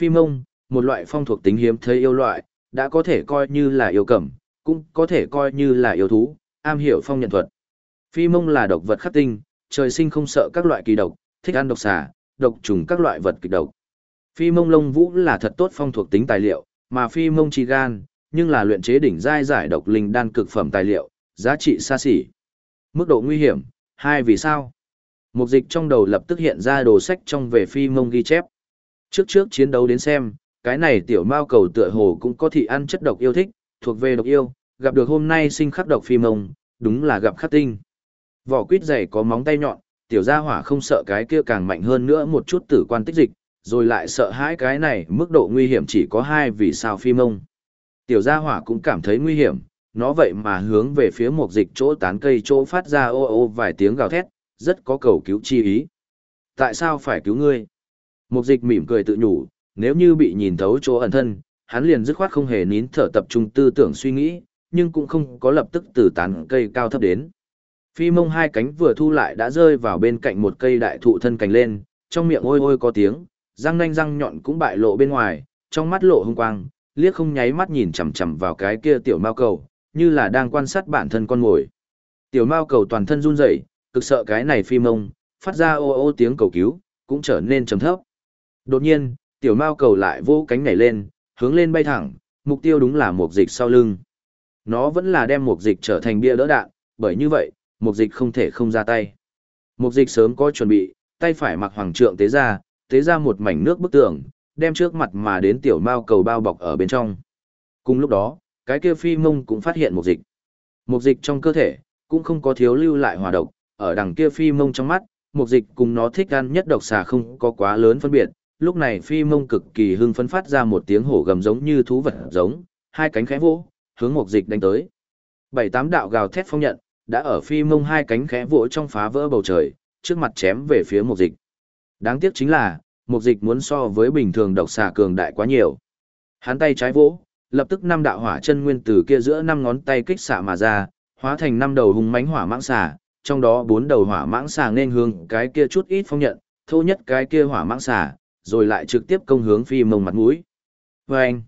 Phi mông, một loại phong thuộc tính hiếm thấy yêu loại, đã có thể coi như là yêu cẩm, cũng có thể coi như là yêu thú, am hiểu phong nhận thuật. Phi mông là độc vật khắc tinh, trời sinh không sợ các loại kỳ độc, thích ăn độc xà, độc trùng các loại vật kịch độc. Phi mông lông vũ là thật tốt phong thuộc tính tài liệu, mà phi mông chi gan, nhưng là luyện chế đỉnh giai giải độc linh đan cực phẩm tài liệu, giá trị xa xỉ. Mức độ nguy hiểm, hai vì sao? Mục dịch trong đầu lập tức hiện ra đồ sách trong về phi mông ghi chép. Trước trước chiến đấu đến xem, cái này tiểu mao cầu tựa hồ cũng có thị ăn chất độc yêu thích, thuộc về độc yêu, gặp được hôm nay sinh khắc độc phi mông, đúng là gặp khắc tinh. Vỏ quýt dày có móng tay nhọn, tiểu gia hỏa không sợ cái kia càng mạnh hơn nữa một chút tử quan tích dịch, rồi lại sợ hãi cái này mức độ nguy hiểm chỉ có hai vì sao phi mông. Tiểu gia hỏa cũng cảm thấy nguy hiểm, nó vậy mà hướng về phía một dịch chỗ tán cây chỗ phát ra ô ô vài tiếng gào thét, rất có cầu cứu chi ý. Tại sao phải cứu ngươi? Một dịch mỉm cười tự nhủ, nếu như bị nhìn thấu chỗ ẩn thân, hắn liền dứt khoát không hề nín thở tập trung tư tưởng suy nghĩ, nhưng cũng không có lập tức từ tán cây cao thấp đến. Phi mông hai cánh vừa thu lại đã rơi vào bên cạnh một cây đại thụ thân cành lên, trong miệng ôi ôi có tiếng, răng nanh răng nhọn cũng bại lộ bên ngoài, trong mắt lộ hung quang, liếc không nháy mắt nhìn chằm chằm vào cái kia tiểu mao cầu, như là đang quan sát bản thân con mồi. Tiểu mao cầu toàn thân run rẩy, cực sợ cái này phi mông, phát ra ô ô tiếng cầu cứu, cũng trở nên trầm thấp. Đột nhiên, tiểu mao cầu lại vô cánh nhảy lên, hướng lên bay thẳng, mục tiêu đúng là một dịch sau lưng. Nó vẫn là đem một dịch trở thành bia đỡ đạn, bởi như vậy, một dịch không thể không ra tay. Một dịch sớm có chuẩn bị, tay phải mặc hoàng trượng tế ra, tế ra một mảnh nước bức tường, đem trước mặt mà đến tiểu mao cầu bao bọc ở bên trong. Cùng lúc đó, cái kia phi mông cũng phát hiện một dịch. Một dịch trong cơ thể, cũng không có thiếu lưu lại hòa độc, ở đằng kia phi mông trong mắt, một dịch cùng nó thích ăn nhất độc xà không có quá lớn phân biệt. Lúc này phi mông cực kỳ hưng phấn phát ra một tiếng hổ gầm giống như thú vật giống, hai cánh khẽ vỗ, hướng một dịch đánh tới. Bảy tám đạo gào thét phong nhận, đã ở phi mông hai cánh khẽ vỗ trong phá vỡ bầu trời, trước mặt chém về phía một dịch. Đáng tiếc chính là, một dịch muốn so với bình thường độc xà cường đại quá nhiều. Hắn tay trái vỗ, lập tức năm đạo hỏa chân nguyên từ kia giữa năm ngón tay kích xạ mà ra, hóa thành năm đầu hùng mãnh hỏa mãng xà, trong đó bốn đầu hỏa mãng xà nên hướng cái kia chút ít phong nhận, thô nhất cái kia hỏa mãng xà, rồi lại trực tiếp công hướng phi mông mặt mũi. Vâng!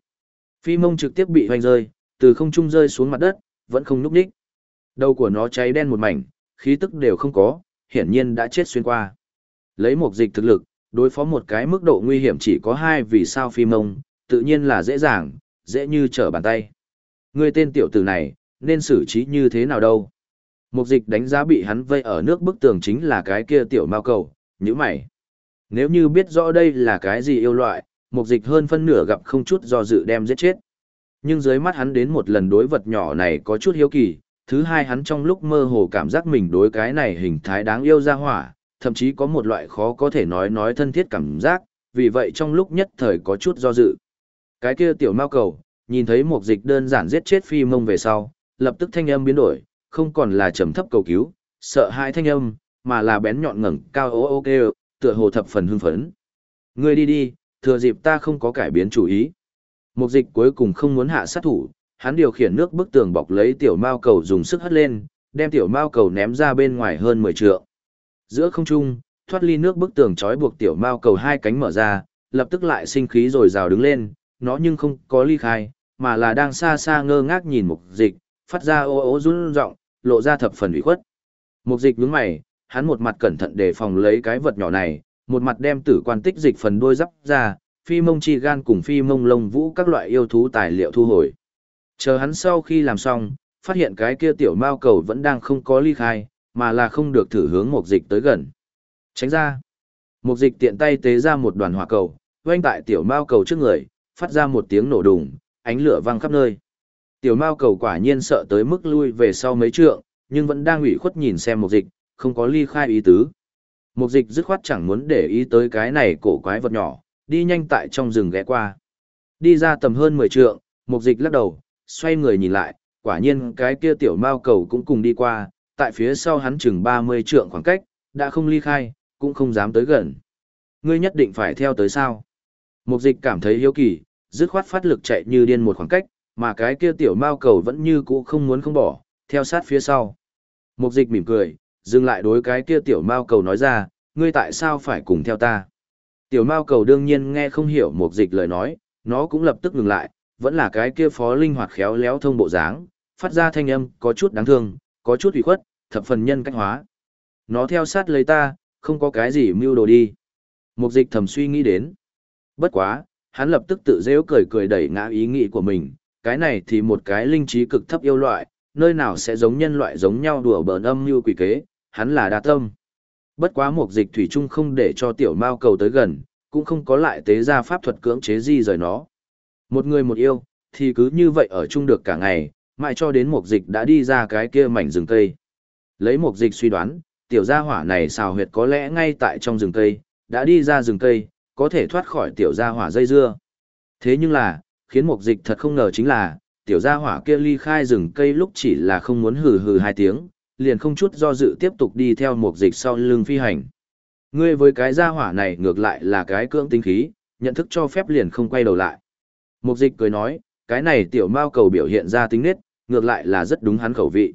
Phi mông trực tiếp bị hoành rơi, từ không trung rơi xuống mặt đất, vẫn không núp đích. Đầu của nó cháy đen một mảnh, khí tức đều không có, hiển nhiên đã chết xuyên qua. Lấy một dịch thực lực, đối phó một cái mức độ nguy hiểm chỉ có hai vì sao phi mông, tự nhiên là dễ dàng, dễ như trở bàn tay. Người tên tiểu tử này, nên xử trí như thế nào đâu? Mục dịch đánh giá bị hắn vây ở nước bức tường chính là cái kia tiểu mao cầu, như mày. Nếu như biết rõ đây là cái gì yêu loại, mục dịch hơn phân nửa gặp không chút do dự đem giết chết. Nhưng dưới mắt hắn đến một lần đối vật nhỏ này có chút hiếu kỳ, thứ hai hắn trong lúc mơ hồ cảm giác mình đối cái này hình thái đáng yêu ra hỏa, thậm chí có một loại khó có thể nói nói thân thiết cảm giác, vì vậy trong lúc nhất thời có chút do dự. Cái kia tiểu mao cầu, nhìn thấy một dịch đơn giản giết chết phi mông về sau, lập tức thanh âm biến đổi, không còn là trầm thấp cầu cứu, sợ hãi thanh âm, mà là bén nhọn ngẩng cao ô ô kêu, tựa hồ thập phần hưng phấn. Ngươi đi đi, thừa dịp ta không có cải biến chủ ý. Một dịch cuối cùng không muốn hạ sát thủ, hắn điều khiển nước bức tường bọc lấy tiểu mao cầu dùng sức hất lên, đem tiểu mao cầu ném ra bên ngoài hơn 10 trượng. Giữa không trung, thoát ly nước bức tường trói buộc tiểu mao cầu hai cánh mở ra, lập tức lại sinh khí rồi rào đứng lên, nó nhưng không có ly khai, mà là đang xa xa ngơ ngác nhìn mục dịch, phát ra ô ô run rộng, lộ ra thập phần ủy khuất. Mục dịch nhướng mày, hắn một mặt cẩn thận để phòng lấy cái vật nhỏ này, một mặt đem tử quan tích dịch phần đuôi dắp ra, phi mông chi gan cùng phi mông lông vũ các loại yêu thú tài liệu thu hồi. Chờ hắn sau khi làm xong, phát hiện cái kia tiểu mao cầu vẫn đang không có ly khai, mà là không được thử hướng mục dịch tới gần. Tránh ra. Mục dịch tiện tay tế ra một đoàn hỏa cầu, quanh tại tiểu mao cầu trước người, phát ra một tiếng nổ đùng, ánh lửa vang khắp nơi. Tiểu Mao cầu quả nhiên sợ tới mức lui về sau mấy trượng, nhưng vẫn đang ủy khuất nhìn xem một dịch, không có ly khai ý tứ. Một dịch dứt khoát chẳng muốn để ý tới cái này cổ quái vật nhỏ, đi nhanh tại trong rừng ghé qua. Đi ra tầm hơn 10 trượng, một dịch lắc đầu, xoay người nhìn lại, quả nhiên cái kia tiểu mao cầu cũng cùng đi qua, tại phía sau hắn chừng 30 trượng khoảng cách, đã không ly khai, cũng không dám tới gần. Ngươi nhất định phải theo tới sao? Mục dịch cảm thấy hiếu kỳ, dứt khoát phát lực chạy như điên một khoảng cách, mà cái kia tiểu mao cầu vẫn như cũ không muốn không bỏ, theo sát phía sau. Mục dịch mỉm cười, dừng lại đối cái kia tiểu mao cầu nói ra, ngươi tại sao phải cùng theo ta? Tiểu mao cầu đương nhiên nghe không hiểu mục dịch lời nói, nó cũng lập tức ngừng lại, vẫn là cái kia phó linh hoạt khéo léo thông bộ dáng, phát ra thanh âm có chút đáng thương, có chút ủy khuất, thập phần nhân cách hóa. Nó theo sát lấy ta, không có cái gì mưu đồ đi. Mục dịch thầm suy nghĩ đến. Bất quá, hắn lập tức tự dễ cười cười đẩy ngã ý nghĩ của mình, cái này thì một cái linh trí cực thấp yêu loại, nơi nào sẽ giống nhân loại giống nhau đùa bỡn âm như quỷ kế, hắn là đa tâm. Bất quá mục dịch thủy chung không để cho tiểu mao cầu tới gần, cũng không có lại tế ra pháp thuật cưỡng chế di rời nó. Một người một yêu, thì cứ như vậy ở chung được cả ngày, mãi cho đến mục dịch đã đi ra cái kia mảnh rừng cây. Lấy mục dịch suy đoán, tiểu gia hỏa này xào huyệt có lẽ ngay tại trong rừng cây, đã đi ra rừng cây, có thể thoát khỏi tiểu gia hỏa dây dưa. Thế nhưng là, khiến mục dịch thật không ngờ chính là, tiểu gia hỏa kia ly khai rừng cây lúc chỉ là không muốn hừ hừ hai tiếng, liền không chút do dự tiếp tục đi theo mục dịch sau lưng phi hành. Ngươi với cái gia hỏa này ngược lại là cái cưỡng tinh khí, nhận thức cho phép liền không quay đầu lại. Mục dịch cười nói, cái này tiểu mao cầu biểu hiện ra tính nết, ngược lại là rất đúng hắn khẩu vị.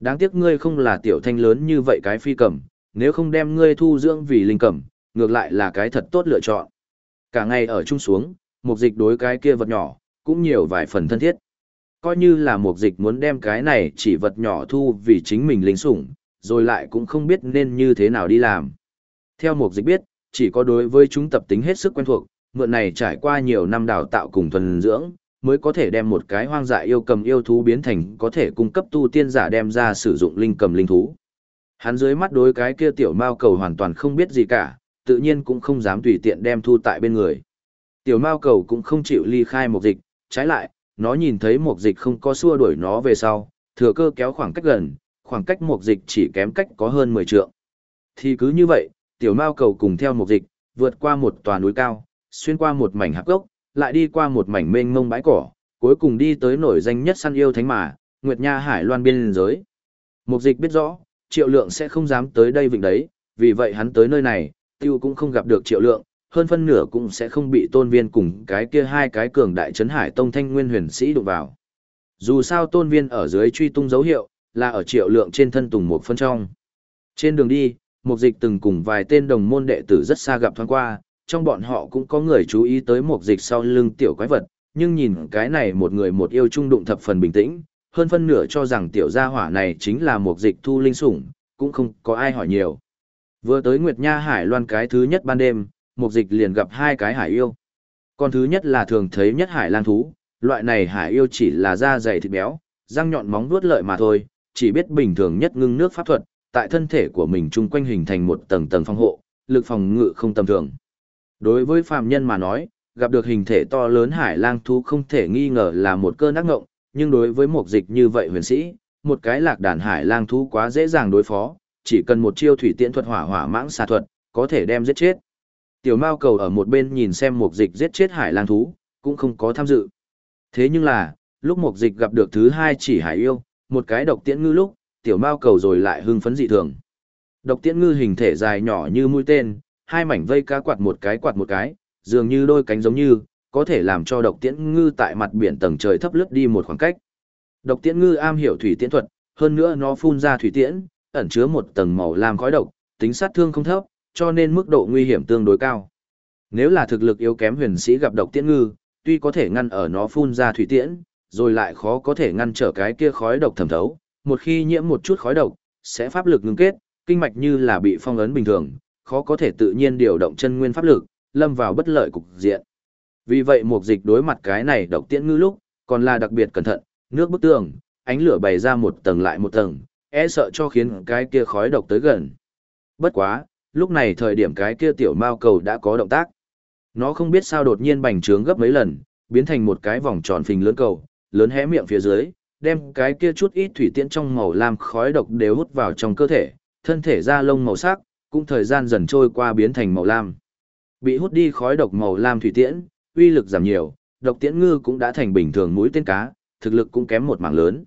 Đáng tiếc ngươi không là tiểu thanh lớn như vậy cái phi cầm, nếu không đem ngươi thu dưỡng vì linh cầm, ngược lại là cái thật tốt lựa chọn. Cả ngày ở chung xuống, mục dịch đối cái kia vật nhỏ, cũng nhiều vài phần thân thiết. Coi như là mục dịch muốn đem cái này chỉ vật nhỏ thu vì chính mình linh sủng, rồi lại cũng không biết nên như thế nào đi làm. Theo mục dịch biết, chỉ có đối với chúng tập tính hết sức quen thuộc, mượn này trải qua nhiều năm đào tạo cùng thuần dưỡng, mới có thể đem một cái hoang dại yêu cầm yêu thú biến thành có thể cung cấp tu tiên giả đem ra sử dụng linh cầm linh thú. Hắn dưới mắt đối cái kia tiểu mao cầu hoàn toàn không biết gì cả, tự nhiên cũng không dám tùy tiện đem thu tại bên người. Tiểu mao cầu cũng không chịu ly khai một dịch, trái lại, nó nhìn thấy một dịch không có xua đuổi nó về sau, thừa cơ kéo khoảng cách gần, khoảng cách một dịch chỉ kém cách có hơn 10 trượng. Thì cứ như vậy, tiểu mao cầu cùng theo một dịch, vượt qua một tòa núi cao, xuyên qua một mảnh hạp gốc, lại đi qua một mảnh mênh mông bãi cỏ, cuối cùng đi tới nổi danh nhất săn yêu thánh mà, Nguyệt Nha Hải Loan biên giới. Mục dịch biết rõ, triệu lượng sẽ không dám tới đây vịnh đấy, vì vậy hắn tới nơi này, tiêu cũng không gặp được triệu lượng, hơn phân nửa cũng sẽ không bị tôn viên cùng cái kia hai cái cường đại trấn hải tông thanh nguyên huyền sĩ đụng vào. Dù sao tôn viên ở dưới truy tung dấu hiệu, là ở triệu lượng trên thân tùng một phân trong. Trên đường đi, mục dịch từng cùng vài tên đồng môn đệ tử rất xa gặp thoáng qua, trong bọn họ cũng có người chú ý tới một dịch sau lưng tiểu quái vật, nhưng nhìn cái này một người một yêu trung đụng thập phần bình tĩnh, hơn phân nửa cho rằng tiểu gia hỏa này chính là một dịch thu linh sủng, cũng không có ai hỏi nhiều. Vừa tới Nguyệt Nha Hải Loan cái thứ nhất ban đêm, mục dịch liền gặp hai cái hải yêu. Con thứ nhất là thường thấy nhất hải lang thú, loại này hải yêu chỉ là da dày thịt béo, răng nhọn móng vuốt lợi mà thôi, chỉ biết bình thường nhất ngưng nước pháp thuật, tại thân thể của mình chung quanh hình thành một tầng tầng phòng hộ, lực phòng ngự không tầm thường. Đối với phàm nhân mà nói, gặp được hình thể to lớn hải lang thú không thể nghi ngờ là một cơn ác ngộng, nhưng đối với mục dịch như vậy huyền sĩ, một cái lạc đàn hải lang thú quá dễ dàng đối phó, chỉ cần một chiêu thủy tiễn thuật hỏa hỏa mãng xà thuật, có thể đem giết chết. Tiểu Mao cầu ở một bên nhìn xem mục dịch giết chết hải lang thú, cũng không có tham dự. Thế nhưng là, lúc mục dịch gặp được thứ hai chỉ hải yêu, một cái độc tiễn ngư lúc, tiểu Mao cầu rồi lại hưng phấn dị thường. Độc tiễn ngư hình thể dài nhỏ như mũi tên, hai mảnh vây cá quạt một cái quạt một cái, dường như đôi cánh giống như, có thể làm cho độc tiễn ngư tại mặt biển tầng trời thấp lướt đi một khoảng cách. Độc tiễn ngư am hiểu thủy tiễn thuật, hơn nữa nó phun ra thủy tiễn, ẩn chứa một tầng màu lam khói độc, tính sát thương không thấp, cho nên mức độ nguy hiểm tương đối cao. Nếu là thực lực yếu kém huyền sĩ gặp độc tiễn ngư, tuy có thể ngăn ở nó phun ra thủy tiễn, rồi lại khó có thể ngăn trở cái kia khói độc thẩm thấu, một khi nhiễm một chút khói độc, sẽ pháp lực ngưng kết, kinh mạch như là bị phong ấn bình thường, khó có thể tự nhiên điều động chân nguyên pháp lực, lâm vào bất lợi cục diện. Vì vậy mục dịch đối mặt cái này độc tiễn ngư lúc, còn là đặc biệt cẩn thận, nước bức tường, ánh lửa bày ra một tầng lại một tầng, e sợ cho khiến cái kia khói độc tới gần. Bất quá, lúc này thời điểm cái kia tiểu mao cầu đã có động tác. Nó không biết sao đột nhiên bành trướng gấp mấy lần, biến thành một cái vòng tròn phình lớn cầu, lớn hé miệng phía dưới, đem cái kia chút ít thủy tiễn trong màu lam khói độc đều hút vào trong cơ thể, thân thể da lông màu sắc, cũng thời gian dần trôi qua biến thành màu lam. Bị hút đi khói độc màu lam thủy tiễn, uy lực giảm nhiều, độc tiễn ngư cũng đã thành bình thường mũi tên cá, thực lực cũng kém một mảng lớn.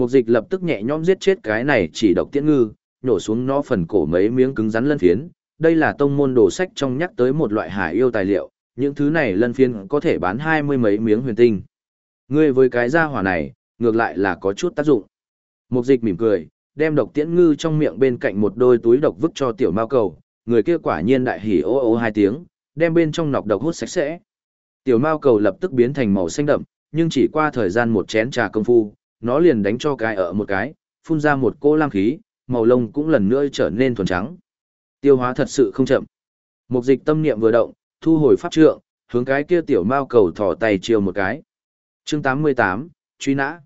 Mục dịch lập tức nhẹ nhõm giết chết cái này chỉ độc tiễn ngư, nhổ xuống nó phần cổ mấy miếng cứng rắn lân phiến. Đây là tông môn đồ sách trong nhắc tới một loại hải yêu tài liệu, những thứ này lân phiến có thể bán hai mươi mấy miếng huyền tinh. Ngươi với cái gia hỏa này, ngược lại là có chút tác dụng. Mục dịch mỉm cười, đem độc tiễn ngư trong miệng bên cạnh một đôi túi độc vứt cho tiểu mao cầu, người kia quả nhiên đại hỉ ô ô hai tiếng, đem bên trong nọc độc hút sạch sẽ. Tiểu mao cầu lập tức biến thành màu xanh đậm, nhưng chỉ qua thời gian một chén trà công phu, nó liền đánh cho cái ở một cái, phun ra một cô lam khí, màu lông cũng lần nữa trở nên thuần trắng. Tiêu hóa thật sự không chậm. Mục dịch tâm niệm vừa động, thu hồi pháp trượng, hướng cái kia tiểu mao cầu thò tay chiều một cái. Chương 88, truy nã.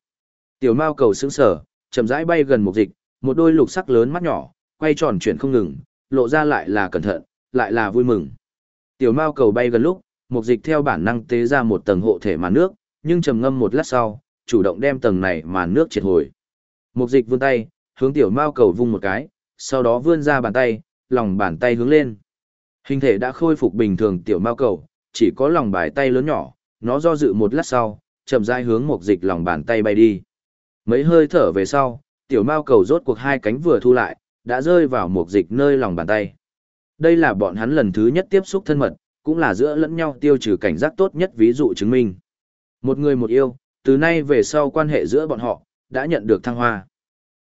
Tiểu mao cầu sững sở, chậm rãi bay gần mục dịch, một đôi lục sắc lớn mắt nhỏ, quay tròn chuyển không ngừng, lộ ra lại là cẩn thận, lại là vui mừng. Tiểu mao cầu bay gần lúc, mục dịch theo bản năng tế ra một tầng hộ thể màn nước, nhưng trầm ngâm một lát sau, chủ động đem tầng này màn nước triệt hồi. Mục dịch vươn tay, hướng tiểu mao cầu vung một cái, sau đó vươn ra bàn tay, lòng bàn tay hướng lên. Hình thể đã khôi phục bình thường tiểu mao cầu, chỉ có lòng bài tay lớn nhỏ, nó do dự một lát sau, chậm rãi hướng mục dịch lòng bàn tay bay đi. Mấy hơi thở về sau, tiểu mao cầu rốt cuộc hai cánh vừa thu lại, đã rơi vào mục dịch nơi lòng bàn tay. Đây là bọn hắn lần thứ nhất tiếp xúc thân mật, cũng là giữa lẫn nhau tiêu trừ cảnh giác tốt nhất ví dụ chứng minh. Một người một yêu, từ nay về sau quan hệ giữa bọn họ, đã nhận được thăng hoa.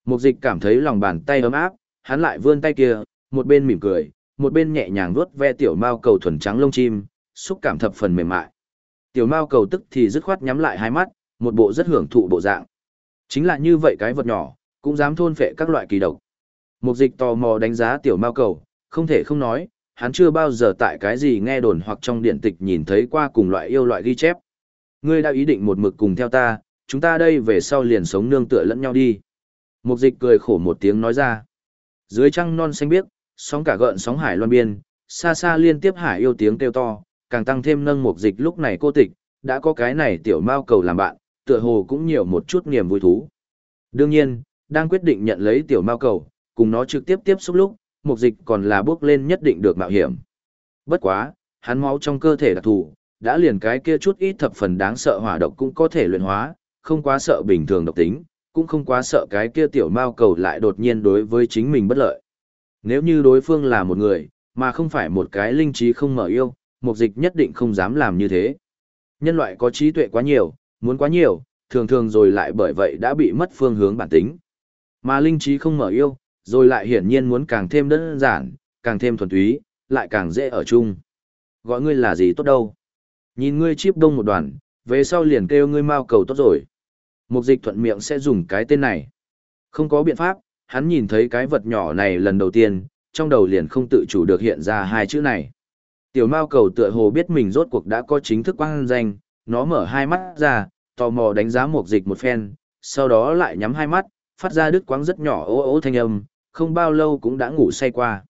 Mục dịch cảm thấy lòng bàn tay ấm áp, hắn lại vươn tay kia, một bên mỉm cười, một bên nhẹ nhàng vuốt ve tiểu mao cầu thuần trắng lông chim, xúc cảm thập phần mềm mại. Tiểu mao cầu tức thì dứt khoát nhắm lại hai mắt, một bộ rất hưởng thụ bộ dạng. Chính là như vậy cái vật nhỏ, cũng dám thôn phệ các loại kỳ độc. Mục dịch tò mò đánh giá tiểu mao cầu, không thể không nói, hắn chưa bao giờ tại cái gì nghe đồn hoặc trong điện tịch nhìn thấy qua cùng loại yêu loại ghi chép. Ngươi đã ý định một mực cùng theo ta, chúng ta đây về sau liền sống nương tựa lẫn nhau đi. Mục dịch cười khổ một tiếng nói ra. Dưới trăng non xanh biếc, sóng cả gợn sóng hải loan biên, xa xa liên tiếp hải yêu tiếng kêu to, càng tăng thêm nâng mục dịch lúc này cô tịch, đã có cái này tiểu mao cầu làm bạn, tựa hồ cũng nhiều một chút niềm vui thú. Đương nhiên, đang quyết định nhận lấy tiểu mao cầu, cùng nó trực tiếp tiếp xúc lúc, mục dịch còn là bước lên nhất định được mạo hiểm. Bất quá, hắn máu trong cơ thể đặc thù, đã liền cái kia chút ít thập phần đáng sợ hỏa độc cũng có thể luyện hóa, không quá sợ bình thường độc tính, cũng không quá sợ cái kia tiểu mao cầu lại đột nhiên đối với chính mình bất lợi. Nếu như đối phương là một người, mà không phải một cái linh trí không mở yêu, mục dịch nhất định không dám làm như thế. Nhân loại có trí tuệ quá nhiều, muốn quá nhiều, thường thường rồi lại bởi vậy đã bị mất phương hướng bản tính. Mà linh trí không mở yêu, rồi lại hiển nhiên muốn càng thêm đơn giản, càng thêm thuần túy, lại càng dễ ở chung. Gọi ngươi là gì tốt đâu. Nhìn ngươi chip đông một đoàn, về sau liền kêu ngươi mau cầu tốt rồi. Mục dịch thuận miệng sẽ dùng cái tên này. Không có biện pháp, hắn nhìn thấy cái vật nhỏ này lần đầu tiên, trong đầu liền không tự chủ được hiện ra hai chữ này. Tiểu mao cầu tựa hồ biết mình rốt cuộc đã có chính thức quang danh, nó mở hai mắt ra, tò mò đánh giá mục dịch một phen, sau đó lại nhắm hai mắt, phát ra đứt quáng rất nhỏ ố ố thanh âm, không bao lâu cũng đã ngủ say qua.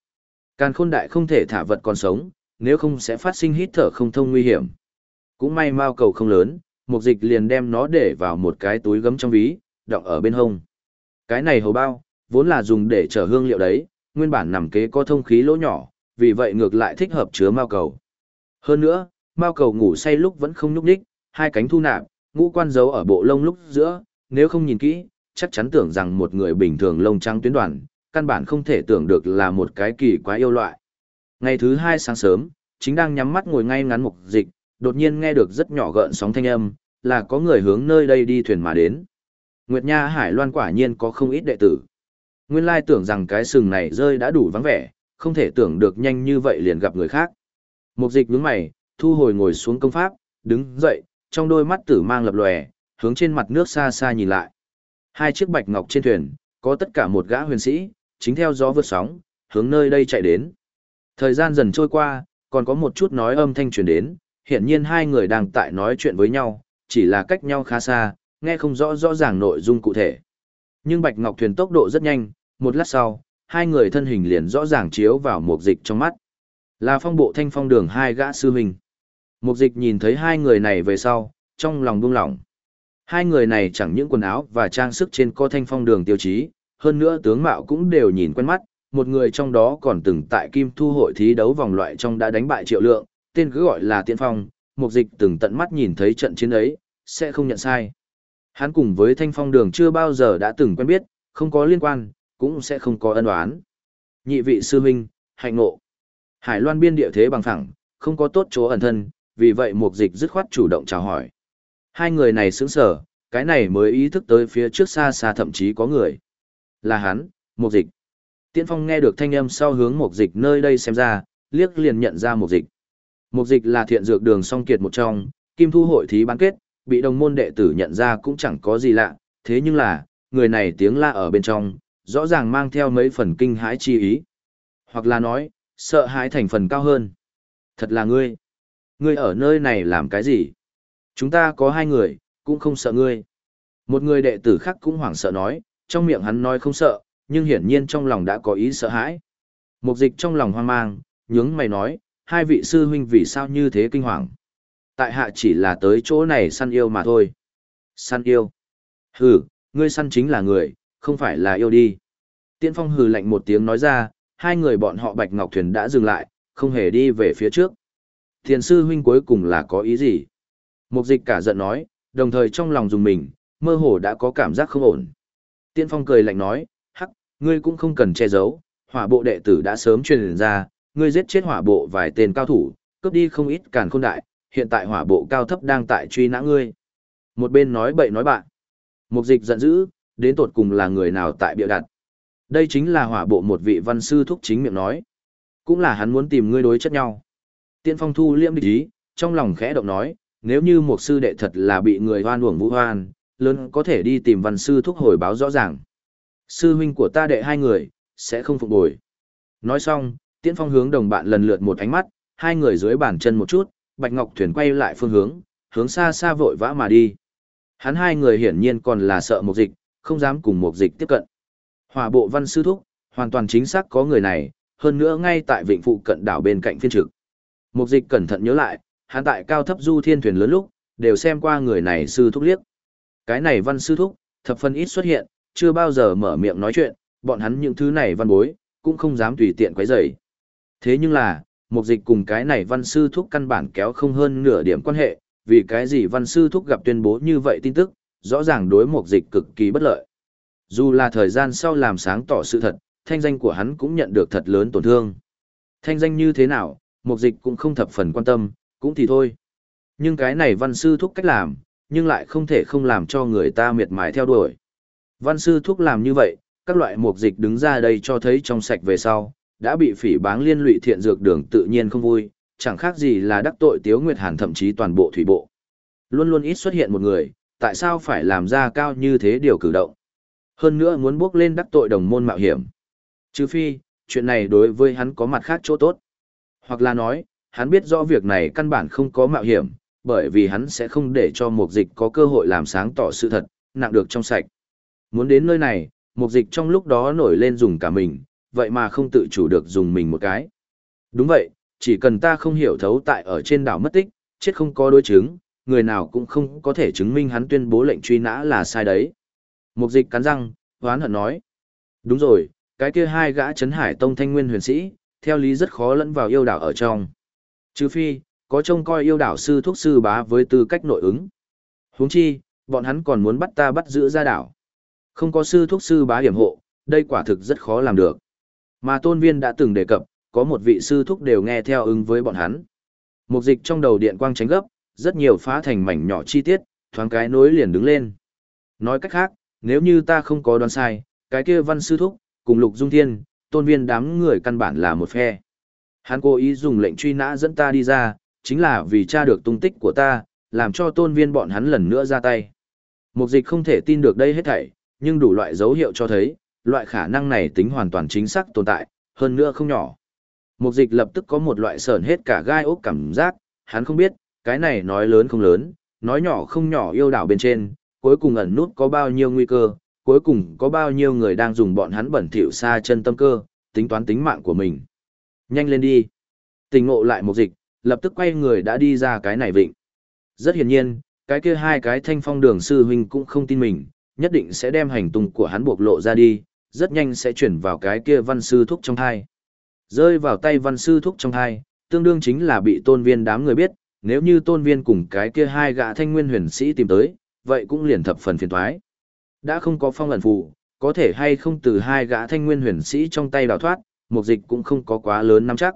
Càn khôn đại không thể thả vật còn sống, nếu không sẽ phát sinh hít thở không thông nguy hiểm. Cũng may mao cầu không lớn, mục dịch liền đem nó để vào một cái túi gấm trong ví, đọng ở bên hông. Cái này hầu bao, vốn là dùng để chở hương liệu đấy, nguyên bản nằm kế có thông khí lỗ nhỏ, vì vậy ngược lại thích hợp chứa mao cầu. Hơn nữa, mao cầu ngủ say lúc vẫn không nhúc ních, hai cánh thu nạp, ngũ quan giấu ở bộ lông lúc giữa, nếu không nhìn kỹ, chắc chắn tưởng rằng một người bình thường lông trắng tuyến đoàn, căn bản không thể tưởng được là một cái kỳ quá yêu loại. Ngày thứ hai sáng sớm, chính đang nhắm mắt ngồi ngay ngắn mục dịch, đột nhiên nghe được rất nhỏ gợn sóng thanh âm, là có người hướng nơi đây đi thuyền mà đến. Nguyệt Nha Hải Loan quả nhiên có không ít đệ tử. Nguyên lai tưởng rằng cái sừng này rơi đã đủ vắng vẻ, không thể tưởng được nhanh như vậy liền gặp người khác. Mục dịch nhướng mày, thu hồi ngồi xuống công pháp, đứng dậy, trong đôi mắt tử mang lập lòe, hướng trên mặt nước xa xa nhìn lại. Hai chiếc bạch ngọc trên thuyền, có tất cả một gã huyền sĩ, chính theo gió vượt sóng, hướng nơi đây chạy đến. Thời gian dần trôi qua, còn có một chút nói âm thanh truyền đến, hiện nhiên hai người đang tại nói chuyện với nhau, chỉ là cách nhau khá xa, nghe không rõ rõ ràng nội dung cụ thể. Nhưng Bạch Ngọc thuyền tốc độ rất nhanh, một lát sau, hai người thân hình liền rõ ràng chiếu vào một dịch trong mắt. Là phong bộ thanh phong đường hai gã sư huynh. Mục dịch nhìn thấy hai người này về sau, trong lòng buông lỏng. Hai người này chẳng những quần áo và trang sức trên co thanh phong đường tiêu chí, hơn nữa tướng mạo cũng đều nhìn quen mắt, một người trong đó còn từng tại Kim Thu hội thí đấu vòng loại trong đã đánh bại Triệu Lượng, tên cứ gọi là Tiên Phong, Mục Dịch từng tận mắt nhìn thấy trận chiến ấy, sẽ không nhận sai. Hắn cùng với Thanh Phong Đường chưa bao giờ đã từng quen biết, không có liên quan, cũng sẽ không có ân oán. Nhị vị sư huynh, hạnh ngộ. Hải Loan biên địa thế bằng phẳng, không có tốt chỗ ẩn thân, vì vậy Mục Dịch dứt khoát chủ động chào hỏi. Hai người này sững sờ, cái này mới ý thức tới phía trước xa xa thậm chí có người. Là hắn, Mục Dịch. Tiễn Phong nghe được thanh âm sau hướng Mục Dịch nơi đây xem ra, liếc liền nhận ra Mục Dịch. Mục Dịch là thiện dược đường song kiệt một trong, Kim Thu hội thí bán kết, bị đồng môn đệ tử nhận ra cũng chẳng có gì lạ, thế nhưng là, người này tiếng la ở bên trong, rõ ràng mang theo mấy phần kinh hãi chi ý. Hoặc là nói, sợ hãi thành phần cao hơn. Thật là ngươi. Ngươi ở nơi này làm cái gì? Chúng ta có hai người, cũng không sợ ngươi. Một người đệ tử khác cũng hoảng sợ nói, trong miệng hắn nói không sợ, nhưng hiển nhiên trong lòng đã có ý sợ hãi. Mục dịch trong lòng hoang mang, nhướng mày nói, hai vị sư huynh vì sao như thế kinh hoàng. Tại hạ chỉ là tới chỗ này săn yêu mà thôi. Săn yêu. Hừ, ngươi săn chính là người, không phải là yêu đi. Tiên phong hừ lạnh một tiếng nói ra, hai người bọn họ Bạch Ngọc Thuyền đã dừng lại, không hề đi về phía trước. Thiền sư huynh cuối cùng là có ý gì? Mục dịch cả giận nói, đồng thời trong lòng dùng mình, mơ hồ đã có cảm giác không ổn. Tiên phong cười lạnh nói, hắc, ngươi cũng không cần che giấu, hỏa bộ đệ tử đã sớm truyền ra, ngươi giết chết hỏa bộ vài tên cao thủ, cướp đi không ít càn khôn đại, hiện tại hỏa bộ cao thấp đang tại truy nã ngươi. Một bên nói bậy nói bạn. Mục dịch giận dữ, đến tột cùng là người nào tại bịa đặt. Đây chính là hỏa bộ một vị văn sư thúc chính miệng nói. Cũng là hắn muốn tìm ngươi đối chất nhau. Tiên phong thu liễm địch ý, trong lòng khẽ động nói, nếu như một sư đệ thật là bị người hoan uổng vũ hoan, lớn có thể đi tìm văn sư thúc hồi báo rõ ràng. Sư huynh của ta đệ hai người, sẽ không phục bồi. Nói xong, Tiễn Phong hướng đồng bạn lần lượt một ánh mắt, hai người dưới bàn chân một chút, Bạch Ngọc thuyền quay lại phương hướng, hướng xa xa vội vã mà đi. Hắn hai người hiển nhiên còn là sợ một dịch, không dám cùng một dịch tiếp cận. Hỏa bộ văn sư thúc, hoàn toàn chính xác có người này, hơn nữa ngay tại vịnh phụ cận đảo bên cạnh phiên trực. Một dịch cẩn thận nhớ lại, hắn tại cao thấp du thiên thuyền lớn lúc, đều xem qua người này sư thúc liếc. Cái này văn sư thúc, thập phân ít xuất hiện, chưa bao giờ mở miệng nói chuyện, bọn hắn những thứ này văn bối, cũng không dám tùy tiện quấy rầy. Thế nhưng là, một dịch cùng cái này văn sư thúc căn bản kéo không hơn nửa điểm quan hệ, vì cái gì văn sư thúc gặp tuyên bố như vậy tin tức, rõ ràng đối một dịch cực kỳ bất lợi. Dù là thời gian sau làm sáng tỏ sự thật, thanh danh của hắn cũng nhận được thật lớn tổn thương. Thanh danh như thế nào, một dịch cũng không thập phần quan tâm, cũng thì thôi. Nhưng cái này văn sư thúc cách làm, nhưng lại không thể không làm cho người ta miệt mài theo đuổi. Văn sư thúc làm như vậy, các loại mục dịch đứng ra đây cho thấy trong sạch về sau, đã bị phỉ báng liên lụy thiện dược đường tự nhiên không vui, chẳng khác gì là đắc tội Tiếu Nguyệt Hàn thậm chí toàn bộ thủy bộ. Luôn luôn ít xuất hiện một người, tại sao phải làm ra cao như thế điều cử động. Hơn nữa muốn bước lên đắc tội đồng môn mạo hiểm. Trừ phi, chuyện này đối với hắn có mặt khác chỗ tốt. Hoặc là nói, hắn biết rõ việc này căn bản không có mạo hiểm, bởi vì hắn sẽ không để cho mục dịch có cơ hội làm sáng tỏ sự thật, nặng được trong sạch. Muốn đến nơi này, mục dịch trong lúc đó nổi lên dùng cả mình, vậy mà không tự chủ được dùng mình một cái. Đúng vậy, chỉ cần ta không hiểu thấu tại ở trên đảo mất tích, chết không có đối chứng, người nào cũng không có thể chứng minh hắn tuyên bố lệnh truy nã là sai đấy. Mục dịch cắn răng, hoán hận nói. Đúng rồi, cái kia hai gã chấn hải tông thanh nguyên huyền sĩ, theo lý rất khó lẫn vào yêu đảo ở trong. Trừ phi, có trông coi yêu đảo sư thuốc sư bá với tư cách nội ứng. huống chi, bọn hắn còn muốn bắt ta bắt giữ ra đảo. Không có sư thuốc sư bá hiểm hộ, đây quả thực rất khó làm được. Mà tôn viên đã từng đề cập, có một vị sư thúc đều nghe theo ứng với bọn hắn. Mục dịch trong đầu điện quang tránh gấp, rất nhiều phá thành mảnh nhỏ chi tiết, thoáng cái nối liền đứng lên. Nói cách khác, nếu như ta không có đoán sai, cái kia văn sư thúc, cùng lục dung thiên, tôn viên đám người căn bản là một phe. Hắn cố ý dùng lệnh truy nã dẫn ta đi ra, chính là vì tra được tung tích của ta, làm cho tôn viên bọn hắn lần nữa ra tay. Mục dịch không thể tin được đây hết thảy, nhưng đủ loại dấu hiệu cho thấy, loại khả năng này tính hoàn toàn chính xác tồn tại, hơn nữa không nhỏ. Mục dịch lập tức có một loại sờn hết cả gai ốc cảm giác, hắn không biết, cái này nói lớn không lớn, nói nhỏ không nhỏ yêu đảo bên trên, cuối cùng ẩn nút có bao nhiêu nguy cơ, cuối cùng có bao nhiêu người đang dùng bọn hắn bẩn thỉu xa chân tâm cơ, tính toán tính mạng của mình. Nhanh lên đi. Tình ngộ lại mục dịch, lập tức quay người đã đi ra cái này vịnh. Rất hiển nhiên, cái kia hai cái thanh phong đường sư huynh cũng không tin mình, nhất định sẽ đem hành tung của hắn bộc lộ ra đi, rất nhanh sẽ chuyển vào cái kia văn sư thúc trong thai. Rơi vào tay văn sư thúc trong thai, tương đương chính là bị tôn viên đám người biết, nếu như tôn viên cùng cái kia hai gã thanh nguyên huyền sĩ tìm tới, vậy cũng liền thập phần phiền thoái. Đã không có phong lần phụ, có thể hay không từ hai gã thanh nguyên huyền sĩ trong tay đào thoát, mục dịch cũng không có quá lớn nắm chắc.